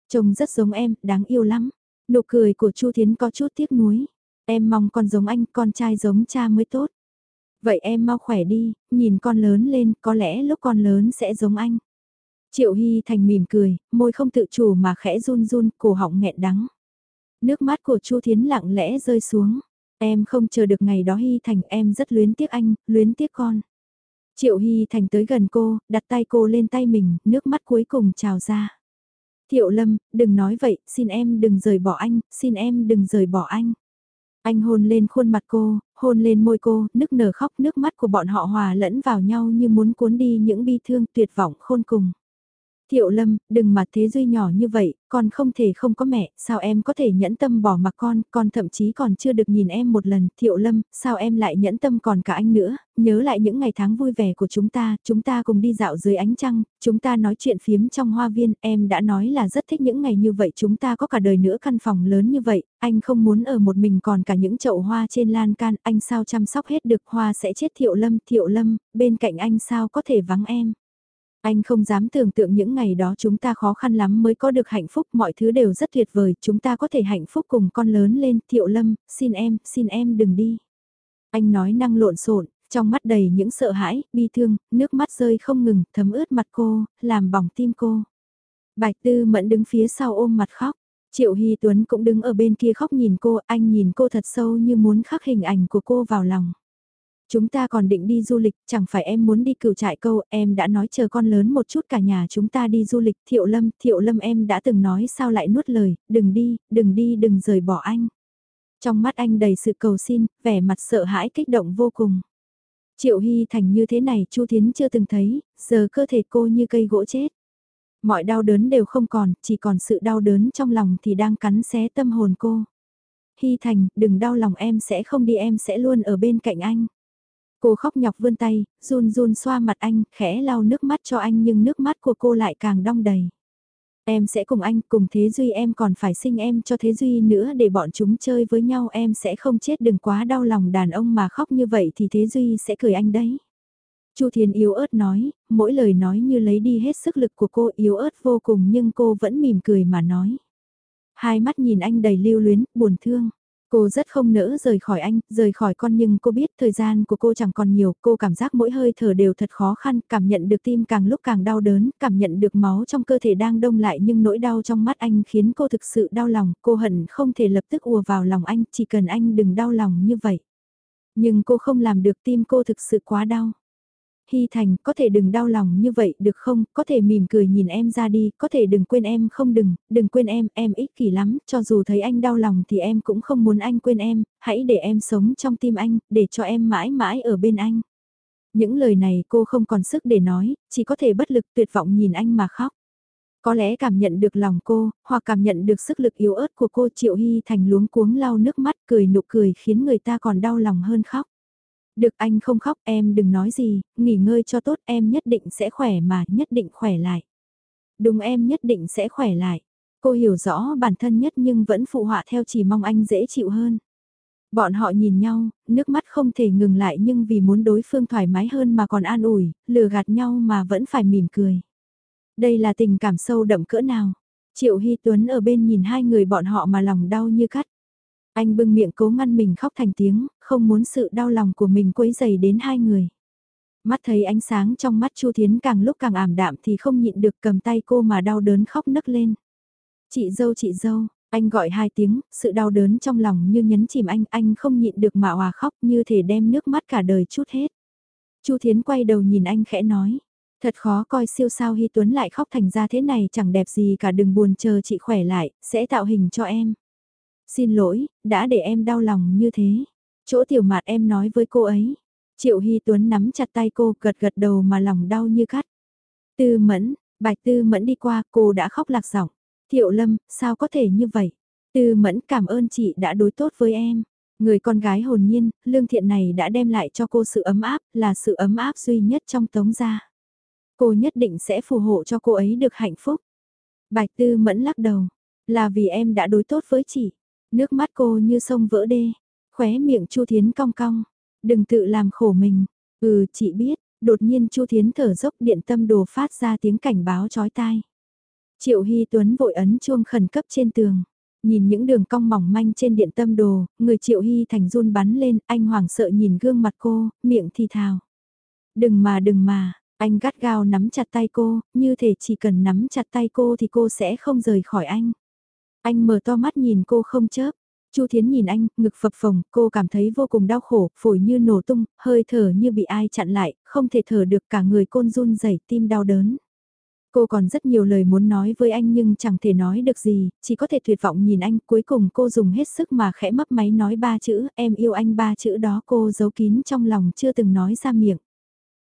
Speaker 1: Trông rất giống em, đáng yêu lắm. Nụ cười của Chu Thiến có chút tiếc nuối. Em mong con giống anh, con trai giống cha mới tốt. Vậy em mau khỏe đi, nhìn con lớn lên, có lẽ lúc con lớn sẽ giống anh. Triệu Hy Thành mỉm cười, môi không tự chủ mà khẽ run run, cổ họng nghẹn đắng. Nước mắt của Chu Thiến lặng lẽ rơi xuống. Em không chờ được ngày đó Hy Thành em rất luyến tiếc anh, luyến tiếc con. Triệu Hy Thành tới gần cô, đặt tay cô lên tay mình, nước mắt cuối cùng trào ra. Thiệu Lâm, đừng nói vậy, xin em đừng rời bỏ anh, xin em đừng rời bỏ anh. Anh hôn lên khuôn mặt cô, hôn lên môi cô, nức nở khóc nước mắt của bọn họ hòa lẫn vào nhau như muốn cuốn đi những bi thương tuyệt vọng khôn cùng. Thiệu Lâm, đừng mà thế Duy nhỏ như vậy, con không thể không có mẹ, sao em có thể nhẫn tâm bỏ mặc con, con thậm chí còn chưa được nhìn em một lần. Thiệu Lâm, sao em lại nhẫn tâm còn cả anh nữa, nhớ lại những ngày tháng vui vẻ của chúng ta, chúng ta cùng đi dạo dưới ánh trăng, chúng ta nói chuyện phiếm trong hoa viên, em đã nói là rất thích những ngày như vậy chúng ta có cả đời nữa căn phòng lớn như vậy, anh không muốn ở một mình còn cả những chậu hoa trên lan can, anh sao chăm sóc hết được hoa sẽ chết Thiệu Lâm, Thiệu Lâm, bên cạnh anh sao có thể vắng em. Anh không dám tưởng tượng những ngày đó chúng ta khó khăn lắm mới có được hạnh phúc, mọi thứ đều rất tuyệt vời, chúng ta có thể hạnh phúc cùng con lớn lên, Thiệu Lâm, xin em, xin em đừng đi. Anh nói năng lộn xộn, trong mắt đầy những sợ hãi, bi thương, nước mắt rơi không ngừng, thấm ướt mặt cô, làm bỏng tim cô. Bạch Tư Mẫn đứng phía sau ôm mặt khóc. Triệu Hy Tuấn cũng đứng ở bên kia khóc nhìn cô, anh nhìn cô thật sâu như muốn khắc hình ảnh của cô vào lòng. Chúng ta còn định đi du lịch, chẳng phải em muốn đi cửu trại câu, em đã nói chờ con lớn một chút cả nhà chúng ta đi du lịch. Thiệu Lâm, Thiệu Lâm em đã từng nói sao lại nuốt lời, đừng đi, đừng đi, đừng rời bỏ anh. Trong mắt anh đầy sự cầu xin, vẻ mặt sợ hãi kích động vô cùng. Triệu Hy Thành như thế này Chu Thiến chưa từng thấy, giờ cơ thể cô như cây gỗ chết. Mọi đau đớn đều không còn, chỉ còn sự đau đớn trong lòng thì đang cắn xé tâm hồn cô. Hy Thành, đừng đau lòng em sẽ không đi em sẽ luôn ở bên cạnh anh. Cô khóc nhọc vươn tay, run run xoa mặt anh, khẽ lau nước mắt cho anh nhưng nước mắt của cô lại càng đong đầy. Em sẽ cùng anh, cùng Thế Duy em còn phải sinh em cho Thế Duy nữa để bọn chúng chơi với nhau em sẽ không chết đừng quá đau lòng đàn ông mà khóc như vậy thì Thế Duy sẽ cười anh đấy. Chu Thiền yếu ớt nói, mỗi lời nói như lấy đi hết sức lực của cô yếu ớt vô cùng nhưng cô vẫn mỉm cười mà nói. Hai mắt nhìn anh đầy lưu luyến, buồn thương. Cô rất không nỡ rời khỏi anh, rời khỏi con nhưng cô biết thời gian của cô chẳng còn nhiều, cô cảm giác mỗi hơi thở đều thật khó khăn, cảm nhận được tim càng lúc càng đau đớn, cảm nhận được máu trong cơ thể đang đông lại nhưng nỗi đau trong mắt anh khiến cô thực sự đau lòng, cô hận không thể lập tức ùa vào lòng anh, chỉ cần anh đừng đau lòng như vậy. Nhưng cô không làm được tim cô thực sự quá đau. Hy Thành, có thể đừng đau lòng như vậy được không, có thể mỉm cười nhìn em ra đi, có thể đừng quên em không đừng, đừng quên em, em ích kỷ lắm, cho dù thấy anh đau lòng thì em cũng không muốn anh quên em, hãy để em sống trong tim anh, để cho em mãi mãi ở bên anh. Những lời này cô không còn sức để nói, chỉ có thể bất lực tuyệt vọng nhìn anh mà khóc. Có lẽ cảm nhận được lòng cô, hoặc cảm nhận được sức lực yếu ớt của cô Triệu Hy Thành luống cuống lau nước mắt cười nụ cười khiến người ta còn đau lòng hơn khóc. Được anh không khóc em đừng nói gì, nghỉ ngơi cho tốt em nhất định sẽ khỏe mà nhất định khỏe lại. Đúng em nhất định sẽ khỏe lại. Cô hiểu rõ bản thân nhất nhưng vẫn phụ họa theo chỉ mong anh dễ chịu hơn. Bọn họ nhìn nhau, nước mắt không thể ngừng lại nhưng vì muốn đối phương thoải mái hơn mà còn an ủi, lừa gạt nhau mà vẫn phải mỉm cười. Đây là tình cảm sâu đậm cỡ nào. Triệu Hy Tuấn ở bên nhìn hai người bọn họ mà lòng đau như cắt. Anh bưng miệng cố ngăn mình khóc thành tiếng, không muốn sự đau lòng của mình quấy dày đến hai người. Mắt thấy ánh sáng trong mắt Chu Thiến càng lúc càng ảm đạm thì không nhịn được cầm tay cô mà đau đớn khóc nấc lên. Chị dâu chị dâu, anh gọi hai tiếng, sự đau đớn trong lòng như nhấn chìm anh, anh không nhịn được mà hòa khóc như thể đem nước mắt cả đời chút hết. Chu Thiến quay đầu nhìn anh khẽ nói, thật khó coi siêu sao Hy Tuấn lại khóc thành ra thế này chẳng đẹp gì cả đừng buồn chờ chị khỏe lại, sẽ tạo hình cho em. Xin lỗi, đã để em đau lòng như thế. Chỗ tiểu mạt em nói với cô ấy. Triệu Hy Tuấn nắm chặt tay cô gật gật đầu mà lòng đau như cắt. Tư mẫn, Bạch Tư Mẫn đi qua, cô đã khóc lạc giọng. Thiệu Lâm, sao có thể như vậy? Tư Mẫn cảm ơn chị đã đối tốt với em. Người con gái hồn nhiên, lương thiện này đã đem lại cho cô sự ấm áp, là sự ấm áp duy nhất trong tống gia. Cô nhất định sẽ phù hộ cho cô ấy được hạnh phúc. Bạch Tư Mẫn lắc đầu, là vì em đã đối tốt với chị. Nước mắt cô như sông vỡ đê, khóe miệng Chu Thiến cong cong. Đừng tự làm khổ mình. Ừ, chị biết, đột nhiên Chu Thiến thở dốc điện tâm đồ phát ra tiếng cảnh báo chói tai. Triệu Hy Tuấn vội ấn chuông khẩn cấp trên tường. Nhìn những đường cong mỏng manh trên điện tâm đồ, người Triệu Hy thành run bắn lên, anh hoảng sợ nhìn gương mặt cô, miệng thì thào. Đừng mà đừng mà, anh gắt gao nắm chặt tay cô, như thể chỉ cần nắm chặt tay cô thì cô sẽ không rời khỏi anh. Anh mở to mắt nhìn cô không chớp. Chu Thiến nhìn anh, ngực phập phồng, cô cảm thấy vô cùng đau khổ, phổi như nổ tung, hơi thở như bị ai chặn lại, không thể thở được cả người côn run rẩy, tim đau đớn. Cô còn rất nhiều lời muốn nói với anh nhưng chẳng thể nói được gì, chỉ có thể tuyệt vọng nhìn anh. Cuối cùng cô dùng hết sức mà khẽ mấp máy nói ba chữ, em yêu anh ba chữ đó cô giấu kín trong lòng chưa từng nói ra miệng.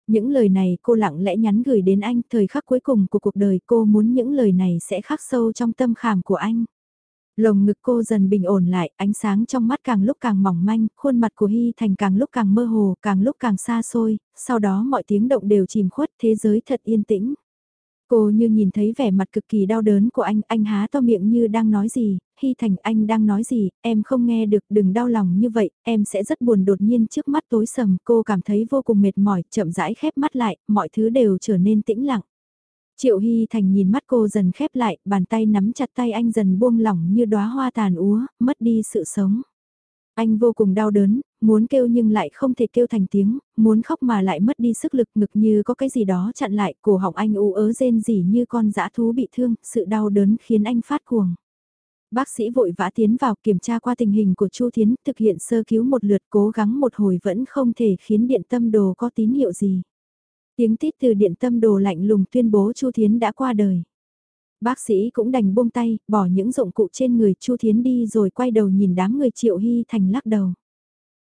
Speaker 1: Những lời này cô lặng lẽ nhắn gửi đến anh, thời khắc cuối cùng của cuộc đời cô muốn những lời này sẽ khắc sâu trong tâm khảm của anh. Lồng ngực cô dần bình ổn lại, ánh sáng trong mắt càng lúc càng mỏng manh, khuôn mặt của Hy Thành càng lúc càng mơ hồ, càng lúc càng xa xôi, sau đó mọi tiếng động đều chìm khuất, thế giới thật yên tĩnh. Cô như nhìn thấy vẻ mặt cực kỳ đau đớn của anh, anh há to miệng như đang nói gì, Hy Thành anh đang nói gì, em không nghe được, đừng đau lòng như vậy, em sẽ rất buồn đột nhiên trước mắt tối sầm, cô cảm thấy vô cùng mệt mỏi, chậm rãi khép mắt lại, mọi thứ đều trở nên tĩnh lặng. Triệu Hy Thành nhìn mắt cô dần khép lại, bàn tay nắm chặt tay anh dần buông lỏng như đóa hoa tàn úa, mất đi sự sống. Anh vô cùng đau đớn, muốn kêu nhưng lại không thể kêu thành tiếng, muốn khóc mà lại mất đi sức lực ngực như có cái gì đó chặn lại, cổ họng anh u ớ rên rỉ như con dã thú bị thương, sự đau đớn khiến anh phát cuồng. Bác sĩ vội vã tiến vào kiểm tra qua tình hình của Chu Thiến, thực hiện sơ cứu một lượt cố gắng một hồi vẫn không thể khiến điện tâm đồ có tín hiệu gì. Tiếng tít từ điện tâm đồ lạnh lùng tuyên bố Chu Thiến đã qua đời. Bác sĩ cũng đành buông tay, bỏ những dụng cụ trên người Chu Thiến đi rồi quay đầu nhìn đám người Triệu Hy Thành lắc đầu.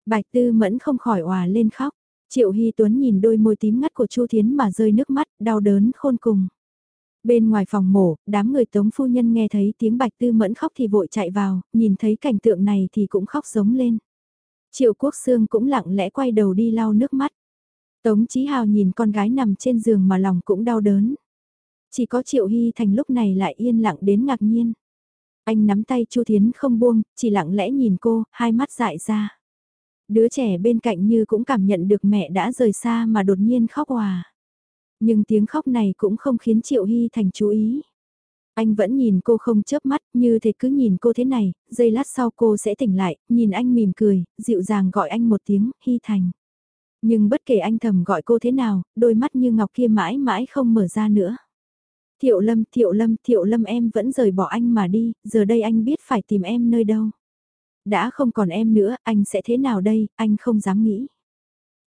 Speaker 1: Bạch Tư Mẫn không khỏi òa lên khóc. Triệu Hy Tuấn nhìn đôi môi tím ngắt của Chu Thiến mà rơi nước mắt, đau đớn khôn cùng. Bên ngoài phòng mổ, đám người tống phu nhân nghe thấy tiếng Bạch Tư Mẫn khóc thì vội chạy vào, nhìn thấy cảnh tượng này thì cũng khóc giống lên. Triệu Quốc Sương cũng lặng lẽ quay đầu đi lau nước mắt. Tống Chí Hào nhìn con gái nằm trên giường mà lòng cũng đau đớn. Chỉ có Triệu Hy Thành lúc này lại yên lặng đến ngạc nhiên. Anh nắm tay Chu Thiến không buông, chỉ lặng lẽ nhìn cô, hai mắt dại ra. Đứa trẻ bên cạnh như cũng cảm nhận được mẹ đã rời xa mà đột nhiên khóc hòa. Nhưng tiếng khóc này cũng không khiến Triệu Hy Thành chú ý. Anh vẫn nhìn cô không chớp mắt, như thế cứ nhìn cô thế này, giây lát sau cô sẽ tỉnh lại, nhìn anh mỉm cười, dịu dàng gọi anh một tiếng, Hy Thành. Nhưng bất kể anh thầm gọi cô thế nào, đôi mắt như ngọc kia mãi mãi không mở ra nữa. Thiệu lâm, thiệu lâm, thiệu lâm em vẫn rời bỏ anh mà đi, giờ đây anh biết phải tìm em nơi đâu. Đã không còn em nữa, anh sẽ thế nào đây, anh không dám nghĩ.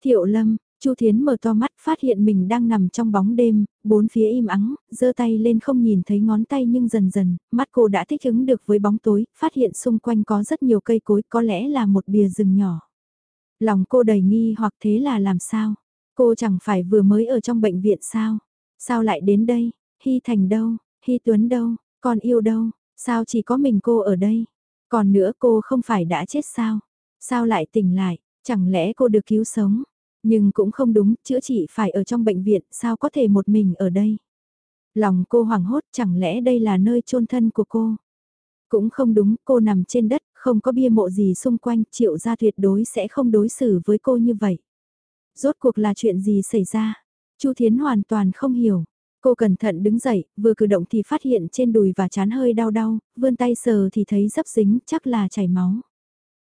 Speaker 1: Thiệu lâm, Chu Thiến mở to mắt phát hiện mình đang nằm trong bóng đêm, bốn phía im ắng, giơ tay lên không nhìn thấy ngón tay nhưng dần dần, mắt cô đã thích ứng được với bóng tối, phát hiện xung quanh có rất nhiều cây cối có lẽ là một bìa rừng nhỏ. Lòng cô đầy nghi hoặc thế là làm sao? Cô chẳng phải vừa mới ở trong bệnh viện sao? Sao lại đến đây? Hy Thành đâu? Hy Tuấn đâu? Con yêu đâu? Sao chỉ có mình cô ở đây? Còn nữa cô không phải đã chết sao? Sao lại tỉnh lại? Chẳng lẽ cô được cứu sống? Nhưng cũng không đúng, chữa trị phải ở trong bệnh viện, sao có thể một mình ở đây? Lòng cô hoảng hốt, chẳng lẽ đây là nơi chôn thân của cô? Cũng không đúng, cô nằm trên đất, không có bia mộ gì xung quanh, triệu gia tuyệt đối sẽ không đối xử với cô như vậy. Rốt cuộc là chuyện gì xảy ra? Chu Thiến hoàn toàn không hiểu. Cô cẩn thận đứng dậy, vừa cử động thì phát hiện trên đùi và chán hơi đau đau, vươn tay sờ thì thấy dấp dính, chắc là chảy máu.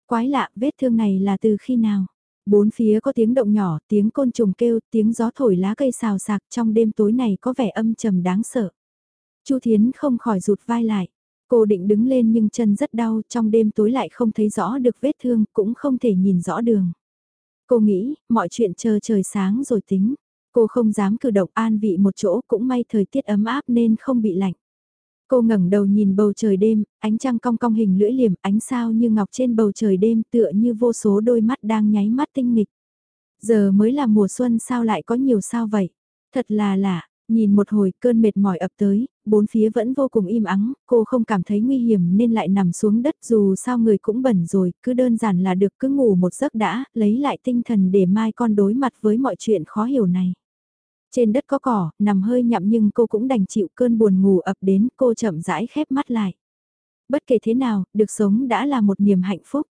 Speaker 1: Quái lạ, vết thương này là từ khi nào? Bốn phía có tiếng động nhỏ, tiếng côn trùng kêu, tiếng gió thổi lá cây xào sạc trong đêm tối này có vẻ âm trầm đáng sợ. Chu Thiến không khỏi rụt vai lại. Cô định đứng lên nhưng chân rất đau, trong đêm tối lại không thấy rõ được vết thương, cũng không thể nhìn rõ đường. Cô nghĩ, mọi chuyện chờ trời sáng rồi tính. Cô không dám cử động an vị một chỗ, cũng may thời tiết ấm áp nên không bị lạnh. Cô ngẩng đầu nhìn bầu trời đêm, ánh trăng cong cong hình lưỡi liềm, ánh sao như ngọc trên bầu trời đêm tựa như vô số đôi mắt đang nháy mắt tinh nghịch. Giờ mới là mùa xuân sao lại có nhiều sao vậy? Thật là lạ, Nhìn một hồi cơn mệt mỏi ập tới, bốn phía vẫn vô cùng im ắng, cô không cảm thấy nguy hiểm nên lại nằm xuống đất dù sao người cũng bẩn rồi, cứ đơn giản là được cứ ngủ một giấc đã, lấy lại tinh thần để mai con đối mặt với mọi chuyện khó hiểu này. Trên đất có cỏ, nằm hơi nhậm nhưng cô cũng đành chịu cơn buồn ngủ ập đến, cô chậm rãi khép mắt lại. Bất kể thế nào, được sống đã là một niềm hạnh phúc.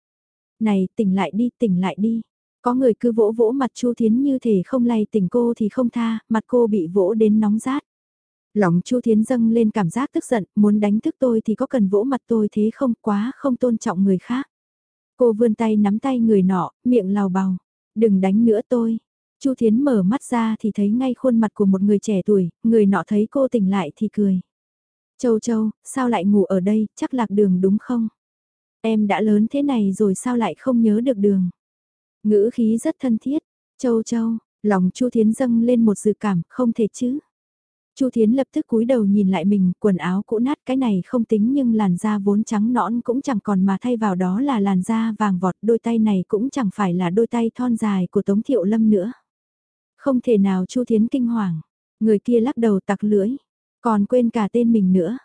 Speaker 1: Này, tỉnh lại đi, tỉnh lại đi. Có người cứ vỗ vỗ mặt Chu Thiến như thể không lay tỉnh cô thì không tha, mặt cô bị vỗ đến nóng rát. Lòng Chu Thiến dâng lên cảm giác tức giận, muốn đánh thức tôi thì có cần vỗ mặt tôi thế không quá không tôn trọng người khác. Cô vươn tay nắm tay người nọ, miệng lào bào. Đừng đánh nữa tôi. Chu Thiến mở mắt ra thì thấy ngay khuôn mặt của một người trẻ tuổi, người nọ thấy cô tỉnh lại thì cười. Châu Châu, sao lại ngủ ở đây, chắc lạc đường đúng không? Em đã lớn thế này rồi sao lại không nhớ được đường? Ngữ khí rất thân thiết. Châu Châu, lòng Chu Thiến dâng lên một dự cảm, không thể chứ. Chu Thiến lập tức cúi đầu nhìn lại mình, quần áo cũ nát cái này không tính nhưng làn da vốn trắng nõn cũng chẳng còn mà thay vào đó là làn da vàng vọt, đôi tay này cũng chẳng phải là đôi tay thon dài của Tống Thiệu Lâm nữa. Không thể nào Chu Thiến kinh hoàng, người kia lắc đầu tặc lưỡi, còn quên cả tên mình nữa.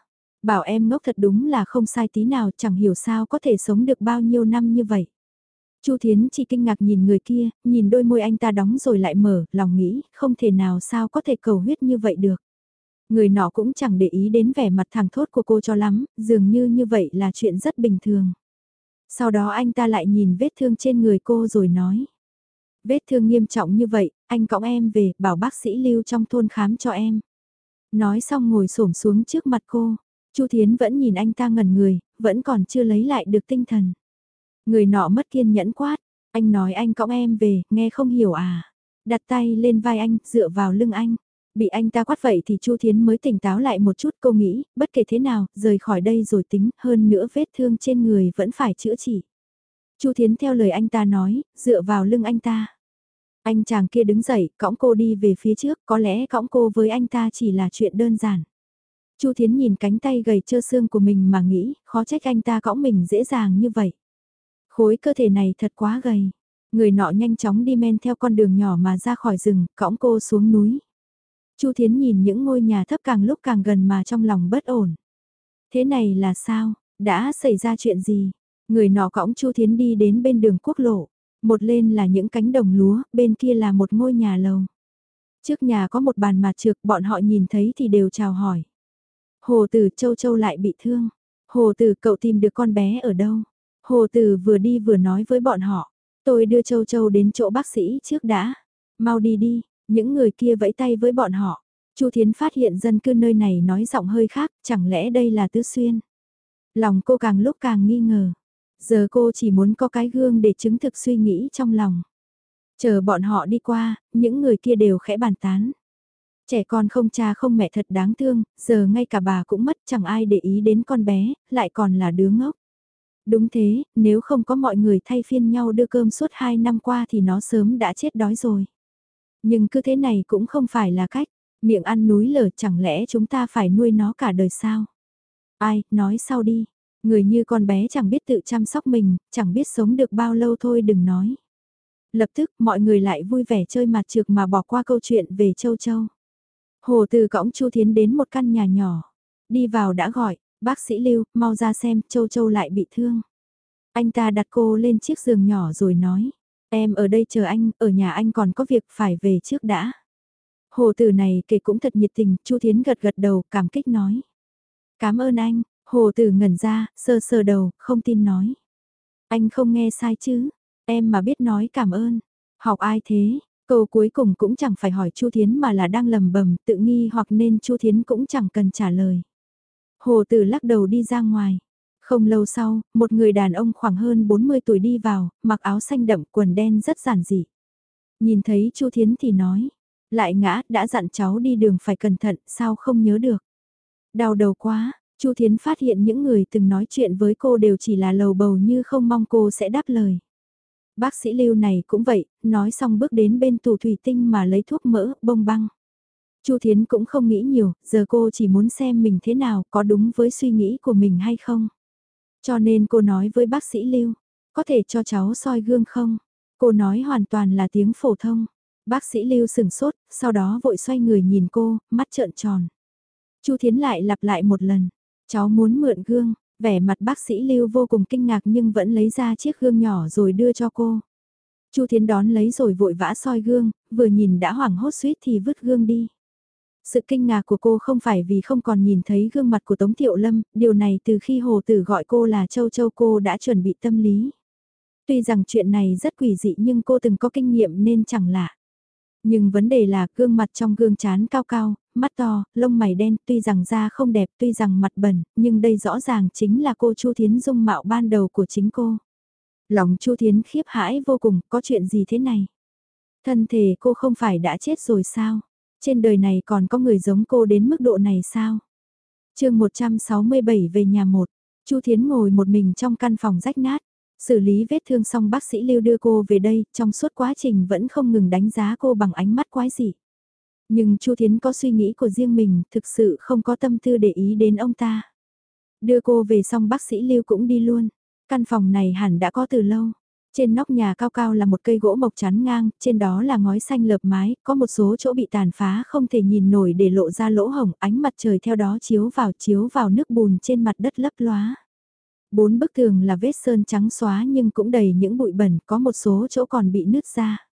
Speaker 1: Bảo em ngốc thật đúng là không sai tí nào chẳng hiểu sao có thể sống được bao nhiêu năm như vậy. Chu Thiến chỉ kinh ngạc nhìn người kia, nhìn đôi môi anh ta đóng rồi lại mở, lòng nghĩ, không thể nào sao có thể cầu huyết như vậy được. Người nọ cũng chẳng để ý đến vẻ mặt thẳng thốt của cô cho lắm, dường như như vậy là chuyện rất bình thường. Sau đó anh ta lại nhìn vết thương trên người cô rồi nói. Vết thương nghiêm trọng như vậy, anh cõng em về, bảo bác sĩ lưu trong thôn khám cho em. Nói xong ngồi xổm xuống trước mặt cô, Chu Thiến vẫn nhìn anh ta ngẩn người, vẫn còn chưa lấy lại được tinh thần. Người nọ mất kiên nhẫn quát, anh nói anh cõng em về, nghe không hiểu à. Đặt tay lên vai anh, dựa vào lưng anh. Bị anh ta quát vậy thì Chu Thiến mới tỉnh táo lại một chút cô nghĩ, bất kể thế nào, rời khỏi đây rồi tính, hơn nữa vết thương trên người vẫn phải chữa trị. Chu Thiến theo lời anh ta nói, dựa vào lưng anh ta. Anh chàng kia đứng dậy, cõng cô đi về phía trước, có lẽ cõng cô với anh ta chỉ là chuyện đơn giản. Chu Thiến nhìn cánh tay gầy trơ xương của mình mà nghĩ, khó trách anh ta cõng mình dễ dàng như vậy. Khối cơ thể này thật quá gầy. Người nọ nhanh chóng đi men theo con đường nhỏ mà ra khỏi rừng, cõng cô xuống núi. Chu Thiến nhìn những ngôi nhà thấp càng lúc càng gần mà trong lòng bất ổn. Thế này là sao? Đã xảy ra chuyện gì? Người nọ cõng Chu Thiến đi đến bên đường quốc lộ. Một lên là những cánh đồng lúa, bên kia là một ngôi nhà lầu. Trước nhà có một bàn mặt trược, bọn họ nhìn thấy thì đều chào hỏi. Hồ Tử Châu Châu lại bị thương. Hồ Tử cậu tìm được con bé ở đâu? Hồ Tử vừa đi vừa nói với bọn họ. Tôi đưa Châu Châu đến chỗ bác sĩ trước đã. Mau đi đi, những người kia vẫy tay với bọn họ. Chu Thiến phát hiện dân cư nơi này nói giọng hơi khác, chẳng lẽ đây là Tứ Xuyên? Lòng cô càng lúc càng nghi ngờ. Giờ cô chỉ muốn có cái gương để chứng thực suy nghĩ trong lòng. Chờ bọn họ đi qua, những người kia đều khẽ bàn tán. Trẻ con không cha không mẹ thật đáng thương, giờ ngay cả bà cũng mất chẳng ai để ý đến con bé, lại còn là đứa ngốc. Đúng thế, nếu không có mọi người thay phiên nhau đưa cơm suốt 2 năm qua thì nó sớm đã chết đói rồi. Nhưng cứ thế này cũng không phải là cách, miệng ăn núi lở chẳng lẽ chúng ta phải nuôi nó cả đời sao? Ai, nói sau đi, người như con bé chẳng biết tự chăm sóc mình, chẳng biết sống được bao lâu thôi đừng nói. Lập tức mọi người lại vui vẻ chơi mặt trược mà bỏ qua câu chuyện về châu châu. Hồ từ cõng Chu Thiến đến một căn nhà nhỏ, đi vào đã gọi, bác sĩ Lưu, mau ra xem, châu châu lại bị thương. Anh ta đặt cô lên chiếc giường nhỏ rồi nói, em ở đây chờ anh, ở nhà anh còn có việc phải về trước đã. Hồ tử này kể cũng thật nhiệt tình, Chu Thiến gật gật đầu, cảm kích nói. Cảm ơn anh, hồ tử ngẩn ra, sơ sơ đầu, không tin nói. Anh không nghe sai chứ, em mà biết nói cảm ơn. Học ai thế, câu cuối cùng cũng chẳng phải hỏi Chu Thiến mà là đang lầm bầm tự nghi hoặc nên Chu Thiến cũng chẳng cần trả lời. Hồ tử lắc đầu đi ra ngoài. Không lâu sau, một người đàn ông khoảng hơn 40 tuổi đi vào, mặc áo xanh đậm quần đen rất giản dị. Nhìn thấy Chu Thiến thì nói, lại ngã, đã dặn cháu đi đường phải cẩn thận, sao không nhớ được. Đau đầu quá, Chu Thiến phát hiện những người từng nói chuyện với cô đều chỉ là lầu bầu như không mong cô sẽ đáp lời. Bác sĩ Lưu này cũng vậy, nói xong bước đến bên tủ thủy tinh mà lấy thuốc mỡ, bông băng. Chu Thiến cũng không nghĩ nhiều, giờ cô chỉ muốn xem mình thế nào, có đúng với suy nghĩ của mình hay không. Cho nên cô nói với bác sĩ Lưu, có thể cho cháu soi gương không? Cô nói hoàn toàn là tiếng phổ thông. Bác sĩ Lưu sửng sốt, sau đó vội xoay người nhìn cô, mắt trợn tròn. Chu Thiến lại lặp lại một lần, cháu muốn mượn gương, vẻ mặt bác sĩ Lưu vô cùng kinh ngạc nhưng vẫn lấy ra chiếc gương nhỏ rồi đưa cho cô. Chu Thiến đón lấy rồi vội vã soi gương, vừa nhìn đã hoảng hốt suýt thì vứt gương đi. Sự kinh ngạc của cô không phải vì không còn nhìn thấy gương mặt của Tống Thiệu Lâm, điều này từ khi Hồ Tử gọi cô là Châu Châu cô đã chuẩn bị tâm lý. Tuy rằng chuyện này rất quỷ dị nhưng cô từng có kinh nghiệm nên chẳng lạ. Nhưng vấn đề là gương mặt trong gương chán cao cao, mắt to, lông mày đen, tuy rằng da không đẹp, tuy rằng mặt bẩn, nhưng đây rõ ràng chính là cô Chu Thiến dung mạo ban đầu của chính cô. Lòng Chu Thiến khiếp hãi vô cùng, có chuyện gì thế này? Thân thể cô không phải đã chết rồi sao? Trên đời này còn có người giống cô đến mức độ này sao? chương 167 về nhà một, Chu Thiến ngồi một mình trong căn phòng rách nát. Xử lý vết thương xong bác sĩ Lưu đưa cô về đây, trong suốt quá trình vẫn không ngừng đánh giá cô bằng ánh mắt quái dị. Nhưng Chu Thiến có suy nghĩ của riêng mình, thực sự không có tâm tư để ý đến ông ta. Đưa cô về xong bác sĩ Lưu cũng đi luôn. Căn phòng này hẳn đã có từ lâu. Trên nóc nhà cao cao là một cây gỗ mộc chắn ngang, trên đó là ngói xanh lợp mái, có một số chỗ bị tàn phá không thể nhìn nổi để lộ ra lỗ hổng, ánh mặt trời theo đó chiếu vào chiếu vào nước bùn trên mặt đất lấp lóa. Bốn bức tường là vết sơn trắng xóa nhưng cũng đầy những bụi bẩn, có một số chỗ còn bị nứt ra.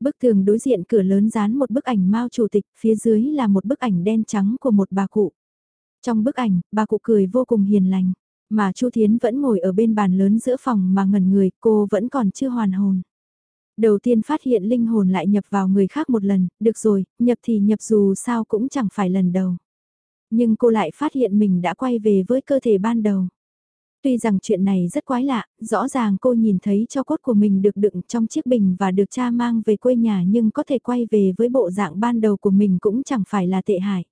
Speaker 1: Bức tường đối diện cửa lớn dán một bức ảnh Mao chủ tịch, phía dưới là một bức ảnh đen trắng của một bà cụ. Trong bức ảnh, bà cụ cười vô cùng hiền lành. Mà Chu Thiến vẫn ngồi ở bên bàn lớn giữa phòng mà ngẩn người, cô vẫn còn chưa hoàn hồn. Đầu tiên phát hiện linh hồn lại nhập vào người khác một lần, được rồi, nhập thì nhập dù sao cũng chẳng phải lần đầu. Nhưng cô lại phát hiện mình đã quay về với cơ thể ban đầu. Tuy rằng chuyện này rất quái lạ, rõ ràng cô nhìn thấy cho cốt của mình được đựng trong chiếc bình và được cha mang về quê nhà nhưng có thể quay về với bộ dạng ban đầu của mình cũng chẳng phải là tệ hại.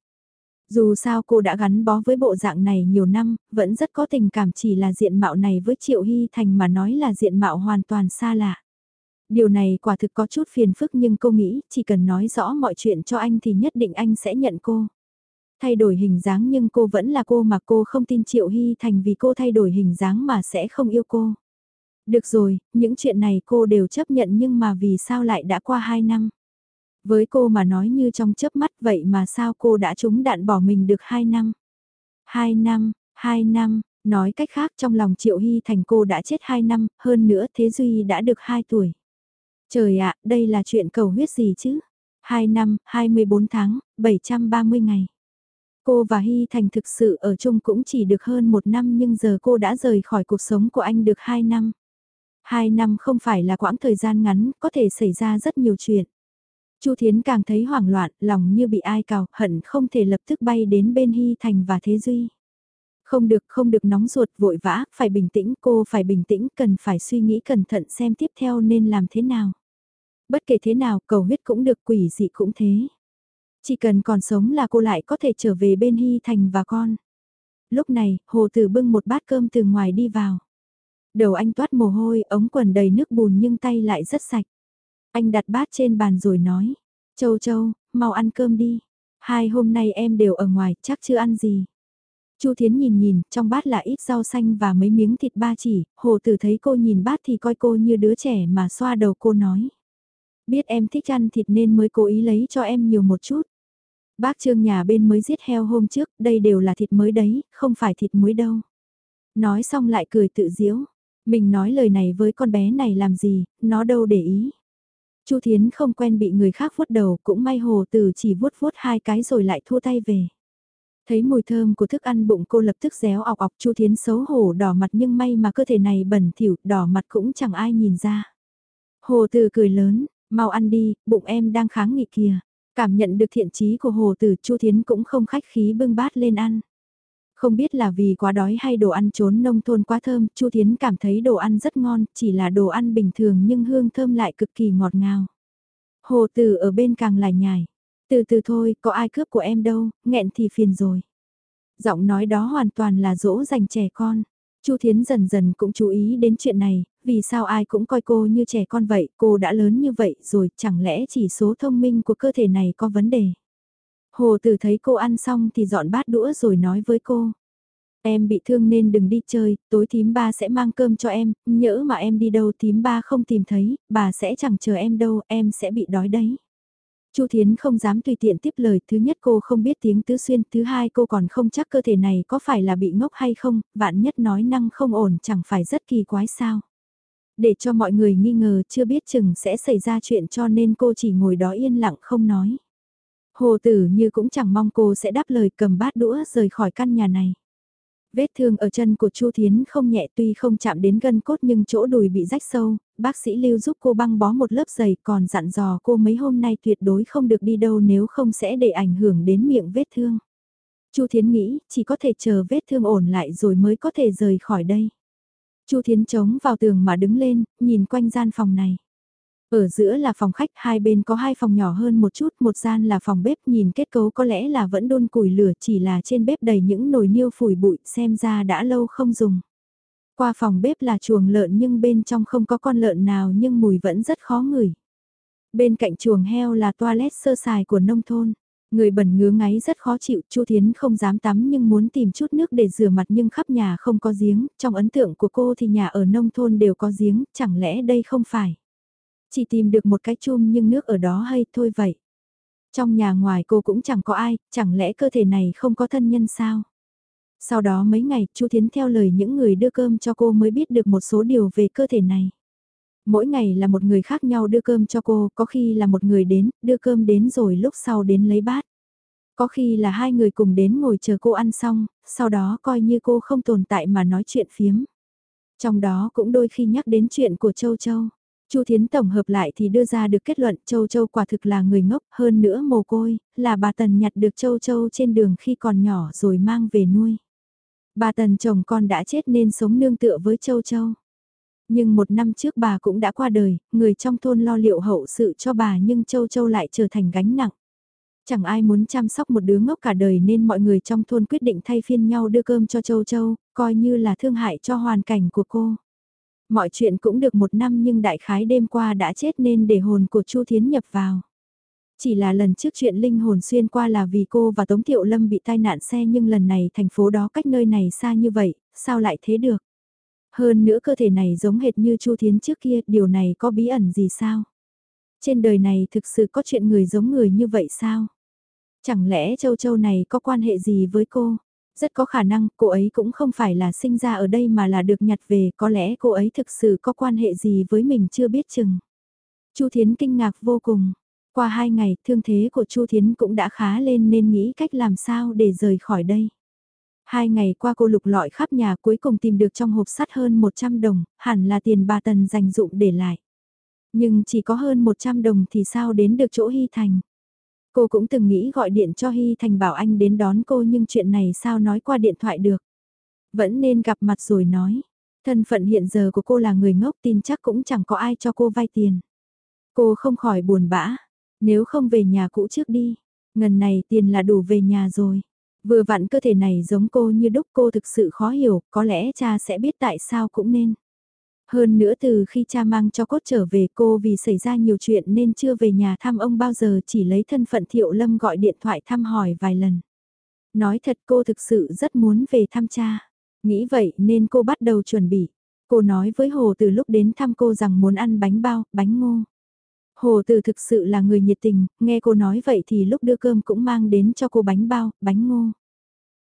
Speaker 1: Dù sao cô đã gắn bó với bộ dạng này nhiều năm, vẫn rất có tình cảm chỉ là diện mạo này với Triệu Hy Thành mà nói là diện mạo hoàn toàn xa lạ. Điều này quả thực có chút phiền phức nhưng cô nghĩ chỉ cần nói rõ mọi chuyện cho anh thì nhất định anh sẽ nhận cô. Thay đổi hình dáng nhưng cô vẫn là cô mà cô không tin Triệu Hy Thành vì cô thay đổi hình dáng mà sẽ không yêu cô. Được rồi, những chuyện này cô đều chấp nhận nhưng mà vì sao lại đã qua 2 năm? Với cô mà nói như trong chớp mắt vậy mà sao cô đã trúng đạn bỏ mình được 2 năm? 2 năm, 2 năm, nói cách khác trong lòng Triệu Hy Thành cô đã chết 2 năm, hơn nữa Thế Duy đã được 2 tuổi. Trời ạ, đây là chuyện cầu huyết gì chứ? 2 năm, 24 tháng, 730 ngày. Cô và Hy Thành thực sự ở chung cũng chỉ được hơn một năm nhưng giờ cô đã rời khỏi cuộc sống của anh được 2 năm. 2 năm không phải là quãng thời gian ngắn, có thể xảy ra rất nhiều chuyện. Chu Thiến càng thấy hoảng loạn, lòng như bị ai cào, hận không thể lập tức bay đến bên Hy Thành và Thế Duy. Không được, không được nóng ruột, vội vã, phải bình tĩnh, cô phải bình tĩnh, cần phải suy nghĩ cẩn thận xem tiếp theo nên làm thế nào. Bất kể thế nào, cầu huyết cũng được, quỷ dị cũng thế. Chỉ cần còn sống là cô lại có thể trở về bên Hy Thành và con. Lúc này, Hồ Tử bưng một bát cơm từ ngoài đi vào. Đầu anh toát mồ hôi, ống quần đầy nước bùn nhưng tay lại rất sạch. Anh đặt bát trên bàn rồi nói, Châu Châu, mau ăn cơm đi. Hai hôm nay em đều ở ngoài, chắc chưa ăn gì. Chu Thiến nhìn nhìn, trong bát là ít rau xanh và mấy miếng thịt ba chỉ, hồ tử thấy cô nhìn bát thì coi cô như đứa trẻ mà xoa đầu cô nói. Biết em thích ăn thịt nên mới cố ý lấy cho em nhiều một chút. Bác trương nhà bên mới giết heo hôm trước, đây đều là thịt mới đấy, không phải thịt muối đâu. Nói xong lại cười tự diễu. Mình nói lời này với con bé này làm gì, nó đâu để ý. Chu Thiến không quen bị người khác vuốt đầu, cũng may hồ tử chỉ vuốt vuốt hai cái rồi lại thua tay về. Thấy mùi thơm của thức ăn bụng cô lập tức réo ọc ọc Chu Thiến xấu hổ đỏ mặt nhưng may mà cơ thể này bẩn thỉu, đỏ mặt cũng chẳng ai nhìn ra. Hồ tử cười lớn, mau ăn đi, bụng em đang kháng nghị kìa. Cảm nhận được thiện chí của hồ tử Chu Thiến cũng không khách khí bưng bát lên ăn. Không biết là vì quá đói hay đồ ăn trốn nông thôn quá thơm, Chu Thiến cảm thấy đồ ăn rất ngon, chỉ là đồ ăn bình thường nhưng hương thơm lại cực kỳ ngọt ngào. Hồ Tử ở bên càng lại nhải Từ từ thôi, có ai cướp của em đâu, nghẹn thì phiền rồi. Giọng nói đó hoàn toàn là dỗ dành trẻ con. Chu Thiến dần dần cũng chú ý đến chuyện này, vì sao ai cũng coi cô như trẻ con vậy, cô đã lớn như vậy rồi, chẳng lẽ chỉ số thông minh của cơ thể này có vấn đề. Hồ Tử thấy cô ăn xong thì dọn bát đũa rồi nói với cô. Em bị thương nên đừng đi chơi, tối thím ba sẽ mang cơm cho em, nhỡ mà em đi đâu thím ba không tìm thấy, bà sẽ chẳng chờ em đâu, em sẽ bị đói đấy. Chu Thiến không dám tùy tiện tiếp lời, thứ nhất cô không biết tiếng tứ xuyên, thứ hai cô còn không chắc cơ thể này có phải là bị ngốc hay không, vạn nhất nói năng không ổn chẳng phải rất kỳ quái sao. Để cho mọi người nghi ngờ chưa biết chừng sẽ xảy ra chuyện cho nên cô chỉ ngồi đó yên lặng không nói. Hồ tử như cũng chẳng mong cô sẽ đáp lời cầm bát đũa rời khỏi căn nhà này. Vết thương ở chân của Chu Thiến không nhẹ tuy không chạm đến gân cốt nhưng chỗ đùi bị rách sâu, bác sĩ Lưu giúp cô băng bó một lớp dày còn dặn dò cô mấy hôm nay tuyệt đối không được đi đâu nếu không sẽ để ảnh hưởng đến miệng vết thương. Chu Thiến nghĩ chỉ có thể chờ vết thương ổn lại rồi mới có thể rời khỏi đây. Chu Thiến chống vào tường mà đứng lên, nhìn quanh gian phòng này. Ở giữa là phòng khách, hai bên có hai phòng nhỏ hơn một chút, một gian là phòng bếp nhìn kết cấu có lẽ là vẫn đun củi lửa chỉ là trên bếp đầy những nồi niêu phủi bụi xem ra đã lâu không dùng. Qua phòng bếp là chuồng lợn nhưng bên trong không có con lợn nào nhưng mùi vẫn rất khó ngửi. Bên cạnh chuồng heo là toilet sơ sài của nông thôn. Người bẩn ngứa ngáy rất khó chịu, Chu Thiến không dám tắm nhưng muốn tìm chút nước để rửa mặt nhưng khắp nhà không có giếng, trong ấn tượng của cô thì nhà ở nông thôn đều có giếng, chẳng lẽ đây không phải. Chỉ tìm được một cái chum nhưng nước ở đó hay thôi vậy. Trong nhà ngoài cô cũng chẳng có ai, chẳng lẽ cơ thể này không có thân nhân sao? Sau đó mấy ngày, Chu Thiến theo lời những người đưa cơm cho cô mới biết được một số điều về cơ thể này. Mỗi ngày là một người khác nhau đưa cơm cho cô, có khi là một người đến, đưa cơm đến rồi lúc sau đến lấy bát. Có khi là hai người cùng đến ngồi chờ cô ăn xong, sau đó coi như cô không tồn tại mà nói chuyện phiếm. Trong đó cũng đôi khi nhắc đến chuyện của Châu Châu. Chu Thiến tổng hợp lại thì đưa ra được kết luận Châu Châu quả thực là người ngốc, hơn nữa mồ côi, là bà Tần nhặt được Châu Châu trên đường khi còn nhỏ rồi mang về nuôi. Bà Tần chồng con đã chết nên sống nương tựa với Châu Châu. Nhưng một năm trước bà cũng đã qua đời, người trong thôn lo liệu hậu sự cho bà nhưng Châu Châu lại trở thành gánh nặng. Chẳng ai muốn chăm sóc một đứa ngốc cả đời nên mọi người trong thôn quyết định thay phiên nhau đưa cơm cho Châu Châu, coi như là thương hại cho hoàn cảnh của cô. Mọi chuyện cũng được một năm nhưng đại khái đêm qua đã chết nên để hồn của Chu Thiến nhập vào. Chỉ là lần trước chuyện linh hồn xuyên qua là vì cô và Tống Thiệu Lâm bị tai nạn xe nhưng lần này thành phố đó cách nơi này xa như vậy, sao lại thế được? Hơn nữa cơ thể này giống hệt như Chu Thiến trước kia, điều này có bí ẩn gì sao? Trên đời này thực sự có chuyện người giống người như vậy sao? Chẳng lẽ Châu Châu này có quan hệ gì với cô? Rất có khả năng cô ấy cũng không phải là sinh ra ở đây mà là được nhặt về, có lẽ cô ấy thực sự có quan hệ gì với mình chưa biết chừng. Chu Thiến kinh ngạc vô cùng. Qua hai ngày, thương thế của Chu Thiến cũng đã khá lên nên nghĩ cách làm sao để rời khỏi đây. Hai ngày qua cô lục lọi khắp nhà cuối cùng tìm được trong hộp sắt hơn 100 đồng, hẳn là tiền bà Tần dành dụng để lại. Nhưng chỉ có hơn 100 đồng thì sao đến được chỗ Hy Thành. Cô cũng từng nghĩ gọi điện cho Hy Thành bảo anh đến đón cô nhưng chuyện này sao nói qua điện thoại được. Vẫn nên gặp mặt rồi nói. Thân phận hiện giờ của cô là người ngốc tin chắc cũng chẳng có ai cho cô vay tiền. Cô không khỏi buồn bã. Nếu không về nhà cũ trước đi. Ngần này tiền là đủ về nhà rồi. Vừa vặn cơ thể này giống cô như đúc cô thực sự khó hiểu, có lẽ cha sẽ biết tại sao cũng nên. Hơn nữa từ khi cha mang cho cốt trở về cô vì xảy ra nhiều chuyện nên chưa về nhà thăm ông bao giờ chỉ lấy thân phận Thiệu Lâm gọi điện thoại thăm hỏi vài lần. Nói thật cô thực sự rất muốn về thăm cha. Nghĩ vậy nên cô bắt đầu chuẩn bị. Cô nói với Hồ từ lúc đến thăm cô rằng muốn ăn bánh bao, bánh ngô. Hồ từ thực sự là người nhiệt tình, nghe cô nói vậy thì lúc đưa cơm cũng mang đến cho cô bánh bao, bánh ngô.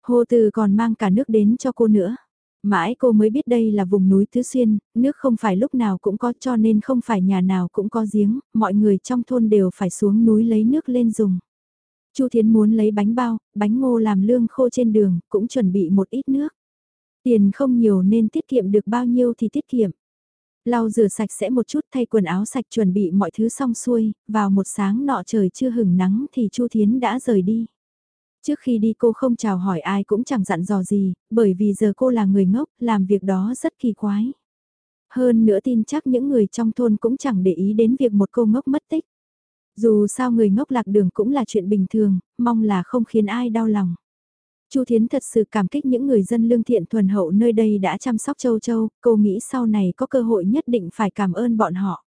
Speaker 1: Hồ từ còn mang cả nước đến cho cô nữa. Mãi cô mới biết đây là vùng núi Tứ Xuyên, nước không phải lúc nào cũng có cho nên không phải nhà nào cũng có giếng, mọi người trong thôn đều phải xuống núi lấy nước lên dùng. Chu Thiến muốn lấy bánh bao, bánh ngô làm lương khô trên đường, cũng chuẩn bị một ít nước. Tiền không nhiều nên tiết kiệm được bao nhiêu thì tiết kiệm. Lau rửa sạch sẽ một chút thay quần áo sạch chuẩn bị mọi thứ xong xuôi, vào một sáng nọ trời chưa hừng nắng thì Chu Thiến đã rời đi. Trước khi đi cô không chào hỏi ai cũng chẳng dặn dò gì, bởi vì giờ cô là người ngốc, làm việc đó rất kỳ quái. Hơn nữa tin chắc những người trong thôn cũng chẳng để ý đến việc một cô ngốc mất tích. Dù sao người ngốc lạc đường cũng là chuyện bình thường, mong là không khiến ai đau lòng. Chu Thiến thật sự cảm kích những người dân lương thiện thuần hậu nơi đây đã chăm sóc Châu Châu, cô nghĩ sau này có cơ hội nhất định phải cảm ơn bọn họ.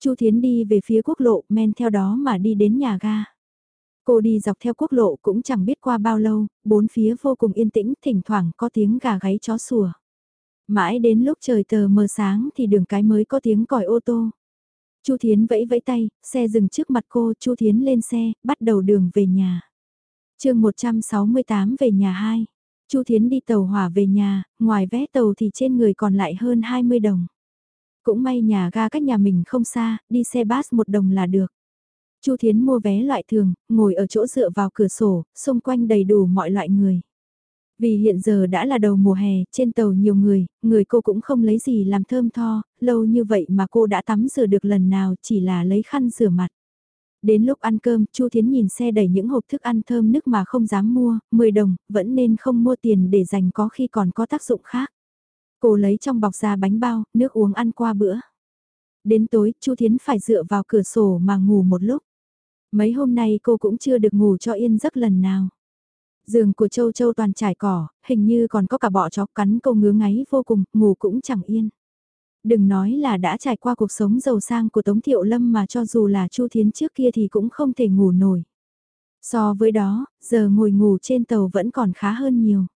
Speaker 1: Chu Thiến đi về phía quốc lộ, men theo đó mà đi đến nhà ga. Cô đi dọc theo quốc lộ cũng chẳng biết qua bao lâu, bốn phía vô cùng yên tĩnh, thỉnh thoảng có tiếng gà gáy chó sủa. Mãi đến lúc trời tờ mờ sáng thì đường cái mới có tiếng còi ô tô. Chu Thiến vẫy vẫy tay, xe dừng trước mặt cô, Chu Thiến lên xe, bắt đầu đường về nhà. chương 168 về nhà 2. Chu Thiến đi tàu hỏa về nhà, ngoài vé tàu thì trên người còn lại hơn 20 đồng. Cũng may nhà ga cách nhà mình không xa, đi xe bus một đồng là được. Chu Thiến mua vé loại thường, ngồi ở chỗ dựa vào cửa sổ, xung quanh đầy đủ mọi loại người. Vì hiện giờ đã là đầu mùa hè, trên tàu nhiều người, người cô cũng không lấy gì làm thơm tho, lâu như vậy mà cô đã tắm rửa được lần nào chỉ là lấy khăn rửa mặt. Đến lúc ăn cơm, Chu Thiến nhìn xe đầy những hộp thức ăn thơm nức mà không dám mua, 10 đồng, vẫn nên không mua tiền để dành có khi còn có tác dụng khác. Cô lấy trong bọc ra bánh bao, nước uống ăn qua bữa. Đến tối, Chu Thiến phải dựa vào cửa sổ mà ngủ một lúc. Mấy hôm nay cô cũng chưa được ngủ cho yên giấc lần nào. Giường của Châu Châu toàn trải cỏ, hình như còn có cả bọ chó cắn cô ngứa ngáy vô cùng, ngủ cũng chẳng yên. Đừng nói là đã trải qua cuộc sống giàu sang của Tống Thiệu Lâm mà cho dù là Chu Thiến trước kia thì cũng không thể ngủ nổi. So với đó, giờ ngồi ngủ trên tàu vẫn còn khá hơn nhiều.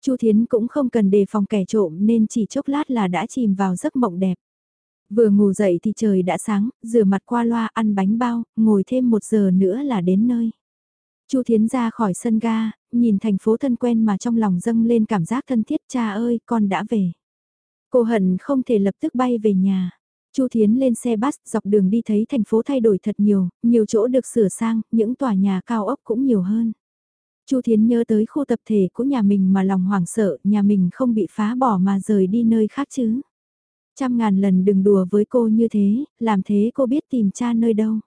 Speaker 1: Chu Thiến cũng không cần đề phòng kẻ trộm nên chỉ chốc lát là đã chìm vào giấc mộng đẹp. Vừa ngủ dậy thì trời đã sáng, rửa mặt qua loa ăn bánh bao, ngồi thêm một giờ nữa là đến nơi. Chu Thiến ra khỏi sân ga, nhìn thành phố thân quen mà trong lòng dâng lên cảm giác thân thiết cha ơi con đã về. Cô hận không thể lập tức bay về nhà. Chu Thiến lên xe bus dọc đường đi thấy thành phố thay đổi thật nhiều, nhiều chỗ được sửa sang, những tòa nhà cao ốc cũng nhiều hơn. Chu Thiến nhớ tới khu tập thể của nhà mình mà lòng hoảng sợ, nhà mình không bị phá bỏ mà rời đi nơi khác chứ. Trăm ngàn lần đừng đùa với cô như thế, làm thế cô biết tìm cha nơi đâu.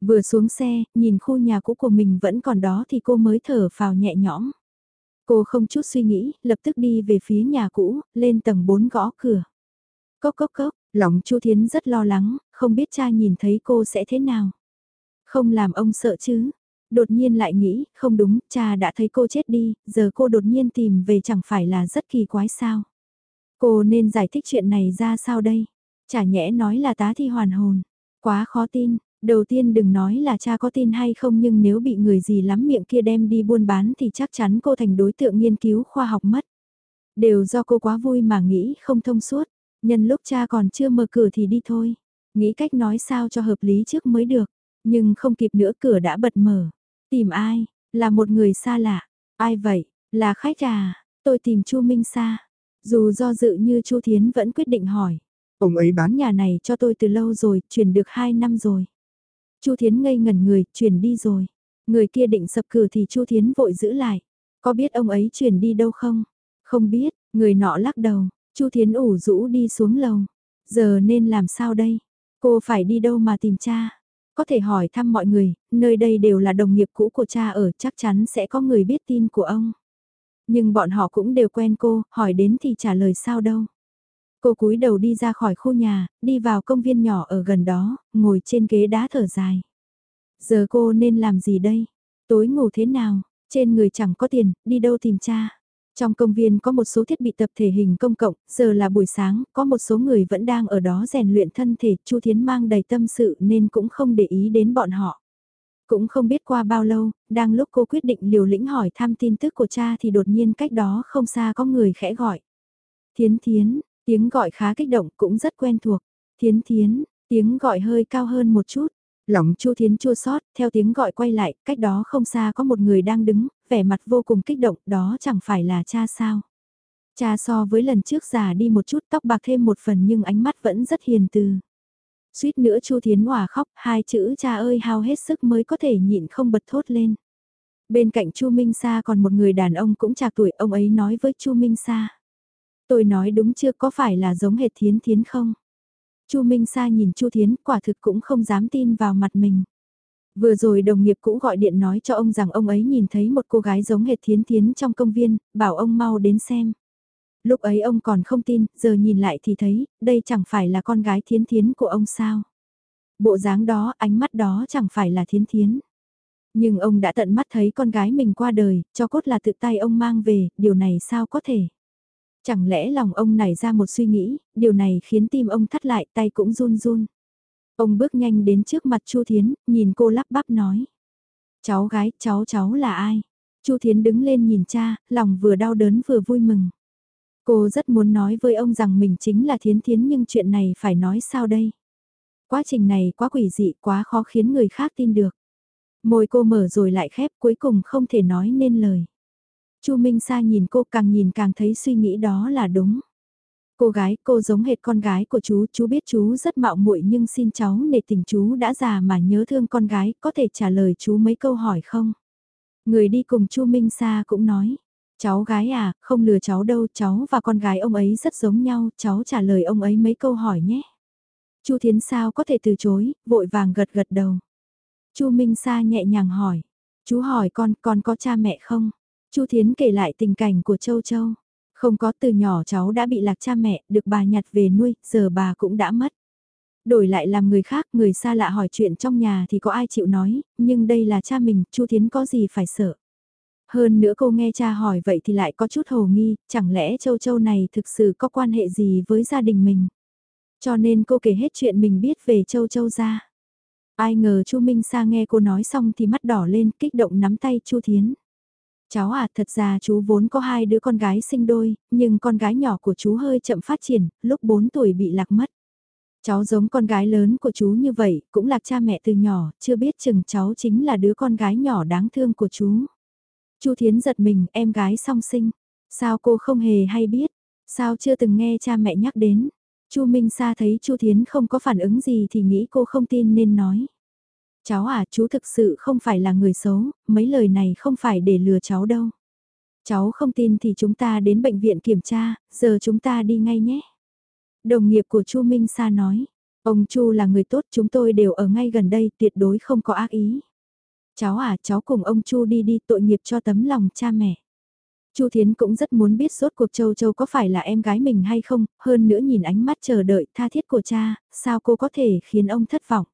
Speaker 1: Vừa xuống xe, nhìn khu nhà cũ của mình vẫn còn đó thì cô mới thở phào nhẹ nhõm. Cô không chút suy nghĩ, lập tức đi về phía nhà cũ, lên tầng 4 gõ cửa. Cốc cốc cốc, lòng Chu Thiến rất lo lắng, không biết cha nhìn thấy cô sẽ thế nào. Không làm ông sợ chứ. Đột nhiên lại nghĩ, không đúng, cha đã thấy cô chết đi, giờ cô đột nhiên tìm về chẳng phải là rất kỳ quái sao. Cô nên giải thích chuyện này ra sao đây? Chả nhẽ nói là tá thi hoàn hồn. Quá khó tin, đầu tiên đừng nói là cha có tin hay không nhưng nếu bị người gì lắm miệng kia đem đi buôn bán thì chắc chắn cô thành đối tượng nghiên cứu khoa học mất. Đều do cô quá vui mà nghĩ không thông suốt. Nhân lúc cha còn chưa mở cửa thì đi thôi. Nghĩ cách nói sao cho hợp lý trước mới được. Nhưng không kịp nữa cửa đã bật mở. Tìm ai? Là một người xa lạ. Ai vậy? Là khách à? Tôi tìm Chu Minh Sa. Dù do dự như Chu Thiến vẫn quyết định hỏi. Ông ấy bán nhà này cho tôi từ lâu rồi, chuyển được 2 năm rồi. Chu Thiến ngây ngẩn người, chuyển đi rồi. Người kia định sập cửa thì Chu Thiến vội giữ lại. Có biết ông ấy chuyển đi đâu không? Không biết, người nọ lắc đầu. Chu Thiến ủ rũ đi xuống lầu. Giờ nên làm sao đây? Cô phải đi đâu mà tìm cha? Có thể hỏi thăm mọi người, nơi đây đều là đồng nghiệp cũ của cha ở chắc chắn sẽ có người biết tin của ông. Nhưng bọn họ cũng đều quen cô, hỏi đến thì trả lời sao đâu. Cô cúi đầu đi ra khỏi khu nhà, đi vào công viên nhỏ ở gần đó, ngồi trên ghế đá thở dài. Giờ cô nên làm gì đây? Tối ngủ thế nào? Trên người chẳng có tiền, đi đâu tìm cha? Trong công viên có một số thiết bị tập thể hình công cộng, giờ là buổi sáng, có một số người vẫn đang ở đó rèn luyện thân thể, Chu Thiến mang đầy tâm sự nên cũng không để ý đến bọn họ. Cũng không biết qua bao lâu, đang lúc cô quyết định liều lĩnh hỏi thăm tin tức của cha thì đột nhiên cách đó không xa có người khẽ gọi. Thiến Thiến, tiếng gọi khá kích động cũng rất quen thuộc. Thiến Thiến, tiếng gọi hơi cao hơn một chút. Lòng Chu Thiến chua xót, theo tiếng gọi quay lại, cách đó không xa có một người đang đứng, vẻ mặt vô cùng kích động, đó chẳng phải là cha sao. Cha so với lần trước già đi một chút tóc bạc thêm một phần nhưng ánh mắt vẫn rất hiền từ. Suýt nữa Chu Thiến Hòa khóc, hai chữ cha ơi hao hết sức mới có thể nhịn không bật thốt lên. Bên cạnh Chu Minh Sa còn một người đàn ông cũng trạc tuổi, ông ấy nói với Chu Minh Sa. Tôi nói đúng chưa có phải là giống hệt Thiến Thiến không? Chu Minh Sa nhìn Chu Thiến quả thực cũng không dám tin vào mặt mình. Vừa rồi đồng nghiệp cũ gọi điện nói cho ông rằng ông ấy nhìn thấy một cô gái giống hệt Thiến Thiến trong công viên, bảo ông mau đến xem. Lúc ấy ông còn không tin, giờ nhìn lại thì thấy, đây chẳng phải là con gái Thiến Thiến của ông sao. Bộ dáng đó, ánh mắt đó chẳng phải là Thiến Thiến. Nhưng ông đã tận mắt thấy con gái mình qua đời, cho cốt là tự tay ông mang về, điều này sao có thể. Chẳng lẽ lòng ông nảy ra một suy nghĩ, điều này khiến tim ông thắt lại tay cũng run run. Ông bước nhanh đến trước mặt Chu Thiến, nhìn cô lắp bắp nói. Cháu gái, cháu cháu là ai? Chu Thiến đứng lên nhìn cha, lòng vừa đau đớn vừa vui mừng. Cô rất muốn nói với ông rằng mình chính là Thiến Thiến nhưng chuyện này phải nói sao đây? Quá trình này quá quỷ dị, quá khó khiến người khác tin được. Môi cô mở rồi lại khép cuối cùng không thể nói nên lời. Chu Minh Sa nhìn cô càng nhìn càng thấy suy nghĩ đó là đúng. Cô gái, cô giống hệt con gái của chú, chú biết chú rất mạo muội nhưng xin cháu nể tình chú đã già mà nhớ thương con gái, có thể trả lời chú mấy câu hỏi không? Người đi cùng Chu Minh Sa cũng nói, cháu gái à, không lừa cháu đâu, cháu và con gái ông ấy rất giống nhau, cháu trả lời ông ấy mấy câu hỏi nhé. Chu Thiến sao có thể từ chối, vội vàng gật gật đầu. Chu Minh Sa nhẹ nhàng hỏi, chú hỏi con, con có cha mẹ không? Chu Thiến kể lại tình cảnh của Châu Châu. Không có từ nhỏ cháu đã bị lạc cha mẹ, được bà nhặt về nuôi, giờ bà cũng đã mất. Đổi lại làm người khác, người xa lạ hỏi chuyện trong nhà thì có ai chịu nói, nhưng đây là cha mình, Chu Thiến có gì phải sợ. Hơn nữa cô nghe cha hỏi vậy thì lại có chút hồ nghi, chẳng lẽ Châu Châu này thực sự có quan hệ gì với gia đình mình. Cho nên cô kể hết chuyện mình biết về Châu Châu ra. Ai ngờ Chu Minh Sa nghe cô nói xong thì mắt đỏ lên, kích động nắm tay Chu Thiến. Cháu à, thật ra chú vốn có hai đứa con gái sinh đôi, nhưng con gái nhỏ của chú hơi chậm phát triển, lúc 4 tuổi bị lạc mất. Cháu giống con gái lớn của chú như vậy, cũng lạc cha mẹ từ nhỏ, chưa biết chừng cháu chính là đứa con gái nhỏ đáng thương của chú. Chu Thiến giật mình, em gái song sinh. Sao cô không hề hay biết? Sao chưa từng nghe cha mẹ nhắc đến? Chu Minh Sa thấy Chu Thiến không có phản ứng gì thì nghĩ cô không tin nên nói. Cháu à, chú thực sự không phải là người xấu, mấy lời này không phải để lừa cháu đâu. Cháu không tin thì chúng ta đến bệnh viện kiểm tra, giờ chúng ta đi ngay nhé. Đồng nghiệp của Chu Minh Sa nói, ông Chu là người tốt chúng tôi đều ở ngay gần đây, tuyệt đối không có ác ý. Cháu à, cháu cùng ông Chu đi đi tội nghiệp cho tấm lòng cha mẹ. Chu Thiến cũng rất muốn biết rốt cuộc Châu Châu có phải là em gái mình hay không, hơn nữa nhìn ánh mắt chờ đợi tha thiết của cha, sao cô có thể khiến ông thất vọng.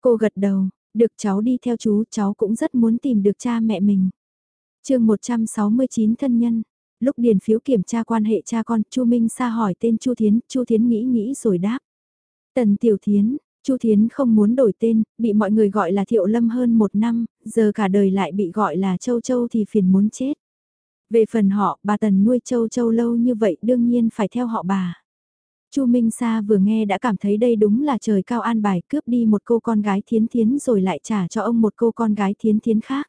Speaker 1: Cô gật đầu, được cháu đi theo chú, cháu cũng rất muốn tìm được cha mẹ mình. chương 169 thân nhân, lúc điền phiếu kiểm tra quan hệ cha con, Chu Minh Sa hỏi tên Chu Thiến, Chu Thiến nghĩ nghĩ rồi đáp. Tần Tiểu Thiến, Chu Thiến không muốn đổi tên, bị mọi người gọi là Thiệu Lâm hơn một năm, giờ cả đời lại bị gọi là Châu Châu thì phiền muốn chết. Về phần họ, bà Tần nuôi Châu Châu lâu như vậy đương nhiên phải theo họ bà. Chu Minh Sa vừa nghe đã cảm thấy đây đúng là trời cao an bài cướp đi một cô con gái thiến thiến rồi lại trả cho ông một cô con gái thiến thiến khác.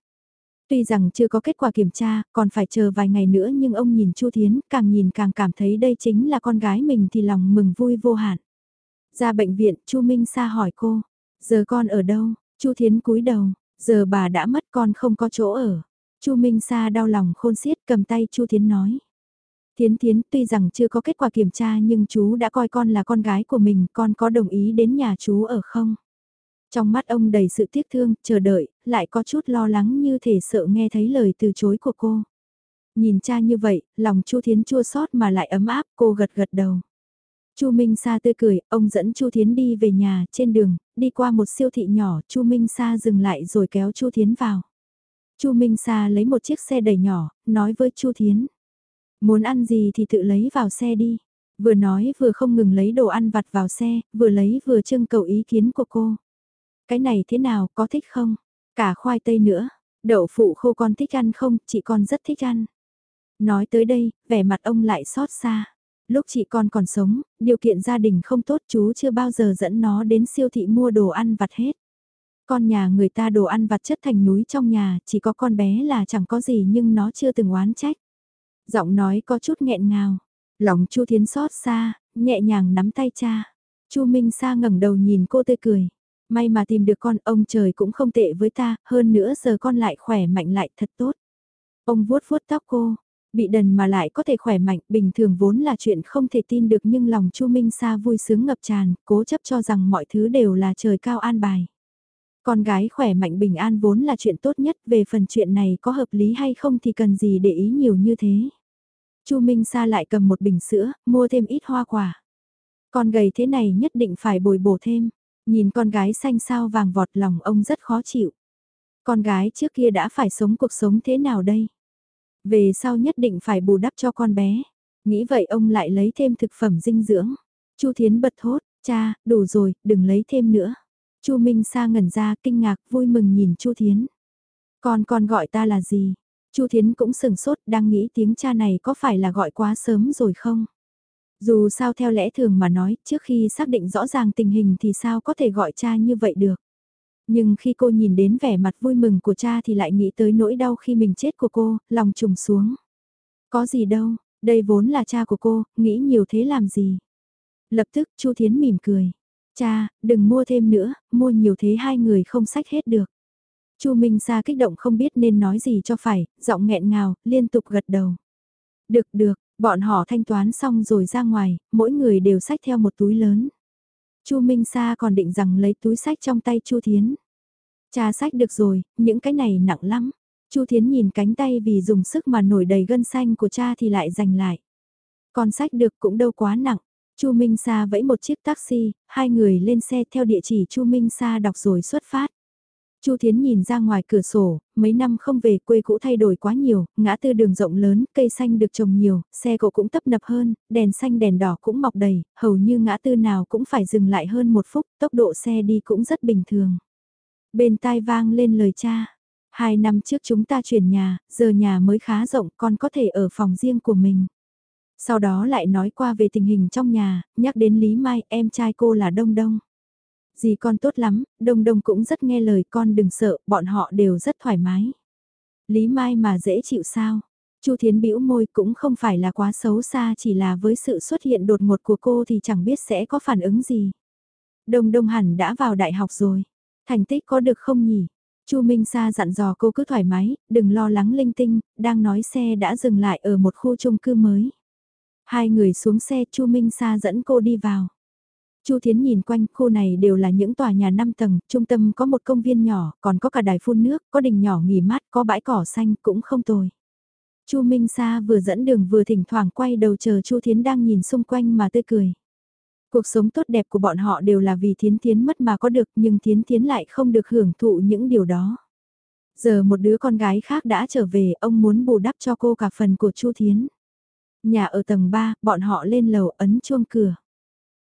Speaker 1: Tuy rằng chưa có kết quả kiểm tra, còn phải chờ vài ngày nữa nhưng ông nhìn Chu Thiến, càng nhìn càng cảm thấy đây chính là con gái mình thì lòng mừng vui vô hạn. Ra bệnh viện, Chu Minh Sa hỏi cô, giờ con ở đâu? Chu Thiến cúi đầu, giờ bà đã mất con không có chỗ ở. Chu Minh Sa đau lòng khôn xiết cầm tay Chu Thiến nói. Thiến Thiến tuy rằng chưa có kết quả kiểm tra nhưng chú đã coi con là con gái của mình, con có đồng ý đến nhà chú ở không? Trong mắt ông đầy sự tiếc thương, chờ đợi, lại có chút lo lắng như thể sợ nghe thấy lời từ chối của cô. Nhìn cha như vậy, lòng Chu Thiến chua xót mà lại ấm áp, cô gật gật đầu. Chu Minh Sa tươi cười, ông dẫn Chu Thiến đi về nhà, trên đường, đi qua một siêu thị nhỏ, Chu Minh Sa dừng lại rồi kéo Chu Thiến vào. Chu Minh Sa lấy một chiếc xe đẩy nhỏ, nói với Chu Thiến. Muốn ăn gì thì tự lấy vào xe đi. Vừa nói vừa không ngừng lấy đồ ăn vặt vào xe, vừa lấy vừa trưng cầu ý kiến của cô. Cái này thế nào, có thích không? Cả khoai tây nữa. Đậu phụ khô con thích ăn không, chị con rất thích ăn. Nói tới đây, vẻ mặt ông lại xót xa. Lúc chị con còn sống, điều kiện gia đình không tốt chú chưa bao giờ dẫn nó đến siêu thị mua đồ ăn vặt hết. Con nhà người ta đồ ăn vặt chất thành núi trong nhà, chỉ có con bé là chẳng có gì nhưng nó chưa từng oán trách. Giọng nói có chút nghẹn ngào. Lòng Chu Thiến xót xa, nhẹ nhàng nắm tay cha. Chu Minh Sa ngẩng đầu nhìn cô tươi cười. May mà tìm được con, ông trời cũng không tệ với ta, hơn nữa giờ con lại khỏe mạnh lại thật tốt. Ông vuốt vuốt tóc cô, bị đần mà lại có thể khỏe mạnh, bình thường vốn là chuyện không thể tin được nhưng lòng Chu Minh Sa vui sướng ngập tràn, cố chấp cho rằng mọi thứ đều là trời cao an bài. Con gái khỏe mạnh bình an vốn là chuyện tốt nhất, về phần chuyện này có hợp lý hay không thì cần gì để ý nhiều như thế. Chu Minh Sa lại cầm một bình sữa, mua thêm ít hoa quả. Con gầy thế này nhất định phải bồi bổ thêm. Nhìn con gái xanh sao vàng vọt lòng ông rất khó chịu. Con gái trước kia đã phải sống cuộc sống thế nào đây? Về sau nhất định phải bù đắp cho con bé. Nghĩ vậy ông lại lấy thêm thực phẩm dinh dưỡng. Chu Thiến bật thốt, cha, đủ rồi, đừng lấy thêm nữa. Chu Minh Sa ngẩn ra kinh ngạc vui mừng nhìn Chu Thiến. Con con gọi ta là gì? Chu Thiến cũng sừng sốt đang nghĩ tiếng cha này có phải là gọi quá sớm rồi không? Dù sao theo lẽ thường mà nói, trước khi xác định rõ ràng tình hình thì sao có thể gọi cha như vậy được. Nhưng khi cô nhìn đến vẻ mặt vui mừng của cha thì lại nghĩ tới nỗi đau khi mình chết của cô, lòng trùng xuống. Có gì đâu, đây vốn là cha của cô, nghĩ nhiều thế làm gì. Lập tức Chu Thiến mỉm cười. Cha, đừng mua thêm nữa, mua nhiều thế hai người không sách hết được. Chu Minh Sa kích động không biết nên nói gì cho phải, giọng nghẹn ngào, liên tục gật đầu. Được được, bọn họ thanh toán xong rồi ra ngoài, mỗi người đều sách theo một túi lớn. Chu Minh Sa còn định rằng lấy túi sách trong tay Chu Thiến. Cha sách được rồi, những cái này nặng lắm. Chu Thiến nhìn cánh tay vì dùng sức mà nổi đầy gân xanh của cha thì lại giành lại. Còn sách được cũng đâu quá nặng. Chu Minh Sa vẫy một chiếc taxi, hai người lên xe theo địa chỉ Chu Minh Sa đọc rồi xuất phát. Chu Thiến nhìn ra ngoài cửa sổ, mấy năm không về quê cũ thay đổi quá nhiều, ngã tư đường rộng lớn, cây xanh được trồng nhiều, xe cộ cũng tấp nập hơn, đèn xanh đèn đỏ cũng mọc đầy, hầu như ngã tư nào cũng phải dừng lại hơn một phút, tốc độ xe đi cũng rất bình thường. Bên tai vang lên lời cha, hai năm trước chúng ta chuyển nhà, giờ nhà mới khá rộng, con có thể ở phòng riêng của mình. Sau đó lại nói qua về tình hình trong nhà, nhắc đến Lý Mai, em trai cô là Đông Đông. Dì con tốt lắm, Đông Đông cũng rất nghe lời con đừng sợ, bọn họ đều rất thoải mái. Lý Mai mà dễ chịu sao? Chu Thiến bĩu môi cũng không phải là quá xấu xa chỉ là với sự xuất hiện đột ngột của cô thì chẳng biết sẽ có phản ứng gì. Đông Đông hẳn đã vào đại học rồi. Thành tích có được không nhỉ? Chu Minh Sa dặn dò cô cứ thoải mái, đừng lo lắng linh tinh, đang nói xe đã dừng lại ở một khu chung cư mới. Hai người xuống xe Chu Minh Sa dẫn cô đi vào. Chu Thiến nhìn quanh, khu này đều là những tòa nhà 5 tầng, trung tâm có một công viên nhỏ, còn có cả đài phun nước, có đình nhỏ nghỉ mát, có bãi cỏ xanh, cũng không tồi. Chu Minh Sa vừa dẫn đường vừa thỉnh thoảng quay đầu chờ Chu Thiến đang nhìn xung quanh mà tươi cười. Cuộc sống tốt đẹp của bọn họ đều là vì Thiến Thiến mất mà có được, nhưng Thiến Thiến lại không được hưởng thụ những điều đó. Giờ một đứa con gái khác đã trở về, ông muốn bù đắp cho cô cả phần của Chu Thiến. Nhà ở tầng 3, bọn họ lên lầu ấn chuông cửa.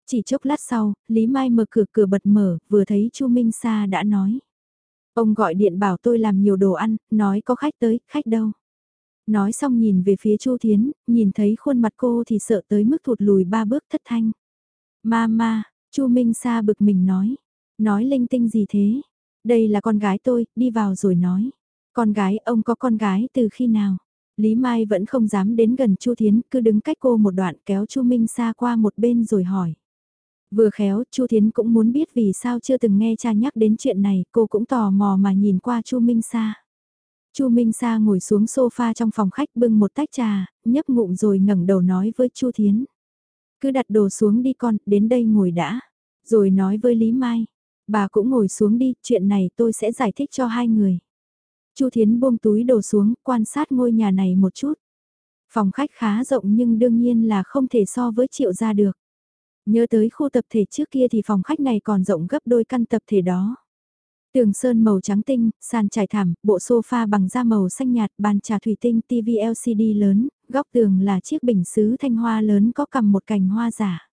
Speaker 1: Chỉ chốc lát sau, Lý Mai mở cửa cửa bật mở, vừa thấy Chu Minh Sa đã nói. Ông gọi điện bảo tôi làm nhiều đồ ăn, nói có khách tới, khách đâu. Nói xong nhìn về phía Chu Thiến, nhìn thấy khuôn mặt cô thì sợ tới mức thụt lùi ba bước thất thanh. ma ma Chu Minh Sa bực mình nói. Nói linh tinh gì thế? Đây là con gái tôi, đi vào rồi nói. Con gái, ông có con gái từ khi nào? Lý Mai vẫn không dám đến gần Chu Thiến, cứ đứng cách cô một đoạn kéo Chu Minh Sa qua một bên rồi hỏi. Vừa khéo, Chu Thiến cũng muốn biết vì sao chưa từng nghe cha nhắc đến chuyện này, cô cũng tò mò mà nhìn qua Chu Minh Sa. Chu Minh Sa ngồi xuống sofa trong phòng khách bưng một tách trà, nhấp ngụm rồi ngẩng đầu nói với Chu Thiến. Cứ đặt đồ xuống đi con, đến đây ngồi đã. Rồi nói với Lý Mai, bà cũng ngồi xuống đi, chuyện này tôi sẽ giải thích cho hai người. Chu Thiến buông túi đồ xuống, quan sát ngôi nhà này một chút. Phòng khách khá rộng nhưng đương nhiên là không thể so với triệu gia được. Nhớ tới khu tập thể trước kia thì phòng khách này còn rộng gấp đôi căn tập thể đó. Tường sơn màu trắng tinh, sàn trải thảm, bộ sofa bằng da màu xanh nhạt, bàn trà thủy tinh, TV LCD lớn, góc tường là chiếc bình sứ thanh hoa lớn có cầm một cành hoa giả.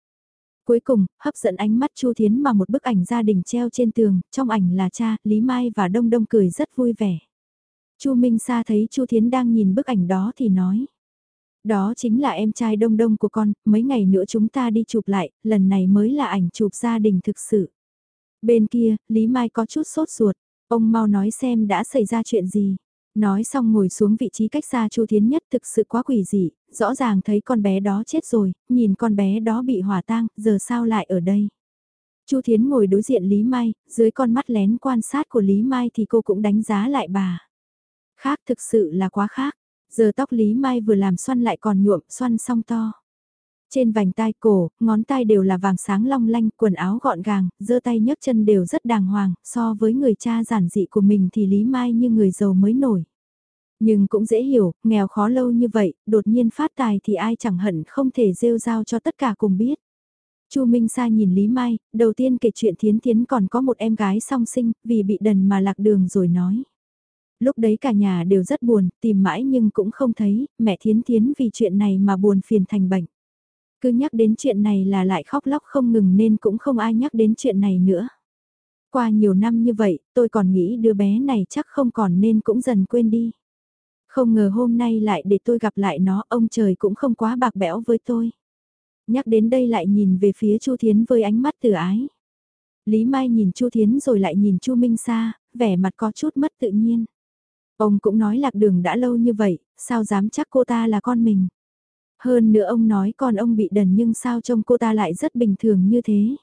Speaker 1: Cuối cùng, hấp dẫn ánh mắt Chu Thiến mà một bức ảnh gia đình treo trên tường, trong ảnh là cha, Lý Mai và Đông Đông cười rất vui vẻ. Chu Minh Sa thấy Chu Thiến đang nhìn bức ảnh đó thì nói. Đó chính là em trai đông đông của con, mấy ngày nữa chúng ta đi chụp lại, lần này mới là ảnh chụp gia đình thực sự. Bên kia, Lý Mai có chút sốt ruột, ông mau nói xem đã xảy ra chuyện gì. Nói xong ngồi xuống vị trí cách xa Chu Thiến nhất thực sự quá quỷ dị, rõ ràng thấy con bé đó chết rồi, nhìn con bé đó bị hỏa tang, giờ sao lại ở đây. Chu Thiến ngồi đối diện Lý Mai, dưới con mắt lén quan sát của Lý Mai thì cô cũng đánh giá lại bà. Khác thực sự là quá khác. Giờ tóc Lý Mai vừa làm xoăn lại còn nhuộm xoăn song to. Trên vành tai cổ, ngón tay đều là vàng sáng long lanh, quần áo gọn gàng, giơ tay nhấc chân đều rất đàng hoàng, so với người cha giản dị của mình thì Lý Mai như người giàu mới nổi. Nhưng cũng dễ hiểu, nghèo khó lâu như vậy, đột nhiên phát tài thì ai chẳng hận không thể rêu rao cho tất cả cùng biết. Chu Minh Sa nhìn Lý Mai, đầu tiên kể chuyện Thiến Thiến còn có một em gái song sinh, vì bị đần mà lạc đường rồi nói lúc đấy cả nhà đều rất buồn, tìm mãi nhưng cũng không thấy, mẹ thiến thiến vì chuyện này mà buồn phiền thành bệnh. Cứ nhắc đến chuyện này là lại khóc lóc không ngừng nên cũng không ai nhắc đến chuyện này nữa. Qua nhiều năm như vậy, tôi còn nghĩ đứa bé này chắc không còn nên cũng dần quên đi. Không ngờ hôm nay lại để tôi gặp lại nó, ông trời cũng không quá bạc bẽo với tôi. Nhắc đến đây lại nhìn về phía Chu Thiến với ánh mắt từ ái. Lý Mai nhìn Chu Thiến rồi lại nhìn Chu Minh Sa, vẻ mặt có chút mất tự nhiên. Ông cũng nói lạc đường đã lâu như vậy, sao dám chắc cô ta là con mình. Hơn nữa ông nói con ông bị đần nhưng sao trông cô ta lại rất bình thường như thế.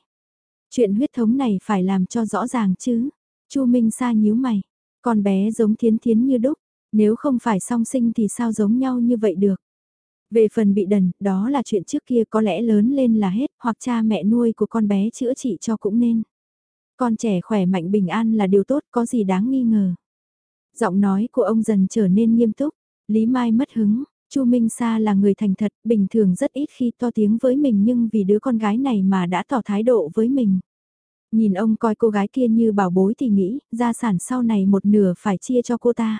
Speaker 1: Chuyện huyết thống này phải làm cho rõ ràng chứ. Chu Minh Sa nhíu mày, con bé giống thiến thiến như đúc, nếu không phải song sinh thì sao giống nhau như vậy được. Về phần bị đần, đó là chuyện trước kia có lẽ lớn lên là hết, hoặc cha mẹ nuôi của con bé chữa trị cho cũng nên. Con trẻ khỏe mạnh bình an là điều tốt, có gì đáng nghi ngờ. Giọng nói của ông dần trở nên nghiêm túc, Lý Mai mất hứng, Chu Minh Sa là người thành thật, bình thường rất ít khi to tiếng với mình nhưng vì đứa con gái này mà đã tỏ thái độ với mình. Nhìn ông coi cô gái kia như bảo bối thì nghĩ, gia sản sau này một nửa phải chia cho cô ta.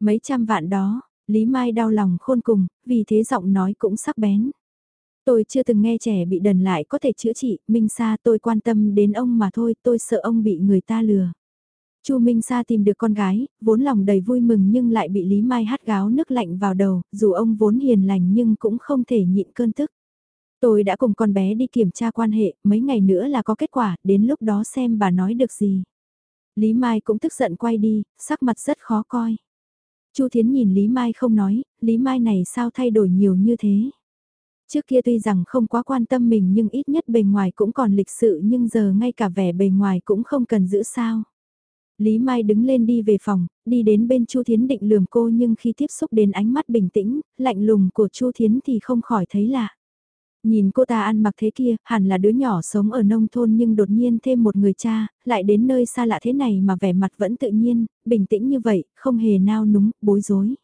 Speaker 1: Mấy trăm vạn đó, Lý Mai đau lòng khôn cùng, vì thế giọng nói cũng sắc bén. Tôi chưa từng nghe trẻ bị đần lại có thể chữa trị, Minh Sa tôi quan tâm đến ông mà thôi, tôi sợ ông bị người ta lừa. Chu Minh Sa tìm được con gái, vốn lòng đầy vui mừng nhưng lại bị Lý Mai hát gáo nước lạnh vào đầu, dù ông vốn hiền lành nhưng cũng không thể nhịn cơn tức. Tôi đã cùng con bé đi kiểm tra quan hệ, mấy ngày nữa là có kết quả, đến lúc đó xem bà nói được gì. Lý Mai cũng tức giận quay đi, sắc mặt rất khó coi. Chu Thiến nhìn Lý Mai không nói, Lý Mai này sao thay đổi nhiều như thế. Trước kia tuy rằng không quá quan tâm mình nhưng ít nhất bề ngoài cũng còn lịch sự nhưng giờ ngay cả vẻ bề ngoài cũng không cần giữ sao. Lý Mai đứng lên đi về phòng, đi đến bên Chu Thiến định lườm cô nhưng khi tiếp xúc đến ánh mắt bình tĩnh, lạnh lùng của Chu Thiến thì không khỏi thấy lạ. Nhìn cô ta ăn mặc thế kia, hẳn là đứa nhỏ sống ở nông thôn nhưng đột nhiên thêm một người cha, lại đến nơi xa lạ thế này mà vẻ mặt vẫn tự nhiên, bình tĩnh như vậy, không hề nao núng, bối rối.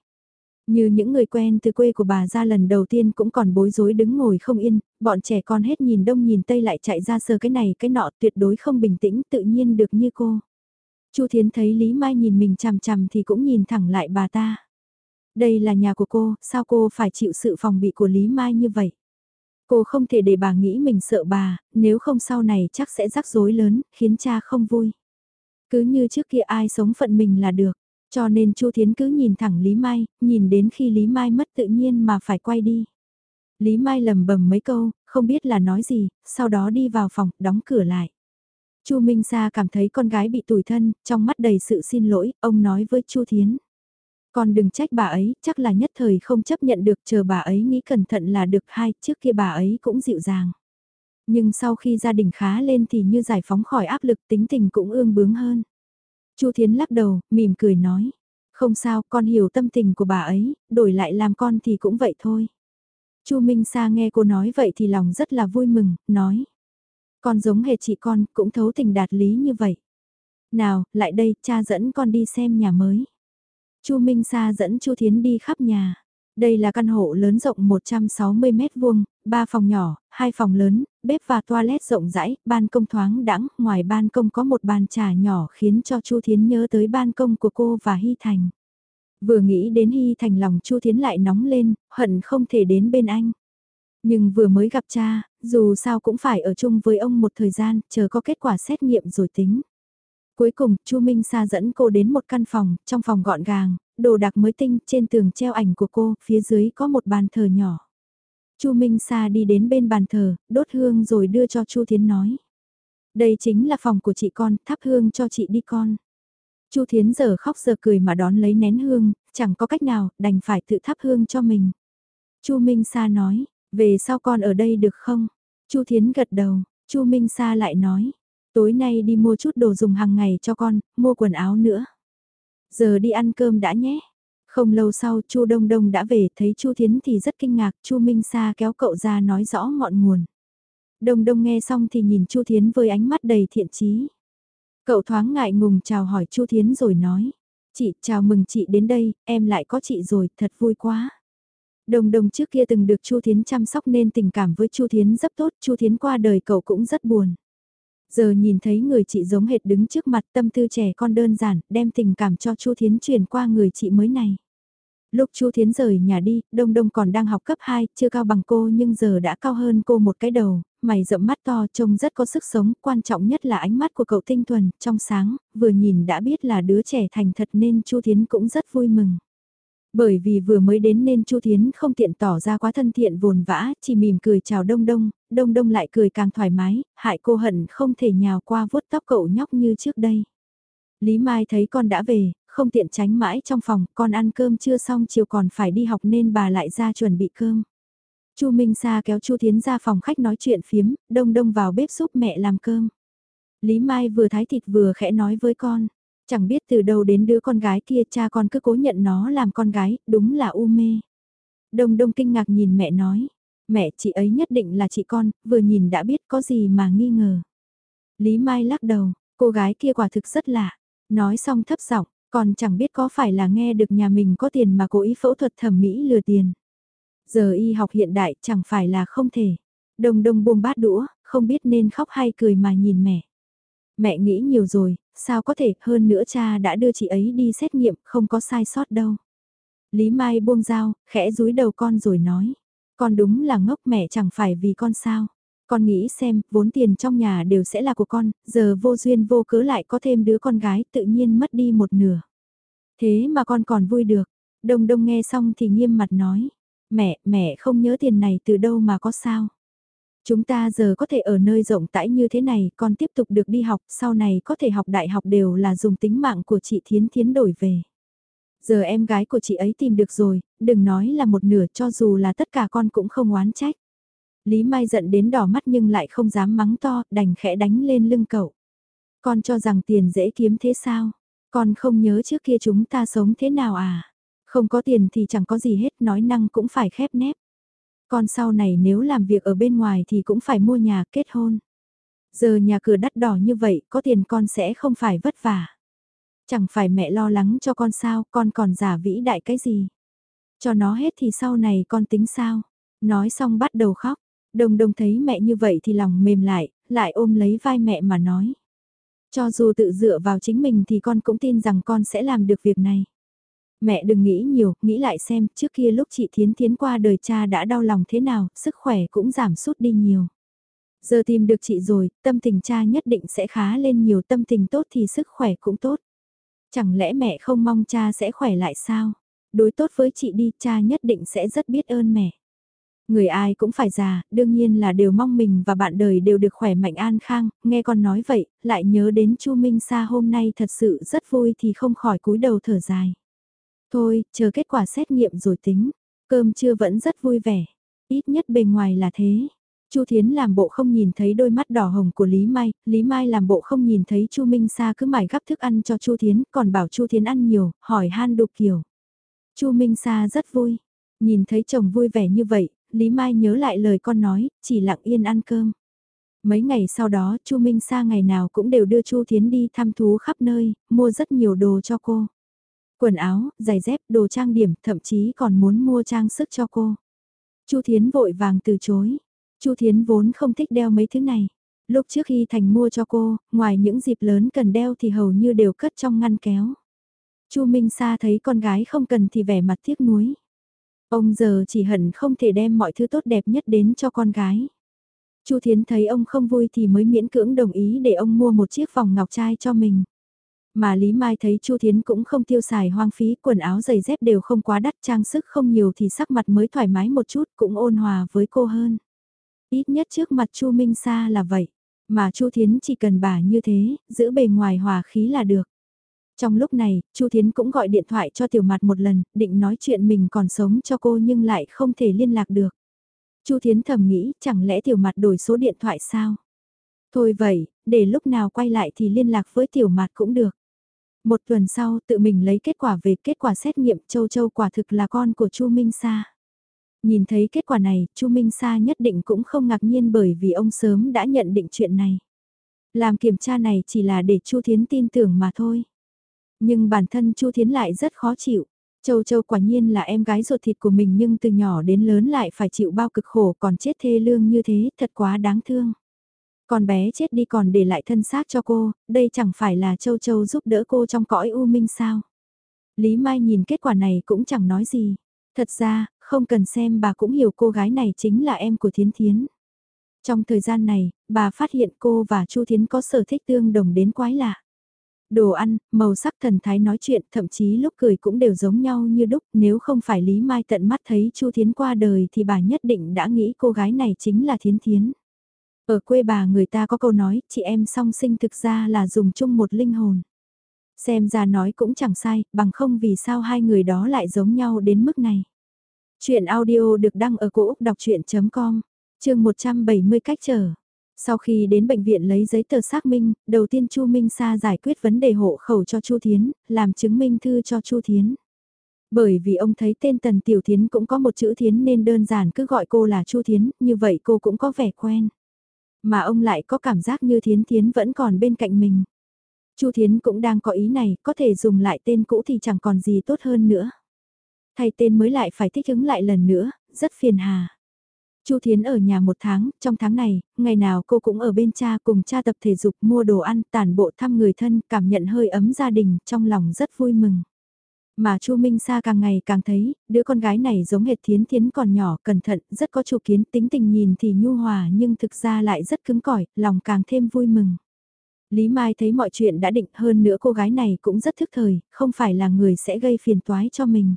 Speaker 1: Như những người quen từ quê của bà ra lần đầu tiên cũng còn bối rối đứng ngồi không yên, bọn trẻ con hết nhìn đông nhìn tây lại chạy ra sờ cái này cái nọ tuyệt đối không bình tĩnh tự nhiên được như cô. Chu Thiến thấy Lý Mai nhìn mình chằm chằm thì cũng nhìn thẳng lại bà ta. Đây là nhà của cô, sao cô phải chịu sự phòng bị của Lý Mai như vậy? Cô không thể để bà nghĩ mình sợ bà, nếu không sau này chắc sẽ rắc rối lớn, khiến cha không vui. Cứ như trước kia ai sống phận mình là được, cho nên Chu Thiến cứ nhìn thẳng Lý Mai, nhìn đến khi Lý Mai mất tự nhiên mà phải quay đi. Lý Mai lầm bầm mấy câu, không biết là nói gì, sau đó đi vào phòng, đóng cửa lại. Chu Minh Sa cảm thấy con gái bị tủi thân, trong mắt đầy sự xin lỗi, ông nói với Chu Thiến. Con đừng trách bà ấy, chắc là nhất thời không chấp nhận được chờ bà ấy nghĩ cẩn thận là được hai, trước kia bà ấy cũng dịu dàng. Nhưng sau khi gia đình khá lên thì như giải phóng khỏi áp lực tính tình cũng ương bướng hơn. Chu Thiến lắc đầu, mỉm cười nói. Không sao, con hiểu tâm tình của bà ấy, đổi lại làm con thì cũng vậy thôi. Chu Minh Sa nghe cô nói vậy thì lòng rất là vui mừng, nói. Con giống hệt chị con, cũng thấu tình đạt lý như vậy. Nào, lại đây, cha dẫn con đi xem nhà mới. Chu Minh Sa dẫn Chu Thiến đi khắp nhà. Đây là căn hộ lớn rộng 160 mét vuông, 3 phòng nhỏ, 2 phòng lớn, bếp và toilet rộng rãi, ban công thoáng đãng, ngoài ban công có một bàn trà nhỏ khiến cho Chu Thiến nhớ tới ban công của cô và Hy Thành. Vừa nghĩ đến Hy Thành lòng Chu Thiến lại nóng lên, hận không thể đến bên anh. Nhưng vừa mới gặp cha, dù sao cũng phải ở chung với ông một thời gian, chờ có kết quả xét nghiệm rồi tính. Cuối cùng, Chu Minh Sa dẫn cô đến một căn phòng, trong phòng gọn gàng, đồ đạc mới tinh, trên tường treo ảnh của cô, phía dưới có một bàn thờ nhỏ. Chu Minh Sa đi đến bên bàn thờ, đốt hương rồi đưa cho Chu Thiến nói. Đây chính là phòng của chị con, thắp hương cho chị đi con. Chu Thiến giờ khóc giờ cười mà đón lấy nén hương, chẳng có cách nào, đành phải tự thắp hương cho mình. Chu Minh Sa nói, về sau con ở đây được không? Chu Thiến gật đầu, Chu Minh Sa lại nói, tối nay đi mua chút đồ dùng hàng ngày cho con, mua quần áo nữa. Giờ đi ăn cơm đã nhé. Không lâu sau Chu Đông Đông đã về thấy Chu Thiến thì rất kinh ngạc, Chu Minh Sa kéo cậu ra nói rõ ngọn nguồn. Đông Đông nghe xong thì nhìn Chu Thiến với ánh mắt đầy thiện chí. Cậu thoáng ngại ngùng chào hỏi Chu Thiến rồi nói, chị chào mừng chị đến đây, em lại có chị rồi, thật vui quá. Đồng đồng trước kia từng được Chu Thiến chăm sóc nên tình cảm với Chu Thiến rất tốt, Chu Thiến qua đời cậu cũng rất buồn. Giờ nhìn thấy người chị giống hệt đứng trước mặt tâm tư trẻ con đơn giản, đem tình cảm cho Chu Thiến truyền qua người chị mới này. Lúc Chu Thiến rời nhà đi, Đông Đông còn đang học cấp 2, chưa cao bằng cô nhưng giờ đã cao hơn cô một cái đầu, mày rậm mắt to trông rất có sức sống, quan trọng nhất là ánh mắt của cậu tinh thuần, trong sáng, vừa nhìn đã biết là đứa trẻ thành thật nên Chu Thiến cũng rất vui mừng. Bởi vì vừa mới đến nên Chu Thiến không tiện tỏ ra quá thân thiện vồn vã, chỉ mỉm cười chào Đông Đông, Đông Đông lại cười càng thoải mái, hại cô hận không thể nhào qua vuốt tóc cậu nhóc như trước đây. Lý Mai thấy con đã về, không tiện tránh mãi trong phòng, con ăn cơm chưa xong chiều còn phải đi học nên bà lại ra chuẩn bị cơm. Chu Minh Sa kéo Chu Thiến ra phòng khách nói chuyện phiếm, Đông Đông vào bếp giúp mẹ làm cơm. Lý Mai vừa thái thịt vừa khẽ nói với con, chẳng biết từ đâu đến đứa con gái kia cha con cứ cố nhận nó làm con gái, đúng là u mê. Đông Đông kinh ngạc nhìn mẹ nói, mẹ chị ấy nhất định là chị con, vừa nhìn đã biết có gì mà nghi ngờ. Lý Mai lắc đầu, cô gái kia quả thực rất lạ, nói xong thấp giọng, còn chẳng biết có phải là nghe được nhà mình có tiền mà cố ý phẫu thuật thẩm mỹ lừa tiền. Giờ y học hiện đại chẳng phải là không thể. Đông đông buông bát đũa, không biết nên khóc hay cười mà nhìn mẹ. Mẹ nghĩ nhiều rồi, sao có thể hơn nữa cha đã đưa chị ấy đi xét nghiệm, không có sai sót đâu. Lý Mai buông dao, khẽ rúi đầu con rồi nói. Con đúng là ngốc mẹ chẳng phải vì con sao. Con nghĩ xem, vốn tiền trong nhà đều sẽ là của con, giờ vô duyên vô cớ lại có thêm đứa con gái tự nhiên mất đi một nửa. Thế mà con còn vui được. Đông đông nghe xong thì nghiêm mặt nói. Mẹ, mẹ không nhớ tiền này từ đâu mà có sao. Chúng ta giờ có thể ở nơi rộng rãi như thế này, còn tiếp tục được đi học, sau này có thể học đại học đều là dùng tính mạng của chị Thiến Thiến đổi về. Giờ em gái của chị ấy tìm được rồi, đừng nói là một nửa cho dù là tất cả con cũng không oán trách. Lý Mai giận đến đỏ mắt nhưng lại không dám mắng to, đành khẽ đánh lên lưng cậu. Con cho rằng tiền dễ kiếm thế sao? Con không nhớ trước kia chúng ta sống thế nào à? Không có tiền thì chẳng có gì hết, nói năng cũng phải khép nép. Con sau này nếu làm việc ở bên ngoài thì cũng phải mua nhà kết hôn. Giờ nhà cửa đắt đỏ như vậy, có tiền con sẽ không phải vất vả. Chẳng phải mẹ lo lắng cho con sao, con còn giả vĩ đại cái gì. Cho nó hết thì sau này con tính sao. Nói xong bắt đầu khóc. Đồng đồng thấy mẹ như vậy thì lòng mềm lại, lại ôm lấy vai mẹ mà nói. Cho dù tự dựa vào chính mình thì con cũng tin rằng con sẽ làm được việc này. Mẹ đừng nghĩ nhiều, nghĩ lại xem, trước kia lúc chị Thiến Thiến qua đời cha đã đau lòng thế nào, sức khỏe cũng giảm sút đi nhiều. Giờ tìm được chị rồi, tâm tình cha nhất định sẽ khá lên nhiều tâm tình tốt thì sức khỏe cũng tốt. Chẳng lẽ mẹ không mong cha sẽ khỏe lại sao? Đối tốt với chị đi, cha nhất định sẽ rất biết ơn mẹ. Người ai cũng phải già, đương nhiên là đều mong mình và bạn đời đều được khỏe mạnh an khang, nghe con nói vậy, lại nhớ đến Chu Minh Sa hôm nay thật sự rất vui thì không khỏi cúi đầu thở dài. Thôi, chờ kết quả xét nghiệm rồi tính, cơm trưa vẫn rất vui vẻ, ít nhất bề ngoài là thế. Chu Thiến làm bộ không nhìn thấy đôi mắt đỏ hồng của Lý Mai, Lý Mai làm bộ không nhìn thấy Chu Minh Sa cứ mải gắp thức ăn cho Chu Thiến, còn bảo Chu Thiến ăn nhiều, hỏi han đục kiểu. Chu Minh Sa rất vui, nhìn thấy chồng vui vẻ như vậy, Lý Mai nhớ lại lời con nói, chỉ lặng yên ăn cơm. Mấy ngày sau đó, Chu Minh Sa ngày nào cũng đều đưa Chu Thiến đi thăm thú khắp nơi, mua rất nhiều đồ cho cô. Quần áo, giày dép, đồ trang điểm, thậm chí còn muốn mua trang sức cho cô. Chu Thiến vội vàng từ chối. Chu Thiến vốn không thích đeo mấy thứ này. Lúc trước khi Thành mua cho cô, ngoài những dịp lớn cần đeo thì hầu như đều cất trong ngăn kéo. Chu Minh Sa thấy con gái không cần thì vẻ mặt tiếc nuối. Ông giờ chỉ hận không thể đem mọi thứ tốt đẹp nhất đến cho con gái. Chu Thiến thấy ông không vui thì mới miễn cưỡng đồng ý để ông mua một chiếc vòng ngọc trai cho mình. Mà Lý Mai thấy Chu Thiến cũng không tiêu xài hoang phí, quần áo giày dép đều không quá đắt, trang sức không nhiều thì sắc mặt mới thoải mái một chút, cũng ôn hòa với cô hơn. Ít nhất trước mặt Chu Minh Sa là vậy, mà Chu Thiến chỉ cần bà như thế, giữ bề ngoài hòa khí là được. Trong lúc này, Chu Thiến cũng gọi điện thoại cho Tiểu Mạt một lần, định nói chuyện mình còn sống cho cô nhưng lại không thể liên lạc được. Chu Thiến thầm nghĩ, chẳng lẽ Tiểu Mạt đổi số điện thoại sao? Thôi vậy, để lúc nào quay lại thì liên lạc với Tiểu Mạt cũng được. Một tuần sau, tự mình lấy kết quả về kết quả xét nghiệm Châu Châu quả thực là con của Chu Minh Sa. Nhìn thấy kết quả này, Chu Minh Sa nhất định cũng không ngạc nhiên bởi vì ông sớm đã nhận định chuyện này. Làm kiểm tra này chỉ là để Chu Thiến tin tưởng mà thôi. Nhưng bản thân Chu Thiến lại rất khó chịu. Châu Châu quả nhiên là em gái ruột thịt của mình nhưng từ nhỏ đến lớn lại phải chịu bao cực khổ còn chết thê lương như thế, thật quá đáng thương. Con bé chết đi còn để lại thân xác cho cô, đây chẳng phải là Châu Châu giúp đỡ cô trong cõi u minh sao. Lý Mai nhìn kết quả này cũng chẳng nói gì. Thật ra, không cần xem bà cũng hiểu cô gái này chính là em của Thiến Thiến. Trong thời gian này, bà phát hiện cô và Chu Thiến có sở thích tương đồng đến quái lạ. Đồ ăn, màu sắc thần thái nói chuyện, thậm chí lúc cười cũng đều giống nhau như đúc, nếu không phải Lý Mai tận mắt thấy Chu Thiến qua đời thì bà nhất định đã nghĩ cô gái này chính là Thiến Thiến. Ở quê bà người ta có câu nói, chị em song sinh thực ra là dùng chung một linh hồn. Xem ra nói cũng chẳng sai, bằng không vì sao hai người đó lại giống nhau đến mức này. Chuyện audio được đăng ở cổ Úc đọc chuyện.com, chương 170 cách trở. Sau khi đến bệnh viện lấy giấy tờ xác minh, đầu tiên Chu Minh Sa giải quyết vấn đề hộ khẩu cho Chu Thiến, làm chứng minh thư cho Chu Thiến. Bởi vì ông thấy tên Tần Tiểu Thiến cũng có một chữ Thiến nên đơn giản cứ gọi cô là Chu Thiến, như vậy cô cũng có vẻ quen. Mà ông lại có cảm giác như Thiến Thiến vẫn còn bên cạnh mình. Chu Thiến cũng đang có ý này, có thể dùng lại tên cũ thì chẳng còn gì tốt hơn nữa. Thay tên mới lại phải thích ứng lại lần nữa, rất phiền hà. Chu Thiến ở nhà một tháng, trong tháng này, ngày nào cô cũng ở bên cha cùng cha tập thể dục mua đồ ăn, tản bộ thăm người thân, cảm nhận hơi ấm gia đình, trong lòng rất vui mừng. Mà Chu Minh Sa càng ngày càng thấy, đứa con gái này giống hệt Thiến Thiến còn nhỏ, cẩn thận, rất có chủ kiến, tính tình nhìn thì nhu hòa nhưng thực ra lại rất cứng cỏi, lòng càng thêm vui mừng. Lý Mai thấy mọi chuyện đã định hơn nữa cô gái này cũng rất thức thời, không phải là người sẽ gây phiền toái cho mình.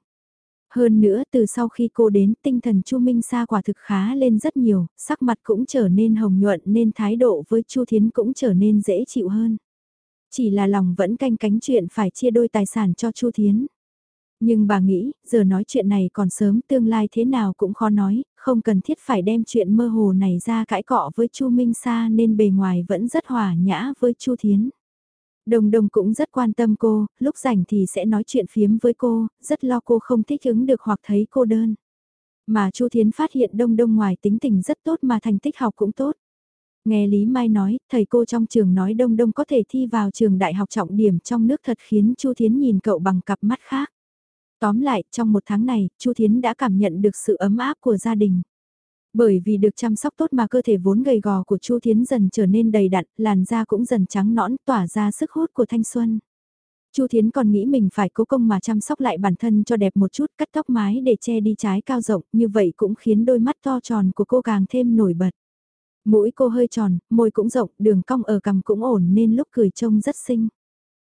Speaker 1: Hơn nữa từ sau khi cô đến tinh thần Chu Minh Sa quả thực khá lên rất nhiều, sắc mặt cũng trở nên hồng nhuận nên thái độ với Chu Thiến cũng trở nên dễ chịu hơn. Chỉ là lòng vẫn canh cánh chuyện phải chia đôi tài sản cho Chu Thiến. Nhưng bà nghĩ, giờ nói chuyện này còn sớm tương lai thế nào cũng khó nói, không cần thiết phải đem chuyện mơ hồ này ra cãi cọ với Chu Minh Sa nên bề ngoài vẫn rất hòa nhã với Chu Thiến. Đồng đồng cũng rất quan tâm cô, lúc rảnh thì sẽ nói chuyện phiếm với cô, rất lo cô không thích ứng được hoặc thấy cô đơn. Mà Chu Thiến phát hiện đông đông ngoài tính tình rất tốt mà thành tích học cũng tốt. Nghe Lý Mai nói, thầy cô trong trường nói đông đông có thể thi vào trường đại học trọng điểm trong nước thật khiến Chu Thiến nhìn cậu bằng cặp mắt khác. Tóm lại, trong một tháng này, Chu Thiến đã cảm nhận được sự ấm áp của gia đình. Bởi vì được chăm sóc tốt mà cơ thể vốn gầy gò của Chu Thiến dần trở nên đầy đặn, làn da cũng dần trắng nõn, tỏa ra sức hút của thanh xuân. Chu Thiến còn nghĩ mình phải cố công mà chăm sóc lại bản thân cho đẹp một chút, cắt tóc mái để che đi trái cao rộng, như vậy cũng khiến đôi mắt to tròn của cô càng thêm nổi bật. Mũi cô hơi tròn, môi cũng rộng, đường cong ở cằm cũng ổn nên lúc cười trông rất xinh.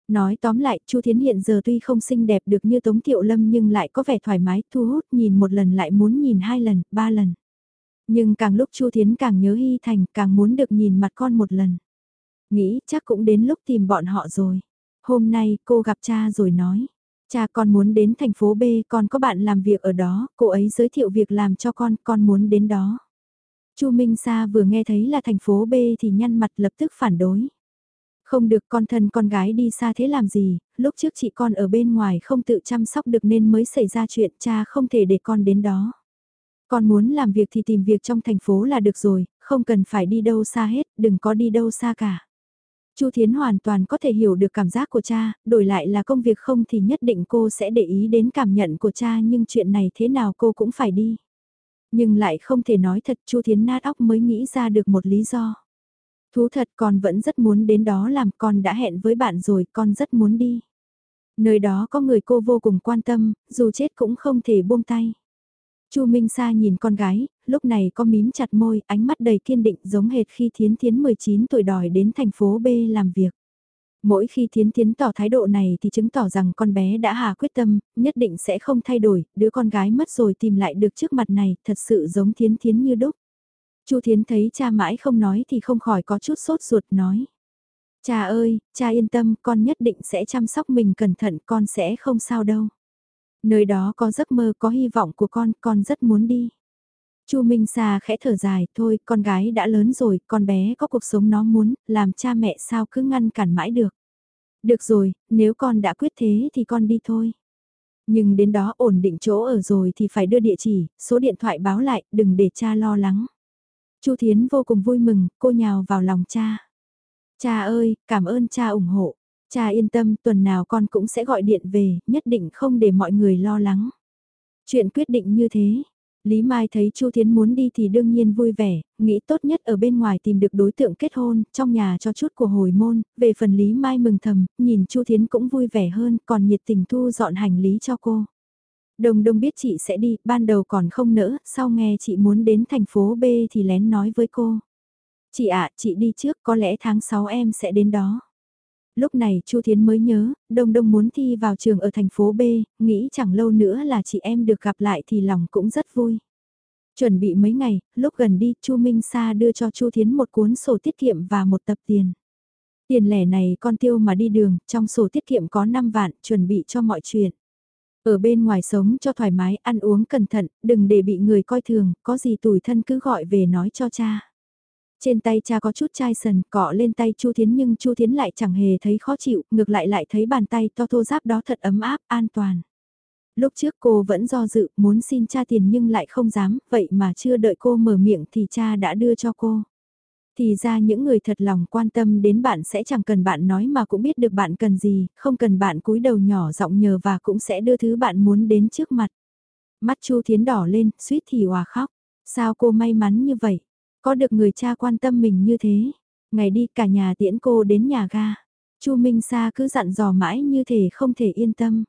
Speaker 1: Nói tóm lại, Chu Thiến hiện giờ tuy không xinh đẹp được như Tống Tiệu Lâm nhưng lại có vẻ thoải mái, thu hút nhìn một lần lại muốn nhìn hai lần, ba lần. Nhưng càng lúc Chu Thiến càng nhớ Hy Thành, càng muốn được nhìn mặt con một lần. Nghĩ chắc cũng đến lúc tìm bọn họ rồi. Hôm nay cô gặp cha rồi nói. Cha con muốn đến thành phố B, con có bạn làm việc ở đó, cô ấy giới thiệu việc làm cho con, con muốn đến đó. Chu Minh Sa vừa nghe thấy là thành phố B thì nhăn mặt lập tức phản đối. Không được con thân con gái đi xa thế làm gì, lúc trước chị con ở bên ngoài không tự chăm sóc được nên mới xảy ra chuyện cha không thể để con đến đó. Con muốn làm việc thì tìm việc trong thành phố là được rồi, không cần phải đi đâu xa hết, đừng có đi đâu xa cả. Chu Thiến hoàn toàn có thể hiểu được cảm giác của cha, đổi lại là công việc không thì nhất định cô sẽ để ý đến cảm nhận của cha nhưng chuyện này thế nào cô cũng phải đi. Nhưng lại không thể nói thật Chu Thiến nát óc mới nghĩ ra được một lý do. Thú thật con vẫn rất muốn đến đó làm con đã hẹn với bạn rồi con rất muốn đi. Nơi đó có người cô vô cùng quan tâm, dù chết cũng không thể buông tay. Chu Minh Sa nhìn con gái, lúc này có mím chặt môi, ánh mắt đầy kiên định giống hệt khi Thiến Thiến 19 tuổi đòi đến thành phố B làm việc. Mỗi khi Thiến Thiến tỏ thái độ này thì chứng tỏ rằng con bé đã hà quyết tâm, nhất định sẽ không thay đổi, đứa con gái mất rồi tìm lại được trước mặt này, thật sự giống Thiến Thiến như đúc. Chu Thiến thấy cha mãi không nói thì không khỏi có chút sốt ruột nói. Cha ơi, cha yên tâm, con nhất định sẽ chăm sóc mình cẩn thận, con sẽ không sao đâu. Nơi đó có giấc mơ, có hy vọng của con, con rất muốn đi. Chu Minh Sa khẽ thở dài, thôi, con gái đã lớn rồi, con bé có cuộc sống nó muốn, làm cha mẹ sao cứ ngăn cản mãi được. Được rồi, nếu con đã quyết thế thì con đi thôi. Nhưng đến đó ổn định chỗ ở rồi thì phải đưa địa chỉ, số điện thoại báo lại, đừng để cha lo lắng. Chu Thiến vô cùng vui mừng, cô nhào vào lòng cha. Cha ơi, cảm ơn cha ủng hộ. Cha yên tâm, tuần nào con cũng sẽ gọi điện về, nhất định không để mọi người lo lắng. Chuyện quyết định như thế. Lý Mai thấy Chu Thiến muốn đi thì đương nhiên vui vẻ, nghĩ tốt nhất ở bên ngoài tìm được đối tượng kết hôn, trong nhà cho chút của hồi môn, về phần Lý Mai mừng thầm, nhìn Chu Thiến cũng vui vẻ hơn, còn nhiệt tình thu dọn hành lý cho cô. Đồng đông biết chị sẽ đi, ban đầu còn không nỡ, sau nghe chị muốn đến thành phố B thì lén nói với cô. Chị ạ, chị đi trước, có lẽ tháng 6 em sẽ đến đó. Lúc này Chu Thiến mới nhớ, Đông Đông muốn thi vào trường ở thành phố B, nghĩ chẳng lâu nữa là chị em được gặp lại thì lòng cũng rất vui. Chuẩn bị mấy ngày, lúc gần đi, Chu Minh Sa đưa cho Chu Thiến một cuốn sổ tiết kiệm và một tập tiền. Tiền lẻ này con tiêu mà đi đường, trong sổ tiết kiệm có 5 vạn, chuẩn bị cho mọi chuyện. Ở bên ngoài sống cho thoải mái, ăn uống cẩn thận, đừng để bị người coi thường, có gì tủi thân cứ gọi về nói cho cha. Trên tay cha có chút chai sần cọ lên tay Chu Thiến nhưng Chu Thiến lại chẳng hề thấy khó chịu, ngược lại lại thấy bàn tay to thô giáp đó thật ấm áp, an toàn. Lúc trước cô vẫn do dự, muốn xin cha tiền nhưng lại không dám, vậy mà chưa đợi cô mở miệng thì cha đã đưa cho cô. Thì ra những người thật lòng quan tâm đến bạn sẽ chẳng cần bạn nói mà cũng biết được bạn cần gì, không cần bạn cúi đầu nhỏ giọng nhờ và cũng sẽ đưa thứ bạn muốn đến trước mặt. Mắt Chu Thiến đỏ lên, suýt thì hòa khóc. Sao cô may mắn như vậy? Có được người cha quan tâm mình như thế. Ngày đi cả nhà tiễn cô đến nhà ga. Chu Minh Sa cứ dặn dò mãi như thể không thể yên tâm.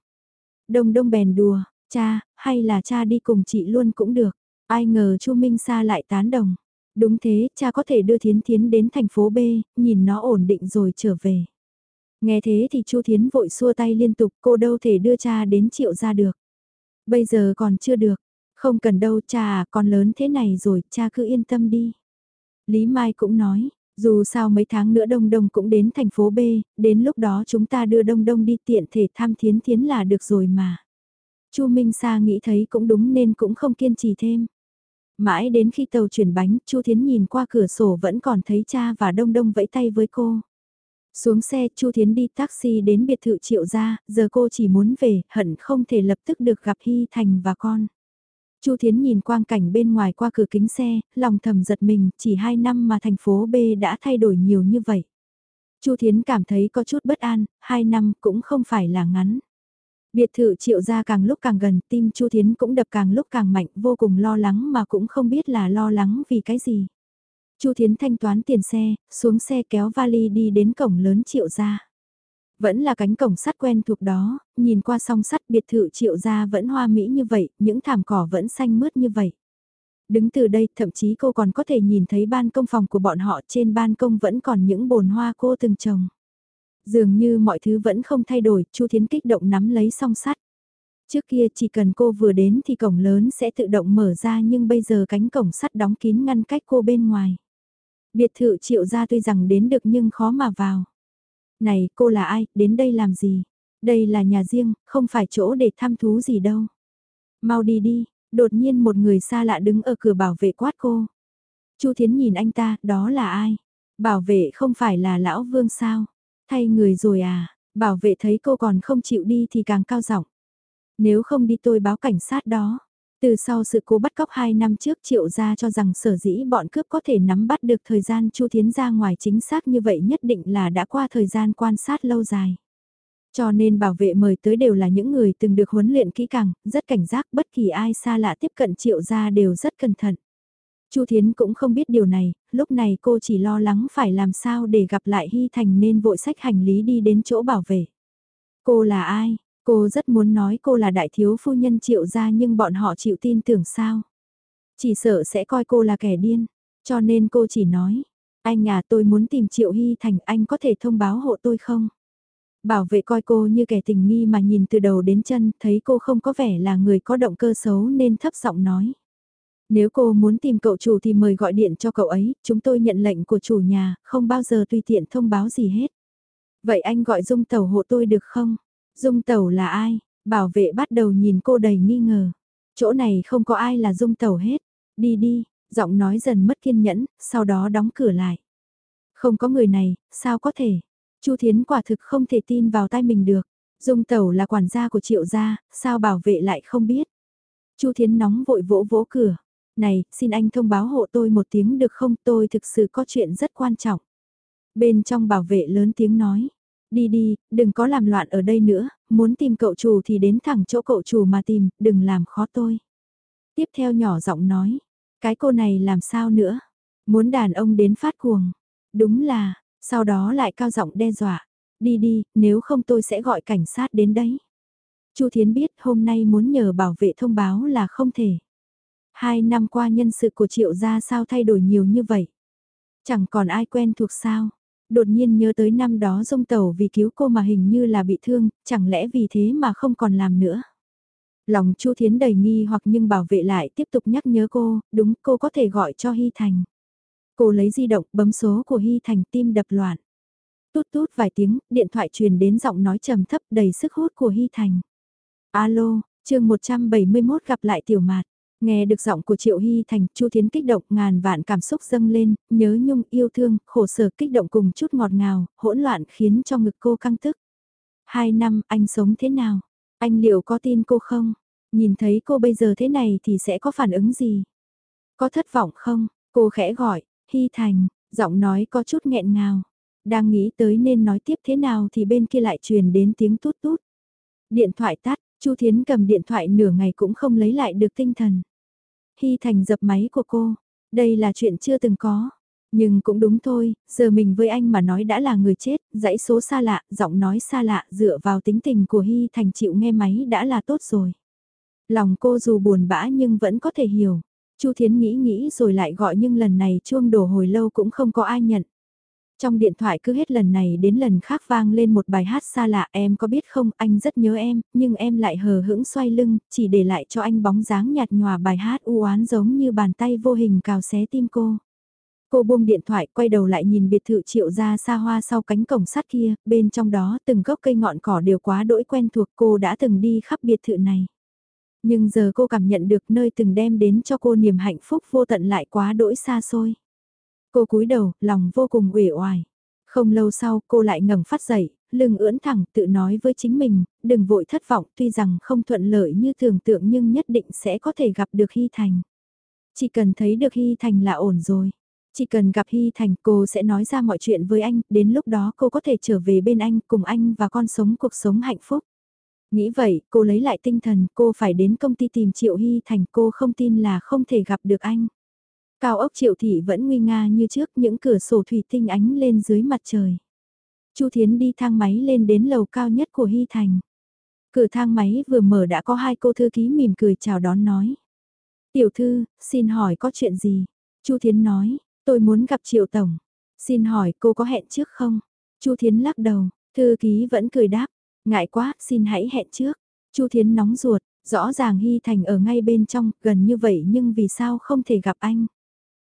Speaker 1: Đông đông bèn đùa, cha, hay là cha đi cùng chị luôn cũng được. Ai ngờ Chu Minh Sa lại tán đồng. Đúng thế, cha có thể đưa Thiến Thiến đến thành phố B, nhìn nó ổn định rồi trở về. Nghe thế thì Chu Thiến vội xua tay liên tục, cô đâu thể đưa cha đến triệu ra được. Bây giờ còn chưa được, không cần đâu cha à, con lớn thế này rồi, cha cứ yên tâm đi. Lý Mai cũng nói, dù sao mấy tháng nữa Đông Đông cũng đến thành phố B, đến lúc đó chúng ta đưa Đông Đông đi tiện thể thăm Thiến Thiến là được rồi mà. Chu Minh Sa nghĩ thấy cũng đúng nên cũng không kiên trì thêm. Mãi đến khi tàu chuyển bánh, Chu Thiến nhìn qua cửa sổ vẫn còn thấy cha và Đông Đông vẫy tay với cô. Xuống xe, Chu Thiến đi taxi đến biệt thự triệu gia, giờ cô chỉ muốn về, hận không thể lập tức được gặp Hy Thành và con. Chu Thiến nhìn quang cảnh bên ngoài qua cửa kính xe, lòng thầm giật mình, chỉ 2 năm mà thành phố B đã thay đổi nhiều như vậy. Chu Thiến cảm thấy có chút bất an, 2 năm cũng không phải là ngắn. Biệt thự triệu gia càng lúc càng gần, tim Chu Thiến cũng đập càng lúc càng mạnh, vô cùng lo lắng mà cũng không biết là lo lắng vì cái gì. Chu Thiến thanh toán tiền xe, xuống xe kéo vali đi đến cổng lớn triệu gia. Vẫn là cánh cổng sắt quen thuộc đó, nhìn qua song sắt biệt thự triệu gia vẫn hoa mỹ như vậy, những thảm cỏ vẫn xanh mướt như vậy. Đứng từ đây, thậm chí cô còn có thể nhìn thấy ban công phòng của bọn họ trên ban công vẫn còn những bồn hoa cô từng trồng. Dường như mọi thứ vẫn không thay đổi, Chu Thiến kích động nắm lấy song sắt. Trước kia chỉ cần cô vừa đến thì cổng lớn sẽ tự động mở ra nhưng bây giờ cánh cổng sắt đóng kín ngăn cách cô bên ngoài. Biệt thự triệu gia tuy rằng đến được nhưng khó mà vào. Này, cô là ai, đến đây làm gì? Đây là nhà riêng, không phải chỗ để thăm thú gì đâu. Mau đi đi, đột nhiên một người xa lạ đứng ở cửa bảo vệ quát cô. Chu Thiến nhìn anh ta, đó là ai? Bảo vệ không phải là lão vương sao? Thay người rồi à? Bảo vệ thấy cô còn không chịu đi thì càng cao giọng. Nếu không đi tôi báo cảnh sát đó. Từ sau sự cố bắt cóc 2 năm trước triệu ra cho rằng sở dĩ bọn cướp có thể nắm bắt được thời gian Chu Thiến ra ngoài chính xác như vậy nhất định là đã qua thời gian quan sát lâu dài. Cho nên bảo vệ mời tới đều là những người từng được huấn luyện kỹ càng, rất cảnh giác bất kỳ ai xa lạ tiếp cận triệu ra đều rất cẩn thận. Chu Thiến cũng không biết điều này, lúc này cô chỉ lo lắng phải làm sao để gặp lại Hy Thành nên vội sách hành lý đi đến chỗ bảo vệ. Cô là ai? Cô rất muốn nói cô là đại thiếu phu nhân triệu gia nhưng bọn họ chịu tin tưởng sao. Chỉ sợ sẽ coi cô là kẻ điên, cho nên cô chỉ nói, anh à tôi muốn tìm triệu hy thành anh có thể thông báo hộ tôi không? Bảo vệ coi cô như kẻ tình nghi mà nhìn từ đầu đến chân thấy cô không có vẻ là người có động cơ xấu nên thấp giọng nói. Nếu cô muốn tìm cậu chủ thì mời gọi điện cho cậu ấy, chúng tôi nhận lệnh của chủ nhà, không bao giờ tùy tiện thông báo gì hết. Vậy anh gọi dung tàu hộ tôi được không? Dung tẩu là ai? Bảo vệ bắt đầu nhìn cô đầy nghi ngờ. Chỗ này không có ai là dung tẩu hết. Đi đi, giọng nói dần mất kiên nhẫn, sau đó đóng cửa lại. Không có người này, sao có thể? Chu Thiến quả thực không thể tin vào tay mình được. Dung tẩu là quản gia của triệu gia, sao bảo vệ lại không biết? Chu Thiến nóng vội vỗ vỗ cửa. Này, xin anh thông báo hộ tôi một tiếng được không? Tôi thực sự có chuyện rất quan trọng. Bên trong bảo vệ lớn tiếng nói. Đi đi, đừng có làm loạn ở đây nữa, muốn tìm cậu chủ thì đến thẳng chỗ cậu chủ mà tìm, đừng làm khó tôi. Tiếp theo nhỏ giọng nói, cái cô này làm sao nữa? Muốn đàn ông đến phát cuồng. Đúng là, sau đó lại cao giọng đe dọa. Đi đi, nếu không tôi sẽ gọi cảnh sát đến đấy. Chu Thiến biết hôm nay muốn nhờ bảo vệ thông báo là không thể. Hai năm qua nhân sự của triệu gia sao thay đổi nhiều như vậy? Chẳng còn ai quen thuộc sao? Đột nhiên nhớ tới năm đó dung tàu vì cứu cô mà hình như là bị thương, chẳng lẽ vì thế mà không còn làm nữa. Lòng Chu Thiến đầy nghi hoặc nhưng bảo vệ lại tiếp tục nhắc nhớ cô, đúng cô có thể gọi cho Hy Thành. Cô lấy di động bấm số của Hy Thành tim đập loạn. Tút tút vài tiếng, điện thoại truyền đến giọng nói trầm thấp đầy sức hút của Hy Thành. Alo, chương 171 gặp lại tiểu mạt. Nghe được giọng của Triệu Hy Thành, Chu Thiến kích động, ngàn vạn cảm xúc dâng lên, nhớ nhung, yêu thương, khổ sở kích động cùng chút ngọt ngào, hỗn loạn khiến cho ngực cô căng tức. Hai năm, anh sống thế nào? Anh liệu có tin cô không? Nhìn thấy cô bây giờ thế này thì sẽ có phản ứng gì? Có thất vọng không? Cô khẽ gọi, Hy Thành, giọng nói có chút nghẹn ngào. Đang nghĩ tới nên nói tiếp thế nào thì bên kia lại truyền đến tiếng tút tút. Điện thoại tắt, Chu Thiến cầm điện thoại nửa ngày cũng không lấy lại được tinh thần. Hy Thành dập máy của cô, đây là chuyện chưa từng có. Nhưng cũng đúng thôi, giờ mình với anh mà nói đã là người chết, dãy số xa lạ, giọng nói xa lạ dựa vào tính tình của Hy Thành chịu nghe máy đã là tốt rồi. Lòng cô dù buồn bã nhưng vẫn có thể hiểu. Chu Thiến nghĩ nghĩ rồi lại gọi nhưng lần này chuông đổ hồi lâu cũng không có ai nhận. Trong điện thoại cứ hết lần này đến lần khác vang lên một bài hát xa lạ em có biết không anh rất nhớ em, nhưng em lại hờ hững xoay lưng, chỉ để lại cho anh bóng dáng nhạt nhòa bài hát u oán giống như bàn tay vô hình cào xé tim cô. Cô buông điện thoại quay đầu lại nhìn biệt thự triệu ra xa hoa sau cánh cổng sắt kia, bên trong đó từng gốc cây ngọn cỏ đều quá đỗi quen thuộc cô đã từng đi khắp biệt thự này. Nhưng giờ cô cảm nhận được nơi từng đem đến cho cô niềm hạnh phúc vô tận lại quá đỗi xa xôi. Cô cúi đầu, lòng vô cùng uể oải. Không lâu sau cô lại ngẩng phát dậy, lưng ưỡn thẳng tự nói với chính mình, đừng vội thất vọng tuy rằng không thuận lợi như tưởng tượng nhưng nhất định sẽ có thể gặp được Hy Thành. Chỉ cần thấy được Hy Thành là ổn rồi. Chỉ cần gặp Hy Thành cô sẽ nói ra mọi chuyện với anh, đến lúc đó cô có thể trở về bên anh cùng anh và con sống cuộc sống hạnh phúc. Nghĩ vậy, cô lấy lại tinh thần, cô phải đến công ty tìm Triệu Hy Thành, cô không tin là không thể gặp được anh. Cao ốc Triệu Thị vẫn nguy nga như trước, những cửa sổ thủy tinh ánh lên dưới mặt trời. Chu Thiến đi thang máy lên đến lầu cao nhất của Hy Thành. Cửa thang máy vừa mở đã có hai cô thư ký mỉm cười chào đón nói. Tiểu thư, xin hỏi có chuyện gì? Chu Thiến nói, tôi muốn gặp Triệu Tổng. Xin hỏi cô có hẹn trước không? Chu Thiến lắc đầu, thư ký vẫn cười đáp, Ngại quá, xin hãy hẹn trước. Chu Thiến nóng ruột, rõ ràng Hy Thành ở ngay bên trong, gần như vậy nhưng vì sao không thể gặp anh.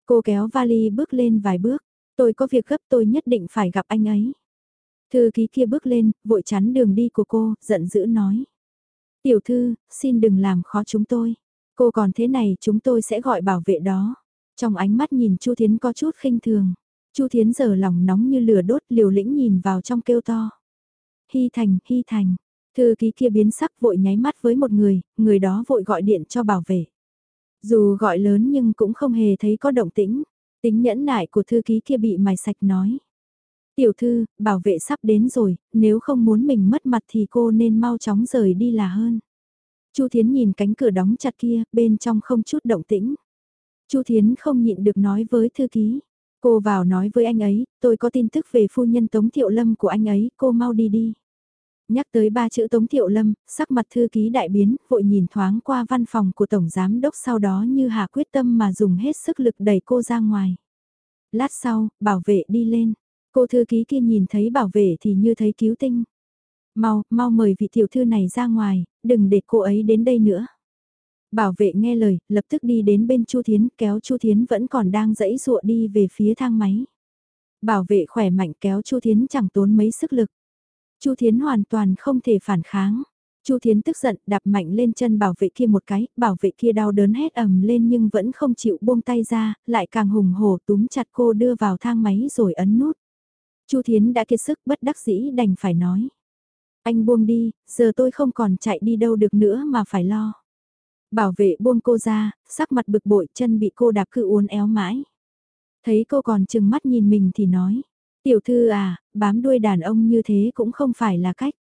Speaker 1: Cô kéo vali bước lên vài bước, tôi có việc gấp tôi nhất định phải gặp anh ấy. Thư ký kia bước lên, vội chắn đường đi của cô, giận dữ nói. Tiểu thư, xin đừng làm khó chúng tôi. Cô còn thế này chúng tôi sẽ gọi bảo vệ đó. Trong ánh mắt nhìn Chu Thiến có chút khinh thường. Chu Thiến giờ lòng nóng như lửa đốt liều lĩnh nhìn vào trong kêu to. Hy Thành, Hy Thành. Thư ký kia biến sắc vội nháy mắt với một người, người đó vội gọi điện cho bảo vệ. Dù gọi lớn nhưng cũng không hề thấy có động tĩnh, tính nhẫn nại của thư ký kia bị mài sạch nói. Tiểu thư, bảo vệ sắp đến rồi, nếu không muốn mình mất mặt thì cô nên mau chóng rời đi là hơn. Chu Thiến nhìn cánh cửa đóng chặt kia, bên trong không chút động tĩnh. Chu Thiến không nhịn được nói với thư ký. Cô vào nói với anh ấy, tôi có tin tức về phu nhân Tống Thiệu Lâm của anh ấy, cô mau đi đi. Nhắc tới ba chữ Tống Thiệu Lâm, sắc mặt thư ký đại biến, vội nhìn thoáng qua văn phòng của Tổng Giám Đốc sau đó như hạ quyết tâm mà dùng hết sức lực đẩy cô ra ngoài. Lát sau, bảo vệ đi lên. Cô thư ký kia nhìn thấy bảo vệ thì như thấy cứu tinh. Mau, mau mời vị tiểu thư này ra ngoài, đừng để cô ấy đến đây nữa. Bảo vệ nghe lời, lập tức đi đến bên Chu Thiến, kéo Chu Thiến vẫn còn đang dẫy dụa đi về phía thang máy. Bảo vệ khỏe mạnh kéo Chu Thiến chẳng tốn mấy sức lực. Chu Thiến hoàn toàn không thể phản kháng. Chu Thiến tức giận đạp mạnh lên chân bảo vệ kia một cái, bảo vệ kia đau đớn hét ầm lên nhưng vẫn không chịu buông tay ra, lại càng hùng hổ túm chặt cô đưa vào thang máy rồi ấn nút. Chu Thiến đã kiệt sức bất đắc dĩ đành phải nói. Anh buông đi, giờ tôi không còn chạy đi đâu được nữa mà phải lo. Bảo vệ buông cô ra, sắc mặt bực bội chân bị cô đạp cứ uốn éo mãi. Thấy cô còn chừng mắt nhìn mình thì nói. Tiểu thư à, bám đuôi đàn ông như thế cũng không phải là cách.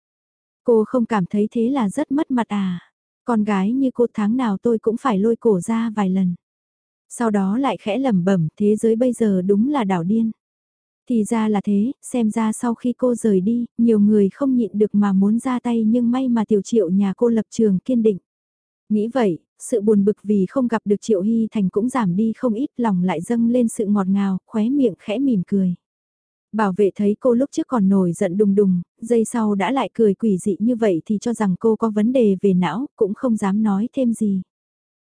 Speaker 1: Cô không cảm thấy thế là rất mất mặt à. Con gái như cô tháng nào tôi cũng phải lôi cổ ra vài lần. Sau đó lại khẽ lẩm bẩm thế giới bây giờ đúng là đảo điên. Thì ra là thế, xem ra sau khi cô rời đi, nhiều người không nhịn được mà muốn ra tay nhưng may mà tiểu triệu nhà cô lập trường kiên định. Nghĩ vậy, sự buồn bực vì không gặp được Triệu Hy Thành cũng giảm đi không ít lòng lại dâng lên sự ngọt ngào, khóe miệng khẽ mỉm cười. Bảo vệ thấy cô lúc trước còn nổi giận đùng đùng, giây sau đã lại cười quỷ dị như vậy thì cho rằng cô có vấn đề về não, cũng không dám nói thêm gì.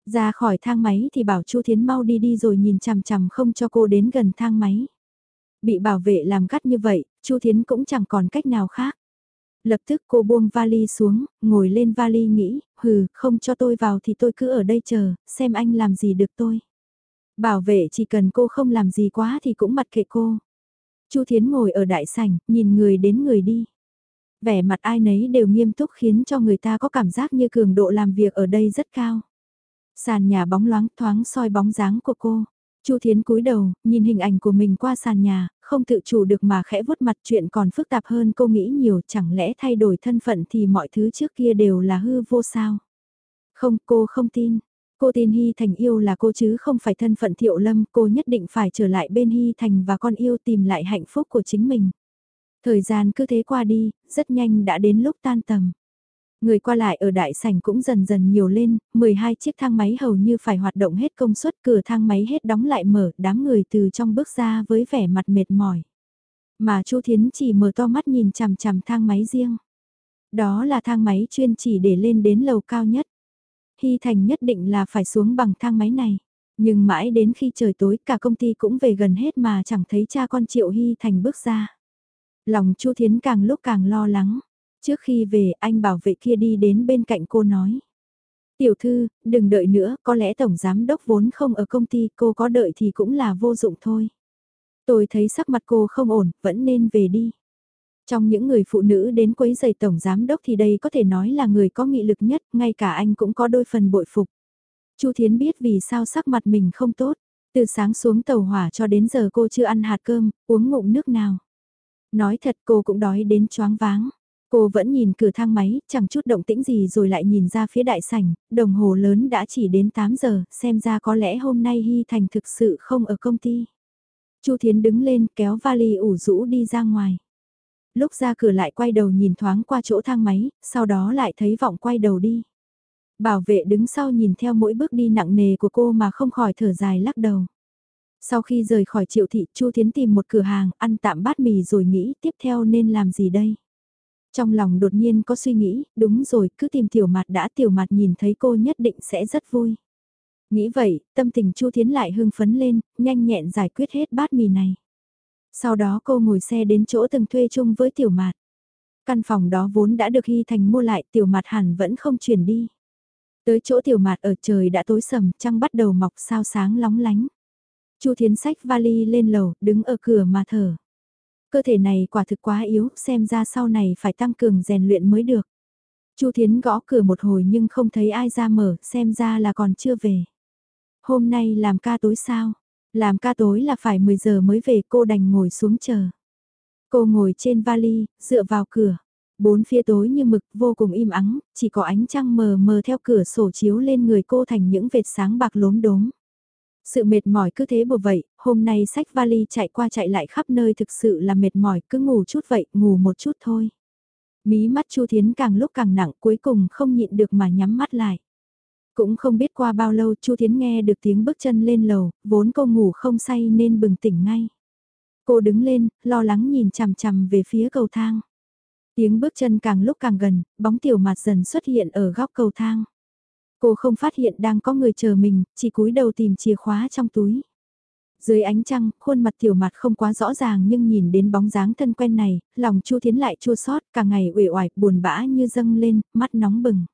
Speaker 1: Ra khỏi thang máy thì bảo Chu Thiến mau đi đi rồi nhìn chằm chằm không cho cô đến gần thang máy. Bị bảo vệ làm gắt như vậy, Chu Thiến cũng chẳng còn cách nào khác. Lập tức cô buông vali xuống, ngồi lên vali nghĩ, hừ, không cho tôi vào thì tôi cứ ở đây chờ, xem anh làm gì được tôi. Bảo vệ chỉ cần cô không làm gì quá thì cũng mặc kệ cô. Chu Thiến ngồi ở đại sảnh, nhìn người đến người đi. Vẻ mặt ai nấy đều nghiêm túc khiến cho người ta có cảm giác như cường độ làm việc ở đây rất cao. Sàn nhà bóng loáng thoáng soi bóng dáng của cô. Chu Thiến cúi đầu, nhìn hình ảnh của mình qua sàn nhà, không tự chủ được mà khẽ vuốt mặt chuyện còn phức tạp hơn cô nghĩ nhiều chẳng lẽ thay đổi thân phận thì mọi thứ trước kia đều là hư vô sao. Không, cô không tin. Cô tin Hy Thành yêu là cô chứ không phải thân phận Thiệu Lâm, cô nhất định phải trở lại bên Hy Thành và con yêu tìm lại hạnh phúc của chính mình. Thời gian cứ thế qua đi, rất nhanh đã đến lúc tan tầm. Người qua lại ở đại sảnh cũng dần dần nhiều lên, 12 chiếc thang máy hầu như phải hoạt động hết công suất cửa thang máy hết đóng lại mở, đám người từ trong bước ra với vẻ mặt mệt mỏi. Mà Chu Thiến chỉ mở to mắt nhìn chằm chằm thang máy riêng. Đó là thang máy chuyên chỉ để lên đến lầu cao nhất. Hy Thành nhất định là phải xuống bằng thang máy này. Nhưng mãi đến khi trời tối cả công ty cũng về gần hết mà chẳng thấy cha con Triệu Hy Thành bước ra. Lòng Chu Thiến càng lúc càng lo lắng. Trước khi về anh bảo vệ kia đi đến bên cạnh cô nói. Tiểu thư, đừng đợi nữa, có lẽ tổng giám đốc vốn không ở công ty, cô có đợi thì cũng là vô dụng thôi. Tôi thấy sắc mặt cô không ổn, vẫn nên về đi. Trong những người phụ nữ đến quấy giày tổng giám đốc thì đây có thể nói là người có nghị lực nhất, ngay cả anh cũng có đôi phần bội phục. Chu Thiến biết vì sao sắc mặt mình không tốt, từ sáng xuống tàu hỏa cho đến giờ cô chưa ăn hạt cơm, uống ngụm nước nào. Nói thật cô cũng đói đến choáng váng. Cô vẫn nhìn cửa thang máy, chẳng chút động tĩnh gì rồi lại nhìn ra phía đại sảnh, đồng hồ lớn đã chỉ đến 8 giờ, xem ra có lẽ hôm nay Hy Thành thực sự không ở công ty. Chu Thiến đứng lên kéo vali ủ rũ đi ra ngoài. Lúc ra cửa lại quay đầu nhìn thoáng qua chỗ thang máy, sau đó lại thấy vọng quay đầu đi. Bảo vệ đứng sau nhìn theo mỗi bước đi nặng nề của cô mà không khỏi thở dài lắc đầu. Sau khi rời khỏi triệu thị, Chu Thiến tìm một cửa hàng, ăn tạm bát mì rồi nghĩ tiếp theo nên làm gì đây. Trong lòng đột nhiên có suy nghĩ, đúng rồi, cứ tìm tiểu mặt đã tiểu mặt nhìn thấy cô nhất định sẽ rất vui. Nghĩ vậy, tâm tình Chu Thiến lại hưng phấn lên, nhanh nhẹn giải quyết hết bát mì này. Sau đó cô ngồi xe đến chỗ từng thuê chung với tiểu mạt. Căn phòng đó vốn đã được Hy Thành mua lại tiểu mạt hẳn vẫn không chuyển đi. Tới chỗ tiểu mạt ở trời đã tối sầm, trăng bắt đầu mọc sao sáng lóng lánh. Chu Thiến sách vali lên lầu, đứng ở cửa mà thở. Cơ thể này quả thực quá yếu, xem ra sau này phải tăng cường rèn luyện mới được. Chu Thiến gõ cửa một hồi nhưng không thấy ai ra mở, xem ra là còn chưa về. Hôm nay làm ca tối sao? Làm ca tối là phải 10 giờ mới về cô đành ngồi xuống chờ. Cô ngồi trên vali, dựa vào cửa. Bốn phía tối như mực vô cùng im ắng, chỉ có ánh trăng mờ mờ theo cửa sổ chiếu lên người cô thành những vệt sáng bạc lốm đốm. Sự mệt mỏi cứ thế bù vậy, hôm nay sách vali chạy qua chạy lại khắp nơi thực sự là mệt mỏi, cứ ngủ chút vậy, ngủ một chút thôi. Mí mắt Chu Thiến càng lúc càng nặng cuối cùng không nhịn được mà nhắm mắt lại. Cũng không biết qua bao lâu Chu Thiến nghe được tiếng bước chân lên lầu, vốn cô ngủ không say nên bừng tỉnh ngay. Cô đứng lên, lo lắng nhìn chằm chằm về phía cầu thang. Tiếng bước chân càng lúc càng gần, bóng tiểu mặt dần xuất hiện ở góc cầu thang. Cô không phát hiện đang có người chờ mình, chỉ cúi đầu tìm chìa khóa trong túi. Dưới ánh trăng, khuôn mặt tiểu mặt không quá rõ ràng nhưng nhìn đến bóng dáng thân quen này, lòng Chu Thiến lại chua xót, cả ngày uể oải, buồn bã như dâng lên, mắt nóng bừng.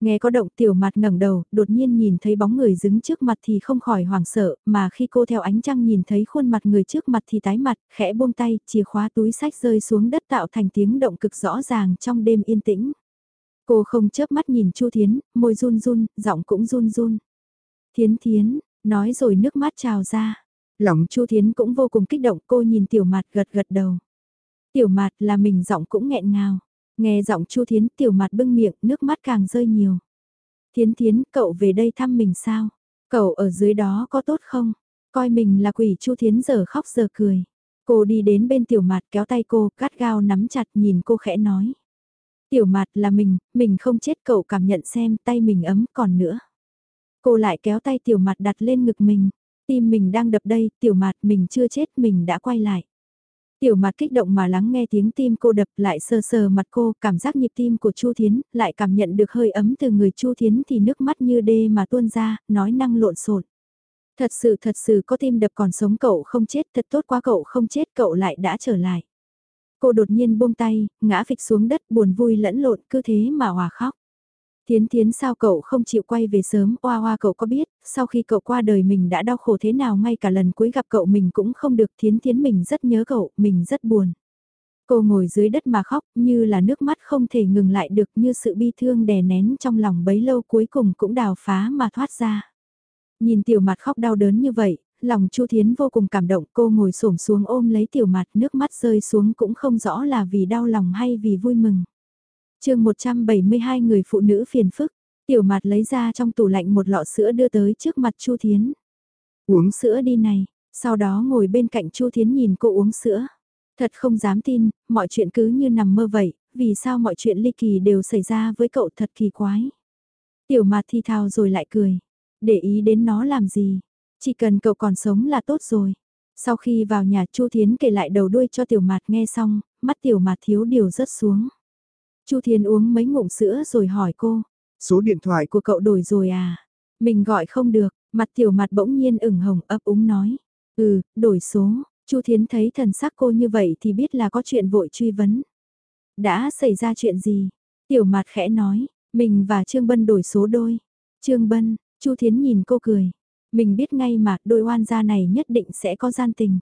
Speaker 1: Nghe có động tiểu mặt ngẩng đầu, đột nhiên nhìn thấy bóng người đứng trước mặt thì không khỏi hoảng sợ, mà khi cô theo ánh trăng nhìn thấy khuôn mặt người trước mặt thì tái mặt, khẽ buông tay, chìa khóa túi sách rơi xuống đất tạo thành tiếng động cực rõ ràng trong đêm yên tĩnh. Cô không chớp mắt nhìn Chu Thiến, môi run run, giọng cũng run run. Thiến Thiến, nói rồi nước mắt trào ra. Lòng Chu Thiến cũng vô cùng kích động, cô nhìn tiểu mặt gật gật đầu. Tiểu mặt là mình giọng cũng nghẹn ngào. Nghe giọng Chu Thiến tiểu mặt bưng miệng, nước mắt càng rơi nhiều. Thiến Thiến, cậu về đây thăm mình sao? Cậu ở dưới đó có tốt không? Coi mình là quỷ Chu Thiến giờ khóc giờ cười. Cô đi đến bên tiểu mặt kéo tay cô, cắt gao nắm chặt nhìn cô khẽ nói. Tiểu mặt là mình, mình không chết cậu cảm nhận xem tay mình ấm còn nữa. Cô lại kéo tay tiểu mặt đặt lên ngực mình. Tim mình đang đập đây, tiểu mặt mình chưa chết mình đã quay lại. Tiểu mặt kích động mà lắng nghe tiếng tim cô đập lại sờ sờ mặt cô, cảm giác nhịp tim của Chu Thiến, lại cảm nhận được hơi ấm từ người Chu Thiến thì nước mắt như đê mà tuôn ra, nói năng lộn xộn. Thật sự thật sự có tim đập còn sống cậu không chết, thật tốt quá cậu không chết cậu lại đã trở lại. Cô đột nhiên buông tay, ngã phịch xuống đất buồn vui lẫn lộn cứ thế mà hòa khóc. Thiến Thiến sao cậu không chịu quay về sớm, oa oa cậu có biết, sau khi cậu qua đời mình đã đau khổ thế nào ngay cả lần cuối gặp cậu mình cũng không được Thiến Thiến mình rất nhớ cậu, mình rất buồn. Cô ngồi dưới đất mà khóc như là nước mắt không thể ngừng lại được như sự bi thương đè nén trong lòng bấy lâu cuối cùng cũng đào phá mà thoát ra. Nhìn tiểu mặt khóc đau đớn như vậy, lòng Chu Thiến vô cùng cảm động cô ngồi xổm xuống ôm lấy tiểu mặt nước mắt rơi xuống cũng không rõ là vì đau lòng hay vì vui mừng chương 172 người phụ nữ phiền phức, tiểu mặt lấy ra trong tủ lạnh một lọ sữa đưa tới trước mặt Chu Thiến. Uống sữa đi này, sau đó ngồi bên cạnh Chu Thiến nhìn cô uống sữa. Thật không dám tin, mọi chuyện cứ như nằm mơ vậy, vì sao mọi chuyện ly kỳ đều xảy ra với cậu thật kỳ quái. Tiểu mặt thì thào rồi lại cười. Để ý đến nó làm gì? Chỉ cần cậu còn sống là tốt rồi. Sau khi vào nhà Chu Thiến kể lại đầu đuôi cho tiểu mặt nghe xong, mắt tiểu mặt thiếu điều rớt xuống. Chu Thiến uống mấy ngụm sữa rồi hỏi cô. Số điện thoại của cậu đổi rồi à? Mình gọi không được, mặt tiểu mặt bỗng nhiên ửng hồng ấp úng nói. Ừ, đổi số. Chu Thiến thấy thần sắc cô như vậy thì biết là có chuyện vội truy vấn. Đã xảy ra chuyện gì? Tiểu mặt khẽ nói, mình và Trương Bân đổi số đôi. Trương Bân, Chu Thiến nhìn cô cười. Mình biết ngay mà đôi oan gia này nhất định sẽ có gian tình.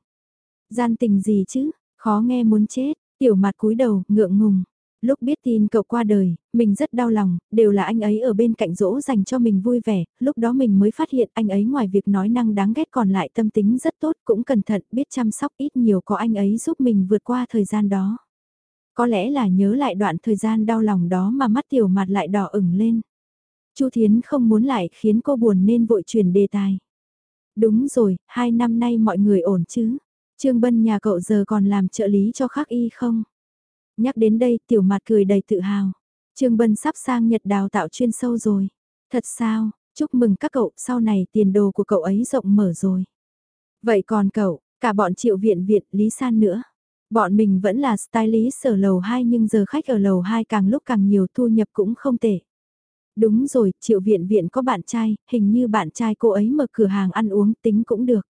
Speaker 1: Gian tình gì chứ? Khó nghe muốn chết. Tiểu mặt cúi đầu, ngượng ngùng. Lúc biết tin cậu qua đời, mình rất đau lòng, đều là anh ấy ở bên cạnh dỗ dành cho mình vui vẻ, lúc đó mình mới phát hiện anh ấy ngoài việc nói năng đáng ghét còn lại tâm tính rất tốt, cũng cẩn thận, biết chăm sóc ít nhiều có anh ấy giúp mình vượt qua thời gian đó. Có lẽ là nhớ lại đoạn thời gian đau lòng đó mà mắt tiểu mặt lại đỏ ửng lên. Chu Thiến không muốn lại khiến cô buồn nên vội chuyển đề tài. Đúng rồi, hai năm nay mọi người ổn chứ? Trương Bân nhà cậu giờ còn làm trợ lý cho khắc y không? Nhắc đến đây tiểu mặt cười đầy tự hào. Trương Bân sắp sang Nhật đào tạo chuyên sâu rồi. Thật sao, chúc mừng các cậu, sau này tiền đồ của cậu ấy rộng mở rồi. Vậy còn cậu, cả bọn triệu viện viện, Lý San nữa. Bọn mình vẫn là stylist ở lầu 2 nhưng giờ khách ở lầu 2 càng lúc càng nhiều thu nhập cũng không tệ. Đúng rồi, triệu viện viện có bạn trai, hình như bạn trai cô ấy mở cửa hàng ăn uống tính cũng được.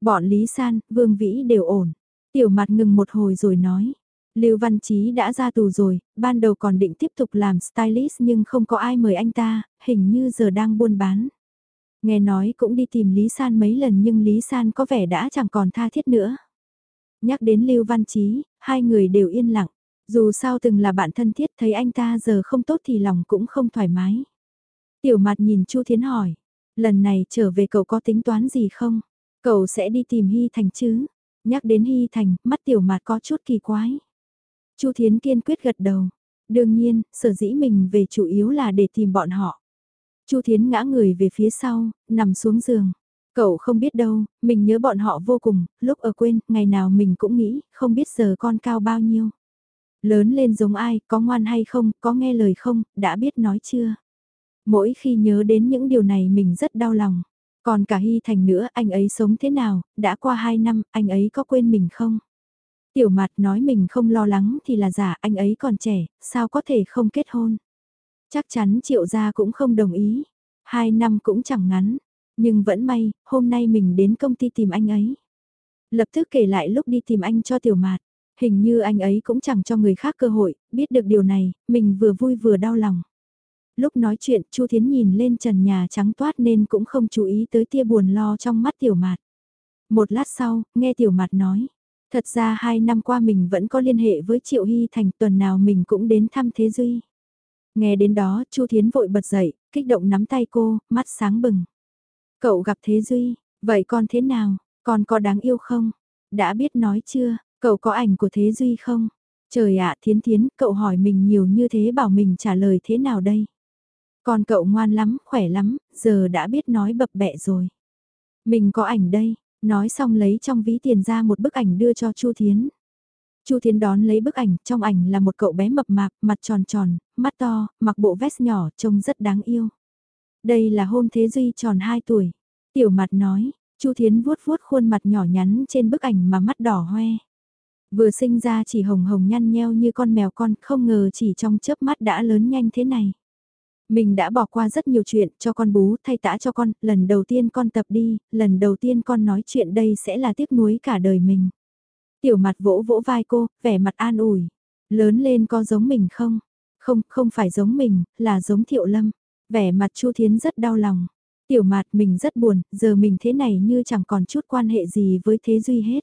Speaker 1: Bọn Lý San, Vương Vĩ đều ổn. Tiểu mặt ngừng một hồi rồi nói. Lưu Văn Chí đã ra tù rồi, ban đầu còn định tiếp tục làm stylist nhưng không có ai mời anh ta, hình như giờ đang buôn bán. Nghe nói cũng đi tìm Lý San mấy lần nhưng Lý San có vẻ đã chẳng còn tha thiết nữa. Nhắc đến Lưu Văn Chí, hai người đều yên lặng. Dù sao từng là bạn thân thiết thấy anh ta giờ không tốt thì lòng cũng không thoải mái. Tiểu mặt nhìn Chu Thiến hỏi, lần này trở về cậu có tính toán gì không? Cậu sẽ đi tìm Hy Thành chứ? Nhắc đến Hy Thành, mắt tiểu mặt có chút kỳ quái. Chu Thiến kiên quyết gật đầu. Đương nhiên, sở dĩ mình về chủ yếu là để tìm bọn họ. Chu Thiến ngã người về phía sau, nằm xuống giường. Cậu không biết đâu, mình nhớ bọn họ vô cùng, lúc ở quên, ngày nào mình cũng nghĩ, không biết giờ con cao bao nhiêu. Lớn lên giống ai, có ngoan hay không, có nghe lời không, đã biết nói chưa. Mỗi khi nhớ đến những điều này mình rất đau lòng. Còn cả Hy Thành nữa, anh ấy sống thế nào, đã qua 2 năm, anh ấy có quên mình không? Tiểu mặt nói mình không lo lắng thì là giả, anh ấy còn trẻ, sao có thể không kết hôn. Chắc chắn triệu gia cũng không đồng ý. Hai năm cũng chẳng ngắn. Nhưng vẫn may, hôm nay mình đến công ty tìm anh ấy. Lập tức kể lại lúc đi tìm anh cho tiểu mạt. Hình như anh ấy cũng chẳng cho người khác cơ hội, biết được điều này, mình vừa vui vừa đau lòng. Lúc nói chuyện, Chu Thiến nhìn lên trần nhà trắng toát nên cũng không chú ý tới tia buồn lo trong mắt tiểu mạt. Một lát sau, nghe tiểu mạt nói, Thật ra hai năm qua mình vẫn có liên hệ với Triệu Hy Thành tuần nào mình cũng đến thăm Thế Duy. Nghe đến đó Chu Thiến vội bật dậy, kích động nắm tay cô, mắt sáng bừng. Cậu gặp Thế Duy, vậy con thế nào, con có đáng yêu không? Đã biết nói chưa, cậu có ảnh của Thế Duy không? Trời ạ Thiến Thiến, cậu hỏi mình nhiều như thế bảo mình trả lời thế nào đây? Con cậu ngoan lắm, khỏe lắm, giờ đã biết nói bập bẹ rồi. Mình có ảnh đây, Nói xong lấy trong ví tiền ra một bức ảnh đưa cho Chu Thiến. Chu Thiến đón lấy bức ảnh, trong ảnh là một cậu bé mập mạp, mặt tròn tròn, mắt to, mặc bộ vest nhỏ, trông rất đáng yêu. Đây là hôm Thế Duy tròn 2 tuổi. Tiểu mặt nói, Chu Thiến vuốt vuốt khuôn mặt nhỏ nhắn trên bức ảnh mà mắt đỏ hoe. Vừa sinh ra chỉ hồng hồng nhăn nheo như con mèo con, không ngờ chỉ trong chớp mắt đã lớn nhanh thế này. Mình đã bỏ qua rất nhiều chuyện cho con bú thay tã cho con, lần đầu tiên con tập đi, lần đầu tiên con nói chuyện đây sẽ là tiếc nuối cả đời mình. Tiểu mặt vỗ vỗ vai cô, vẻ mặt an ủi. Lớn lên có giống mình không? Không, không phải giống mình, là giống thiệu lâm. Vẻ mặt Chu Thiến rất đau lòng. Tiểu mặt mình rất buồn, giờ mình thế này như chẳng còn chút quan hệ gì với Thế Duy hết.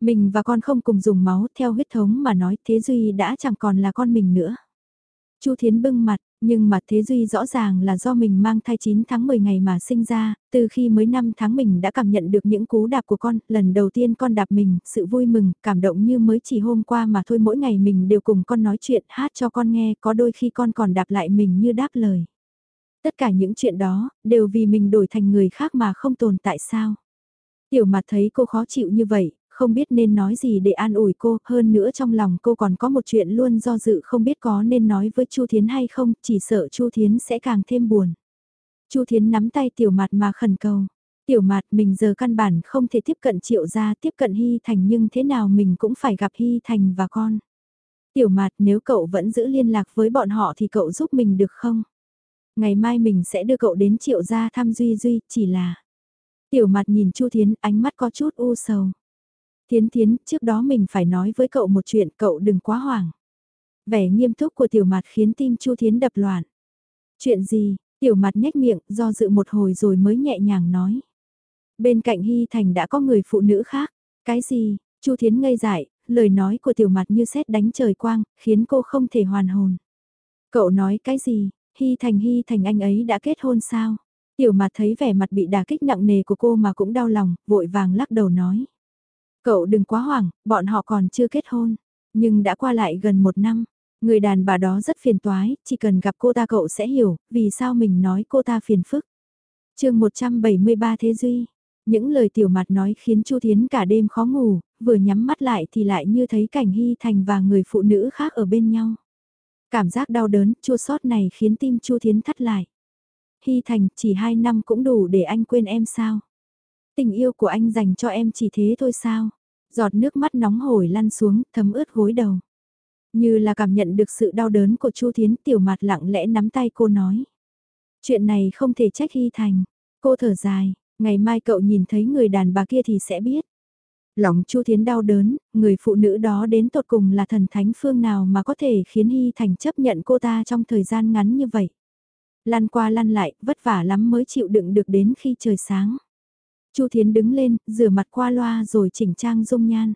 Speaker 1: Mình và con không cùng dùng máu theo huyết thống mà nói Thế Duy đã chẳng còn là con mình nữa. Chu Thiến bưng mặt, nhưng mà Thế Duy rõ ràng là do mình mang thai 9 tháng 10 ngày mà sinh ra, từ khi mới 5 tháng mình đã cảm nhận được những cú đạp của con, lần đầu tiên con đạp mình, sự vui mừng, cảm động như mới chỉ hôm qua mà thôi mỗi ngày mình đều cùng con nói chuyện hát cho con nghe, có đôi khi con còn đạp lại mình như đáp lời. Tất cả những chuyện đó, đều vì mình đổi thành người khác mà không tồn tại sao. Tiểu mặt thấy cô khó chịu như vậy, không biết nên nói gì để an ủi cô, hơn nữa trong lòng cô còn có một chuyện luôn do dự không biết có nên nói với Chu Thiến hay không, chỉ sợ Chu Thiến sẽ càng thêm buồn. Chu Thiến nắm tay tiểu mặt mà khẩn cầu. Tiểu mạt mình giờ căn bản không thể tiếp cận triệu gia tiếp cận Hy Thành nhưng thế nào mình cũng phải gặp Hy Thành và con. Tiểu mạt nếu cậu vẫn giữ liên lạc với bọn họ thì cậu giúp mình được không? Ngày mai mình sẽ đưa cậu đến triệu gia thăm Duy Duy, chỉ là... Tiểu mặt nhìn Chu Thiến ánh mắt có chút u sầu. Thiến Thiến, trước đó mình phải nói với cậu một chuyện, cậu đừng quá hoảng. Vẻ nghiêm túc của tiểu mặt khiến tim Chu Thiến đập loạn. Chuyện gì, tiểu mặt nhếch miệng, do dự một hồi rồi mới nhẹ nhàng nói. Bên cạnh Hy Thành đã có người phụ nữ khác. Cái gì, Chu Thiến ngây dại, lời nói của tiểu mặt như sét đánh trời quang, khiến cô không thể hoàn hồn. Cậu nói cái gì, Hy Thành Hy Thành anh ấy đã kết hôn sao? Tiểu mặt thấy vẻ mặt bị đả kích nặng nề của cô mà cũng đau lòng, vội vàng lắc đầu nói. Cậu đừng quá hoảng, bọn họ còn chưa kết hôn. Nhưng đã qua lại gần một năm, người đàn bà đó rất phiền toái, chỉ cần gặp cô ta cậu sẽ hiểu, vì sao mình nói cô ta phiền phức. chương 173 Thế Duy, những lời tiểu mặt nói khiến Chu Thiến cả đêm khó ngủ, vừa nhắm mắt lại thì lại như thấy cảnh Hy Thành và người phụ nữ khác ở bên nhau. Cảm giác đau đớn, chua sót này khiến tim Chu Thiến thắt lại. Hy Thành, chỉ hai năm cũng đủ để anh quên em sao? Tình yêu của anh dành cho em chỉ thế thôi sao? Giọt nước mắt nóng hổi lăn xuống, thấm ướt gối đầu. Như là cảm nhận được sự đau đớn của Chu Thiến tiểu mặt lặng lẽ nắm tay cô nói. Chuyện này không thể trách Hy Thành. Cô thở dài, ngày mai cậu nhìn thấy người đàn bà kia thì sẽ biết. Lòng Chu Thiến đau đớn, người phụ nữ đó đến tột cùng là thần thánh phương nào mà có thể khiến Hy Thành chấp nhận cô ta trong thời gian ngắn như vậy. Lăn qua lăn lại, vất vả lắm mới chịu đựng được đến khi trời sáng. Chu Thiến đứng lên, rửa mặt qua loa rồi chỉnh trang dung nhan.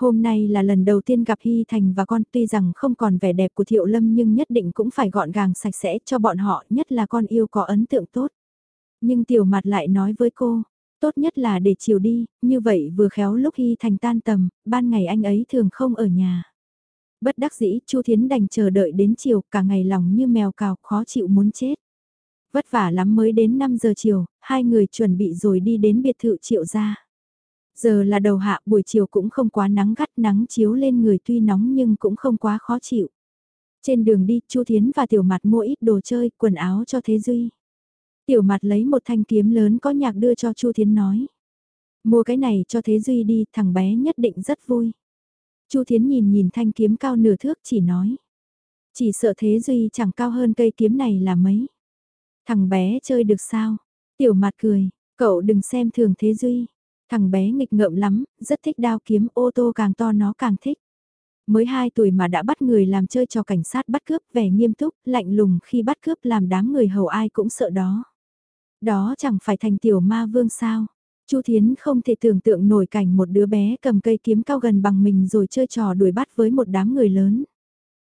Speaker 1: Hôm nay là lần đầu tiên gặp Hy Thành và con tuy rằng không còn vẻ đẹp của Thiệu Lâm nhưng nhất định cũng phải gọn gàng sạch sẽ cho bọn họ nhất là con yêu có ấn tượng tốt. Nhưng tiểu mặt lại nói với cô, tốt nhất là để chiều đi, như vậy vừa khéo lúc Hy Thành tan tầm, ban ngày anh ấy thường không ở nhà. Bất đắc dĩ Chu Thiến đành chờ đợi đến chiều cả ngày lòng như mèo cào khó chịu muốn chết. Vất vả lắm mới đến 5 giờ chiều, hai người chuẩn bị rồi đi đến biệt thự triệu gia. Giờ là đầu hạ buổi chiều cũng không quá nắng gắt nắng chiếu lên người tuy nóng nhưng cũng không quá khó chịu. Trên đường đi Chu Thiến và Tiểu Mặt mua ít đồ chơi, quần áo cho Thế Duy. Tiểu Mặt lấy một thanh kiếm lớn có nhạc đưa cho Chu Thiến nói. Mua cái này cho Thế Duy đi, thằng bé nhất định rất vui. Chu Thiến nhìn nhìn thanh kiếm cao nửa thước chỉ nói. Chỉ sợ Thế Duy chẳng cao hơn cây kiếm này là mấy. Thằng bé chơi được sao? Tiểu mặt cười, cậu đừng xem thường thế Duy. Thằng bé nghịch ngợm lắm, rất thích đao kiếm ô tô càng to nó càng thích. Mới 2 tuổi mà đã bắt người làm chơi cho cảnh sát bắt cướp vẻ nghiêm túc, lạnh lùng khi bắt cướp làm đám người hầu ai cũng sợ đó. Đó chẳng phải thành tiểu ma vương sao. Chu Thiến không thể tưởng tượng nổi cảnh một đứa bé cầm cây kiếm cao gần bằng mình rồi chơi trò đuổi bắt với một đám người lớn.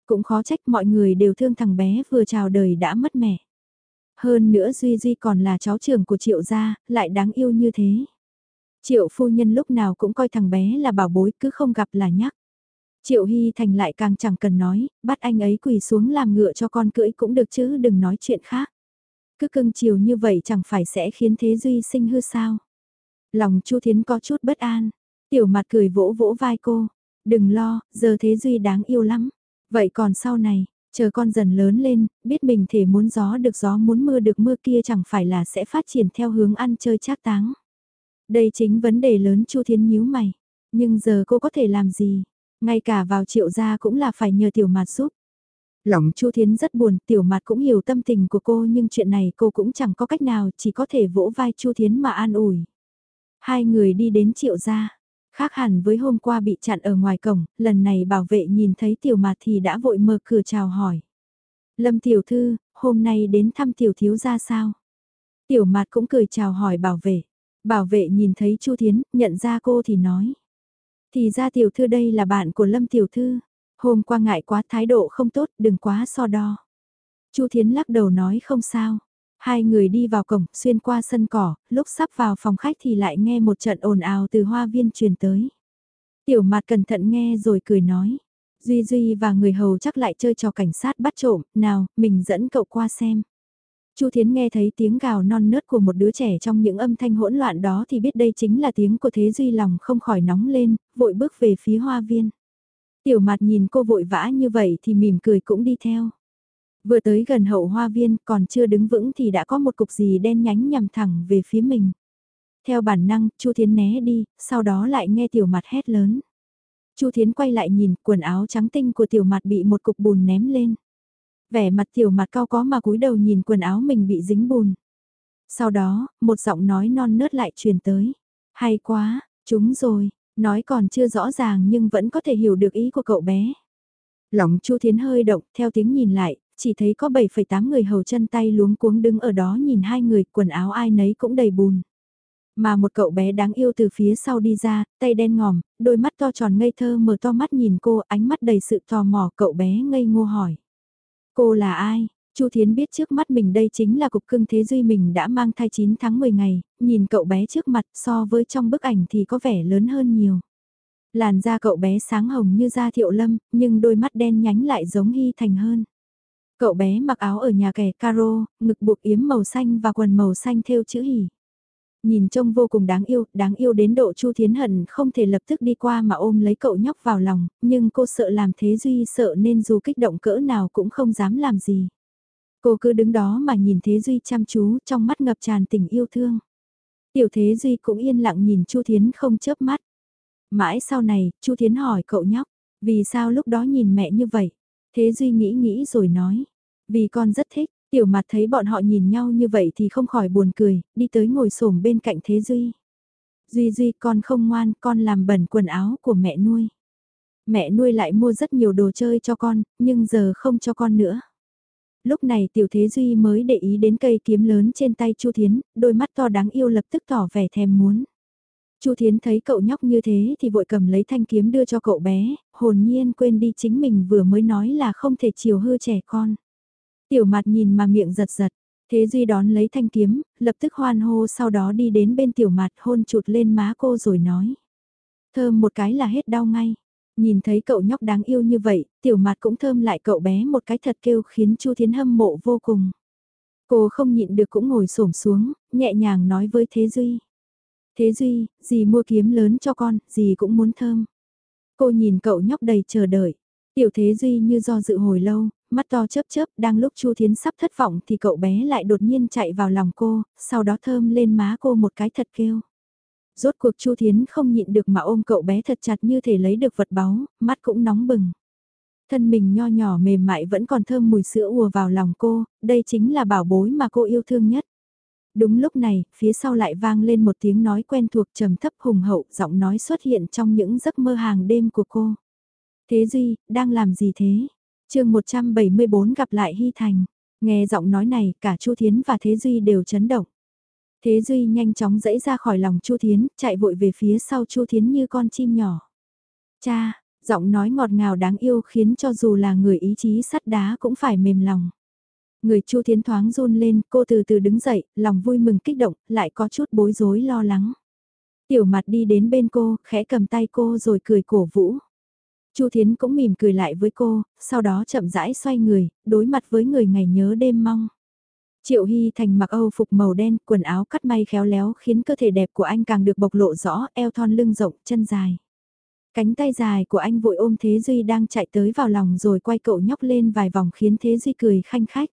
Speaker 1: Cũng khó trách mọi người đều thương thằng bé vừa chào đời đã mất mẹ. Hơn nữa Duy Duy còn là cháu trưởng của Triệu gia, lại đáng yêu như thế. Triệu phu nhân lúc nào cũng coi thằng bé là bảo bối cứ không gặp là nhắc. Triệu Hy Thành lại càng chẳng cần nói, bắt anh ấy quỳ xuống làm ngựa cho con cưỡi cũng được chứ đừng nói chuyện khác. Cứ cưng chiều như vậy chẳng phải sẽ khiến Thế Duy sinh hư sao. Lòng Chu Thiến có chút bất an, tiểu mặt cười vỗ vỗ vai cô, đừng lo, giờ Thế Duy đáng yêu lắm. Vậy còn sau này, Chờ con dần lớn lên, biết mình thể muốn gió được gió muốn mưa được mưa kia chẳng phải là sẽ phát triển theo hướng ăn chơi trác táng. Đây chính vấn đề lớn Chu Thiến nhíu mày. Nhưng giờ cô có thể làm gì? Ngay cả vào triệu gia cũng là phải nhờ tiểu mặt giúp. Lòng Chu Thiến rất buồn, tiểu mặt cũng hiểu tâm tình của cô nhưng chuyện này cô cũng chẳng có cách nào, chỉ có thể vỗ vai Chu Thiến mà an ủi. Hai người đi đến triệu gia. Khác hẳn với hôm qua bị chặn ở ngoài cổng, lần này bảo vệ nhìn thấy tiểu mặt thì đã vội mở cửa chào hỏi. Lâm tiểu thư, hôm nay đến thăm tiểu thiếu gia sao? Tiểu mặt cũng cười chào hỏi bảo vệ. Bảo vệ nhìn thấy Chu Thiến, nhận ra cô thì nói. Thì ra tiểu thư đây là bạn của Lâm tiểu thư. Hôm qua ngại quá thái độ không tốt, đừng quá so đo. Chu Thiến lắc đầu nói không sao. Hai người đi vào cổng, xuyên qua sân cỏ, lúc sắp vào phòng khách thì lại nghe một trận ồn ào từ hoa viên truyền tới. Tiểu mặt cẩn thận nghe rồi cười nói. Duy Duy và người hầu chắc lại chơi trò cảnh sát bắt trộm, nào, mình dẫn cậu qua xem. Chu Thiến nghe thấy tiếng gào non nớt của một đứa trẻ trong những âm thanh hỗn loạn đó thì biết đây chính là tiếng của Thế Duy lòng không khỏi nóng lên, vội bước về phía hoa viên. Tiểu mặt nhìn cô vội vã như vậy thì mỉm cười cũng đi theo. Vừa tới gần hậu hoa viên còn chưa đứng vững thì đã có một cục gì đen nhánh nhằm thẳng về phía mình. Theo bản năng, Chu Thiến né đi, sau đó lại nghe tiểu mặt hét lớn. Chu Thiến quay lại nhìn quần áo trắng tinh của tiểu mặt bị một cục bùn ném lên. Vẻ mặt tiểu mặt cao có mà cúi đầu nhìn quần áo mình bị dính bùn. Sau đó, một giọng nói non nớt lại truyền tới. Hay quá, chúng rồi, nói còn chưa rõ ràng nhưng vẫn có thể hiểu được ý của cậu bé. Lòng Chu Thiến hơi động, theo tiếng nhìn lại, chỉ thấy có 7,8 người hầu chân tay luống cuống đứng ở đó nhìn hai người, quần áo ai nấy cũng đầy bùn. Mà một cậu bé đáng yêu từ phía sau đi ra, tay đen ngòm, đôi mắt to tròn ngây thơ mở to mắt nhìn cô, ánh mắt đầy sự tò mò, cậu bé ngây ngô hỏi. Cô là ai? Chu Thiến biết trước mắt mình đây chính là cục cưng thế duy mình đã mang thai 9 tháng 10 ngày, nhìn cậu bé trước mặt so với trong bức ảnh thì có vẻ lớn hơn nhiều. Làn da cậu bé sáng hồng như da thiệu lâm, nhưng đôi mắt đen nhánh lại giống hy thành hơn. Cậu bé mặc áo ở nhà kẻ caro, ngực buộc yếm màu xanh và quần màu xanh thêu chữ hỉ. Nhìn trông vô cùng đáng yêu, đáng yêu đến độ Chu Thiến Hận không thể lập tức đi qua mà ôm lấy cậu nhóc vào lòng, nhưng cô sợ làm thế Duy sợ nên dù kích động cỡ nào cũng không dám làm gì. Cô cứ đứng đó mà nhìn Thế Duy chăm chú trong mắt ngập tràn tình yêu thương. Tiểu Thế Duy cũng yên lặng nhìn Chu Thiến không chớp mắt. Mãi sau này, Chu Thiến hỏi cậu nhóc, vì sao lúc đó nhìn mẹ như vậy? Thế Duy nghĩ nghĩ rồi nói, vì con rất thích, tiểu mặt thấy bọn họ nhìn nhau như vậy thì không khỏi buồn cười, đi tới ngồi xổm bên cạnh Thế Duy. Duy Duy con không ngoan, con làm bẩn quần áo của mẹ nuôi. Mẹ nuôi lại mua rất nhiều đồ chơi cho con, nhưng giờ không cho con nữa. Lúc này tiểu thế Duy mới để ý đến cây kiếm lớn trên tay Chu Thiến, đôi mắt to đáng yêu lập tức tỏ vẻ thèm muốn. Chu Thiến thấy cậu nhóc như thế thì vội cầm lấy thanh kiếm đưa cho cậu bé, hồn nhiên quên đi chính mình vừa mới nói là không thể chiều hư trẻ con. Tiểu mặt nhìn mà miệng giật giật, thế Duy đón lấy thanh kiếm, lập tức hoan hô sau đó đi đến bên tiểu mặt hôn chụt lên má cô rồi nói. Thơm một cái là hết đau ngay. Nhìn thấy cậu nhóc đáng yêu như vậy, tiểu mặt cũng thơm lại cậu bé một cái thật kêu khiến Chu Thiến hâm mộ vô cùng. Cô không nhịn được cũng ngồi xổm xuống, nhẹ nhàng nói với Thế Duy. Thế Duy, dì mua kiếm lớn cho con, dì cũng muốn thơm. Cô nhìn cậu nhóc đầy chờ đợi. Tiểu Thế Duy như do dự hồi lâu, mắt to chớp chớp, đang lúc Chu Thiến sắp thất vọng thì cậu bé lại đột nhiên chạy vào lòng cô, sau đó thơm lên má cô một cái thật kêu. Rốt cuộc Chu Thiến không nhịn được mà ôm cậu bé thật chặt như thể lấy được vật báu, mắt cũng nóng bừng. Thân mình nho nhỏ mềm mại vẫn còn thơm mùi sữa ùa vào lòng cô, đây chính là bảo bối mà cô yêu thương nhất. Đúng lúc này, phía sau lại vang lên một tiếng nói quen thuộc trầm thấp hùng hậu, giọng nói xuất hiện trong những giấc mơ hàng đêm của cô. Thế Duy, đang làm gì thế? chương 174 gặp lại Hy Thành. Nghe giọng nói này, cả Chu Thiến và Thế Duy đều chấn động. Thế Duy nhanh chóng dẫy ra khỏi lòng Chu Thiến, chạy vội về phía sau Chu Thiến như con chim nhỏ. Cha, giọng nói ngọt ngào đáng yêu khiến cho dù là người ý chí sắt đá cũng phải mềm lòng. Người Chu Thiến thoáng run lên, cô từ từ đứng dậy, lòng vui mừng kích động, lại có chút bối rối lo lắng. Tiểu mặt đi đến bên cô, khẽ cầm tay cô rồi cười cổ vũ. Chu Thiến cũng mỉm cười lại với cô, sau đó chậm rãi xoay người, đối mặt với người ngày nhớ đêm mong. Triệu Hy Thành mặc Âu phục màu đen, quần áo cắt may khéo léo khiến cơ thể đẹp của anh càng được bộc lộ rõ, eo thon lưng rộng, chân dài. Cánh tay dài của anh vội ôm Thế Duy đang chạy tới vào lòng rồi quay cậu nhóc lên vài vòng khiến Thế Duy cười khanh khách.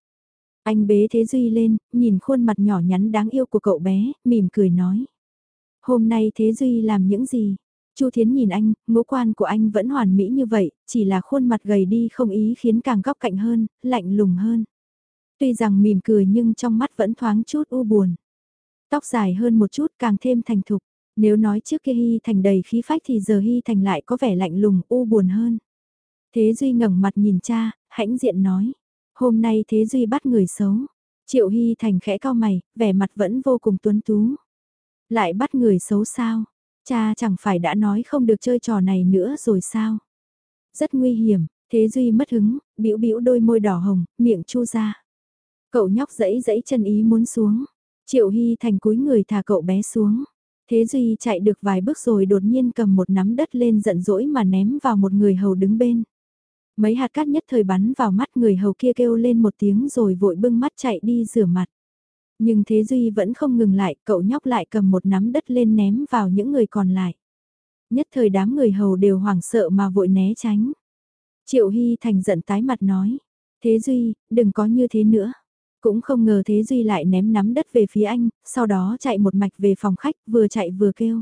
Speaker 1: Anh bế Thế Duy lên, nhìn khuôn mặt nhỏ nhắn đáng yêu của cậu bé, mỉm cười nói. Hôm nay Thế Duy làm những gì? Chu Thiến nhìn anh, ngũ quan của anh vẫn hoàn mỹ như vậy, chỉ là khuôn mặt gầy đi không ý khiến càng góc cạnh hơn, lạnh lùng hơn. Tuy rằng mỉm cười nhưng trong mắt vẫn thoáng chút u buồn. Tóc dài hơn một chút càng thêm thành thục. Nếu nói trước kia Hy Thành đầy khí phách thì giờ Hy Thành lại có vẻ lạnh lùng u buồn hơn. Thế Duy ngẩng mặt nhìn cha, hãnh diện nói. Hôm nay Thế Duy bắt người xấu. Triệu Hy Thành khẽ cao mày, vẻ mặt vẫn vô cùng tuấn tú. Lại bắt người xấu sao? Cha chẳng phải đã nói không được chơi trò này nữa rồi sao? Rất nguy hiểm, Thế Duy mất hứng, bĩu bĩu đôi môi đỏ hồng, miệng chu ra. Cậu nhóc dẫy dẫy chân ý muốn xuống. Triệu Hy Thành cúi người thả cậu bé xuống. Thế Duy chạy được vài bước rồi đột nhiên cầm một nắm đất lên giận dỗi mà ném vào một người hầu đứng bên. Mấy hạt cát nhất thời bắn vào mắt người hầu kia kêu lên một tiếng rồi vội bưng mắt chạy đi rửa mặt. Nhưng Thế Duy vẫn không ngừng lại, cậu nhóc lại cầm một nắm đất lên ném vào những người còn lại. Nhất thời đám người hầu đều hoảng sợ mà vội né tránh. Triệu Hy Thành giận tái mặt nói, Thế Duy, đừng có như thế nữa. Cũng không ngờ Thế Duy lại ném nắm đất về phía anh, sau đó chạy một mạch về phòng khách, vừa chạy vừa kêu.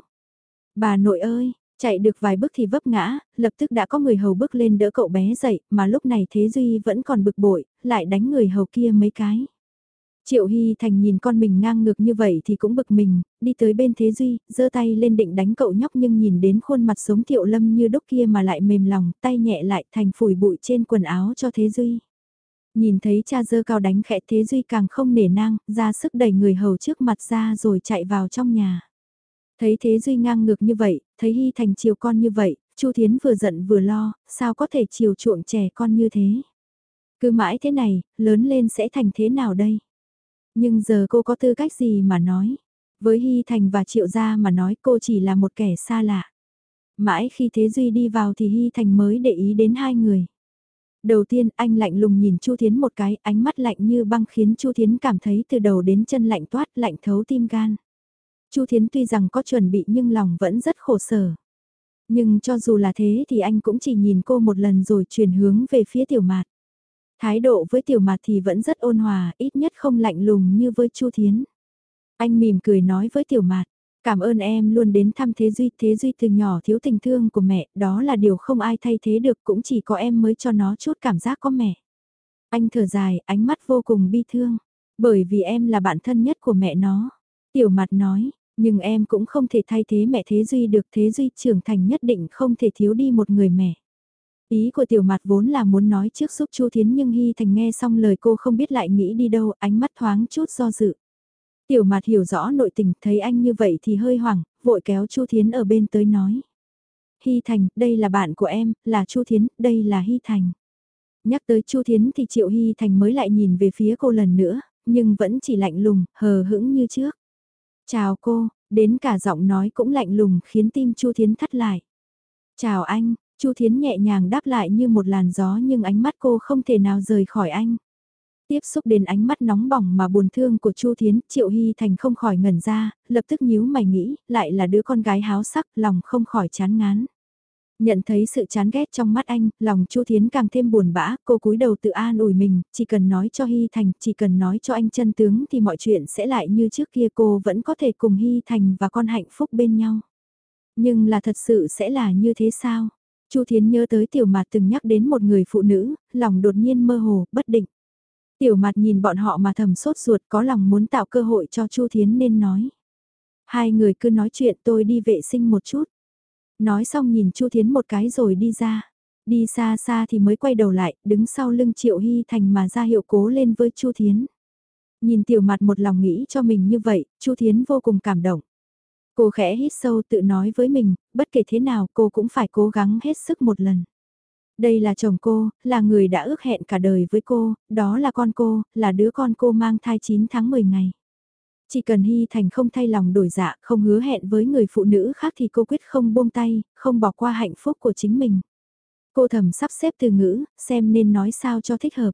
Speaker 1: Bà nội ơi, chạy được vài bước thì vấp ngã, lập tức đã có người hầu bước lên đỡ cậu bé dậy, mà lúc này Thế Duy vẫn còn bực bội, lại đánh người hầu kia mấy cái. Triệu Hy Thành nhìn con mình ngang ngược như vậy thì cũng bực mình, đi tới bên Thế Duy, giơ tay lên định đánh cậu nhóc nhưng nhìn đến khuôn mặt sống Thiệu Lâm như đúc kia mà lại mềm lòng, tay nhẹ lại thành phủi bụi trên quần áo cho Thế Duy. Nhìn thấy cha dơ cao đánh khẽ Thế Duy càng không nể nang, ra sức đẩy người hầu trước mặt ra rồi chạy vào trong nhà. Thấy Thế Duy ngang ngược như vậy, thấy Hy Thành chiều con như vậy, Chu Thiến vừa giận vừa lo, sao có thể chiều chuộng trẻ con như thế. Cứ mãi thế này, lớn lên sẽ thành thế nào đây? Nhưng giờ cô có tư cách gì mà nói? Với Hy Thành và Triệu Gia mà nói cô chỉ là một kẻ xa lạ. Mãi khi Thế Duy đi vào thì Hy Thành mới để ý đến hai người. Đầu tiên anh lạnh lùng nhìn Chu Thiến một cái, ánh mắt lạnh như băng khiến Chu Thiến cảm thấy từ đầu đến chân lạnh toát lạnh thấu tim gan. Chu Thiến tuy rằng có chuẩn bị nhưng lòng vẫn rất khổ sở. Nhưng cho dù là thế thì anh cũng chỉ nhìn cô một lần rồi chuyển hướng về phía tiểu mạt. Thái độ với tiểu mạt thì vẫn rất ôn hòa, ít nhất không lạnh lùng như với Chu Thiến. Anh mỉm cười nói với tiểu mạt, cảm ơn em luôn đến thăm Thế Duy. Thế Duy từ nhỏ thiếu tình thương của mẹ, đó là điều không ai thay thế được, cũng chỉ có em mới cho nó chút cảm giác có mẹ. Anh thở dài, ánh mắt vô cùng bi thương, bởi vì em là bạn thân nhất của mẹ nó. Tiểu mặt nói, nhưng em cũng không thể thay thế mẹ Thế Duy được Thế Duy trưởng thành nhất định không thể thiếu đi một người mẹ. Ý của tiểu mặt vốn là muốn nói trước giúp Chu Thiến nhưng Hy Thành nghe xong lời cô không biết lại nghĩ đi đâu, ánh mắt thoáng chút do dự. Tiểu mặt hiểu rõ nội tình, thấy anh như vậy thì hơi hoảng, vội kéo Chu Thiến ở bên tới nói. Hy Thành, đây là bạn của em, là Chu Thiến, đây là Hy Thành. Nhắc tới Chu Thiến thì Triệu Hy Thành mới lại nhìn về phía cô lần nữa, nhưng vẫn chỉ lạnh lùng, hờ hững như trước. Chào cô, đến cả giọng nói cũng lạnh lùng khiến tim Chu Thiến thắt lại. Chào anh, Chu Thiến nhẹ nhàng đáp lại như một làn gió nhưng ánh mắt cô không thể nào rời khỏi anh. Tiếp xúc đến ánh mắt nóng bỏng mà buồn thương của Chu Thiến, Triệu Hy Thành không khỏi ngẩn ra, lập tức nhíu mày nghĩ, lại là đứa con gái háo sắc, lòng không khỏi chán ngán. Nhận thấy sự chán ghét trong mắt anh, lòng Chu Thiến càng thêm buồn bã, cô cúi đầu tự an ủi mình, chỉ cần nói cho Hy Thành, chỉ cần nói cho anh chân tướng thì mọi chuyện sẽ lại như trước kia cô vẫn có thể cùng Hy Thành và con hạnh phúc bên nhau. Nhưng là thật sự sẽ là như thế sao? Chu Thiến nhớ tới tiểu mạt từng nhắc đến một người phụ nữ, lòng đột nhiên mơ hồ, bất định. Tiểu mạt nhìn bọn họ mà thầm sốt ruột có lòng muốn tạo cơ hội cho Chu Thiến nên nói. Hai người cứ nói chuyện tôi đi vệ sinh một chút. Nói xong nhìn Chu Thiến một cái rồi đi ra. Đi xa xa thì mới quay đầu lại, đứng sau lưng Triệu Hy Thành mà ra hiệu cố lên với Chu Thiến. Nhìn tiểu mặt một lòng nghĩ cho mình như vậy, Chu Thiến vô cùng cảm động. Cô khẽ hít sâu tự nói với mình, bất kể thế nào cô cũng phải cố gắng hết sức một lần. Đây là chồng cô, là người đã ước hẹn cả đời với cô, đó là con cô, là đứa con cô mang thai 9 tháng 10 ngày. Chỉ cần Hy Thành không thay lòng đổi dạ, không hứa hẹn với người phụ nữ khác thì cô quyết không buông tay, không bỏ qua hạnh phúc của chính mình. Cô thầm sắp xếp từ ngữ, xem nên nói sao cho thích hợp.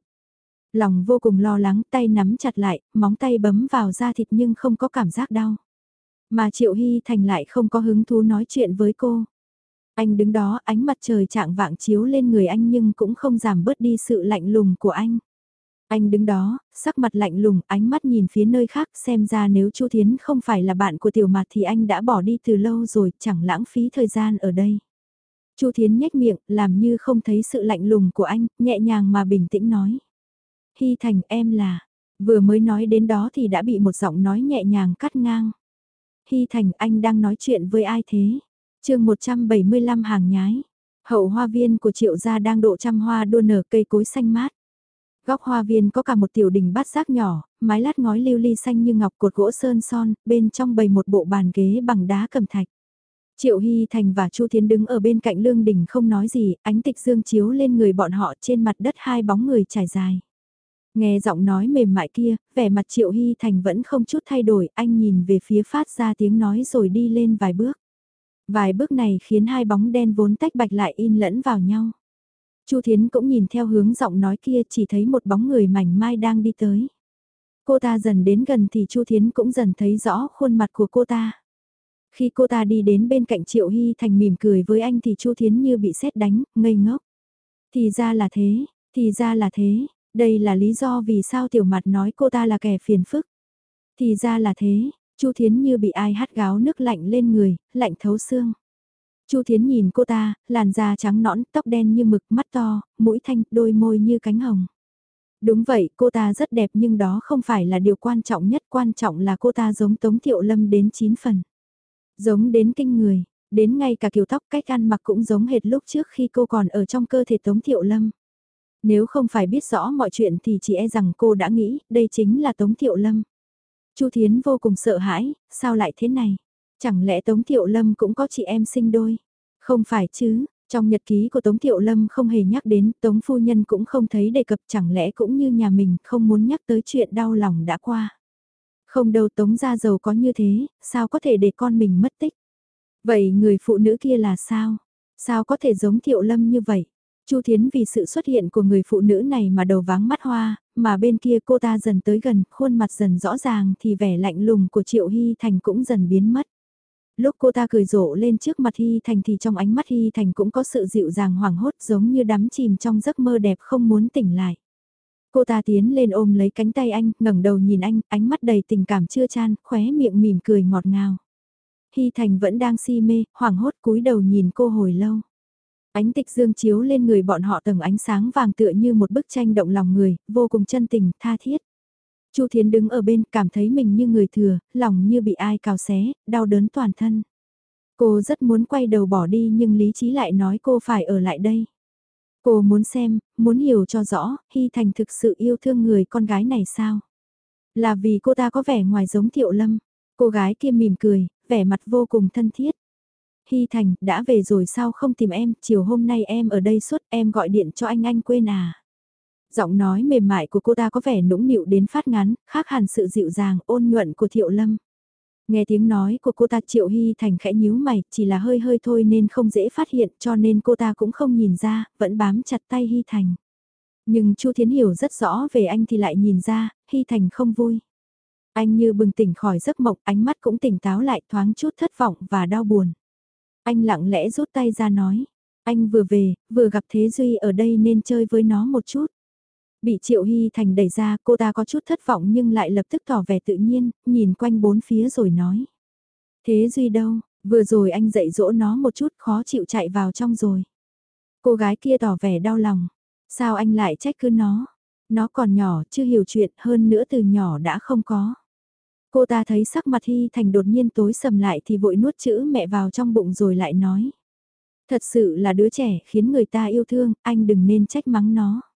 Speaker 1: Lòng vô cùng lo lắng, tay nắm chặt lại, móng tay bấm vào da thịt nhưng không có cảm giác đau. Mà Triệu Hy Thành lại không có hứng thú nói chuyện với cô. Anh đứng đó ánh mặt trời trạng vạng chiếu lên người anh nhưng cũng không giảm bớt đi sự lạnh lùng của anh. Anh đứng đó, sắc mặt lạnh lùng, ánh mắt nhìn phía nơi khác xem ra nếu Chu Thiến không phải là bạn của tiểu Mạt thì anh đã bỏ đi từ lâu rồi, chẳng lãng phí thời gian ở đây. Chu Thiến nhếch miệng, làm như không thấy sự lạnh lùng của anh, nhẹ nhàng mà bình tĩnh nói. Hy Thành em là, vừa mới nói đến đó thì đã bị một giọng nói nhẹ nhàng cắt ngang. Hy Thành anh đang nói chuyện với ai thế? chương 175 hàng nhái. Hậu hoa viên của triệu gia đang độ trăm hoa đua nở cây cối xanh mát. Góc hoa viên có cả một tiểu đình bát giác nhỏ, mái lát ngói lưu ly xanh như ngọc cột gỗ sơn son, bên trong bày một bộ bàn ghế bằng đá cẩm thạch. Triệu Hy Thành và Chu Thiến đứng ở bên cạnh lương đình không nói gì, ánh tịch dương chiếu lên người bọn họ trên mặt đất hai bóng người trải dài. Nghe giọng nói mềm mại kia, vẻ mặt Triệu Hy Thành vẫn không chút thay đổi, anh nhìn về phía phát ra tiếng nói rồi đi lên vài bước. Vài bước này khiến hai bóng đen vốn tách bạch lại in lẫn vào nhau. Chu Thiến cũng nhìn theo hướng giọng nói kia chỉ thấy một bóng người mảnh mai đang đi tới. Cô ta dần đến gần thì Chu Thiến cũng dần thấy rõ khuôn mặt của cô ta. Khi cô ta đi đến bên cạnh Triệu Hy Thành mỉm cười với anh thì Chu Thiến như bị sét đánh, ngây ngốc. Thì ra là thế, thì ra là thế, đây là lý do vì sao tiểu mặt nói cô ta là kẻ phiền phức. Thì ra là thế, Chu Thiến như bị ai hắt gáo nước lạnh lên người, lạnh thấu xương. Chu Thiến nhìn cô ta, làn da trắng nõn, tóc đen như mực, mắt to, mũi thanh, đôi môi như cánh hồng. Đúng vậy, cô ta rất đẹp nhưng đó không phải là điều quan trọng nhất, quan trọng là cô ta giống Tống Thiệu Lâm đến 9 phần. Giống đến kinh người, đến ngay cả kiểu tóc cách ăn mặc cũng giống hệt lúc trước khi cô còn ở trong cơ thể Tống Thiệu Lâm. Nếu không phải biết rõ mọi chuyện thì chỉ e rằng cô đã nghĩ đây chính là Tống Thiệu Lâm. Chu Thiến vô cùng sợ hãi, sao lại thế này? Chẳng lẽ Tống Thiệu Lâm cũng có chị em sinh đôi? Không phải chứ, trong nhật ký của Tống Thiệu Lâm không hề nhắc đến, Tống Phu Nhân cũng không thấy đề cập chẳng lẽ cũng như nhà mình không muốn nhắc tới chuyện đau lòng đã qua. Không đâu Tống gia giàu có như thế, sao có thể để con mình mất tích? Vậy người phụ nữ kia là sao? Sao có thể giống Thiệu Lâm như vậy? Chu Thiến vì sự xuất hiện của người phụ nữ này mà đầu váng mắt hoa, mà bên kia cô ta dần tới gần, khuôn mặt dần rõ ràng thì vẻ lạnh lùng của Triệu Hy Thành cũng dần biến mất. Lúc cô ta cười rộ lên trước mặt Hy Thành thì trong ánh mắt Hy Thành cũng có sự dịu dàng hoảng hốt giống như đắm chìm trong giấc mơ đẹp không muốn tỉnh lại. Cô ta tiến lên ôm lấy cánh tay anh, ngẩng đầu nhìn anh, ánh mắt đầy tình cảm chưa chan, khóe miệng mỉm cười ngọt ngào. Hy Thành vẫn đang si mê, hoảng hốt cúi đầu nhìn cô hồi lâu. Ánh tịch dương chiếu lên người bọn họ tầng ánh sáng vàng tựa như một bức tranh động lòng người, vô cùng chân tình, tha thiết. Chu Thiến đứng ở bên cảm thấy mình như người thừa, lòng như bị ai cào xé, đau đớn toàn thân. Cô rất muốn quay đầu bỏ đi nhưng lý trí lại nói cô phải ở lại đây. Cô muốn xem, muốn hiểu cho rõ, Hy Thành thực sự yêu thương người con gái này sao? Là vì cô ta có vẻ ngoài giống Thiệu Lâm. Cô gái kia mỉm cười, vẻ mặt vô cùng thân thiết. Hy Thành, đã về rồi sao không tìm em, chiều hôm nay em ở đây suốt em gọi điện cho anh anh quên à. Giọng nói mềm mại của cô ta có vẻ nũng nịu đến phát ngắn, khác hẳn sự dịu dàng ôn nhuận của Thiệu Lâm. Nghe tiếng nói của cô ta Triệu Hy Thành khẽ nhíu mày, chỉ là hơi hơi thôi nên không dễ phát hiện cho nên cô ta cũng không nhìn ra, vẫn bám chặt tay Hy Thành. Nhưng Chu Thiến hiểu rất rõ về anh thì lại nhìn ra, Hy Thành không vui. Anh như bừng tỉnh khỏi giấc mộng, ánh mắt cũng tỉnh táo lại thoáng chút thất vọng và đau buồn. Anh lặng lẽ rút tay ra nói, anh vừa về, vừa gặp Thế Duy ở đây nên chơi với nó một chút. Bị Triệu Hy Thành đẩy ra cô ta có chút thất vọng nhưng lại lập tức tỏ vẻ tự nhiên, nhìn quanh bốn phía rồi nói. Thế Duy đâu, vừa rồi anh dạy dỗ nó một chút khó chịu chạy vào trong rồi. Cô gái kia tỏ vẻ đau lòng. Sao anh lại trách cứ nó? Nó còn nhỏ, chưa hiểu chuyện hơn nữa từ nhỏ đã không có. Cô ta thấy sắc mặt Hy Thành đột nhiên tối sầm lại thì vội nuốt chữ mẹ vào trong bụng rồi lại nói. Thật sự là đứa trẻ khiến người ta yêu thương, anh đừng nên trách mắng nó.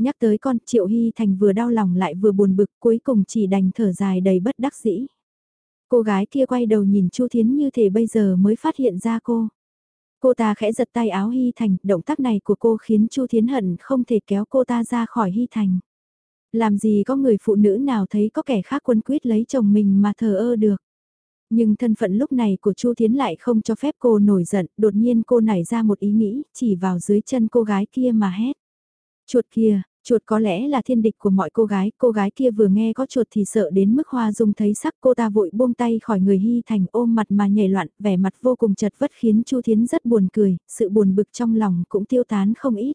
Speaker 1: Nhắc tới con Triệu Hy Thành vừa đau lòng lại vừa buồn bực cuối cùng chỉ đành thở dài đầy bất đắc dĩ. Cô gái kia quay đầu nhìn Chu Thiến như thể bây giờ mới phát hiện ra cô. Cô ta khẽ giật tay áo Hy Thành, động tác này của cô khiến Chu Thiến hận không thể kéo cô ta ra khỏi Hy Thành. Làm gì có người phụ nữ nào thấy có kẻ khác quân quyết lấy chồng mình mà thờ ơ được. Nhưng thân phận lúc này của Chu Thiến lại không cho phép cô nổi giận, đột nhiên cô nảy ra một ý nghĩ, chỉ vào dưới chân cô gái kia mà hét. Chuột kia, chuột có lẽ là thiên địch của mọi cô gái, cô gái kia vừa nghe có chuột thì sợ đến mức hoa dung thấy sắc cô ta vội buông tay khỏi người Hy Thành ôm mặt mà nhảy loạn, vẻ mặt vô cùng chật vất khiến Chu Thiến rất buồn cười, sự buồn bực trong lòng cũng tiêu tán không ít.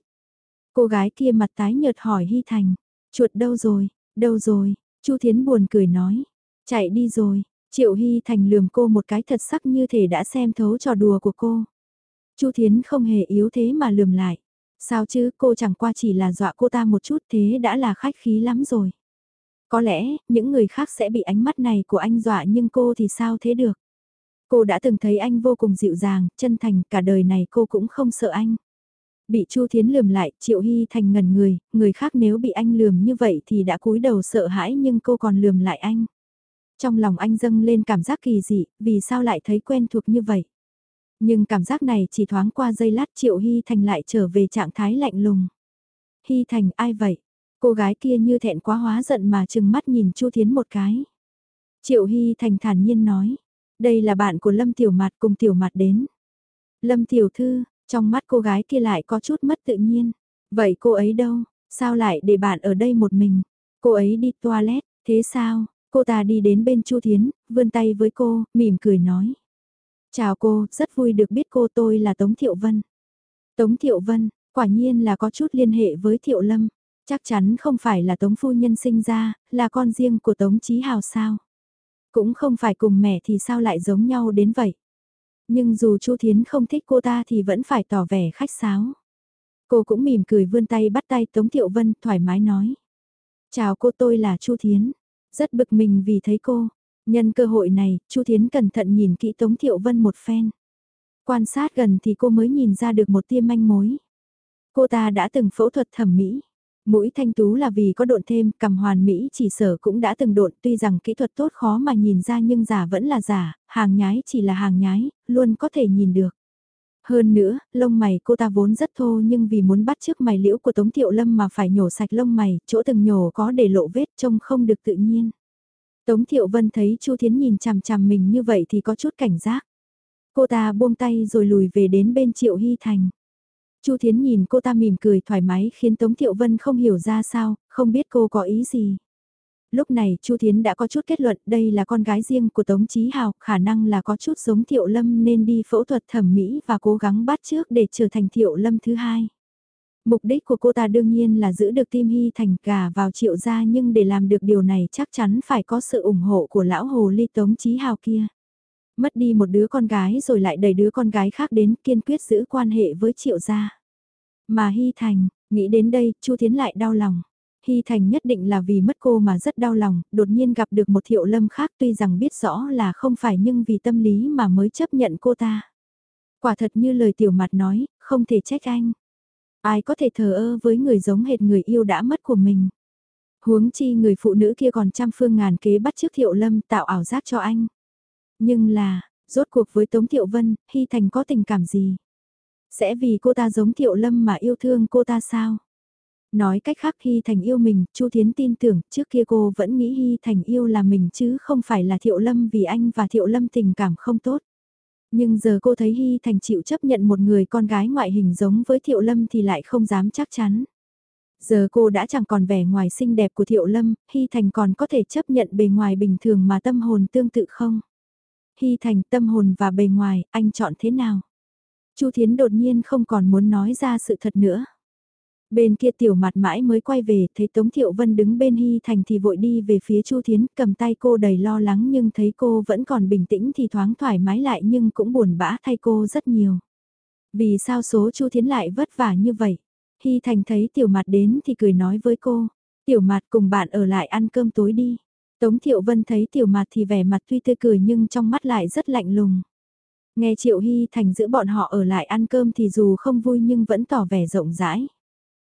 Speaker 1: Cô gái kia mặt tái nhợt hỏi Hy Thành, Chuột đâu rồi, đâu rồi, Chu Thiến buồn cười nói. Chạy đi rồi, Triệu Hy Thành lườm cô một cái thật sắc như thể đã xem thấu trò đùa của cô. Chu Thiến không hề yếu thế mà lườm lại. Sao chứ cô chẳng qua chỉ là dọa cô ta một chút thế đã là khách khí lắm rồi. Có lẽ, những người khác sẽ bị ánh mắt này của anh dọa nhưng cô thì sao thế được. Cô đã từng thấy anh vô cùng dịu dàng, chân thành, cả đời này cô cũng không sợ anh. Bị Chu Thiến lườm lại, Triệu Hy Thành ngần người, người khác nếu bị anh lườm như vậy thì đã cúi đầu sợ hãi nhưng cô còn lườm lại anh. Trong lòng anh dâng lên cảm giác kỳ dị, vì sao lại thấy quen thuộc như vậy. Nhưng cảm giác này chỉ thoáng qua giây lát Triệu Hy Thành lại trở về trạng thái lạnh lùng. Hy Thành ai vậy? Cô gái kia như thẹn quá hóa giận mà chừng mắt nhìn Chu Thiến một cái. Triệu Hy Thành thản nhiên nói, đây là bạn của Lâm Tiểu Mạt cùng Tiểu Mạt đến. Lâm Tiểu Thư, trong mắt cô gái kia lại có chút mất tự nhiên. Vậy cô ấy đâu? Sao lại để bạn ở đây một mình? Cô ấy đi toilet, thế sao? Cô ta đi đến bên Chu Thiến, vươn tay với cô, mỉm cười nói. Chào cô, rất vui được biết cô tôi là Tống Thiệu Vân. Tống Thiệu Vân, quả nhiên là có chút liên hệ với Thiệu Lâm. Chắc chắn không phải là Tống Phu Nhân sinh ra, là con riêng của Tống Chí Hào sao. Cũng không phải cùng mẹ thì sao lại giống nhau đến vậy. Nhưng dù Chu Thiến không thích cô ta thì vẫn phải tỏ vẻ khách sáo. Cô cũng mỉm cười vươn tay bắt tay Tống Thiệu Vân thoải mái nói. Chào cô tôi là Chu Thiến. Rất bực mình vì thấy cô. Nhân cơ hội này, Chu Thiến cẩn thận nhìn kỹ Tống Thiệu Vân một phen. Quan sát gần thì cô mới nhìn ra được một tia manh mối. Cô ta đã từng phẫu thuật thẩm mỹ. Mũi thanh tú là vì có độn thêm, cầm hoàn mỹ chỉ sở cũng đã từng độn, tuy rằng kỹ thuật tốt khó mà nhìn ra nhưng giả vẫn là giả, hàng nhái chỉ là hàng nhái, luôn có thể nhìn được. Hơn nữa, lông mày cô ta vốn rất thô nhưng vì muốn bắt trước mày liễu của Tống Thiệu Lâm mà phải nhổ sạch lông mày, chỗ từng nhổ có để lộ vết trông không được tự nhiên. Tống Thiệu Vân thấy Chu Thiến nhìn chằm chằm mình như vậy thì có chút cảnh giác. Cô ta buông tay rồi lùi về đến bên Triệu Hy Thành. Chu Thiến nhìn cô ta mỉm cười thoải mái khiến Tống Thiệu Vân không hiểu ra sao, không biết cô có ý gì. Lúc này Chu Thiến đã có chút kết luận đây là con gái riêng của Tống Chí Hào, khả năng là có chút giống Thiệu Lâm nên đi phẫu thuật thẩm mỹ và cố gắng bắt trước để trở thành Thiệu Lâm thứ hai. Mục đích của cô ta đương nhiên là giữ được tim hy thành gà vào triệu gia nhưng để làm được điều này chắc chắn phải có sự ủng hộ của lão hồ ly Tống Chí Hào kia. Mất đi một đứa con gái rồi lại đẩy đứa con gái khác đến kiên quyết giữ quan hệ với triệu gia. Mà hy thành, nghĩ đến đây, Chu Thiến lại đau lòng. Hy Thành nhất định là vì mất cô mà rất đau lòng, đột nhiên gặp được một thiệu lâm khác tuy rằng biết rõ là không phải nhưng vì tâm lý mà mới chấp nhận cô ta. Quả thật như lời tiểu mặt nói, không thể trách anh. Ai có thể thờ ơ với người giống hệt người yêu đã mất của mình. Huống chi người phụ nữ kia còn trăm phương ngàn kế bắt trước thiệu lâm tạo ảo giác cho anh. Nhưng là, rốt cuộc với Tống Thiệu Vân, Hy Thành có tình cảm gì? Sẽ vì cô ta giống Thiệu Lâm mà yêu thương cô ta sao? Nói cách khác Hy Thành yêu mình, Chu Thiến tin tưởng, trước kia cô vẫn nghĩ Hy Thành yêu là mình chứ không phải là Thiệu Lâm vì anh và Thiệu Lâm tình cảm không tốt. Nhưng giờ cô thấy Hy Thành chịu chấp nhận một người con gái ngoại hình giống với Thiệu Lâm thì lại không dám chắc chắn. Giờ cô đã chẳng còn vẻ ngoài xinh đẹp của Thiệu Lâm, Hy Thành còn có thể chấp nhận bề ngoài bình thường mà tâm hồn tương tự không? Hy Thành tâm hồn và bề ngoài, anh chọn thế nào? Chu Thiến đột nhiên không còn muốn nói ra sự thật nữa. Bên kia tiểu mặt mãi mới quay về, thấy Tống Thiệu Vân đứng bên Hy Thành thì vội đi về phía Chu Thiến, cầm tay cô đầy lo lắng nhưng thấy cô vẫn còn bình tĩnh thì thoáng thoải mái lại nhưng cũng buồn bã thay cô rất nhiều. Vì sao số Chu Thiến lại vất vả như vậy? Hy Thành thấy tiểu mặt đến thì cười nói với cô, tiểu mặt cùng bạn ở lại ăn cơm tối đi. Tống Thiệu Vân thấy tiểu mặt thì vẻ mặt tuy tươi cười nhưng trong mắt lại rất lạnh lùng. Nghe Triệu Hy Thành giữ bọn họ ở lại ăn cơm thì dù không vui nhưng vẫn tỏ vẻ rộng rãi.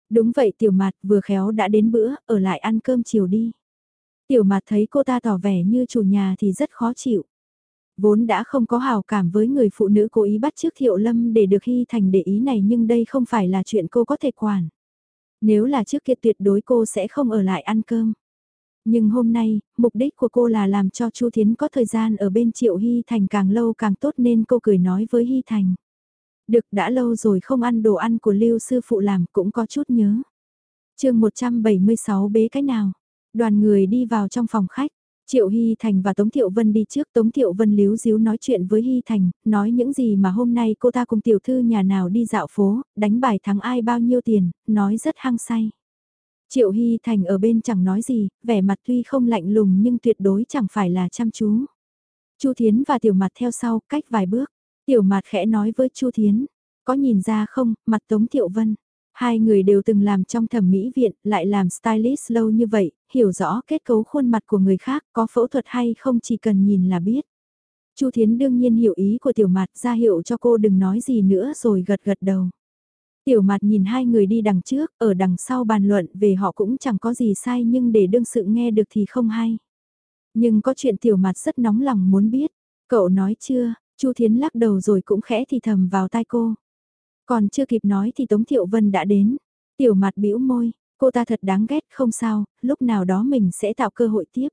Speaker 1: Đúng vậy tiểu mặt vừa khéo đã đến bữa, ở lại ăn cơm chiều đi. Tiểu mặt thấy cô ta tỏ vẻ như chủ nhà thì rất khó chịu. Vốn đã không có hào cảm với người phụ nữ cố ý bắt trước thiệu lâm để được hy thành để ý này nhưng đây không phải là chuyện cô có thể quản. Nếu là trước kia tuyệt đối cô sẽ không ở lại ăn cơm. Nhưng hôm nay, mục đích của cô là làm cho Chu Thiến có thời gian ở bên Triệu Hy Thành càng lâu càng tốt nên cô cười nói với Hy Thành. Được đã lâu rồi không ăn đồ ăn của Lưu sư phụ làm cũng có chút nhớ. chương 176 bế cái nào? Đoàn người đi vào trong phòng khách. Triệu Hy Thành và Tống Thiệu Vân đi trước Tống Thiệu Vân líu díu nói chuyện với Hy Thành, nói những gì mà hôm nay cô ta cùng tiểu thư nhà nào đi dạo phố, đánh bài thắng ai bao nhiêu tiền, nói rất hăng say. Triệu Hy Thành ở bên chẳng nói gì, vẻ mặt tuy không lạnh lùng nhưng tuyệt đối chẳng phải là chăm chú. Chu Thiến và Tiểu Mặt theo sau, cách vài bước. Tiểu Mạt khẽ nói với Chu Thiến, có nhìn ra không, mặt Tống Thiệu Vân. Hai người đều từng làm trong thẩm mỹ viện, lại làm stylist lâu như vậy, hiểu rõ kết cấu khuôn mặt của người khác, có phẫu thuật hay không chỉ cần nhìn là biết. Chu Thiến đương nhiên hiểu ý của Tiểu Mạt ra hiệu cho cô đừng nói gì nữa rồi gật gật đầu. Tiểu Mạt nhìn hai người đi đằng trước, ở đằng sau bàn luận về họ cũng chẳng có gì sai nhưng để đương sự nghe được thì không hay. Nhưng có chuyện Tiểu Mạt rất nóng lòng muốn biết. Cậu nói chưa, Chu Thiến lắc đầu rồi cũng khẽ thì thầm vào tai cô. Còn chưa kịp nói thì Tống Thiệu Vân đã đến. Tiểu mặt bĩu môi, cô ta thật đáng ghét không sao, lúc nào đó mình sẽ tạo cơ hội tiếp.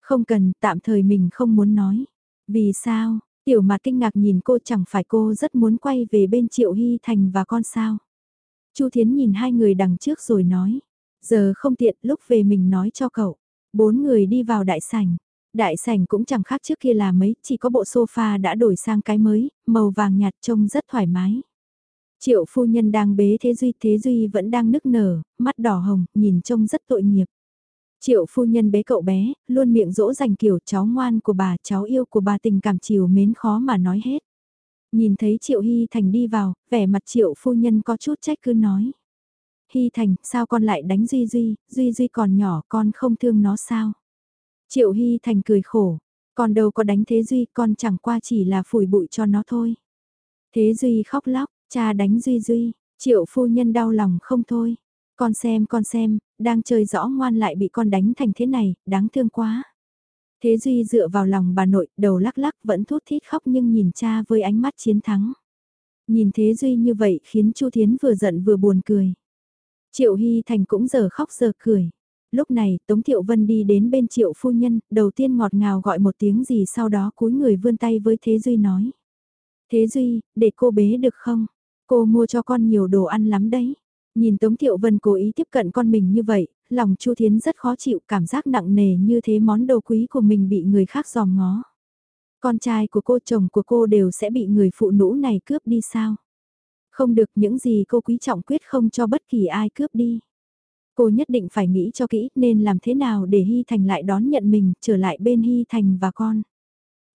Speaker 1: Không cần, tạm thời mình không muốn nói. Vì sao, tiểu mặt kinh ngạc nhìn cô chẳng phải cô rất muốn quay về bên Triệu Hy Thành và con sao. Chu Thiến nhìn hai người đằng trước rồi nói, giờ không tiện lúc về mình nói cho cậu. Bốn người đi vào đại sảnh. Đại sảnh cũng chẳng khác trước kia là mấy, chỉ có bộ sofa đã đổi sang cái mới, màu vàng nhạt trông rất thoải mái. Triệu phu nhân đang bế Thế Duy, Thế Duy vẫn đang nức nở, mắt đỏ hồng, nhìn trông rất tội nghiệp. Triệu phu nhân bế cậu bé, luôn miệng dỗ dành kiểu cháu ngoan của bà, cháu yêu của bà tình cảm chiều mến khó mà nói hết. Nhìn thấy Triệu Hy Thành đi vào, vẻ mặt Triệu phu nhân có chút trách cứ nói. Hy Thành, sao con lại đánh Duy Duy, Duy Duy còn nhỏ con không thương nó sao? Triệu Hy Thành cười khổ, con đâu có đánh Thế Duy, con chẳng qua chỉ là phủi bụi cho nó thôi. Thế Duy khóc lóc, cha đánh Duy Duy, Triệu phu nhân đau lòng không thôi. Con xem con xem, đang chơi rõ ngoan lại bị con đánh thành thế này, đáng thương quá. Thế Duy dựa vào lòng bà nội, đầu lắc lắc vẫn thút thít khóc nhưng nhìn cha với ánh mắt chiến thắng. Nhìn Thế Duy như vậy khiến Chu Thiến vừa giận vừa buồn cười. Triệu Hy Thành cũng giờ khóc giờ cười. Lúc này Tống Thiệu Vân đi đến bên Triệu Phu Nhân, đầu tiên ngọt ngào gọi một tiếng gì sau đó cúi người vươn tay với Thế Duy nói. Thế Duy, để cô bế được không? Cô mua cho con nhiều đồ ăn lắm đấy. Nhìn Tống Thiệu Vân cố ý tiếp cận con mình như vậy, lòng Chu Thiến rất khó chịu cảm giác nặng nề như thế món đồ quý của mình bị người khác giòm ngó. Con trai của cô chồng của cô đều sẽ bị người phụ nữ này cướp đi sao? Không được những gì cô quý trọng quyết không cho bất kỳ ai cướp đi. Cô nhất định phải nghĩ cho kỹ nên làm thế nào để Hy Thành lại đón nhận mình trở lại bên Hy Thành và con.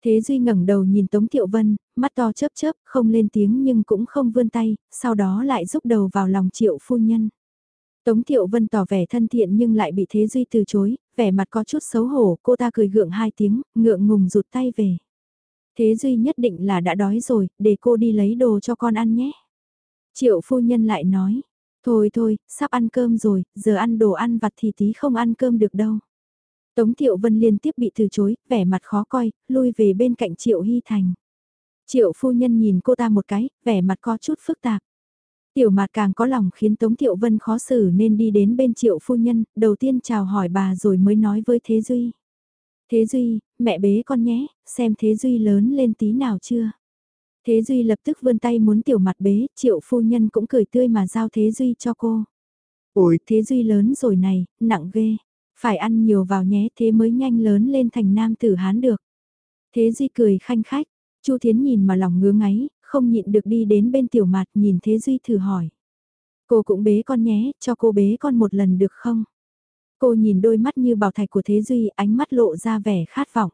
Speaker 1: Thế Duy ngẩng đầu nhìn Tống Thiệu Vân, mắt to chớp chớp, không lên tiếng nhưng cũng không vươn tay, sau đó lại rúc đầu vào lòng Triệu phu nhân. Tống Thiệu Vân tỏ vẻ thân thiện nhưng lại bị Thế Duy từ chối, vẻ mặt có chút xấu hổ, cô ta cười gượng hai tiếng, ngượng ngùng rụt tay về. Thế Duy nhất định là đã đói rồi, để cô đi lấy đồ cho con ăn nhé. Triệu phu nhân lại nói, thôi thôi, sắp ăn cơm rồi, giờ ăn đồ ăn vặt thì tí không ăn cơm được đâu. Tống Thiệu Vân liên tiếp bị từ chối, vẻ mặt khó coi, lui về bên cạnh Triệu Hy Thành. Triệu phu nhân nhìn cô ta một cái, vẻ mặt có chút phức tạp. Tiểu mặt càng có lòng khiến Tống Thiệu Vân khó xử nên đi đến bên Triệu phu nhân, đầu tiên chào hỏi bà rồi mới nói với Thế Duy. Thế Duy, mẹ bế con nhé, xem Thế Duy lớn lên tí nào chưa. Thế Duy lập tức vươn tay muốn tiểu mặt bế, Triệu phu nhân cũng cười tươi mà giao Thế Duy cho cô. Ôi, Thế Duy lớn rồi này, nặng ghê. Phải ăn nhiều vào nhé thế mới nhanh lớn lên thành nam tử hán được. Thế Duy cười khanh khách, Chu Thiến nhìn mà lòng ngứa ngáy, không nhịn được đi đến bên tiểu mặt nhìn Thế Duy thử hỏi. Cô cũng bế con nhé, cho cô bế con một lần được không? Cô nhìn đôi mắt như bảo thạch của Thế Duy, ánh mắt lộ ra vẻ khát vọng.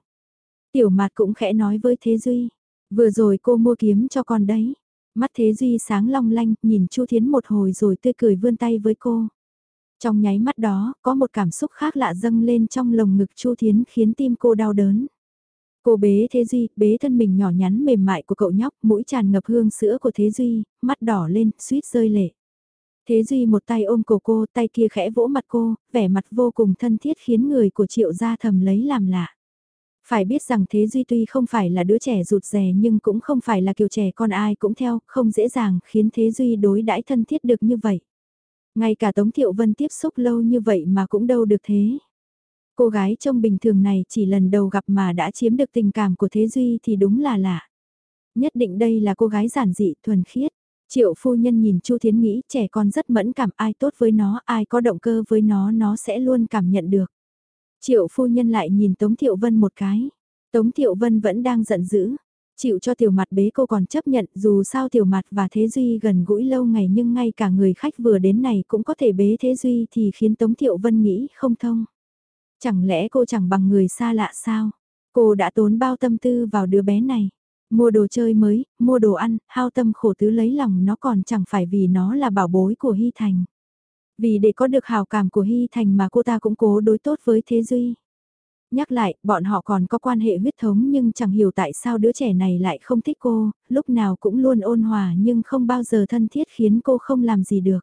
Speaker 1: Tiểu mặt cũng khẽ nói với Thế Duy, vừa rồi cô mua kiếm cho con đấy. Mắt Thế Duy sáng long lanh, nhìn Chu Thiến một hồi rồi tươi cười vươn tay với cô. Trong nháy mắt đó, có một cảm xúc khác lạ dâng lên trong lồng ngực Chu Thiến khiến tim cô đau đớn. Cô bế Thế Duy, bế thân mình nhỏ nhắn mềm mại của cậu nhóc, mũi tràn ngập hương sữa của Thế Duy, mắt đỏ lên, suýt rơi lệ. Thế Duy một tay ôm cổ cô, tay kia khẽ vỗ mặt cô, vẻ mặt vô cùng thân thiết khiến người của triệu gia thầm lấy làm lạ. Phải biết rằng Thế Duy tuy không phải là đứa trẻ rụt rè nhưng cũng không phải là kiểu trẻ con ai cũng theo, không dễ dàng khiến Thế Duy đối đãi thân thiết được như vậy. Ngay cả Tống Thiệu Vân tiếp xúc lâu như vậy mà cũng đâu được thế. Cô gái trông bình thường này chỉ lần đầu gặp mà đã chiếm được tình cảm của Thế Duy thì đúng là lạ. Nhất định đây là cô gái giản dị, thuần khiết. Triệu phu nhân nhìn Chu Thiến nghĩ trẻ con rất mẫn cảm ai tốt với nó, ai có động cơ với nó nó sẽ luôn cảm nhận được. Triệu phu nhân lại nhìn Tống Thiệu Vân một cái. Tống Thiệu Vân vẫn đang giận dữ. Chịu cho tiểu mặt bế cô còn chấp nhận dù sao tiểu mặt và Thế Duy gần gũi lâu ngày nhưng ngay cả người khách vừa đến này cũng có thể bế Thế Duy thì khiến Tống Thiệu Vân nghĩ không thông. Chẳng lẽ cô chẳng bằng người xa lạ sao? Cô đã tốn bao tâm tư vào đứa bé này. Mua đồ chơi mới, mua đồ ăn, hao tâm khổ tứ lấy lòng nó còn chẳng phải vì nó là bảo bối của Hy Thành. Vì để có được hào cảm của Hy Thành mà cô ta cũng cố đối tốt với Thế Duy. Nhắc lại, bọn họ còn có quan hệ huyết thống nhưng chẳng hiểu tại sao đứa trẻ này lại không thích cô, lúc nào cũng luôn ôn hòa nhưng không bao giờ thân thiết khiến cô không làm gì được.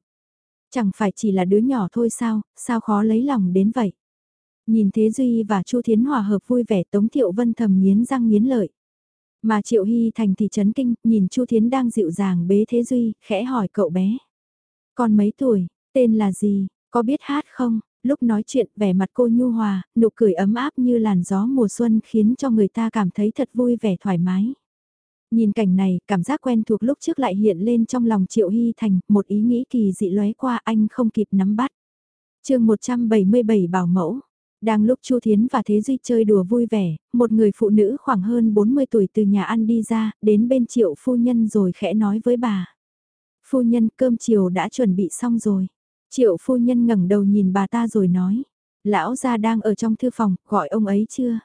Speaker 1: Chẳng phải chỉ là đứa nhỏ thôi sao, sao khó lấy lòng đến vậy. Nhìn Thế Duy và Chu Thiến hòa hợp vui vẻ Tống Thiệu Vân thầm nghiến răng nghiến lợi. Mà Triệu Hy Thành thì chấn kinh, nhìn Chu Thiến đang dịu dàng bế Thế Duy, khẽ hỏi cậu bé. còn mấy tuổi, tên là gì, có biết hát không? Lúc nói chuyện vẻ mặt cô nhu hòa, nụ cười ấm áp như làn gió mùa xuân khiến cho người ta cảm thấy thật vui vẻ thoải mái. Nhìn cảnh này, cảm giác quen thuộc lúc trước lại hiện lên trong lòng Triệu Hy Thành, một ý nghĩ kỳ dị lóe qua anh không kịp nắm bắt. chương 177 bảo mẫu, đang lúc Chu Thiến và Thế Duy chơi đùa vui vẻ, một người phụ nữ khoảng hơn 40 tuổi từ nhà ăn đi ra, đến bên triệu phu nhân rồi khẽ nói với bà. Phu nhân cơm chiều đã chuẩn bị xong rồi. Triệu phu nhân ngẩng đầu nhìn bà ta rồi nói. Lão gia đang ở trong thư phòng, gọi ông ấy chưa?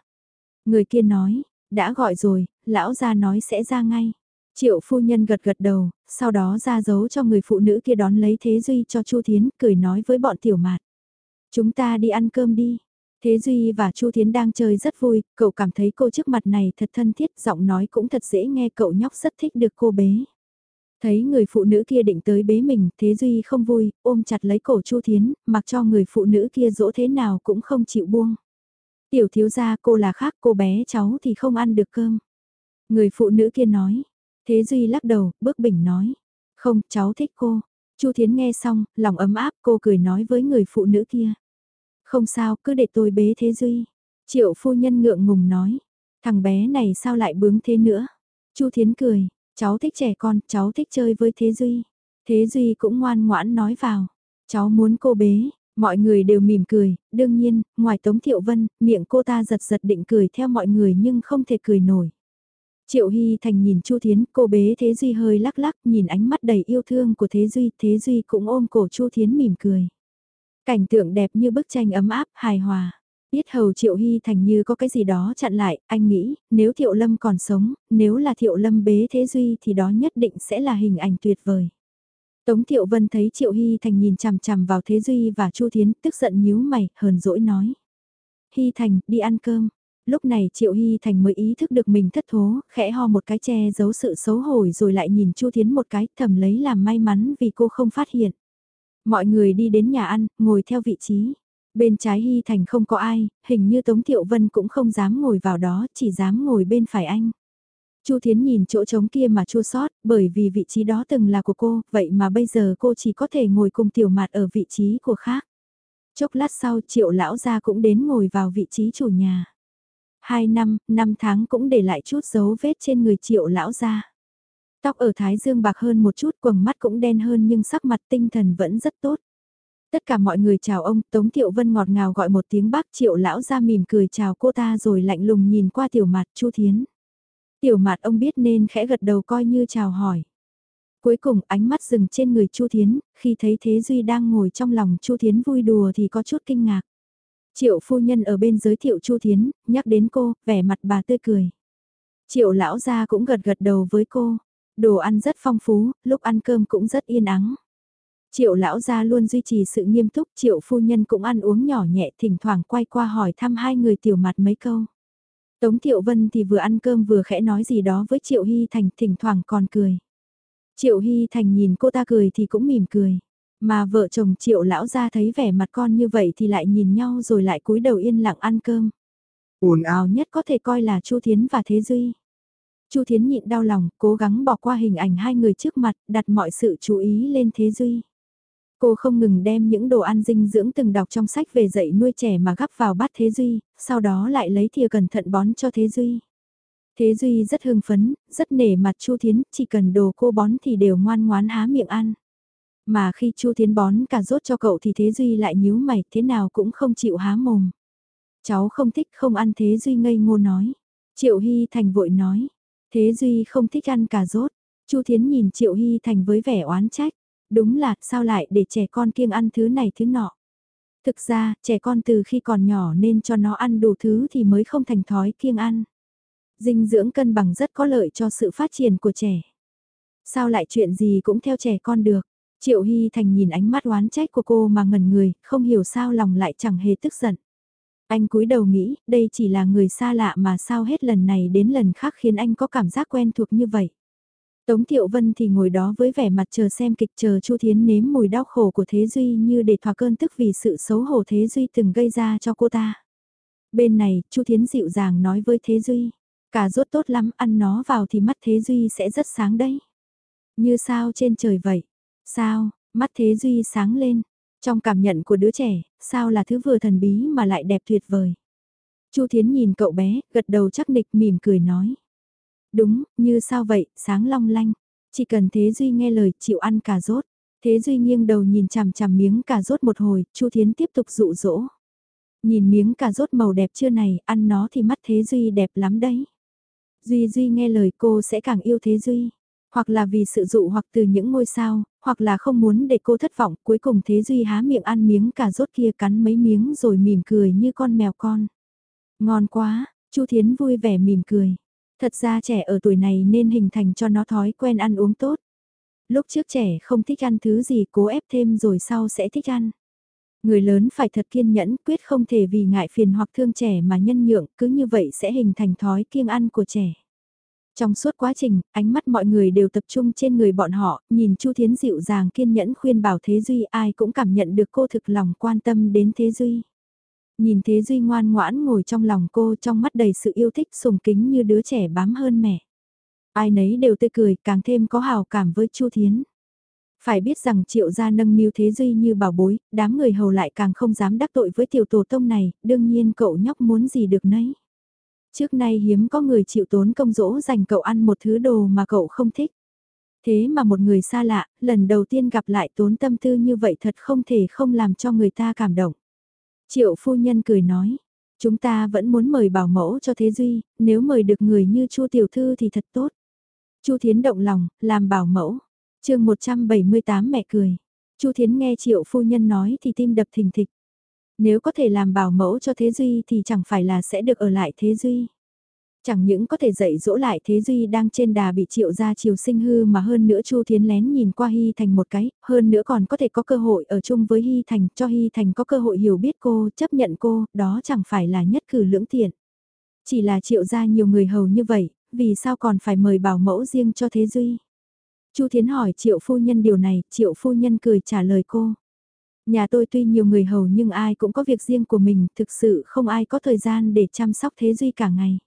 Speaker 1: Người kia nói, đã gọi rồi, lão gia nói sẽ ra ngay. Triệu phu nhân gật gật đầu, sau đó ra dấu cho người phụ nữ kia đón lấy Thế Duy cho Chu Thiến, cười nói với bọn tiểu mạt. Chúng ta đi ăn cơm đi. Thế Duy và Chu Thiến đang chơi rất vui, cậu cảm thấy cô trước mặt này thật thân thiết, giọng nói cũng thật dễ nghe cậu nhóc rất thích được cô bế. Thấy người phụ nữ kia định tới bế mình, Thế Duy không vui, ôm chặt lấy cổ Chu Thiến, mặc cho người phụ nữ kia dỗ thế nào cũng không chịu buông. Tiểu thiếu gia cô là khác, cô bé cháu thì không ăn được cơm. Người phụ nữ kia nói. Thế Duy lắc đầu, bước bình nói. Không, cháu thích cô. Chu Thiến nghe xong, lòng ấm áp cô cười nói với người phụ nữ kia. Không sao, cứ để tôi bế Thế Duy. Triệu phu nhân ngượng ngùng nói. Thằng bé này sao lại bướng thế nữa? Chu Thiến cười, cháu thích trẻ con, cháu thích chơi với Thế Duy. Thế Duy cũng ngoan ngoãn nói vào. Cháu muốn cô bế, mọi người đều mỉm cười, đương nhiên, ngoài Tống Thiệu Vân, miệng cô ta giật giật định cười theo mọi người nhưng không thể cười nổi. Triệu Hy Thành nhìn Chu Thiến, cô bế Thế Duy hơi lắc lắc, nhìn ánh mắt đầy yêu thương của Thế Duy, Thế Duy cũng ôm cổ Chu Thiến mỉm cười. Cảnh tượng đẹp như bức tranh ấm áp, hài hòa. Biết hầu Triệu Hy Thành như có cái gì đó chặn lại, anh nghĩ, nếu Thiệu Lâm còn sống, nếu là Thiệu Lâm bế Thế Duy thì đó nhất định sẽ là hình ảnh tuyệt vời. Tống Thiệu Vân thấy Triệu Hy Thành nhìn chằm chằm vào Thế Duy và Chu Thiến, tức giận nhíu mày, hờn dỗi nói. Hy Thành, đi ăn cơm. Lúc này Triệu Hy Thành mới ý thức được mình thất thố, khẽ ho một cái che giấu sự xấu hổ rồi lại nhìn Chu Thiến một cái thầm lấy làm may mắn vì cô không phát hiện. Mọi người đi đến nhà ăn, ngồi theo vị trí. Bên trái Hy Thành không có ai, hình như Tống Thiệu Vân cũng không dám ngồi vào đó, chỉ dám ngồi bên phải anh. Chu Thiến nhìn chỗ trống kia mà chua sót, bởi vì vị trí đó từng là của cô, vậy mà bây giờ cô chỉ có thể ngồi cùng tiểu mạt ở vị trí của khác. Chốc lát sau triệu lão gia cũng đến ngồi vào vị trí chủ nhà. Hai năm, năm tháng cũng để lại chút dấu vết trên người triệu lão gia. Tóc ở thái dương bạc hơn một chút, quầng mắt cũng đen hơn nhưng sắc mặt tinh thần vẫn rất tốt. Tất cả mọi người chào ông, Tống Thiệu Vân ngọt ngào gọi một tiếng bác triệu lão ra mỉm cười chào cô ta rồi lạnh lùng nhìn qua tiểu mặt Chu Thiến. Tiểu mặt ông biết nên khẽ gật đầu coi như chào hỏi. Cuối cùng ánh mắt dừng trên người Chu Thiến, khi thấy Thế Duy đang ngồi trong lòng Chu Thiến vui đùa thì có chút kinh ngạc. Triệu phu nhân ở bên giới thiệu Chu Thiến, nhắc đến cô, vẻ mặt bà tươi cười. Triệu lão gia cũng gật gật đầu với cô. Đồ ăn rất phong phú, lúc ăn cơm cũng rất yên ắng. Triệu lão gia luôn duy trì sự nghiêm túc, triệu phu nhân cũng ăn uống nhỏ nhẹ thỉnh thoảng quay qua hỏi thăm hai người tiểu mặt mấy câu. Tống Thiệu Vân thì vừa ăn cơm vừa khẽ nói gì đó với Triệu Hy Thành thỉnh thoảng còn cười. Triệu Hy Thành nhìn cô ta cười thì cũng mỉm cười. Mà vợ chồng Triệu lão gia thấy vẻ mặt con như vậy thì lại nhìn nhau rồi lại cúi đầu yên lặng ăn cơm. ồn ào nhất có thể coi là Chu Thiến và Thế Duy. Chu Thiến nhịn đau lòng, cố gắng bỏ qua hình ảnh hai người trước mặt, đặt mọi sự chú ý lên Thế Duy. Cô không ngừng đem những đồ ăn dinh dưỡng từng đọc trong sách về dạy nuôi trẻ mà gắp vào bát Thế Duy, sau đó lại lấy thìa cẩn thận bón cho Thế Duy. Thế Duy rất hưng phấn, rất nể mặt Chu Thiến, chỉ cần đồ cô bón thì đều ngoan ngoán há miệng ăn. Mà khi Chu Thiến bón cả rốt cho cậu thì Thế Duy lại nhíu mày, thế nào cũng không chịu há mồm. Cháu không thích không ăn Thế Duy ngây ngô nói. Triệu Hy Thành vội nói, Thế Duy không thích ăn cà rốt. Chu Thiến nhìn Triệu Hy Thành với vẻ oán trách. Đúng là, sao lại để trẻ con kiêng ăn thứ này thứ nọ. Thực ra, trẻ con từ khi còn nhỏ nên cho nó ăn đủ thứ thì mới không thành thói kiêng ăn. Dinh dưỡng cân bằng rất có lợi cho sự phát triển của trẻ. Sao lại chuyện gì cũng theo trẻ con được. Triệu Hy Thành nhìn ánh mắt oán trách của cô mà ngẩn người, không hiểu sao lòng lại chẳng hề tức giận. Anh cúi đầu nghĩ, đây chỉ là người xa lạ mà sao hết lần này đến lần khác khiến anh có cảm giác quen thuộc như vậy. Tống Thiệu Vân thì ngồi đó với vẻ mặt chờ xem kịch chờ Chu Thiến nếm mùi đau khổ của Thế Duy như để thỏa cơn tức vì sự xấu hổ Thế Duy từng gây ra cho cô ta. Bên này, Chu Thiến dịu dàng nói với Thế Duy, cả rốt tốt lắm, ăn nó vào thì mắt Thế Duy sẽ rất sáng đấy. Như sao trên trời vậy. Sao, mắt Thế Duy sáng lên. Trong cảm nhận của đứa trẻ, sao là thứ vừa thần bí mà lại đẹp tuyệt vời. Chu Thiến nhìn cậu bé, gật đầu chắc nịch mỉm cười nói. Đúng, như sao vậy, sáng long lanh. Chỉ cần Thế Duy nghe lời chịu ăn cà rốt. Thế Duy nghiêng đầu nhìn chằm chằm miếng cà rốt một hồi, Chu Thiến tiếp tục dụ dỗ. Nhìn miếng cà rốt màu đẹp chưa này, ăn nó thì mắt Thế Duy đẹp lắm đấy. Duy Duy nghe lời cô sẽ càng yêu Thế Duy. Hoặc là vì sự dụ hoặc từ những ngôi sao, hoặc là không muốn để cô thất vọng, cuối cùng Thế Duy há miệng ăn miếng cà rốt kia cắn mấy miếng rồi mỉm cười như con mèo con. Ngon quá, Chu Thiến vui vẻ mỉm cười. Thật ra trẻ ở tuổi này nên hình thành cho nó thói quen ăn uống tốt. Lúc trước trẻ không thích ăn thứ gì cố ép thêm rồi sau sẽ thích ăn. Người lớn phải thật kiên nhẫn quyết không thể vì ngại phiền hoặc thương trẻ mà nhân nhượng cứ như vậy sẽ hình thành thói kiêng ăn của trẻ. Trong suốt quá trình, ánh mắt mọi người đều tập trung trên người bọn họ, nhìn Chu Thiến dịu dàng kiên nhẫn khuyên bảo Thế Duy ai cũng cảm nhận được cô thực lòng quan tâm đến Thế Duy. Nhìn Thế Duy ngoan ngoãn ngồi trong lòng cô trong mắt đầy sự yêu thích sùng kính như đứa trẻ bám hơn mẹ. Ai nấy đều tươi cười càng thêm có hào cảm với Chu Thiến. Phải biết rằng triệu gia nâng niu Thế Duy như bảo bối, đám người hầu lại càng không dám đắc tội với tiểu tổ tông này, đương nhiên cậu nhóc muốn gì được nấy. Trước nay hiếm có người chịu tốn công dỗ dành cậu ăn một thứ đồ mà cậu không thích. Thế mà một người xa lạ, lần đầu tiên gặp lại tốn tâm tư như vậy thật không thể không làm cho người ta cảm động. Triệu phu nhân cười nói, chúng ta vẫn muốn mời bảo mẫu cho Thế Duy, nếu mời được người như Chu tiểu thư thì thật tốt. Chu Thiến động lòng, làm bảo mẫu. Chương 178 mẹ cười. Chu Thiến nghe Triệu phu nhân nói thì tim đập thình thịch. Nếu có thể làm bảo mẫu cho Thế Duy thì chẳng phải là sẽ được ở lại Thế Duy. Chẳng những có thể dạy dỗ lại Thế Duy đang trên đà bị triệu ra chiều sinh hư mà hơn nữa Chu Thiến lén nhìn qua Hy Thành một cái, hơn nữa còn có thể có cơ hội ở chung với Hy Thành, cho Hy Thành có cơ hội hiểu biết cô, chấp nhận cô, đó chẳng phải là nhất cử lưỡng tiện. Chỉ là triệu ra nhiều người hầu như vậy, vì sao còn phải mời bảo mẫu riêng cho Thế Duy? Chu Thiến hỏi triệu phu nhân điều này, triệu phu nhân cười trả lời cô. Nhà tôi tuy nhiều người hầu nhưng ai cũng có việc riêng của mình, thực sự không ai có thời gian để chăm sóc Thế Duy cả ngày.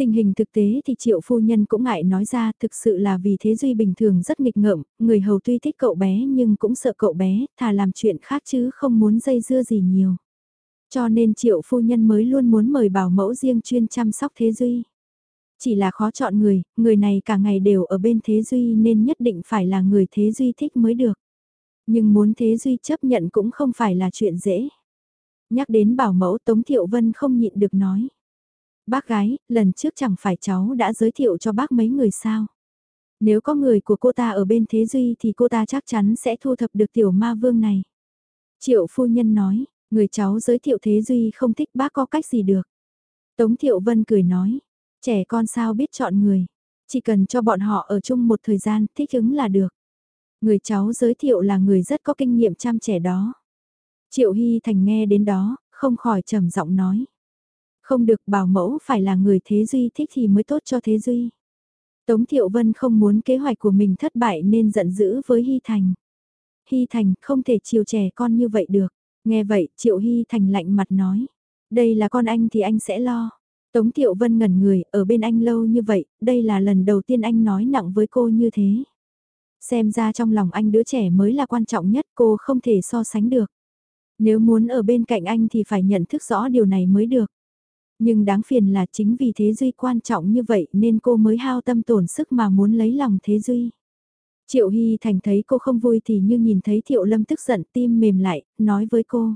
Speaker 1: Tình hình thực tế thì triệu phu nhân cũng ngại nói ra thực sự là vì Thế Duy bình thường rất nghịch ngợm, người hầu tuy thích cậu bé nhưng cũng sợ cậu bé, thà làm chuyện khác chứ không muốn dây dưa gì nhiều. Cho nên triệu phu nhân mới luôn muốn mời bảo mẫu riêng chuyên chăm sóc Thế Duy. Chỉ là khó chọn người, người này cả ngày đều ở bên Thế Duy nên nhất định phải là người Thế Duy thích mới được. Nhưng muốn Thế Duy chấp nhận cũng không phải là chuyện dễ. Nhắc đến bảo mẫu Tống Thiệu Vân không nhịn được nói. Bác gái, lần trước chẳng phải cháu đã giới thiệu cho bác mấy người sao? Nếu có người của cô ta ở bên Thế Duy thì cô ta chắc chắn sẽ thu thập được tiểu ma vương này. Triệu phu nhân nói, người cháu giới thiệu Thế Duy không thích bác có cách gì được. Tống Thiệu Vân cười nói, trẻ con sao biết chọn người, chỉ cần cho bọn họ ở chung một thời gian thích ứng là được. Người cháu giới thiệu là người rất có kinh nghiệm chăm trẻ đó. Triệu Hy Thành nghe đến đó, không khỏi trầm giọng nói. Không được bảo mẫu phải là người Thế Duy thích thì mới tốt cho Thế Duy. Tống Thiệu Vân không muốn kế hoạch của mình thất bại nên giận dữ với Hy Thành. Hy Thành không thể chiều trẻ con như vậy được. Nghe vậy Triệu Hy Thành lạnh mặt nói. Đây là con anh thì anh sẽ lo. Tống Thiệu Vân ngẩn người ở bên anh lâu như vậy, đây là lần đầu tiên anh nói nặng với cô như thế. Xem ra trong lòng anh đứa trẻ mới là quan trọng nhất cô không thể so sánh được. Nếu muốn ở bên cạnh anh thì phải nhận thức rõ điều này mới được. Nhưng đáng phiền là chính vì Thế Duy quan trọng như vậy nên cô mới hao tâm tổn sức mà muốn lấy lòng Thế Duy. Triệu Hy Thành thấy cô không vui thì như nhìn thấy Thiệu Lâm tức giận tim mềm lại, nói với cô.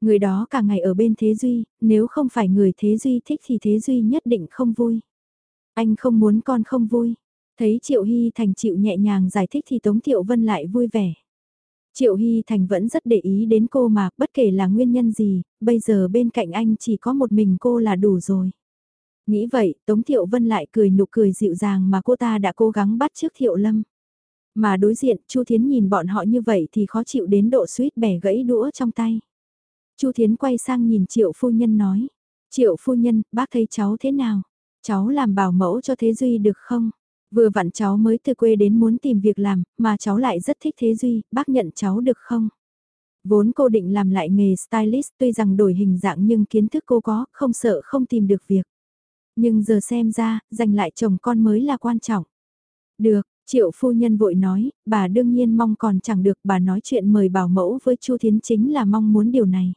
Speaker 1: Người đó cả ngày ở bên Thế Duy, nếu không phải người Thế Duy thích thì Thế Duy nhất định không vui. Anh không muốn con không vui. Thấy Triệu Hy Thành chịu nhẹ nhàng giải thích thì Tống Thiệu Vân lại vui vẻ. Triệu Hy Thành vẫn rất để ý đến cô mà, bất kể là nguyên nhân gì, bây giờ bên cạnh anh chỉ có một mình cô là đủ rồi. Nghĩ vậy, Tống Thiệu Vân lại cười nụ cười dịu dàng mà cô ta đã cố gắng bắt trước Thiệu Lâm. Mà đối diện, Chu Thiến nhìn bọn họ như vậy thì khó chịu đến độ suýt bẻ gãy đũa trong tay. Chu Thiến quay sang nhìn Triệu phu nhân nói, Triệu phu nhân, bác thấy cháu thế nào? Cháu làm bảo mẫu cho Thế Duy được không? Vừa vặn cháu mới từ quê đến muốn tìm việc làm, mà cháu lại rất thích Thế Duy, bác nhận cháu được không? Vốn cô định làm lại nghề stylist tuy rằng đổi hình dạng nhưng kiến thức cô có, không sợ không tìm được việc. Nhưng giờ xem ra, giành lại chồng con mới là quan trọng. Được, triệu phu nhân vội nói, bà đương nhiên mong còn chẳng được, bà nói chuyện mời bảo mẫu với Chu Thiến chính là mong muốn điều này.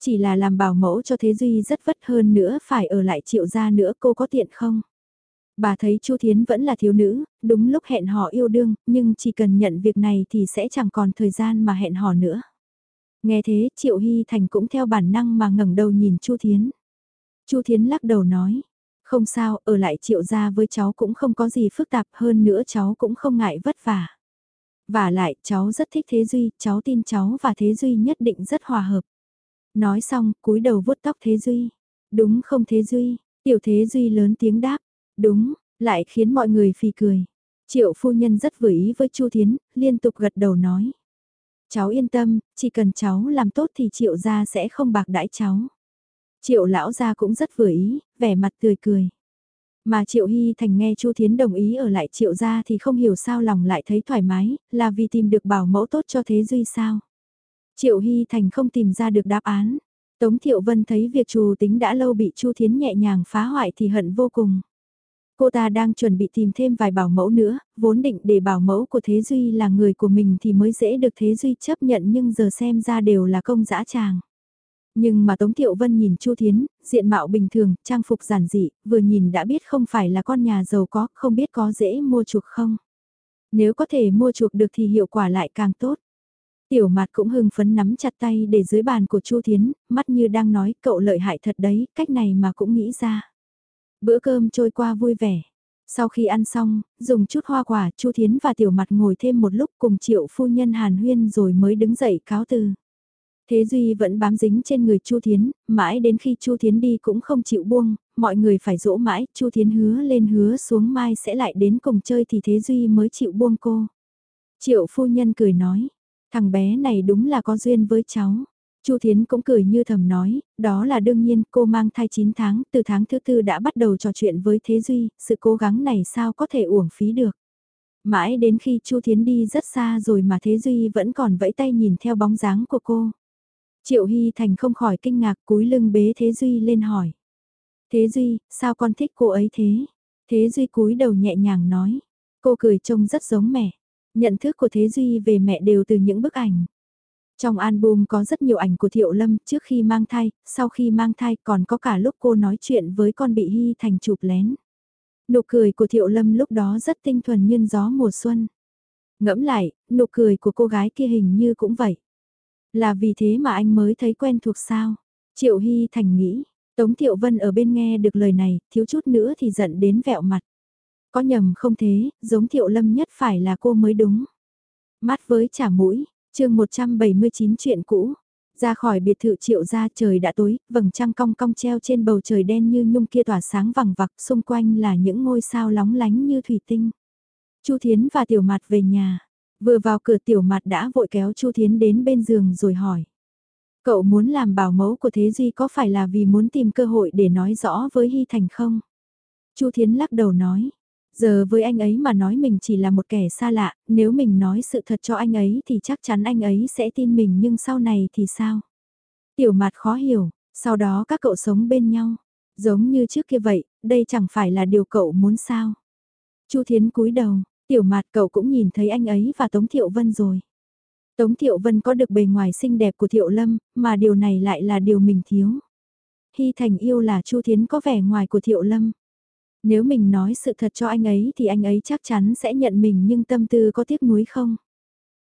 Speaker 1: Chỉ là làm bảo mẫu cho Thế Duy rất vất hơn nữa phải ở lại triệu gia nữa cô có tiện không? Bà thấy Chu Thiến vẫn là thiếu nữ, đúng lúc hẹn hò yêu đương, nhưng chỉ cần nhận việc này thì sẽ chẳng còn thời gian mà hẹn hò nữa. Nghe thế, Triệu Hy Thành cũng theo bản năng mà ngẩng đầu nhìn Chu Thiến. Chu Thiến lắc đầu nói, không sao, ở lại Triệu gia với cháu cũng không có gì phức tạp hơn nữa cháu cũng không ngại vất vả. Và lại, cháu rất thích Thế Duy, cháu tin cháu và Thế Duy nhất định rất hòa hợp. Nói xong, cúi đầu vuốt tóc Thế Duy. Đúng không Thế Duy? Tiểu Thế Duy lớn tiếng đáp. Đúng, lại khiến mọi người phì cười. Triệu phu nhân rất vừa ý với Chu Thiến, liên tục gật đầu nói. Cháu yên tâm, chỉ cần cháu làm tốt thì triệu gia sẽ không bạc đãi cháu. Triệu lão gia cũng rất vừa ý, vẻ mặt tươi cười. Mà Triệu Hy Thành nghe Chu Thiến đồng ý ở lại Triệu gia thì không hiểu sao lòng lại thấy thoải mái, là vì tìm được bảo mẫu tốt cho Thế Duy sao. Triệu Hy Thành không tìm ra được đáp án. Tống Thiệu Vân thấy việc trù tính đã lâu bị Chu Thiến nhẹ nhàng phá hoại thì hận vô cùng. Cô ta đang chuẩn bị tìm thêm vài bảo mẫu nữa, vốn định để bảo mẫu của Thế Duy là người của mình thì mới dễ được Thế Duy chấp nhận nhưng giờ xem ra đều là công dã tràng. Nhưng mà Tống Thiệu Vân nhìn Chu Thiến, diện mạo bình thường, trang phục giản dị, vừa nhìn đã biết không phải là con nhà giàu có, không biết có dễ mua chuộc không. Nếu có thể mua chuộc được thì hiệu quả lại càng tốt. Tiểu mặt cũng hưng phấn nắm chặt tay để dưới bàn của Chu Thiến, mắt như đang nói cậu lợi hại thật đấy, cách này mà cũng nghĩ ra. Bữa cơm trôi qua vui vẻ. Sau khi ăn xong, dùng chút hoa quả, Chu Thiến và Tiểu Mặt ngồi thêm một lúc cùng Triệu phu nhân Hàn Huyên rồi mới đứng dậy cáo từ. Thế Duy vẫn bám dính trên người Chu Thiến, mãi đến khi Chu Thiến đi cũng không chịu buông, mọi người phải dỗ mãi, Chu Thiến hứa lên hứa xuống mai sẽ lại đến cùng chơi thì Thế Duy mới chịu buông cô. Triệu phu nhân cười nói, thằng bé này đúng là có duyên với cháu. Chu Thiến cũng cười như thầm nói, đó là đương nhiên, cô mang thai 9 tháng, từ tháng thứ tư đã bắt đầu trò chuyện với Thế Duy, sự cố gắng này sao có thể uổng phí được. Mãi đến khi Chu Thiến đi rất xa rồi mà Thế Duy vẫn còn vẫy tay nhìn theo bóng dáng của cô. Triệu Hy Thành không khỏi kinh ngạc cúi lưng bế Thế Duy lên hỏi. Thế Duy, sao con thích cô ấy thế? Thế Duy cúi đầu nhẹ nhàng nói. Cô cười trông rất giống mẹ. Nhận thức của Thế Duy về mẹ đều từ những bức ảnh. Trong album có rất nhiều ảnh của Thiệu Lâm trước khi mang thai, sau khi mang thai còn có cả lúc cô nói chuyện với con bị Hy Thành chụp lén. Nụ cười của Thiệu Lâm lúc đó rất tinh thuần như gió mùa xuân. Ngẫm lại, nụ cười của cô gái kia hình như cũng vậy. Là vì thế mà anh mới thấy quen thuộc sao? Triệu Hy Thành nghĩ, Tống Thiệu Vân ở bên nghe được lời này, thiếu chút nữa thì giận đến vẹo mặt. Có nhầm không thế, giống Thiệu Lâm nhất phải là cô mới đúng. Mắt với trả mũi, chương 179 chuyện cũ. Ra khỏi biệt thự triệu ra trời đã tối, vầng trăng cong cong treo trên bầu trời đen như nhung kia tỏa sáng vằng vặc, xung quanh là những ngôi sao lóng lánh như thủy tinh. Chu Thiến và Tiểu Mạt về nhà. Vừa vào cửa Tiểu Mạt đã vội kéo Chu Thiến đến bên giường rồi hỏi. Cậu muốn làm bảo mẫu của Thế Duy có phải là vì muốn tìm cơ hội để nói rõ với Hy Thành không? Chu Thiến lắc đầu nói, Giờ với anh ấy mà nói mình chỉ là một kẻ xa lạ, nếu mình nói sự thật cho anh ấy thì chắc chắn anh ấy sẽ tin mình nhưng sau này thì sao? Tiểu mặt khó hiểu, sau đó các cậu sống bên nhau. Giống như trước kia vậy, đây chẳng phải là điều cậu muốn sao? Chu Thiến cúi đầu, tiểu mặt cậu cũng nhìn thấy anh ấy và Tống Thiệu Vân rồi. Tống Thiệu Vân có được bề ngoài xinh đẹp của Thiệu Lâm, mà điều này lại là điều mình thiếu. Hy Thành yêu là Chu Thiến có vẻ ngoài của Thiệu Lâm. Nếu mình nói sự thật cho anh ấy thì anh ấy chắc chắn sẽ nhận mình nhưng tâm tư có tiếc nuối không?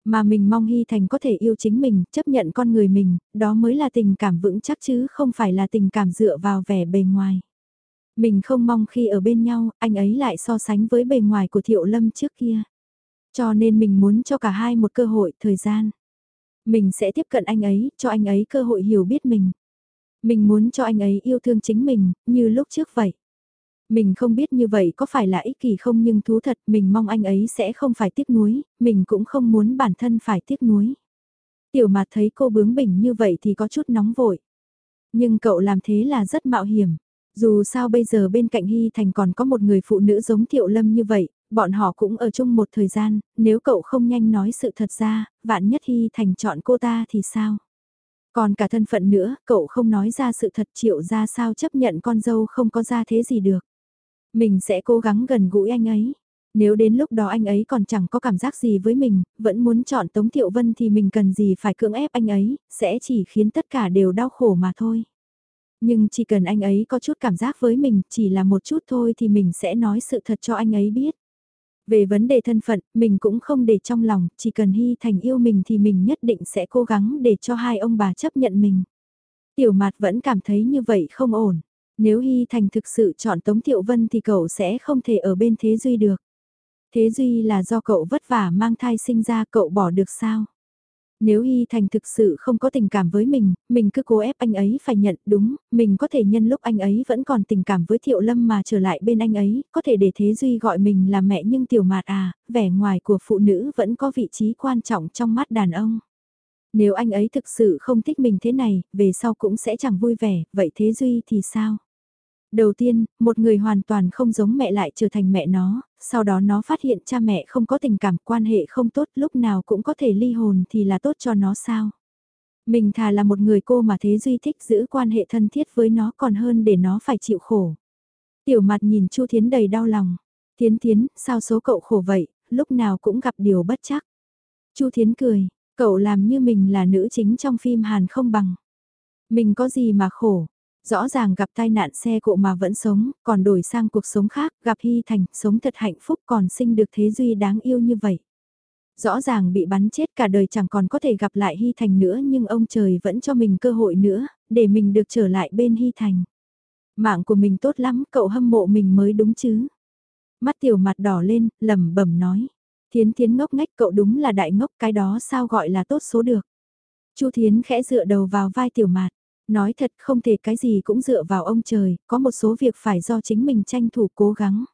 Speaker 1: Mà mình mong Hy Thành có thể yêu chính mình, chấp nhận con người mình, đó mới là tình cảm vững chắc chứ không phải là tình cảm dựa vào vẻ bề ngoài. Mình không mong khi ở bên nhau, anh ấy lại so sánh với bề ngoài của Thiệu Lâm trước kia. Cho nên mình muốn cho cả hai một cơ hội, thời gian. Mình sẽ tiếp cận anh ấy, cho anh ấy cơ hội hiểu biết mình. Mình muốn cho anh ấy yêu thương chính mình, như lúc trước vậy. Mình không biết như vậy có phải là ích kỷ không nhưng thú thật mình mong anh ấy sẽ không phải tiếc nuối, mình cũng không muốn bản thân phải tiếc nuối. Tiểu mặt thấy cô bướng bỉnh như vậy thì có chút nóng vội. Nhưng cậu làm thế là rất mạo hiểm. Dù sao bây giờ bên cạnh Hy Thành còn có một người phụ nữ giống Thiệu Lâm như vậy, bọn họ cũng ở chung một thời gian, nếu cậu không nhanh nói sự thật ra, vạn nhất Hy Thành chọn cô ta thì sao? Còn cả thân phận nữa, cậu không nói ra sự thật triệu ra sao chấp nhận con dâu không có ra thế gì được. Mình sẽ cố gắng gần gũi anh ấy. Nếu đến lúc đó anh ấy còn chẳng có cảm giác gì với mình, vẫn muốn chọn Tống Thiệu Vân thì mình cần gì phải cưỡng ép anh ấy, sẽ chỉ khiến tất cả đều đau khổ mà thôi. Nhưng chỉ cần anh ấy có chút cảm giác với mình, chỉ là một chút thôi thì mình sẽ nói sự thật cho anh ấy biết. Về vấn đề thân phận, mình cũng không để trong lòng, chỉ cần Hy Thành yêu mình thì mình nhất định sẽ cố gắng để cho hai ông bà chấp nhận mình. Tiểu Mạt vẫn cảm thấy như vậy không ổn. Nếu Hy Thành thực sự chọn Tống Thiệu Vân thì cậu sẽ không thể ở bên Thế Duy được. Thế Duy là do cậu vất vả mang thai sinh ra cậu bỏ được sao? Nếu Hy Thành thực sự không có tình cảm với mình, mình cứ cố ép anh ấy phải nhận đúng, mình có thể nhân lúc anh ấy vẫn còn tình cảm với Thiệu Lâm mà trở lại bên anh ấy, có thể để Thế Duy gọi mình là mẹ nhưng tiểu mạt à, vẻ ngoài của phụ nữ vẫn có vị trí quan trọng trong mắt đàn ông. Nếu anh ấy thực sự không thích mình thế này, về sau cũng sẽ chẳng vui vẻ, vậy Thế Duy thì sao? Đầu tiên, một người hoàn toàn không giống mẹ lại trở thành mẹ nó, sau đó nó phát hiện cha mẹ không có tình cảm quan hệ không tốt lúc nào cũng có thể ly hồn thì là tốt cho nó sao. Mình thà là một người cô mà Thế Duy thích giữ quan hệ thân thiết với nó còn hơn để nó phải chịu khổ. Tiểu mặt nhìn Chu Thiến đầy đau lòng. Thiến Thiến, sao số cậu khổ vậy, lúc nào cũng gặp điều bất chắc. Chu Thiến cười, cậu làm như mình là nữ chính trong phim Hàn không bằng. Mình có gì mà khổ, Rõ ràng gặp tai nạn xe cộ mà vẫn sống, còn đổi sang cuộc sống khác, gặp Hy Thành, sống thật hạnh phúc còn sinh được Thế Duy đáng yêu như vậy. Rõ ràng bị bắn chết cả đời chẳng còn có thể gặp lại Hy Thành nữa nhưng ông trời vẫn cho mình cơ hội nữa, để mình được trở lại bên Hy Thành. Mạng của mình tốt lắm, cậu hâm mộ mình mới đúng chứ. Mắt tiểu mặt đỏ lên, lẩm bẩm nói. Thiến thiến ngốc ngách cậu đúng là đại ngốc cái đó sao gọi là tốt số được. Chu Thiến khẽ dựa đầu vào vai tiểu mạt. Nói thật không thể cái gì cũng dựa vào ông trời, có một số việc phải do chính mình tranh thủ cố gắng.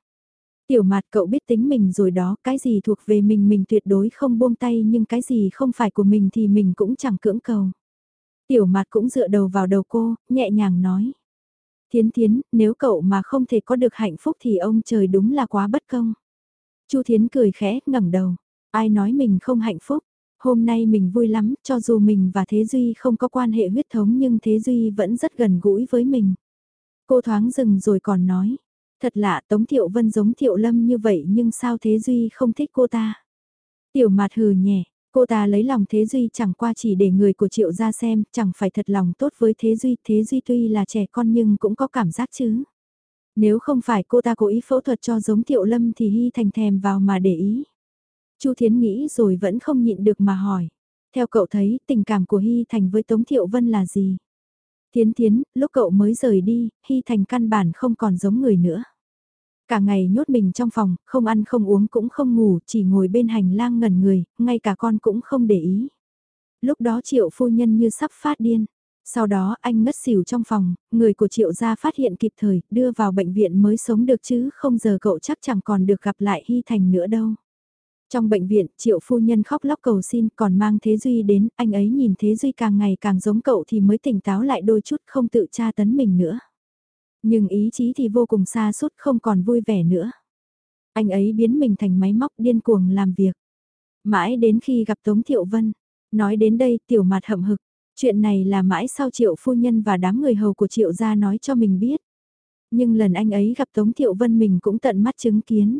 Speaker 1: Tiểu mặt cậu biết tính mình rồi đó, cái gì thuộc về mình mình tuyệt đối không buông tay nhưng cái gì không phải của mình thì mình cũng chẳng cưỡng cầu. Tiểu mặt cũng dựa đầu vào đầu cô, nhẹ nhàng nói. Thiến thiến, nếu cậu mà không thể có được hạnh phúc thì ông trời đúng là quá bất công. Chu Thiến cười khẽ, ngẩng đầu. Ai nói mình không hạnh phúc? Hôm nay mình vui lắm, cho dù mình và Thế Duy không có quan hệ huyết thống nhưng Thế Duy vẫn rất gần gũi với mình. Cô thoáng dừng rồi còn nói, thật lạ Tống Thiệu Vân giống Thiệu Lâm như vậy nhưng sao Thế Duy không thích cô ta? Tiểu Mạt hừ nhẹ, cô ta lấy lòng Thế Duy chẳng qua chỉ để người của Triệu ra xem, chẳng phải thật lòng tốt với Thế Duy, Thế Duy tuy là trẻ con nhưng cũng có cảm giác chứ. Nếu không phải cô ta cố ý phẫu thuật cho giống Thiệu Lâm thì Hy Thành thèm vào mà để ý. Chu Thiến nghĩ rồi vẫn không nhịn được mà hỏi. Theo cậu thấy, tình cảm của Hy Thành với Tống Thiệu Vân là gì? Thiến Thiến, lúc cậu mới rời đi, Hy Thành căn bản không còn giống người nữa. Cả ngày nhốt mình trong phòng, không ăn không uống cũng không ngủ, chỉ ngồi bên hành lang ngẩn người, ngay cả con cũng không để ý. Lúc đó triệu phu nhân như sắp phát điên. Sau đó anh ngất xỉu trong phòng, người của triệu gia phát hiện kịp thời, đưa vào bệnh viện mới sống được chứ không giờ cậu chắc chẳng còn được gặp lại Hy Thành nữa đâu. Trong bệnh viện, triệu phu nhân khóc lóc cầu xin còn mang Thế Duy đến, anh ấy nhìn Thế Duy càng ngày càng giống cậu thì mới tỉnh táo lại đôi chút không tự tra tấn mình nữa. Nhưng ý chí thì vô cùng xa suốt không còn vui vẻ nữa. Anh ấy biến mình thành máy móc điên cuồng làm việc. Mãi đến khi gặp Tống Thiệu Vân, nói đến đây tiểu mặt hậm hực, chuyện này là mãi sau triệu phu nhân và đám người hầu của triệu gia nói cho mình biết. Nhưng lần anh ấy gặp Tống Thiệu Vân mình cũng tận mắt chứng kiến.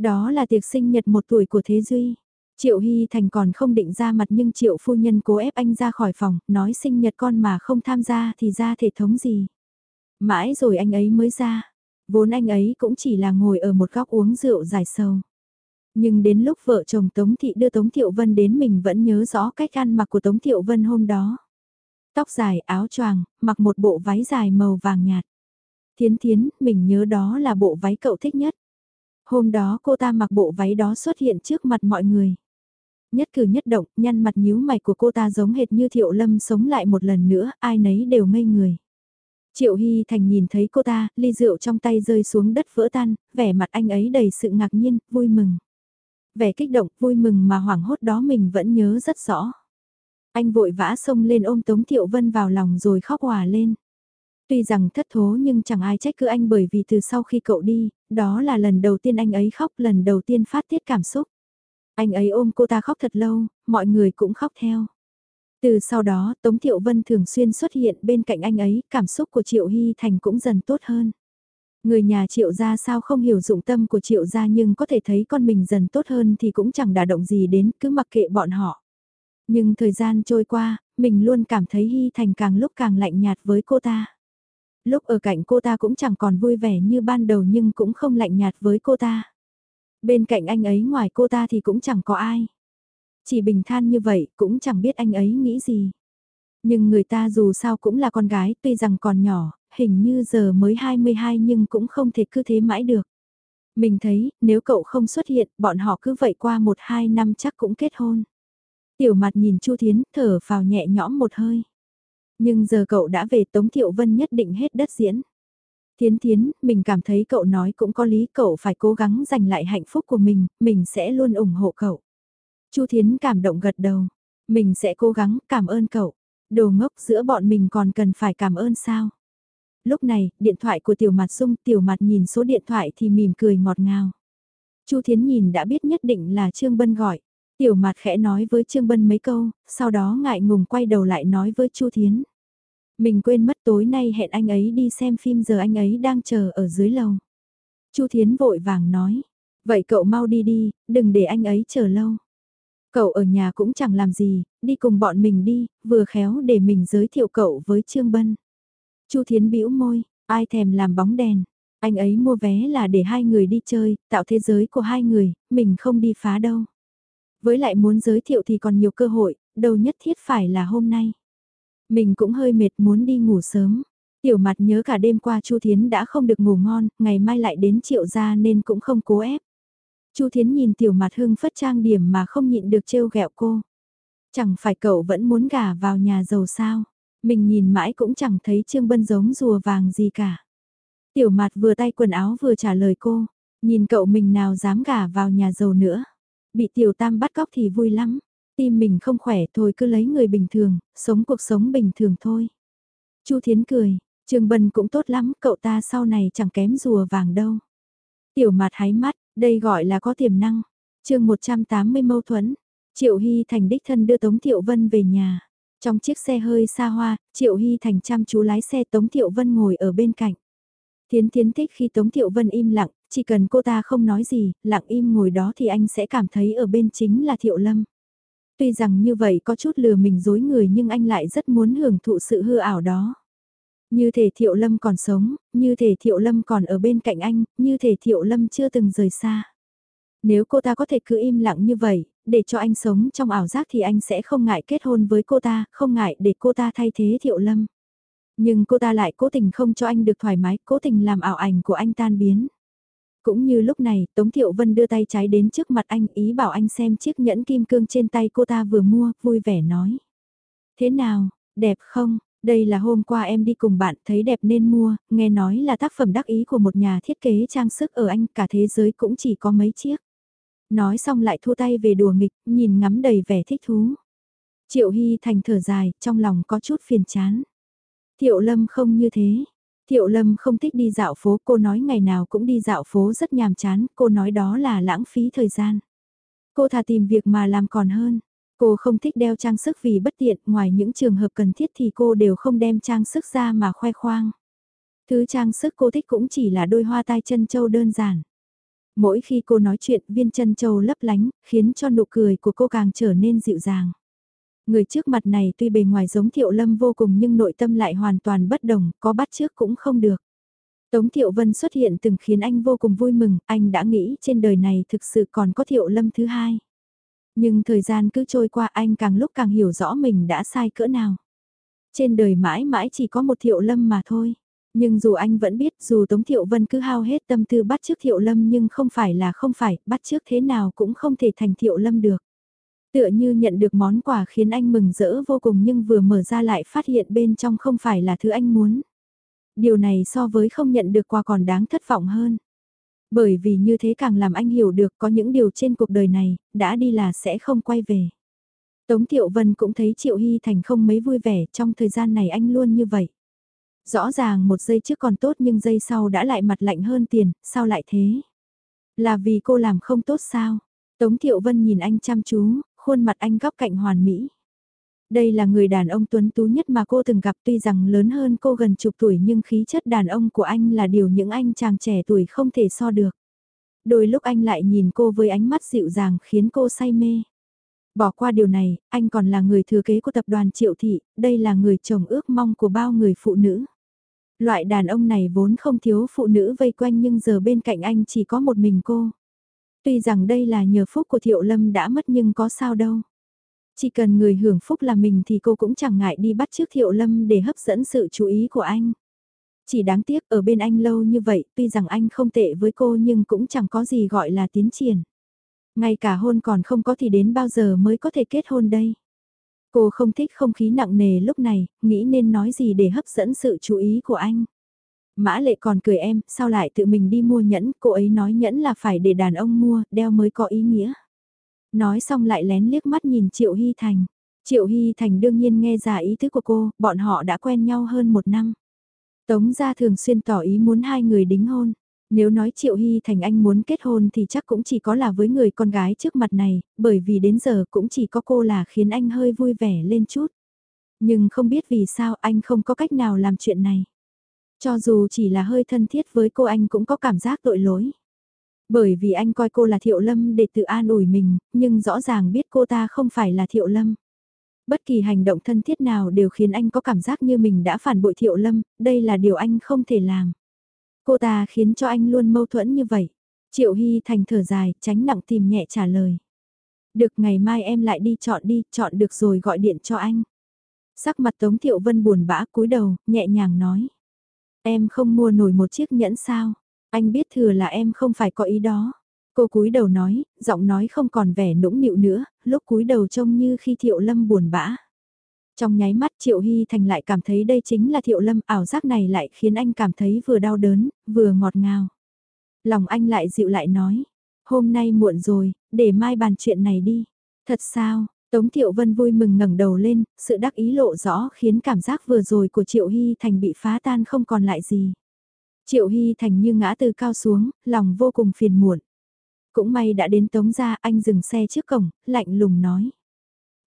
Speaker 1: Đó là tiệc sinh nhật một tuổi của Thế Duy. Triệu Hy Thành còn không định ra mặt nhưng Triệu phu nhân cố ép anh ra khỏi phòng, nói sinh nhật con mà không tham gia thì ra thể thống gì. Mãi rồi anh ấy mới ra. Vốn anh ấy cũng chỉ là ngồi ở một góc uống rượu giải sầu. Nhưng đến lúc vợ chồng Tống Thị đưa Tống Thiệu Vân đến mình vẫn nhớ rõ cách ăn mặc của Tống Thiệu Vân hôm đó. Tóc dài, áo choàng, mặc một bộ váy dài màu vàng nhạt. Thiến Thiến, mình nhớ đó là bộ váy cậu thích nhất. Hôm đó cô ta mặc bộ váy đó xuất hiện trước mặt mọi người. Nhất cử nhất động, nhăn mặt nhíu mày của cô ta giống hệt như Thiệu Lâm sống lại một lần nữa, ai nấy đều ngây người. Triệu Hy Thành nhìn thấy cô ta, ly rượu trong tay rơi xuống đất vỡ tan, vẻ mặt anh ấy đầy sự ngạc nhiên, vui mừng. Vẻ kích động, vui mừng mà hoảng hốt đó mình vẫn nhớ rất rõ. Anh vội vã xông lên ôm Tống Thiệu Vân vào lòng rồi khóc hòa lên. Tuy rằng thất thố nhưng chẳng ai trách cứ anh bởi vì từ sau khi cậu đi, đó là lần đầu tiên anh ấy khóc, lần đầu tiên phát tiết cảm xúc. Anh ấy ôm cô ta khóc thật lâu, mọi người cũng khóc theo. Từ sau đó, Tống Thiệu Vân thường xuyên xuất hiện bên cạnh anh ấy, cảm xúc của Triệu Hy Thành cũng dần tốt hơn. Người nhà Triệu gia sao không hiểu dụng tâm của Triệu gia nhưng có thể thấy con mình dần tốt hơn thì cũng chẳng đả động gì đến, cứ mặc kệ bọn họ. Nhưng thời gian trôi qua, mình luôn cảm thấy Hy Thành càng lúc càng lạnh nhạt với cô ta. Lúc ở cạnh cô ta cũng chẳng còn vui vẻ như ban đầu nhưng cũng không lạnh nhạt với cô ta. Bên cạnh anh ấy ngoài cô ta thì cũng chẳng có ai. Chỉ bình than như vậy cũng chẳng biết anh ấy nghĩ gì. Nhưng người ta dù sao cũng là con gái tuy rằng còn nhỏ, hình như giờ mới 22 nhưng cũng không thể cứ thế mãi được. Mình thấy, nếu cậu không xuất hiện, bọn họ cứ vậy qua một hai năm chắc cũng kết hôn. Tiểu mặt nhìn Chu Thiến, thở vào nhẹ nhõm một hơi. Nhưng giờ cậu đã về Tống Thiệu Vân nhất định hết đất diễn. Thiến Thiến, mình cảm thấy cậu nói cũng có lý cậu phải cố gắng giành lại hạnh phúc của mình, mình sẽ luôn ủng hộ cậu. Chu Thiến cảm động gật đầu, mình sẽ cố gắng cảm ơn cậu. Đồ ngốc giữa bọn mình còn cần phải cảm ơn sao? Lúc này, điện thoại của tiểu mặt sung, tiểu mặt nhìn số điện thoại thì mỉm cười ngọt ngào. Chu Thiến nhìn đã biết nhất định là Trương Bân gọi. Tiểu mặt khẽ nói với Trương Bân mấy câu, sau đó ngại ngùng quay đầu lại nói với Chu Thiến. Mình quên mất tối nay hẹn anh ấy đi xem phim giờ anh ấy đang chờ ở dưới lầu. Chu Thiến vội vàng nói, vậy cậu mau đi đi, đừng để anh ấy chờ lâu. Cậu ở nhà cũng chẳng làm gì, đi cùng bọn mình đi, vừa khéo để mình giới thiệu cậu với Trương Bân. Chu Thiến bĩu môi, ai thèm làm bóng đèn. Anh ấy mua vé là để hai người đi chơi, tạo thế giới của hai người, mình không đi phá đâu. Với lại muốn giới thiệu thì còn nhiều cơ hội, đầu nhất thiết phải là hôm nay. Mình cũng hơi mệt muốn đi ngủ sớm. Tiểu mặt nhớ cả đêm qua Chu Thiến đã không được ngủ ngon, ngày mai lại đến triệu gia nên cũng không cố ép. Chu Thiến nhìn tiểu mặt hưng phất trang điểm mà không nhịn được trêu ghẹo cô. Chẳng phải cậu vẫn muốn gả vào nhà giàu sao? Mình nhìn mãi cũng chẳng thấy Trương Bân giống rùa vàng gì cả. Tiểu mặt vừa tay quần áo vừa trả lời cô, nhìn cậu mình nào dám gả vào nhà giàu nữa. Bị tiểu tam bắt cóc thì vui lắm, tim mình không khỏe thôi cứ lấy người bình thường, sống cuộc sống bình thường thôi. Chu Thiến cười, Trương Bân cũng tốt lắm, cậu ta sau này chẳng kém rùa vàng đâu. Tiểu mặt hái mắt, đây gọi là có tiềm năng. chương 180 mâu thuẫn, Triệu Hy Thành đích thân đưa Tống Thiệu Vân về nhà. Trong chiếc xe hơi xa hoa, Triệu Hy Thành chăm chú lái xe Tống Thiệu Vân ngồi ở bên cạnh. Thiến Thiến thích khi Tống Thiệu Vân im lặng, chỉ cần cô ta không nói gì, lặng im ngồi đó thì anh sẽ cảm thấy ở bên chính là Thiệu Lâm. Tuy rằng như vậy có chút lừa mình dối người nhưng anh lại rất muốn hưởng thụ sự hư ảo đó. Như thể Thiệu Lâm còn sống, như thể Thiệu Lâm còn ở bên cạnh anh, như thể Thiệu Lâm chưa từng rời xa. Nếu cô ta có thể cứ im lặng như vậy, để cho anh sống trong ảo giác thì anh sẽ không ngại kết hôn với cô ta, không ngại để cô ta thay thế Thiệu Lâm. Nhưng cô ta lại cố tình không cho anh được thoải mái, cố tình làm ảo ảnh của anh tan biến. Cũng như lúc này, Tống Thiệu Vân đưa tay trái đến trước mặt anh ý bảo anh xem chiếc nhẫn kim cương trên tay cô ta vừa mua, vui vẻ nói. Thế nào, đẹp không? Đây là hôm qua em đi cùng bạn thấy đẹp nên mua, nghe nói là tác phẩm đắc ý của một nhà thiết kế trang sức ở Anh cả thế giới cũng chỉ có mấy chiếc. Nói xong lại thu tay về đùa nghịch, nhìn ngắm đầy vẻ thích thú. Triệu Hy Thành thở dài, trong lòng có chút phiền chán. Thiệu Lâm không như thế. Thiệu Lâm không thích đi dạo phố, cô nói ngày nào cũng đi dạo phố rất nhàm chán, cô nói đó là lãng phí thời gian. Cô thà tìm việc mà làm còn hơn. Cô không thích đeo trang sức vì bất tiện, ngoài những trường hợp cần thiết thì cô đều không đem trang sức ra mà khoe khoang. Thứ trang sức cô thích cũng chỉ là đôi hoa tai chân châu đơn giản. Mỗi khi cô nói chuyện viên chân châu lấp lánh, khiến cho nụ cười của cô càng trở nên dịu dàng. Người trước mặt này tuy bề ngoài giống Thiệu Lâm vô cùng nhưng nội tâm lại hoàn toàn bất đồng, có bắt trước cũng không được. Tống Thiệu Vân xuất hiện từng khiến anh vô cùng vui mừng, anh đã nghĩ trên đời này thực sự còn có Thiệu Lâm thứ hai. Nhưng thời gian cứ trôi qua anh càng lúc càng hiểu rõ mình đã sai cỡ nào. Trên đời mãi mãi chỉ có một Thiệu Lâm mà thôi. Nhưng dù anh vẫn biết dù Tống Thiệu Vân cứ hao hết tâm tư bắt trước Thiệu Lâm nhưng không phải là không phải, bắt trước thế nào cũng không thể thành Thiệu Lâm được. Tựa như nhận được món quà khiến anh mừng rỡ vô cùng nhưng vừa mở ra lại phát hiện bên trong không phải là thứ anh muốn. Điều này so với không nhận được quà còn đáng thất vọng hơn. Bởi vì như thế càng làm anh hiểu được có những điều trên cuộc đời này, đã đi là sẽ không quay về. Tống Thiệu Vân cũng thấy Triệu Hy Thành không mấy vui vẻ, trong thời gian này anh luôn như vậy. Rõ ràng một giây trước còn tốt nhưng giây sau đã lại mặt lạnh hơn tiền, sao lại thế? Là vì cô làm không tốt sao? Tống Thiệu Vân nhìn anh chăm chú, khuôn mặt anh góc cạnh hoàn mỹ. Đây là người đàn ông tuấn tú nhất mà cô từng gặp tuy rằng lớn hơn cô gần chục tuổi nhưng khí chất đàn ông của anh là điều những anh chàng trẻ tuổi không thể so được. Đôi lúc anh lại nhìn cô với ánh mắt dịu dàng khiến cô say mê. Bỏ qua điều này, anh còn là người thừa kế của tập đoàn Triệu Thị, đây là người chồng ước mong của bao người phụ nữ. Loại đàn ông này vốn không thiếu phụ nữ vây quanh nhưng giờ bên cạnh anh chỉ có một mình cô. Tuy rằng đây là nhờ phúc của Thiệu Lâm đã mất nhưng có sao đâu. Chỉ cần người hưởng phúc là mình thì cô cũng chẳng ngại đi bắt trước Thiệu Lâm để hấp dẫn sự chú ý của anh. Chỉ đáng tiếc ở bên anh lâu như vậy, tuy rằng anh không tệ với cô nhưng cũng chẳng có gì gọi là tiến triển. Ngay cả hôn còn không có thì đến bao giờ mới có thể kết hôn đây. Cô không thích không khí nặng nề lúc này, nghĩ nên nói gì để hấp dẫn sự chú ý của anh. Mã lệ còn cười em, sao lại tự mình đi mua nhẫn, cô ấy nói nhẫn là phải để đàn ông mua, đeo mới có ý nghĩa. Nói xong lại lén liếc mắt nhìn Triệu Hy Thành. Triệu Hy Thành đương nhiên nghe ra ý tứ của cô, bọn họ đã quen nhau hơn một năm. Tống gia thường xuyên tỏ ý muốn hai người đính hôn. Nếu nói Triệu Hy Thành anh muốn kết hôn thì chắc cũng chỉ có là với người con gái trước mặt này, bởi vì đến giờ cũng chỉ có cô là khiến anh hơi vui vẻ lên chút. Nhưng không biết vì sao anh không có cách nào làm chuyện này. Cho dù chỉ là hơi thân thiết với cô anh cũng có cảm giác tội lỗi. Bởi vì anh coi cô là Thiệu Lâm để tự an ủi mình, nhưng rõ ràng biết cô ta không phải là Thiệu Lâm. Bất kỳ hành động thân thiết nào đều khiến anh có cảm giác như mình đã phản bội Thiệu Lâm, đây là điều anh không thể làm. Cô ta khiến cho anh luôn mâu thuẫn như vậy. Triệu Hy Thành thở dài, tránh nặng tìm nhẹ trả lời. Được ngày mai em lại đi chọn đi, chọn được rồi gọi điện cho anh. Sắc mặt Tống Thiệu Vân buồn bã cúi đầu, nhẹ nhàng nói. Em không mua nổi một chiếc nhẫn sao? Anh biết thừa là em không phải có ý đó. Cô cúi đầu nói, giọng nói không còn vẻ nũng nịu nữa, lúc cúi đầu trông như khi Thiệu Lâm buồn bã. Trong nháy mắt Triệu Hy Thành lại cảm thấy đây chính là Thiệu Lâm, ảo giác này lại khiến anh cảm thấy vừa đau đớn, vừa ngọt ngào. Lòng anh lại dịu lại nói, hôm nay muộn rồi, để mai bàn chuyện này đi. Thật sao, Tống Thiệu Vân vui mừng ngẩng đầu lên, sự đắc ý lộ rõ khiến cảm giác vừa rồi của Triệu Hy Thành bị phá tan không còn lại gì. Triệu Hy Thành như ngã từ cao xuống, lòng vô cùng phiền muộn. Cũng may đã đến Tống ra, anh dừng xe trước cổng, lạnh lùng nói.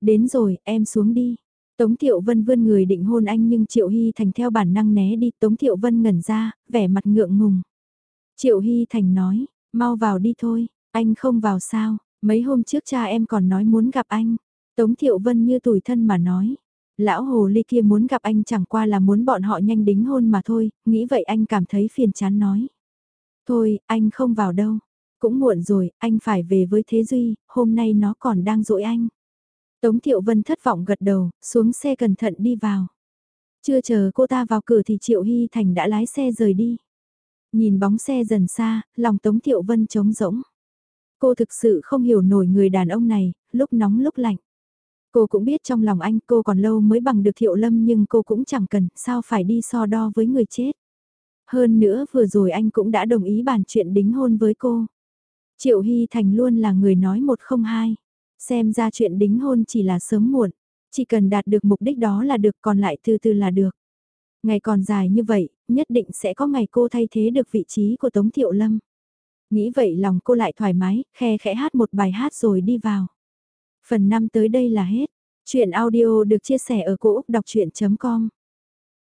Speaker 1: Đến rồi, em xuống đi. Tống Thiệu Vân vươn người định hôn anh nhưng Triệu Hy Thành theo bản năng né đi. Tống Thiệu Vân ngẩn ra, vẻ mặt ngượng ngùng. Triệu Hy Thành nói, mau vào đi thôi, anh không vào sao, mấy hôm trước cha em còn nói muốn gặp anh. Tống Thiệu Vân như tủi thân mà nói. Lão hồ ly kia muốn gặp anh chẳng qua là muốn bọn họ nhanh đính hôn mà thôi, nghĩ vậy anh cảm thấy phiền chán nói. Thôi, anh không vào đâu. Cũng muộn rồi, anh phải về với Thế Duy, hôm nay nó còn đang dỗi anh. Tống Thiệu Vân thất vọng gật đầu, xuống xe cẩn thận đi vào. Chưa chờ cô ta vào cửa thì Triệu Hy Thành đã lái xe rời đi. Nhìn bóng xe dần xa, lòng Tống Thiệu Vân trống rỗng. Cô thực sự không hiểu nổi người đàn ông này, lúc nóng lúc lạnh. Cô cũng biết trong lòng anh cô còn lâu mới bằng được Thiệu Lâm nhưng cô cũng chẳng cần, sao phải đi so đo với người chết. Hơn nữa vừa rồi anh cũng đã đồng ý bàn chuyện đính hôn với cô. Triệu Hy Thành luôn là người nói một không hai. Xem ra chuyện đính hôn chỉ là sớm muộn. Chỉ cần đạt được mục đích đó là được còn lại từ từ là được. Ngày còn dài như vậy, nhất định sẽ có ngày cô thay thế được vị trí của Tống Thiệu Lâm. Nghĩ vậy lòng cô lại thoải mái, khe khẽ hát một bài hát rồi đi vào. Phần 5 tới đây là hết. Chuyện audio được chia sẻ ở cỗ đọc chuyện.com